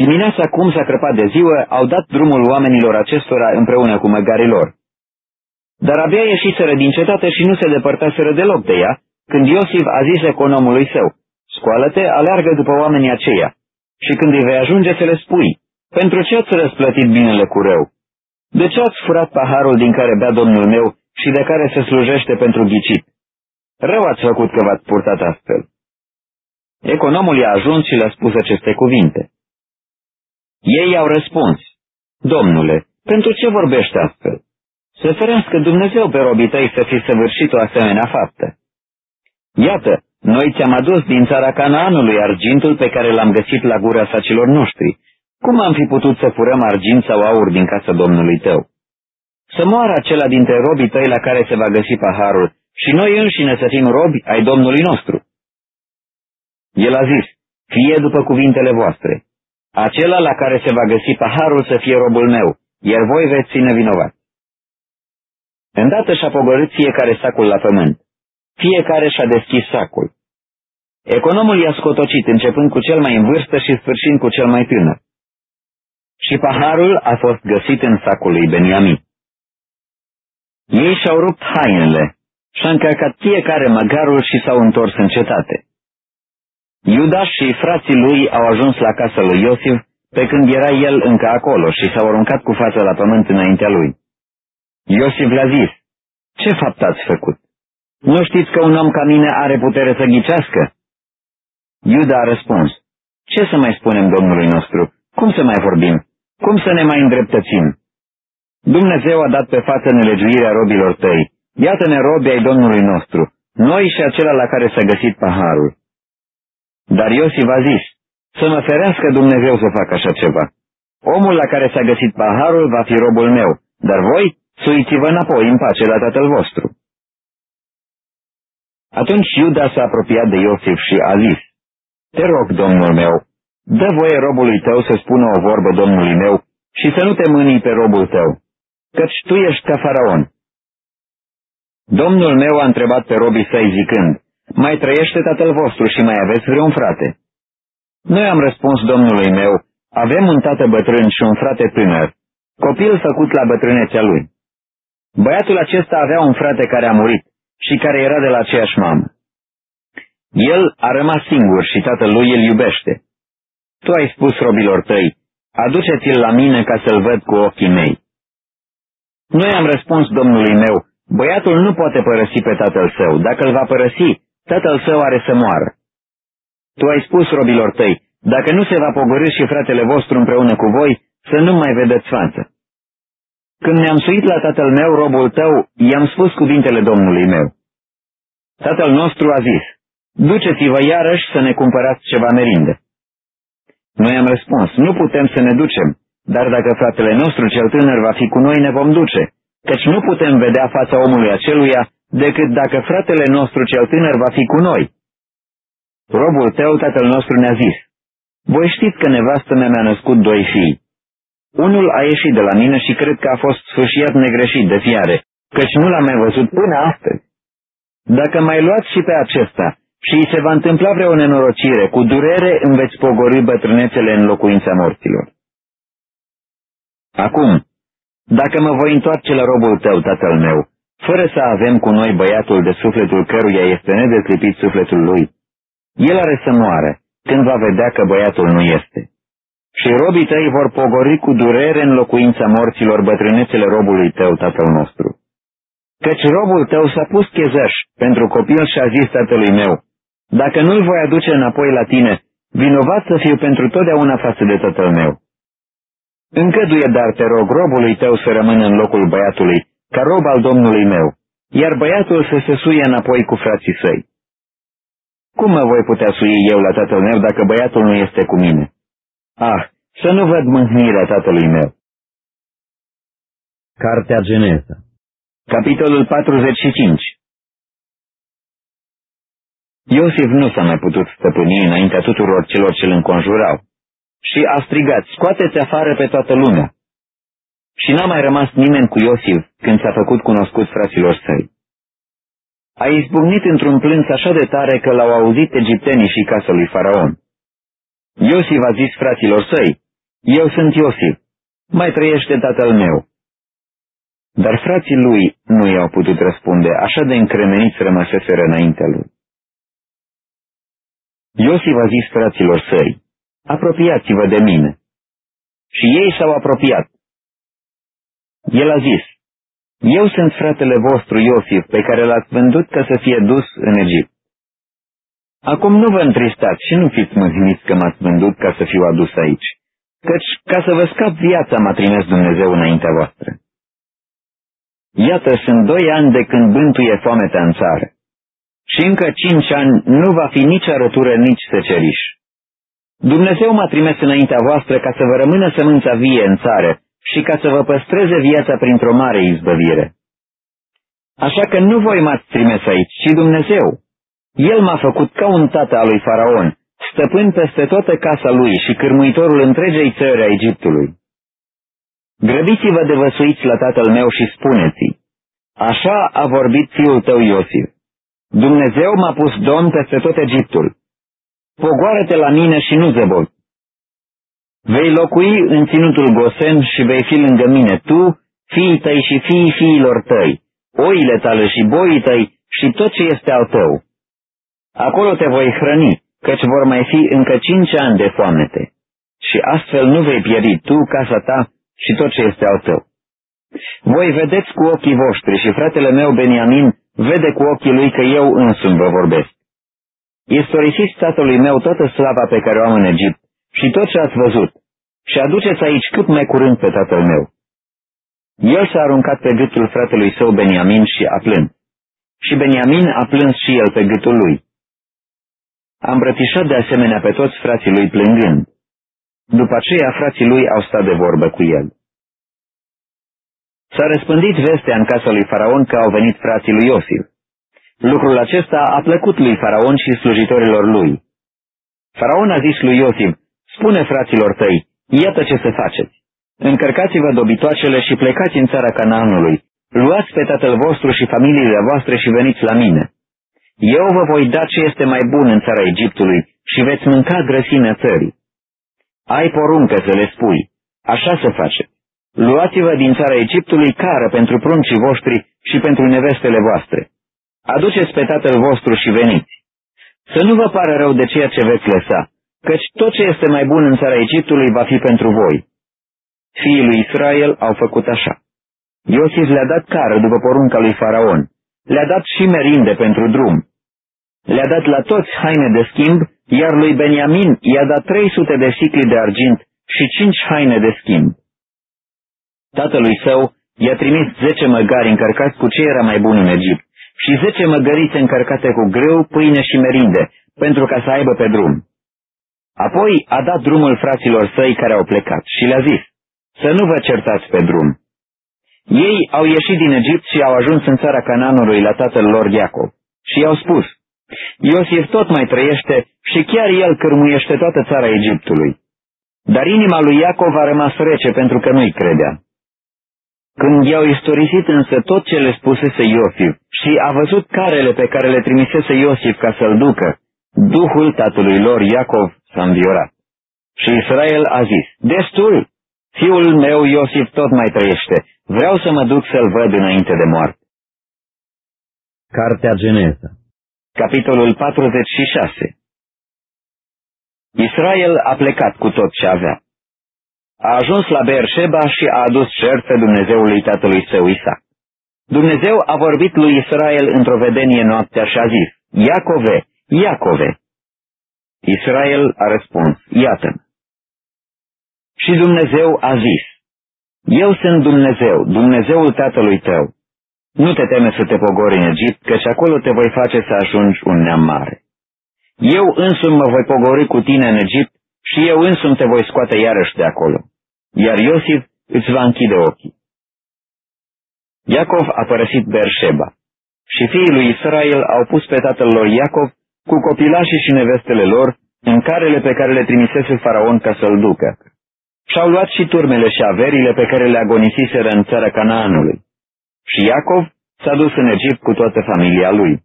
Dimineața cum s-a crăpat de ziua, au dat drumul oamenilor acestora împreună cu măgarilor. Dar abia ieșiseră din cetate și nu se depărtaseră deloc de ea, când Iosif a zis economului său, Scoală-te, aleargă după oamenii aceia, și când îi vei ajunge să le spui, pentru ce ați răsplătit binele cu rău? De ce ați furat paharul din care bea domnul meu și de care se slujește pentru ghicit? Rău ați făcut că v-ați purtat astfel. Economul i-a ajuns și le-a spus aceste cuvinte. Ei au răspuns, Domnule, pentru ce vorbește astfel? Să ferească Dumnezeu pe robii tăi să fi săvârșit o asemenea faptă. Iată, noi ți-am adus din țara Canaanului argintul pe care l-am găsit la gura sacilor noștri. Cum am fi putut să furăm argint sau aur din casa Domnului tău? Să moară acela dintre robii tăi la care se va găsi paharul și noi înșine să fim robi ai Domnului nostru. El a zis, fie după cuvintele voastre. Acela la care se va găsi paharul să fie robul meu, iar voi veți fi nevinovați. Îndată și-a pogorât fiecare sacul la pământ. Fiecare și-a deschis sacul. Economul i-a scotocit, începând cu cel mai în vârstă și sfârșind cu cel mai tânăr. Și paharul a fost găsit în sacul lui Beniamin. Ei și-au rupt hainele și-a încărcat fiecare măgarul și s-au întors în cetate. Iuda și frații lui au ajuns la casa lui Iosif, pe când era el încă acolo și s-au aruncat cu fața la pământ înaintea lui. Iosif le-a zis, ce fapt ați făcut? Nu știți că un om ca mine are putere să ghicească? Iuda a răspuns, ce să mai spunem Domnului nostru? Cum să mai vorbim? Cum să ne mai îndreptățim? Dumnezeu a dat pe față nelegiuirea robilor tăi. Iată-ne robii ai Domnului nostru, noi și acela la care s-a găsit paharul. Dar Iosif a zis, să mă ferească Dumnezeu să facă așa ceva. Omul la care s-a găsit paharul va fi robul meu, dar voi suiți-vă înapoi în pace la tatăl vostru. Atunci Iuda s-a apropiat de Iosif și a zis, Te rog, domnul meu, dă voie robului tău să spună o vorbă domnului meu și să nu te mânii pe robul tău, căci tu ești ca faraon. Domnul meu a întrebat pe robii săi zicând, Mai trăiește tatăl vostru și mai aveți vreun frate? Noi am răspuns domnului meu, avem un tată bătrân și un frate tânăr, copil făcut la bătrânețea lui. Băiatul acesta avea un frate care a murit și care era de la aceeași mamă. El a rămas singur și tatăl lui îl iubește. Tu ai spus robilor tăi, aduceți-l la mine ca să-l văd cu ochii mei. Noi am răspuns domnului meu, băiatul nu poate părăsi pe tatăl său, dacă îl va părăsi, tatăl său are să moară. Tu ai spus robilor tăi, dacă nu se va pogorâ și fratele vostru împreună cu voi, să nu mai vedeți față. Când ne-am suit la tatăl meu, robul tău, i-am spus cuvintele domnului meu. Tatăl nostru a zis, duceți-vă iarăși să ne cumpărați ceva merinde. Noi am răspuns, nu putem să ne ducem, dar dacă fratele nostru cel tânăr va fi cu noi, ne vom duce, căci nu putem vedea fața omului aceluia decât dacă fratele nostru cel tânăr va fi cu noi. Robul tău, tatăl nostru, ne-a zis, voi știți că nevastă mea mi-a născut doi fii. Unul a ieșit de la mine și cred că a fost sfârșiat negreșit de fiare, căci nu l-am mai văzut până astăzi. Dacă mai luați și pe acesta și îi se va întâmpla vreo nenorocire, cu durere îmi veți pogori bătrânețele în locuința morților. Acum, dacă mă voi întoarce la robul tău, tatăl meu, fără să avem cu noi băiatul de sufletul căruia este nedeslipit sufletul lui, el are să moare, când va vedea că băiatul nu este. Și robii tăi vor pogori cu durere în locuința morților bătrânețele robului tău, tatăl nostru. Căci robul tău s-a pus chezăș pentru copil și a zis tatălui meu, dacă nu-l voi aduce înapoi la tine, vinovat să fiu pentru totdeauna față de tatăl meu. Încăduie, dar te rog, robului tău să rămână în locul băiatului, ca rob al domnului meu, iar băiatul să se suie înapoi cu frații săi. Cum mă voi putea sui eu la tatăl meu dacă băiatul nu este cu mine? Ah, să nu văd mâhnirea tatălui meu. Cartea Geneza Capitolul 45 Iosif nu s-a mai putut stăpâni înaintea tuturor celor ce îl înconjurau și a strigat, scoateți afară pe toată lumea. Și n-a mai rămas nimeni cu Iosif când s-a făcut cunoscut fraților săi. A izbucnit într-un plâns așa de tare că l-au auzit egiptenii și casa lui Faraon. Iosif a zis fraților săi, Eu sunt Iosif, mai trăiește tatăl meu. Dar frații lui nu i-au putut răspunde, așa de încremeniți rămăseseră înaintea lui. Iosif a zis fraților săi, apropiați-vă de mine. Și ei s-au apropiat. El a zis, eu sunt fratele vostru Iosif, pe care l-ați vândut ca să fie dus în Egipt. Acum nu vă întristați și nu fiți mâhniți că m-ați vândut ca să fiu adus aici, căci ca să vă scap viața m-a trimis Dumnezeu înaintea voastră. Iată, sunt doi ani de când bântuie foamea în țară. Și încă cinci ani nu va fi nici arătură, nici seceriș. Dumnezeu m-a trimis înaintea voastră ca să vă rămână sămânța vie în țară și ca să vă păstreze viața printr-o mare izbăvire. Așa că nu voi m-ați trimis aici, ci Dumnezeu. El m-a făcut ca un tată al lui Faraon, stăpân peste toată casa lui și cârmuitorul întregei țări a Egiptului. Grăbiți-vă de văsuiți la tatăl meu și spuneți-i, așa a vorbit fiul tău Iosif. Dumnezeu m-a pus domn peste tot Egiptul. Pogoară-te la mine și nu zăbovi. Vei locui în ținutul Gosen și vei fi lângă mine tu, fiii tăi și fiii fiilor tăi, oile tale și boii tăi și tot ce este al tău. Acolo te voi hrăni, căci vor mai fi încă cinci ani de foamete. Și astfel nu vei pieri tu, casa ta și tot ce este al tău. Voi vedeți cu ochii voștri și fratele meu Beniamin vede cu ochii lui că eu însumi vă vorbesc. Istorisiți tatălui meu toată slava pe care o am în Egipt și tot ce ați văzut și aduceți aici cât mai curând pe tatăl meu. El s-a aruncat pe gâtul fratelui său Beniamin și a plâns. Și Beniamin a plâns și el pe gâtul lui. A îmbrățișat de asemenea pe toți frații lui plângând. După aceea frații lui au stat de vorbă cu el. S-a răspândit vestea în casa lui Faraon că au venit frații lui Iosif. Lucrul acesta a plăcut lui Faraon și slujitorilor lui. Faraon a zis lui Iosif, spune fraților tăi, iată ce să faceți. Încărcați-vă dobitoacele și plecați în țara Canaanului. Luați pe tatăl vostru și familiile voastre și veniți la mine. Eu vă voi da ce este mai bun în țara Egiptului și veți mânca grăsimea țării. Ai poruncă să le spui, așa să faceți. Luați-vă din țara Egiptului cară pentru pruncii voștri și pentru nevestele voastre. Aduceți pe tatăl vostru și veniți. Să nu vă pară rău de ceea ce veți lăsa, căci tot ce este mai bun în țara Egiptului va fi pentru voi. Fiii lui Israel au făcut așa. Iosif le-a dat cară după porunca lui Faraon, le-a dat și merinde pentru drum. Le-a dat la toți haine de schimb, iar lui Beniamin i-a dat 300 de sicli de argint și cinci haine de schimb. Tatălui său i-a trimis zece măgari încărcați cu ce era mai bun în Egipt și zece măgărițe încărcate cu grâu, pâine și merinde, pentru ca să aibă pe drum. Apoi a dat drumul fraților săi care au plecat și le-a zis, să nu vă certați pe drum. Ei au ieșit din Egipt și au ajuns în țara Cananului la tatăl lor Iacov și i-au spus, Iosif tot mai trăiește și chiar el cârmuiește toată țara Egiptului. Dar inima lui Iacov a rămas rece pentru că nu-i credea. Când i-au istorisit însă tot ce le spusese Iosif și a văzut carele pe care le trimisese Iosif ca să-l ducă, Duhul tatălui lor Iacov s-a înviorat. Și Israel a zis, destul, fiul meu Iosif tot mai trăiește, vreau să mă duc să-l văd înainte de moarte. Cartea Geneza Capitolul 46 Israel a plecat cu tot ce avea. A ajuns la Beersheba și a adus șerță Dumnezeului tatălui său Isaac. Dumnezeu a vorbit lui Israel într-o vedenie noaptea și a zis, Iacove, Iacove. Israel a răspuns, iată-mă. Și Dumnezeu a zis, Eu sunt Dumnezeu, Dumnezeul tatălui tău. Nu te teme să te pogori în Egipt, căci acolo te voi face să ajungi un neam mare. Eu însumi mă voi pogori cu tine în Egipt și eu însumi te voi scoate iarăși de acolo. Iar Iosif îți va închide ochii. Iacov a părăsit Berșeba și fiii lui Israel au pus pe tatăl lor Iacov cu copilașii și nevestele lor în carele pe care le trimisese faraon ca să-l ducă. Și-au luat și turmele și averile pe care le agonisiseră în țara Canaanului. Și Iacov s-a dus în Egipt cu toată familia lui.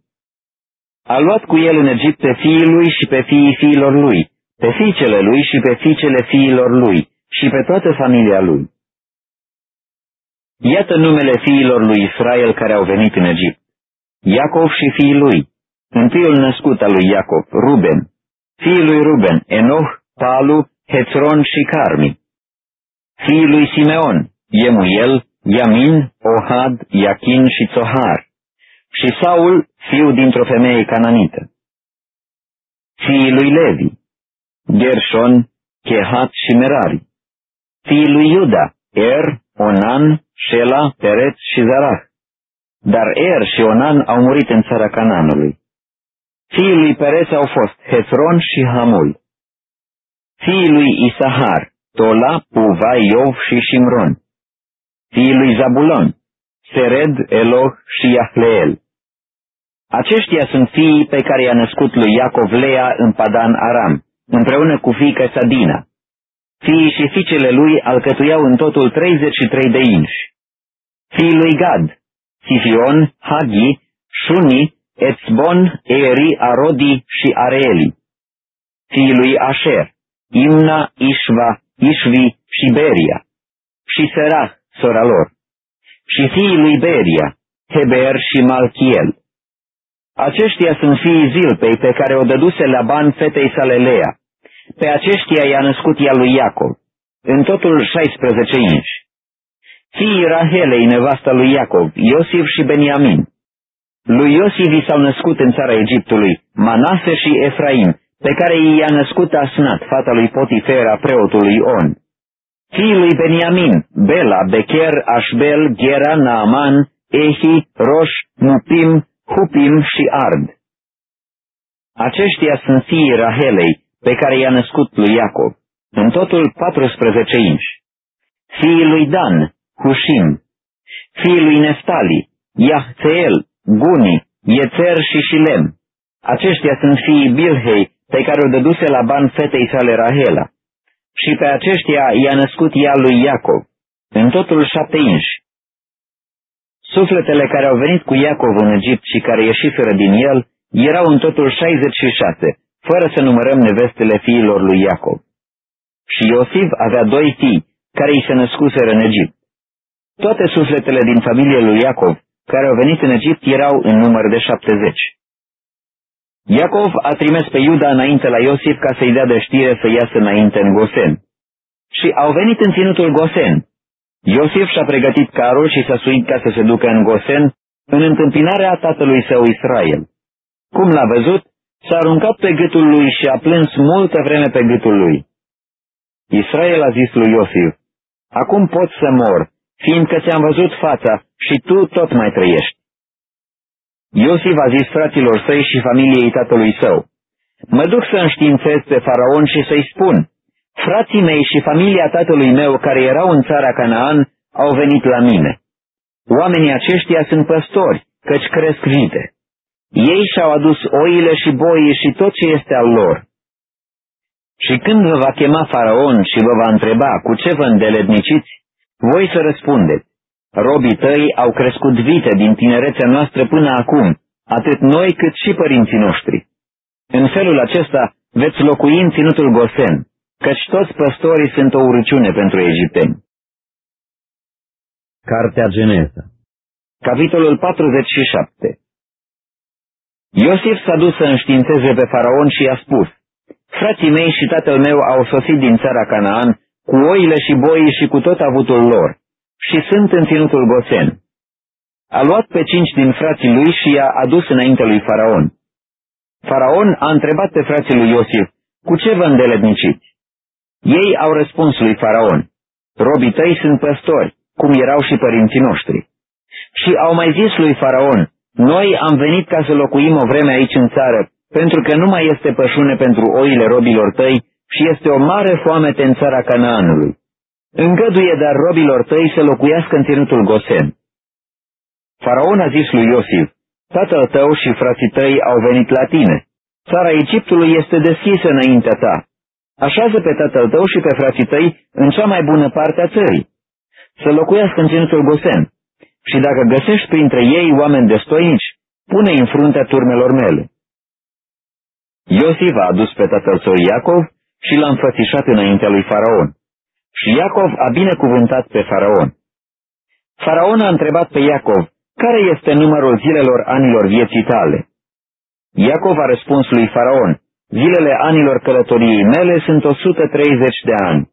A luat cu el în Egipt pe fiii lui și pe fiii fiilor lui, pe fiicele lui și pe fiicele fiilor lui și pe toată familia lui. Iată numele fiilor lui Israel care au venit în Egipt. Iacov și fiii lui, întâiul născut al lui Iacov, Ruben, fiii lui Ruben, Enoch, Palu, Hețron și Carmi, fiii lui Simeon, Yemuel, Yamin, Ohad, Iachin și Zohar, și Saul, fiu dintr-o femeie cananită. Fiii lui Levi, Gershon, Kehat și Merari, fiii lui Iuda, Er, Onan, Shela, Peret și Zarah. Dar Er și Onan au murit în țara Cananului. Fiii lui Perez au fost Hezron și Hamul. Fiii lui Isahar, Tola, Puva, Iov și Shimron. Fiii lui Zabulon, Sered, Eloh și Yahleel. Aceștia sunt fiii pe care i-a născut lui Iacov Lea în Padan Aram, împreună cu fiica Sadina. Fiii și fiicele lui alcătuiau în totul 33 de inși. Fiii lui Gad, Sifion, Hagi, Shuni, Etzbon, Eri, Arodi și Areeli. Fiii lui Asher, Imna, Ishva, Ishvi și Beria. Și Serah, sora lor. Și fiii lui Beria, Heber și Malchiel. Aceștia sunt fiii Zilpei pe care o dăduse la ban fetei sale Lea. Pe aceștia i-a născut ea lui Iacov, în totul 16 inși. Fiii Rahelei, nevasta lui Iacov, Iosif și Beniamin. Lui Iosif i s-au născut în țara Egiptului Manase și Efraim, pe care i-a născut Asnat, fata lui Potifera, preotului On. Fiii lui Beniamin, Bela, Becher, Ashbel, Gera, Naaman, Ehi, Roș, Mupim, Hupim și Ard. Aceștia sunt fiii Rahelei, pe care i-a născut lui Iacov, în totul 14 inși. Fiii lui Dan, Hushim, fiii lui Neftali, Yahteel, Guni, Iețer și Shilem. Aceștia sunt fiii Bilhei, pe care o dăduse la ban fetei sale Rahela. Și pe aceștia i-a născut ea lui Iacov, în totul șapte inși. Sufletele care au venit cu Iacov în Egipt și care ieșiseră din el erau în totul 66, fără să numărăm nevestele fiilor lui Iacov. Și Iosif avea doi fii, care îi se născuseră în Egipt. Toate sufletele din familie lui Iacov, care au venit în Egipt, erau în număr de 70. Iacov a trimis pe Iuda înainte la Iosif ca să-i dea de știre să iasă înainte în Gosen. Și au venit în ținutul Gosen. Iosif și-a pregătit carul și s-a suit ca să se ducă în Gosen, în întâmpinarea tatălui său Israel. Cum l-a văzut, s-a aruncat pe gâtul lui și a plâns multă vreme pe gâtul lui. Israel a zis lui Iosif, Acum pot să mor, fiindcă ți-am văzut fața și tu tot mai trăiești. Iosif a zis fraților săi și familiei tatălui său, Mă duc să înștiințez pe faraon și să-i spun, frații mei și familia tatălui meu care erau în țara Canaan au venit la mine. Oamenii aceștia sunt păstori, căci cresc vite. Ei și-au adus oile și boii și tot ce este al lor. Și când vă va chema faraon și vă va întreba cu ce vă îndeledniciți, voi să răspundeți. Robii tăi au crescut vite din tinerețea noastră până acum, atât noi cât și părinții noștri. În felul acesta veți locui în ținutul Gosen, căci toți păstorii sunt o urăciune pentru egipteni. Cartea Geneza Capitolul 47 Iosif s-a dus să înștiințeze pe faraon și i-a spus, Frații mei și tatăl meu au sosit din țara Canaan cu oile și boii și cu tot avutul lor și sunt în ținutul Gosen. A luat pe cinci din frații lui și i-a adus înainte lui Faraon. Faraon a întrebat pe frații lui Iosif, cu ce vă îndeletniciți? Ei au răspuns lui Faraon, robii tăi sunt păstori, cum erau și părinții noștri. Și au mai zis lui Faraon, noi am venit ca să locuim o vreme aici în țară, pentru că nu mai este pășune pentru oile robilor tăi și este o mare foamete în țara Canaanului. Îngăduie dar robilor tăi să locuiască în ținutul Gosen. Faraon a zis lui Iosif, tatăl tău și frații tăi au venit la tine. Țara Egiptului este deschisă înaintea ta. Așează pe tatăl tău și pe frații tăi în cea mai bună parte a țării. Să locuiască în ținutul Gosen. Și dacă găsești printre ei oameni destoinici, pune-i în fruntea turmelor mele. Iosif a adus pe tatăl său Iacov și l-a înfățișat înaintea lui Faraon. Și Iacov a binecuvântat pe Faraon. Faraon a întrebat pe Iacov, care este numărul zilelor anilor vieții tale? Iacov a răspuns lui Faraon, zilele anilor călătoriei mele sunt 130 de ani.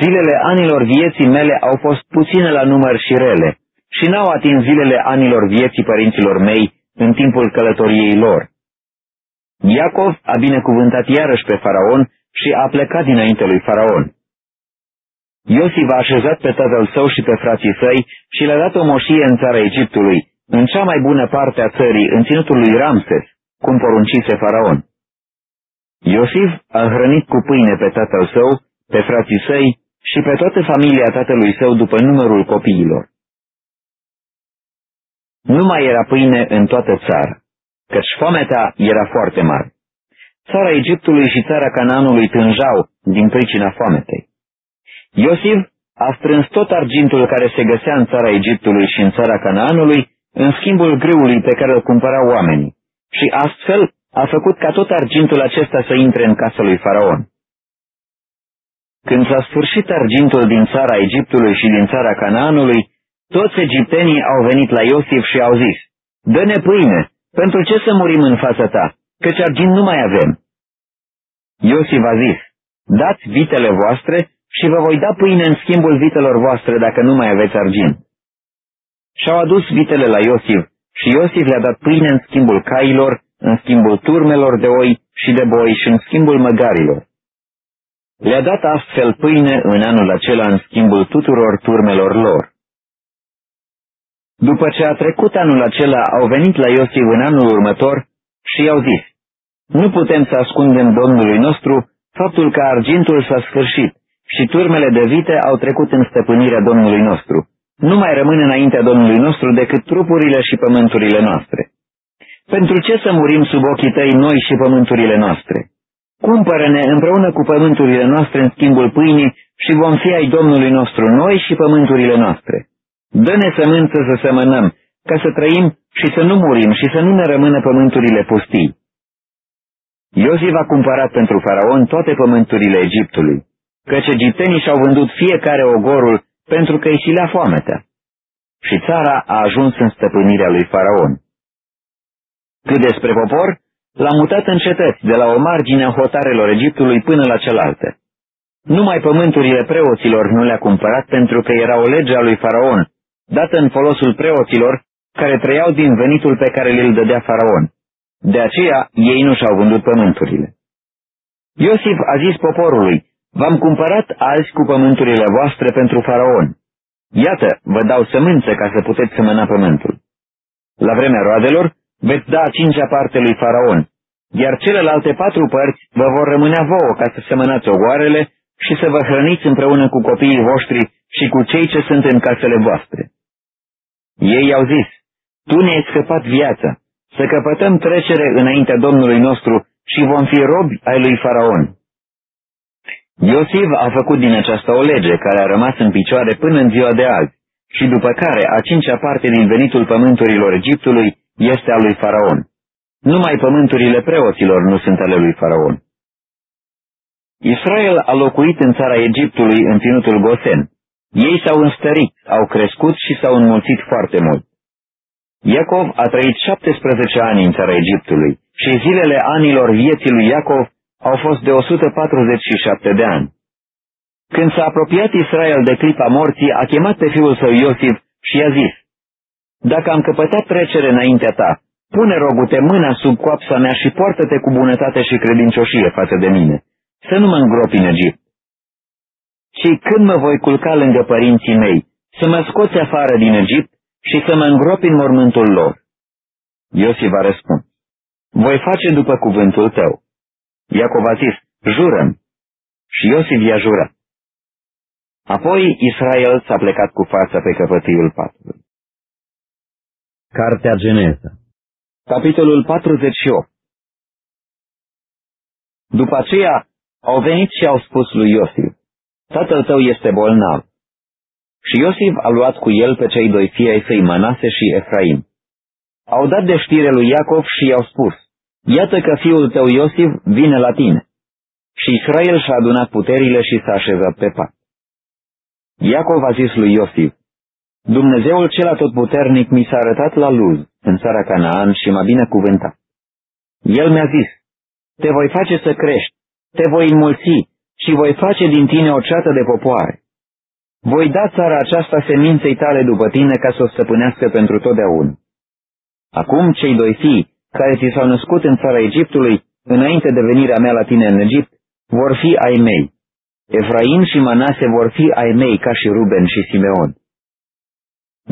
Zilele anilor vieții mele au fost puține la număr și rele și n-au atins zilele anilor vieții părinților mei în timpul călătoriei lor. Iacov a binecuvântat iarăși pe Faraon și a plecat dinainte lui Faraon. Iosif a așezat pe tatăl său și pe frații săi și le-a dat o moșie în țara Egiptului, în cea mai bună parte a țării, în ținutul lui Ramses, cum poruncise Faraon. Iosif a hrănit cu pâine pe tatăl său, pe frații săi și pe toată familia tatălui său după numărul copiilor. Nu mai era pâine în toată țara, căci foamea era foarte mare. Țara Egiptului și țara Canaanului tânjau din pricina foametei. Iosif a strâns tot argintul care se găsea în țara Egiptului și în țara Canaanului în schimbul grâului pe care îl cumpărau oamenii și astfel a făcut ca tot argintul acesta să intre în casa lui Faraon. Când s-a sfârșit argintul din țara Egiptului și din țara Canaanului, toți egiptenii au venit la Iosif și au zis, Dă-ne pâine, pentru ce să murim în fața ta, căci argint nu mai avem. Iosif a zis, Dați vitele voastre și vă voi da pâine în schimbul vitelor voastre dacă nu mai aveți argint. Și-au adus vitele la Iosif și Iosif le-a dat pâine în schimbul cailor, în schimbul turmelor de oi și de boi și în schimbul măgarilor. Le-a dat astfel pâine în anul acela în schimbul tuturor turmelor lor. După ce a trecut anul acela, au venit la Iosif în anul următor și i-au zis, Nu putem să ascundem Domnului nostru faptul că argintul s-a sfârșit și turmele de vite au trecut în stăpânirea Domnului nostru. Nu mai rămân înaintea Domnului nostru decât trupurile și pământurile noastre. Pentru ce să murim sub ochii tăi noi și pământurile noastre? Cumpără-ne împreună cu pământurile noastre în schimbul pâinii și vom fi ai Domnului nostru noi și pământurile noastre. Dă-ne sămânță să semănăm, ca să trăim și să nu murim și să nu ne rămână pământurile pustii. Iosif a cumpărat pentru faraon toate pământurile Egiptului, căci egiptenii și-au vândut fiecare ogorul pentru că îi silea foametea. Și țara a ajuns în stăpânirea lui faraon. Cât despre popor, l-a mutat în cetăți, de la o margine a hotarelor Egiptului până la cealaltă. Numai pământurile preoților nu le-a cumpărat pentru că era o lege a lui Faraon, dată în folosul preoților, care trăiau din venitul pe care le-l dădea Faraon. De aceea ei nu și-au vândut pământurile. Iosif a zis poporului, v-am cumpărat azi cu pământurile voastre pentru Faraon. Iată, vă dau sămânță ca să puteți semăna pământul. La vremea roadelor, veți da a cincea parte lui Faraon, iar celelalte patru părți vă vor rămânea vouă ca să semănați ogoarele și să vă hrăniți împreună cu copiii voștri și cu cei ce sunt în casele voastre. Ei au zis, tu ne-ai scăpat viața să căpătăm trecere înaintea Domnului nostru și vom fi robi ai lui Faraon. Iosif a făcut din aceasta o lege care a rămas în picioare până în ziua de azi și după care a cincea parte din venitul pământurilor Egiptului este a lui Faraon. Numai pământurile preoților nu sunt ale lui Faraon. Israel a locuit în țara Egiptului în ținutul Gosen. Ei s-au înstărit, au crescut și s-au înmulțit foarte mult. Iacov a trăit 17 ani în țara Egiptului și zilele anilor vieții lui Iacov au fost de 147 de ani. Când s-a apropiat Israel de clipa morții, a chemat pe fiul său Iosif și i-a zis, Dacă am căpătat trecere înaintea ta, pune rogute mâna sub coapsa mea și poartă-te cu bunătate și credincioșie față de mine, să nu mă îngropi în Egipt. Și când mă voi culca lângă părinții mei, să mă scoți afară din Egipt și să mă îngropi în mormântul lor. Iosif a răspuns, voi face după cuvântul tău. Iacov a zis, jurăm. Și Iosif i-a jurat. Apoi Israel s-a plecat cu fața pe căpătâiul patului. Cartea Geneza Capitolul 48 După aceea au venit și au spus lui Iosif, Tatăl tău este bolnav. Și Iosif a luat cu el pe cei doi fii ai săi, Manase și Efraim. Au dat de știre lui Iacov și i-au spus, Iată că fiul tău Iosif vine la tine. Și Israel și-a adunat puterile și s-a așezat pe pat. Iacov a zis lui Iosif, Dumnezeul cel atotputernic mi s-a arătat la Luz, în țara Canaan, și m-a binecuvântat. El mi-a zis, te voi face să crești, te voi înmulți și voi face din tine o ceată de popoare. Voi da țara aceasta seminței tale după tine ca să o stăpânească pentru totdeauna. Acum cei doi fii, care ți s-au născut în țara Egiptului, înainte de venirea mea la tine în Egipt, vor fi ai mei. Efraim și Manase vor fi ai mei ca și Ruben și Simeon.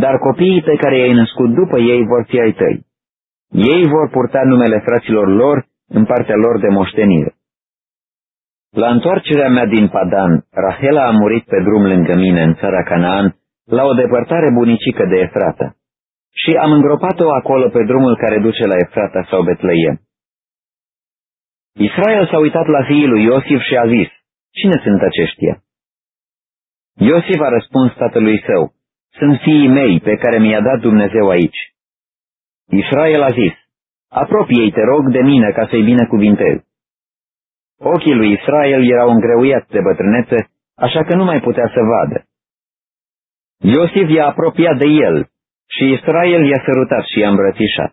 Dar copiii pe care i-ai născut după ei vor fi ai tăi. Ei vor purta numele fraților lor în partea lor de moștenire. La întoarcerea mea din Padan, Rahela a murit pe drum lângă mine în țara Canaan, la o depărtare bunicică de Efrata și am îngropat-o acolo pe drumul care duce la Efrata sau Betleem. Israel s-a uitat la fiii lui Iosif și a zis, Cine sunt aceștia? Iosif a răspuns tatălui său, Sunt fiii mei pe care mi-a dat Dumnezeu aici. Israel a zis, Apropie-i, te rog, de mine ca să-i binecuvintez. Ochii lui Israel erau îngreuiați de bătrânețe, așa că nu mai putea să vadă. Iosif i-a apropiat de el și Israel i-a sărutat și i-a îmbrățișat.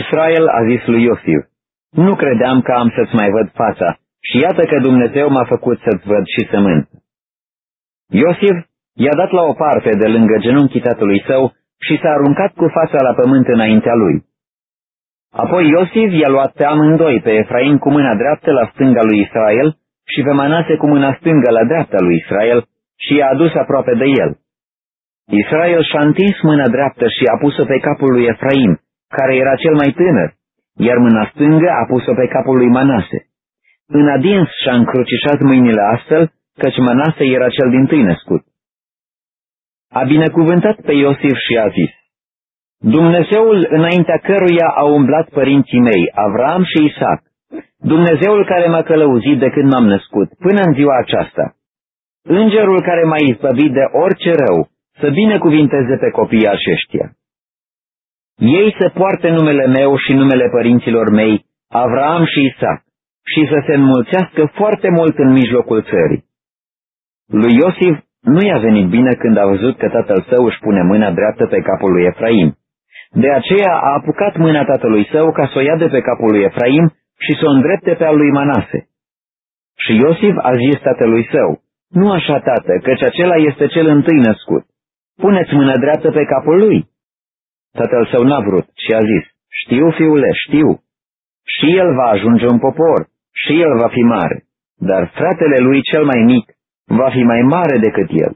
Israel a zis lui Iosif, nu credeam că am să-ți mai văd fața și iată că Dumnezeu m-a făcut să-ți văd și sămânță. Iosif i-a dat la o parte de lângă genunchii tatălui său și s-a aruncat cu fața la pământ înaintea lui. Apoi Iosif i-a luat pe amândoi, pe Efraim cu mâna dreaptă la stânga lui Israel și pe Manase cu mâna stângă la dreapta lui Israel și i-a adus aproape de el. Israel și-a întins mâna dreaptă și a pus-o pe capul lui Efraim, care era cel mai tânăr, iar mâna stângă a pus-o pe capul lui Manase. În adins și-a încrucișat mâinile astfel, căci Manase era cel din tâi născut. A binecuvântat pe Iosif și a zis, Dumnezeul înaintea căruia au umblat părinții mei, Avram și Isaac, Dumnezeul care m-a călăuzit de când m-am născut, până în ziua aceasta, Îngerul care m-a izbăvit de orice rău, să binecuvinteze pe copiii aceștia. Ei să poarte numele meu și numele părinților mei, Avram și Isaac, și să se înmulțească foarte mult în mijlocul țării. Lui Iosif nu i-a venit bine când a văzut că tatăl său își pune mâna dreaptă pe capul lui Efraim. De aceea a apucat mâna tatălui său ca să o ia de pe capul lui Efraim și să o îndrepte pe al lui Manase. Și Iosif a zis tatălui său, nu așa, tată, căci acela este cel întâi născut. Puneți mâna dreaptă pe capul lui. Tatăl său n-a vrut și a zis, știu, fiule, știu. Și el va ajunge un popor, și el va fi mare, dar fratele lui cel mai mic va fi mai mare decât el,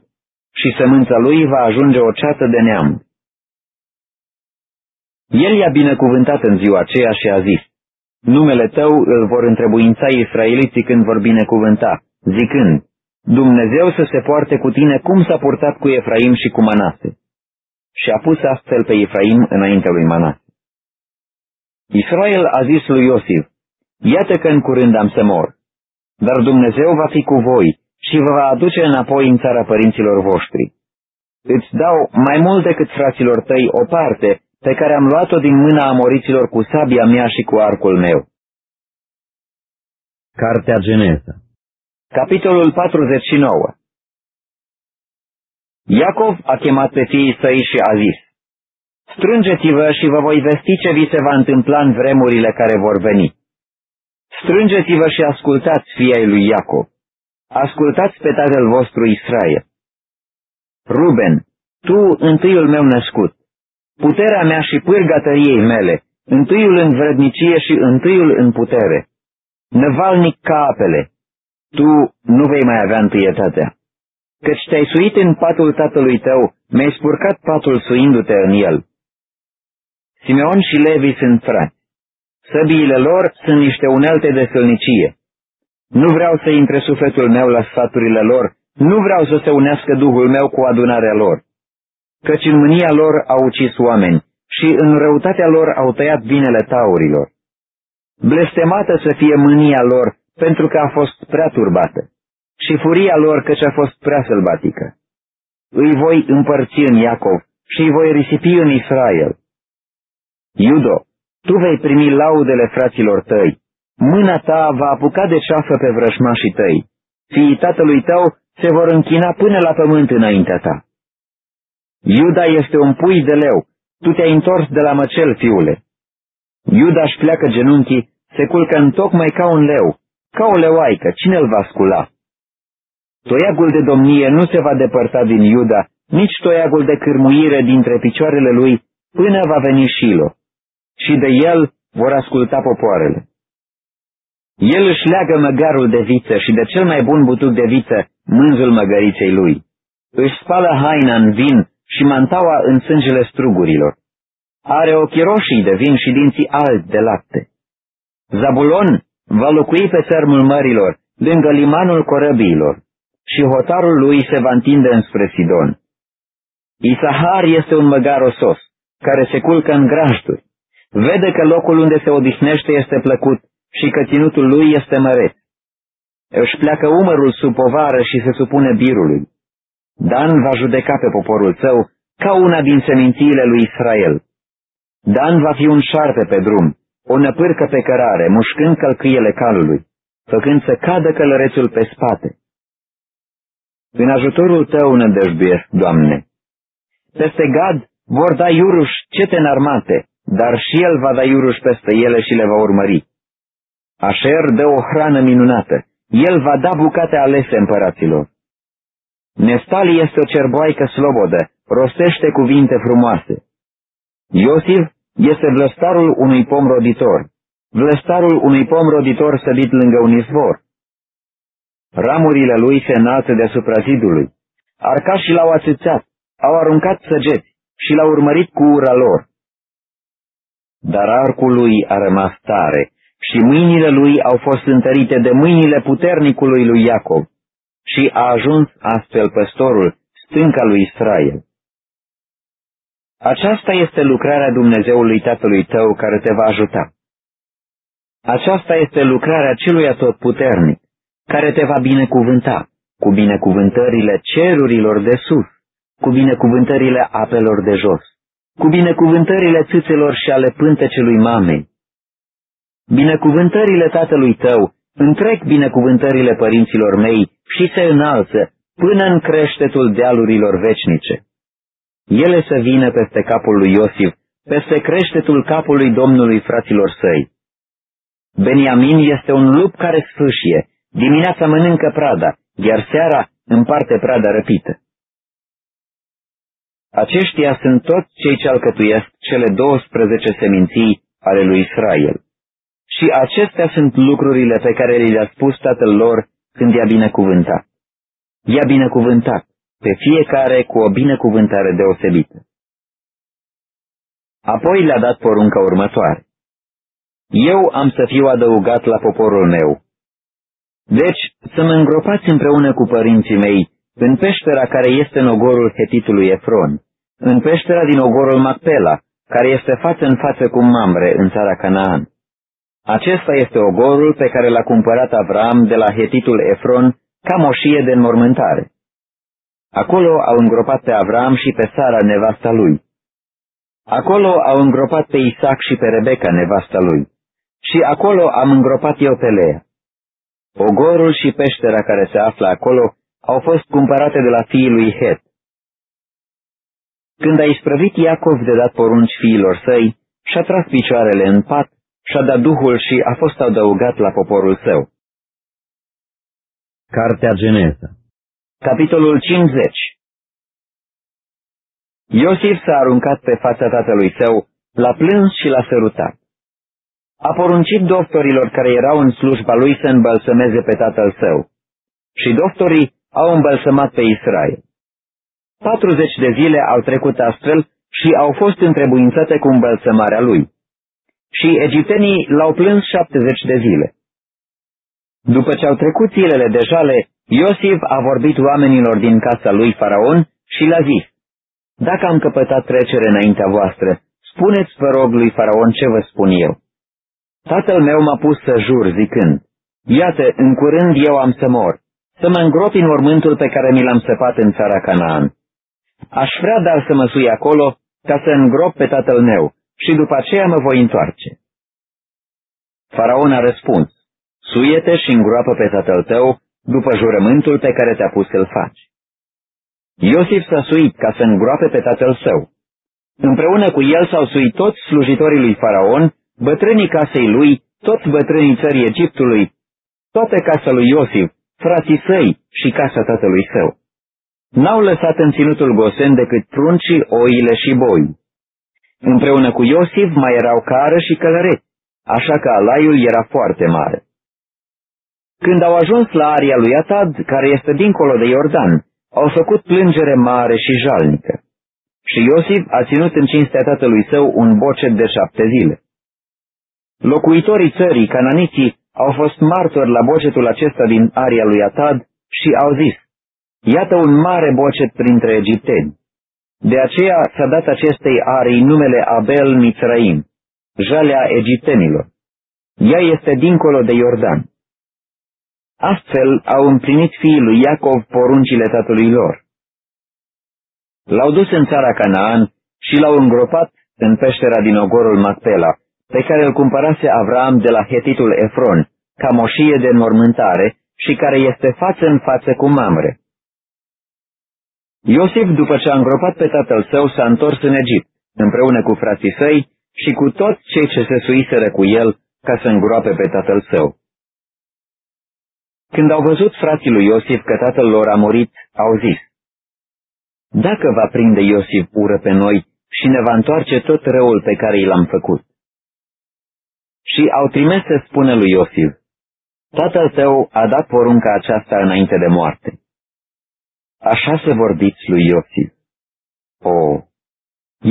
și sămânța lui va ajunge o ceată de neam. El i-a binecuvântat în ziua aceea și a zis, Numele tău îl vor întrebuința israeliții când vor binecuvânta, zicând, Dumnezeu să se poarte cu tine cum s-a purtat cu Efraim și cu Manase. Și a pus astfel pe Efraim înaintea lui Manase. Israel a zis lui Iosif, Iată că în curând am să mor, dar Dumnezeu va fi cu voi și vă va aduce înapoi în țara părinților voștri. Îți dau mai mult decât fraților tăi o parte pe care am luat-o din mâna amoriților cu sabia mea și cu arcul meu. Cartea Geneza Capitolul 49 Iacov a chemat pe fiii săi și a zis, Strângeți-vă și vă voi vesti ce vi se va întâmpla în vremurile care vor veni. Strângeți-vă și ascultați fiei lui Iacov. Ascultați pe tatăl vostru Israel. Ruben, tu întâiul meu născut, puterea mea și pârga tăriei mele, întâiul în vrednicie și întâiul în putere, năvalnic ca apele, tu nu vei mai avea întâietatea. Căci te-ai suit în patul tatălui tău, mi-ai spurcat patul suindu-te în el. Simeon și Levi sunt frați. Săbiile lor sunt niște unelte de sălnicie. Nu vreau să intre sufletul meu la sfaturile lor, nu vreau să se unească Duhul meu cu adunarea lor. Căci în mânia lor au ucis oameni și în răutatea lor au tăiat binele taurilor. Blestemată să fie mânia lor, pentru că a fost prea turbată, și furia lor căci a fost prea sălbatică. Îi voi împărți în Iacov și îi voi risipi în Israel. Iudo, tu vei primi laudele fraților tăi. Mâna ta va apuca de ceafă pe vrășmașii tăi. Fiii tatălui tău se vor închina până la pământ înaintea ta. Iuda este un pui de leu. Tu te-ai întors de la măcel, fiule. Iuda își pleacă genunchii, se culcă în tocmai ca un leu, ca o leoaică, cine îl va scula? Toiagul de domnie nu se va depărta din Iuda, nici toiagul de cârmuire dintre picioarele lui, până va veni Shilo și de el vor asculta popoarele. El își leagă măgarul de viță și de cel mai bun butuc de viță mânzul măgăriței lui. Își spală haina în vin și mantaua în sângele strugurilor. Are ochii roșii de vin și dinții albi de lapte. Zabulon va locui pe țărmul mărilor, lângă limanul corăbiilor, și hotarul lui se va întinde înspre Sidon. Isahar este un măgar osos, care se culcă în grajduri. Vede că locul unde se odihnește este plăcut și că ținutul lui este măreț. Își pleacă umărul sub povară și se supune birului. Dan va judeca pe poporul său ca una din semințiile lui Israel. Dan va fi un șarpe pe drum, o năpârcă pe cărare, mușcând călcâiele calului, făcând să cadă călărețul pe spate. În ajutorul tău nădăjduiesc, Doamne. Peste gad vor da iuruși cete înarmate, dar și el va da iuruș peste ele și le va urmări. Așer dă o hrană minunată, el va da bucate alese împăraților. Nestali este o cerboaică slobodă, rostește cuvinte frumoase. Iosif este vlăstarul unui pom roditor, vlăstarul unui pom roditor sădit lângă un izvor. Ramurile lui se înalță deasupra zidului. Arcașii l-au ațățat, au aruncat săgeți și l-au urmărit cu ura lor. Dar arcul lui a rămas tare și mâinile lui au fost întărite de mâinile puternicului lui Iacov și a ajuns astfel păstorul, stânca lui Israel. Aceasta este lucrarea Dumnezeului Tatălui tău care te va ajuta. Aceasta este lucrarea celui atotputernic, care te va binecuvânta, cu binecuvântările cerurilor de sus, cu binecuvântările apelor de jos cu binecuvântările țâțelor și ale pântecelui mamei. Binecuvântările tatălui tău, întrec binecuvântările părinților mei și se înalță până în creștetul dealurilor vecinice. Ele să vină peste capul lui Iosif, peste creștetul capului Domnului fraților săi. Beniamin este un lup care sfâșie, dimineața mănâncă prada, iar seara împarte prada răpită. Aceștia sunt toți cei ce alcătuiesc cele 12 seminții ale lui Israel. Și acestea sunt lucrurile pe care le-a spus tatăl lor când i-a binecuvântat. I-a binecuvântat pe fiecare cu o binecuvântare deosebită. Apoi le-a dat porunca următoare. Eu am să fiu adăugat la poporul meu. Deci să mă îngropați împreună cu părinții mei în peștera care este în ogorul hetitului Efron, în peștera din ogorul Macpela, care este față în față cu Mamre în țara Canaan. Acesta este ogorul pe care l-a cumpărat Avram de la hetitul Efron ca moșie de înmormântare. Acolo au îngropat pe Avram și pe Sara, nevasta lui. Acolo au îngropat pe Isaac și pe Rebecca, nevasta lui. Și acolo am îngropat eu pe Lea. Ogorul și peștera care se află acolo au fost cumpărate de la fiii lui Het. Când a isprăvit Iacov de dat porunci fiilor săi, și-a tras picioarele în pat, și-a dat duhul și a fost adăugat la poporul său. Cartea Geneza Capitolul 50 Iosif s-a aruncat pe fața tatălui său, l-a plâns și l-a sărutat. A poruncit doctorilor care erau în slujba lui să îmbălsămeze pe tatăl său. Și doctorii au îmbălsămat pe Israel. 40 de zile au trecut astfel și au fost întrebuințate cu îmbălsămarea lui. Și egiptenii l-au plâns 70 de zile. După ce au trecut zilele de jale, Iosif a vorbit oamenilor din casa lui Faraon și le-a zis, Dacă am căpătat trecere înaintea voastră, spuneți, vă rog, lui Faraon ce vă spun eu. Tatăl meu m-a pus să jur, zicând, Iată, în curând eu am să mor, să mă îngropi în mormântul pe care mi l-am săpat în țara Canaan. Aș vrea dar să mă sui acolo ca să îngrop pe tatăl meu și după aceea mă voi întoarce. Faraon a răspuns, suiete și îngroapă pe tatăl tău după jurământul pe care te-a pus să-l faci. Iosif s-a suit ca să îngroape pe tatăl său. Împreună cu el s-au suit toți slujitorii lui Faraon, bătrânii casei lui, toți bătrânii țării Egiptului, toată casa lui Iosif, frații săi și casa tatălui său. N-au lăsat în ținutul Gosen decât pruncii, oile și boi. Împreună cu Iosif mai erau cară și călăreți, așa că alaiul era foarte mare. Când au ajuns la aria lui Atad, care este dincolo de Iordan, au făcut plângere mare și jalnică. Și Iosif a ținut în cinstea tatălui său un bocet de șapte zile. Locuitorii țării, cananiții, au fost martori la bocetul acesta din aria lui Atad și au zis, Iată un mare bocet printre egipteni. De aceea s-a dat acestei arii numele Abel Mitzraim, jalea egiptenilor. Ea este dincolo de Iordan. Astfel au împlinit fiii lui Iacov poruncile tatălui lor. L-au dus în țara Canaan și l-au îngropat în peștera din ogorul Macpela, pe care îl cumpărase Avram de la hetitul Efron, ca moșie de înmormântare și care este față în față cu Mamre. Iosif, după ce a îngropat pe tatăl său, s-a întors în Egipt, împreună cu frații săi și cu toți cei ce se suiseră cu el ca să îngroape pe tatăl său. Când au văzut frații lui Iosif că tatăl lor a murit, au zis, Dacă va prinde Iosif ură pe noi și ne va întoarce tot răul pe care i l-am făcut. Și au trimis să spună lui Iosif, Tatăl tău a dat porunca aceasta înainte de moarte. Așa să vorbiți lui Iosif. O,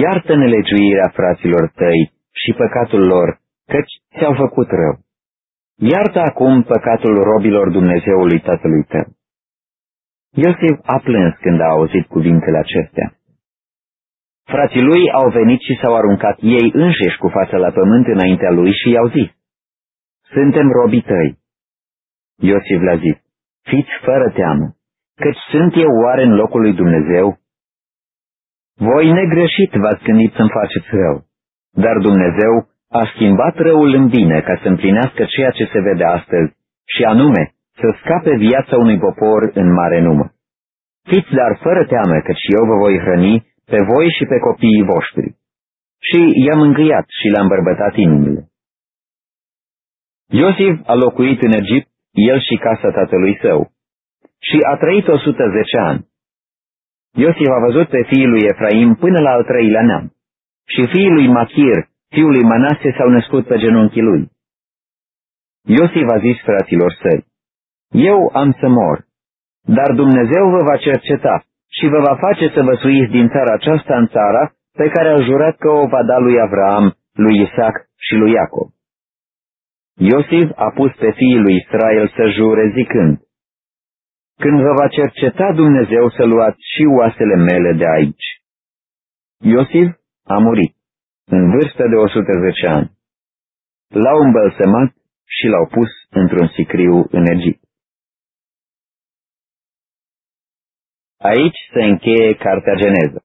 iartă nelegiuirea fraților tăi și păcatul lor, căci ți-au făcut rău. Iartă acum păcatul robilor Dumnezeului tatălui tău. Iosif a plâns când a auzit cuvintele acestea. Frații lui au venit și s-au aruncat ei înșiși cu fața la pământ înaintea lui și i-au zis, Suntem robii tăi. Iosif le-a zis, Fiți fără teamă, căci sunt eu oare în locul lui Dumnezeu? Voi negreșit v-ați gândit să-mi faceți rău, dar Dumnezeu a schimbat răul în bine ca să împlinească ceea ce se vede astăzi, și anume să scape viața unui popor în mare număr. Fiți dar fără teamă, căci eu vă voi hrăni pe voi și pe copiii voștri. Și i-am îngâiat și le-am bărbătat inimile. Iosif a locuit în Egipt, el și casa tatălui său și a trăit 110 ani. Iosif a văzut pe fiul lui Efraim până la al treilea neam. Și fiul lui Machir, fiul lui Manase, s-au născut pe genunchii lui. Iosif a zis fraților săi, Eu am să mor, dar Dumnezeu vă va cerceta și vă va face să vă suiți din țara aceasta în țara pe care a jurat că o va da lui Avram, lui Isaac și lui Iacob. Iosif a pus pe fiii lui Israel să jure zicând, când vă va cerceta Dumnezeu să luați și oasele mele de aici. Iosif a murit, în vârstă de 110 ani. L-au îmbălsemat și l-au pus într-un sicriu în Egipt. Aici se încheie Cartea Geneză.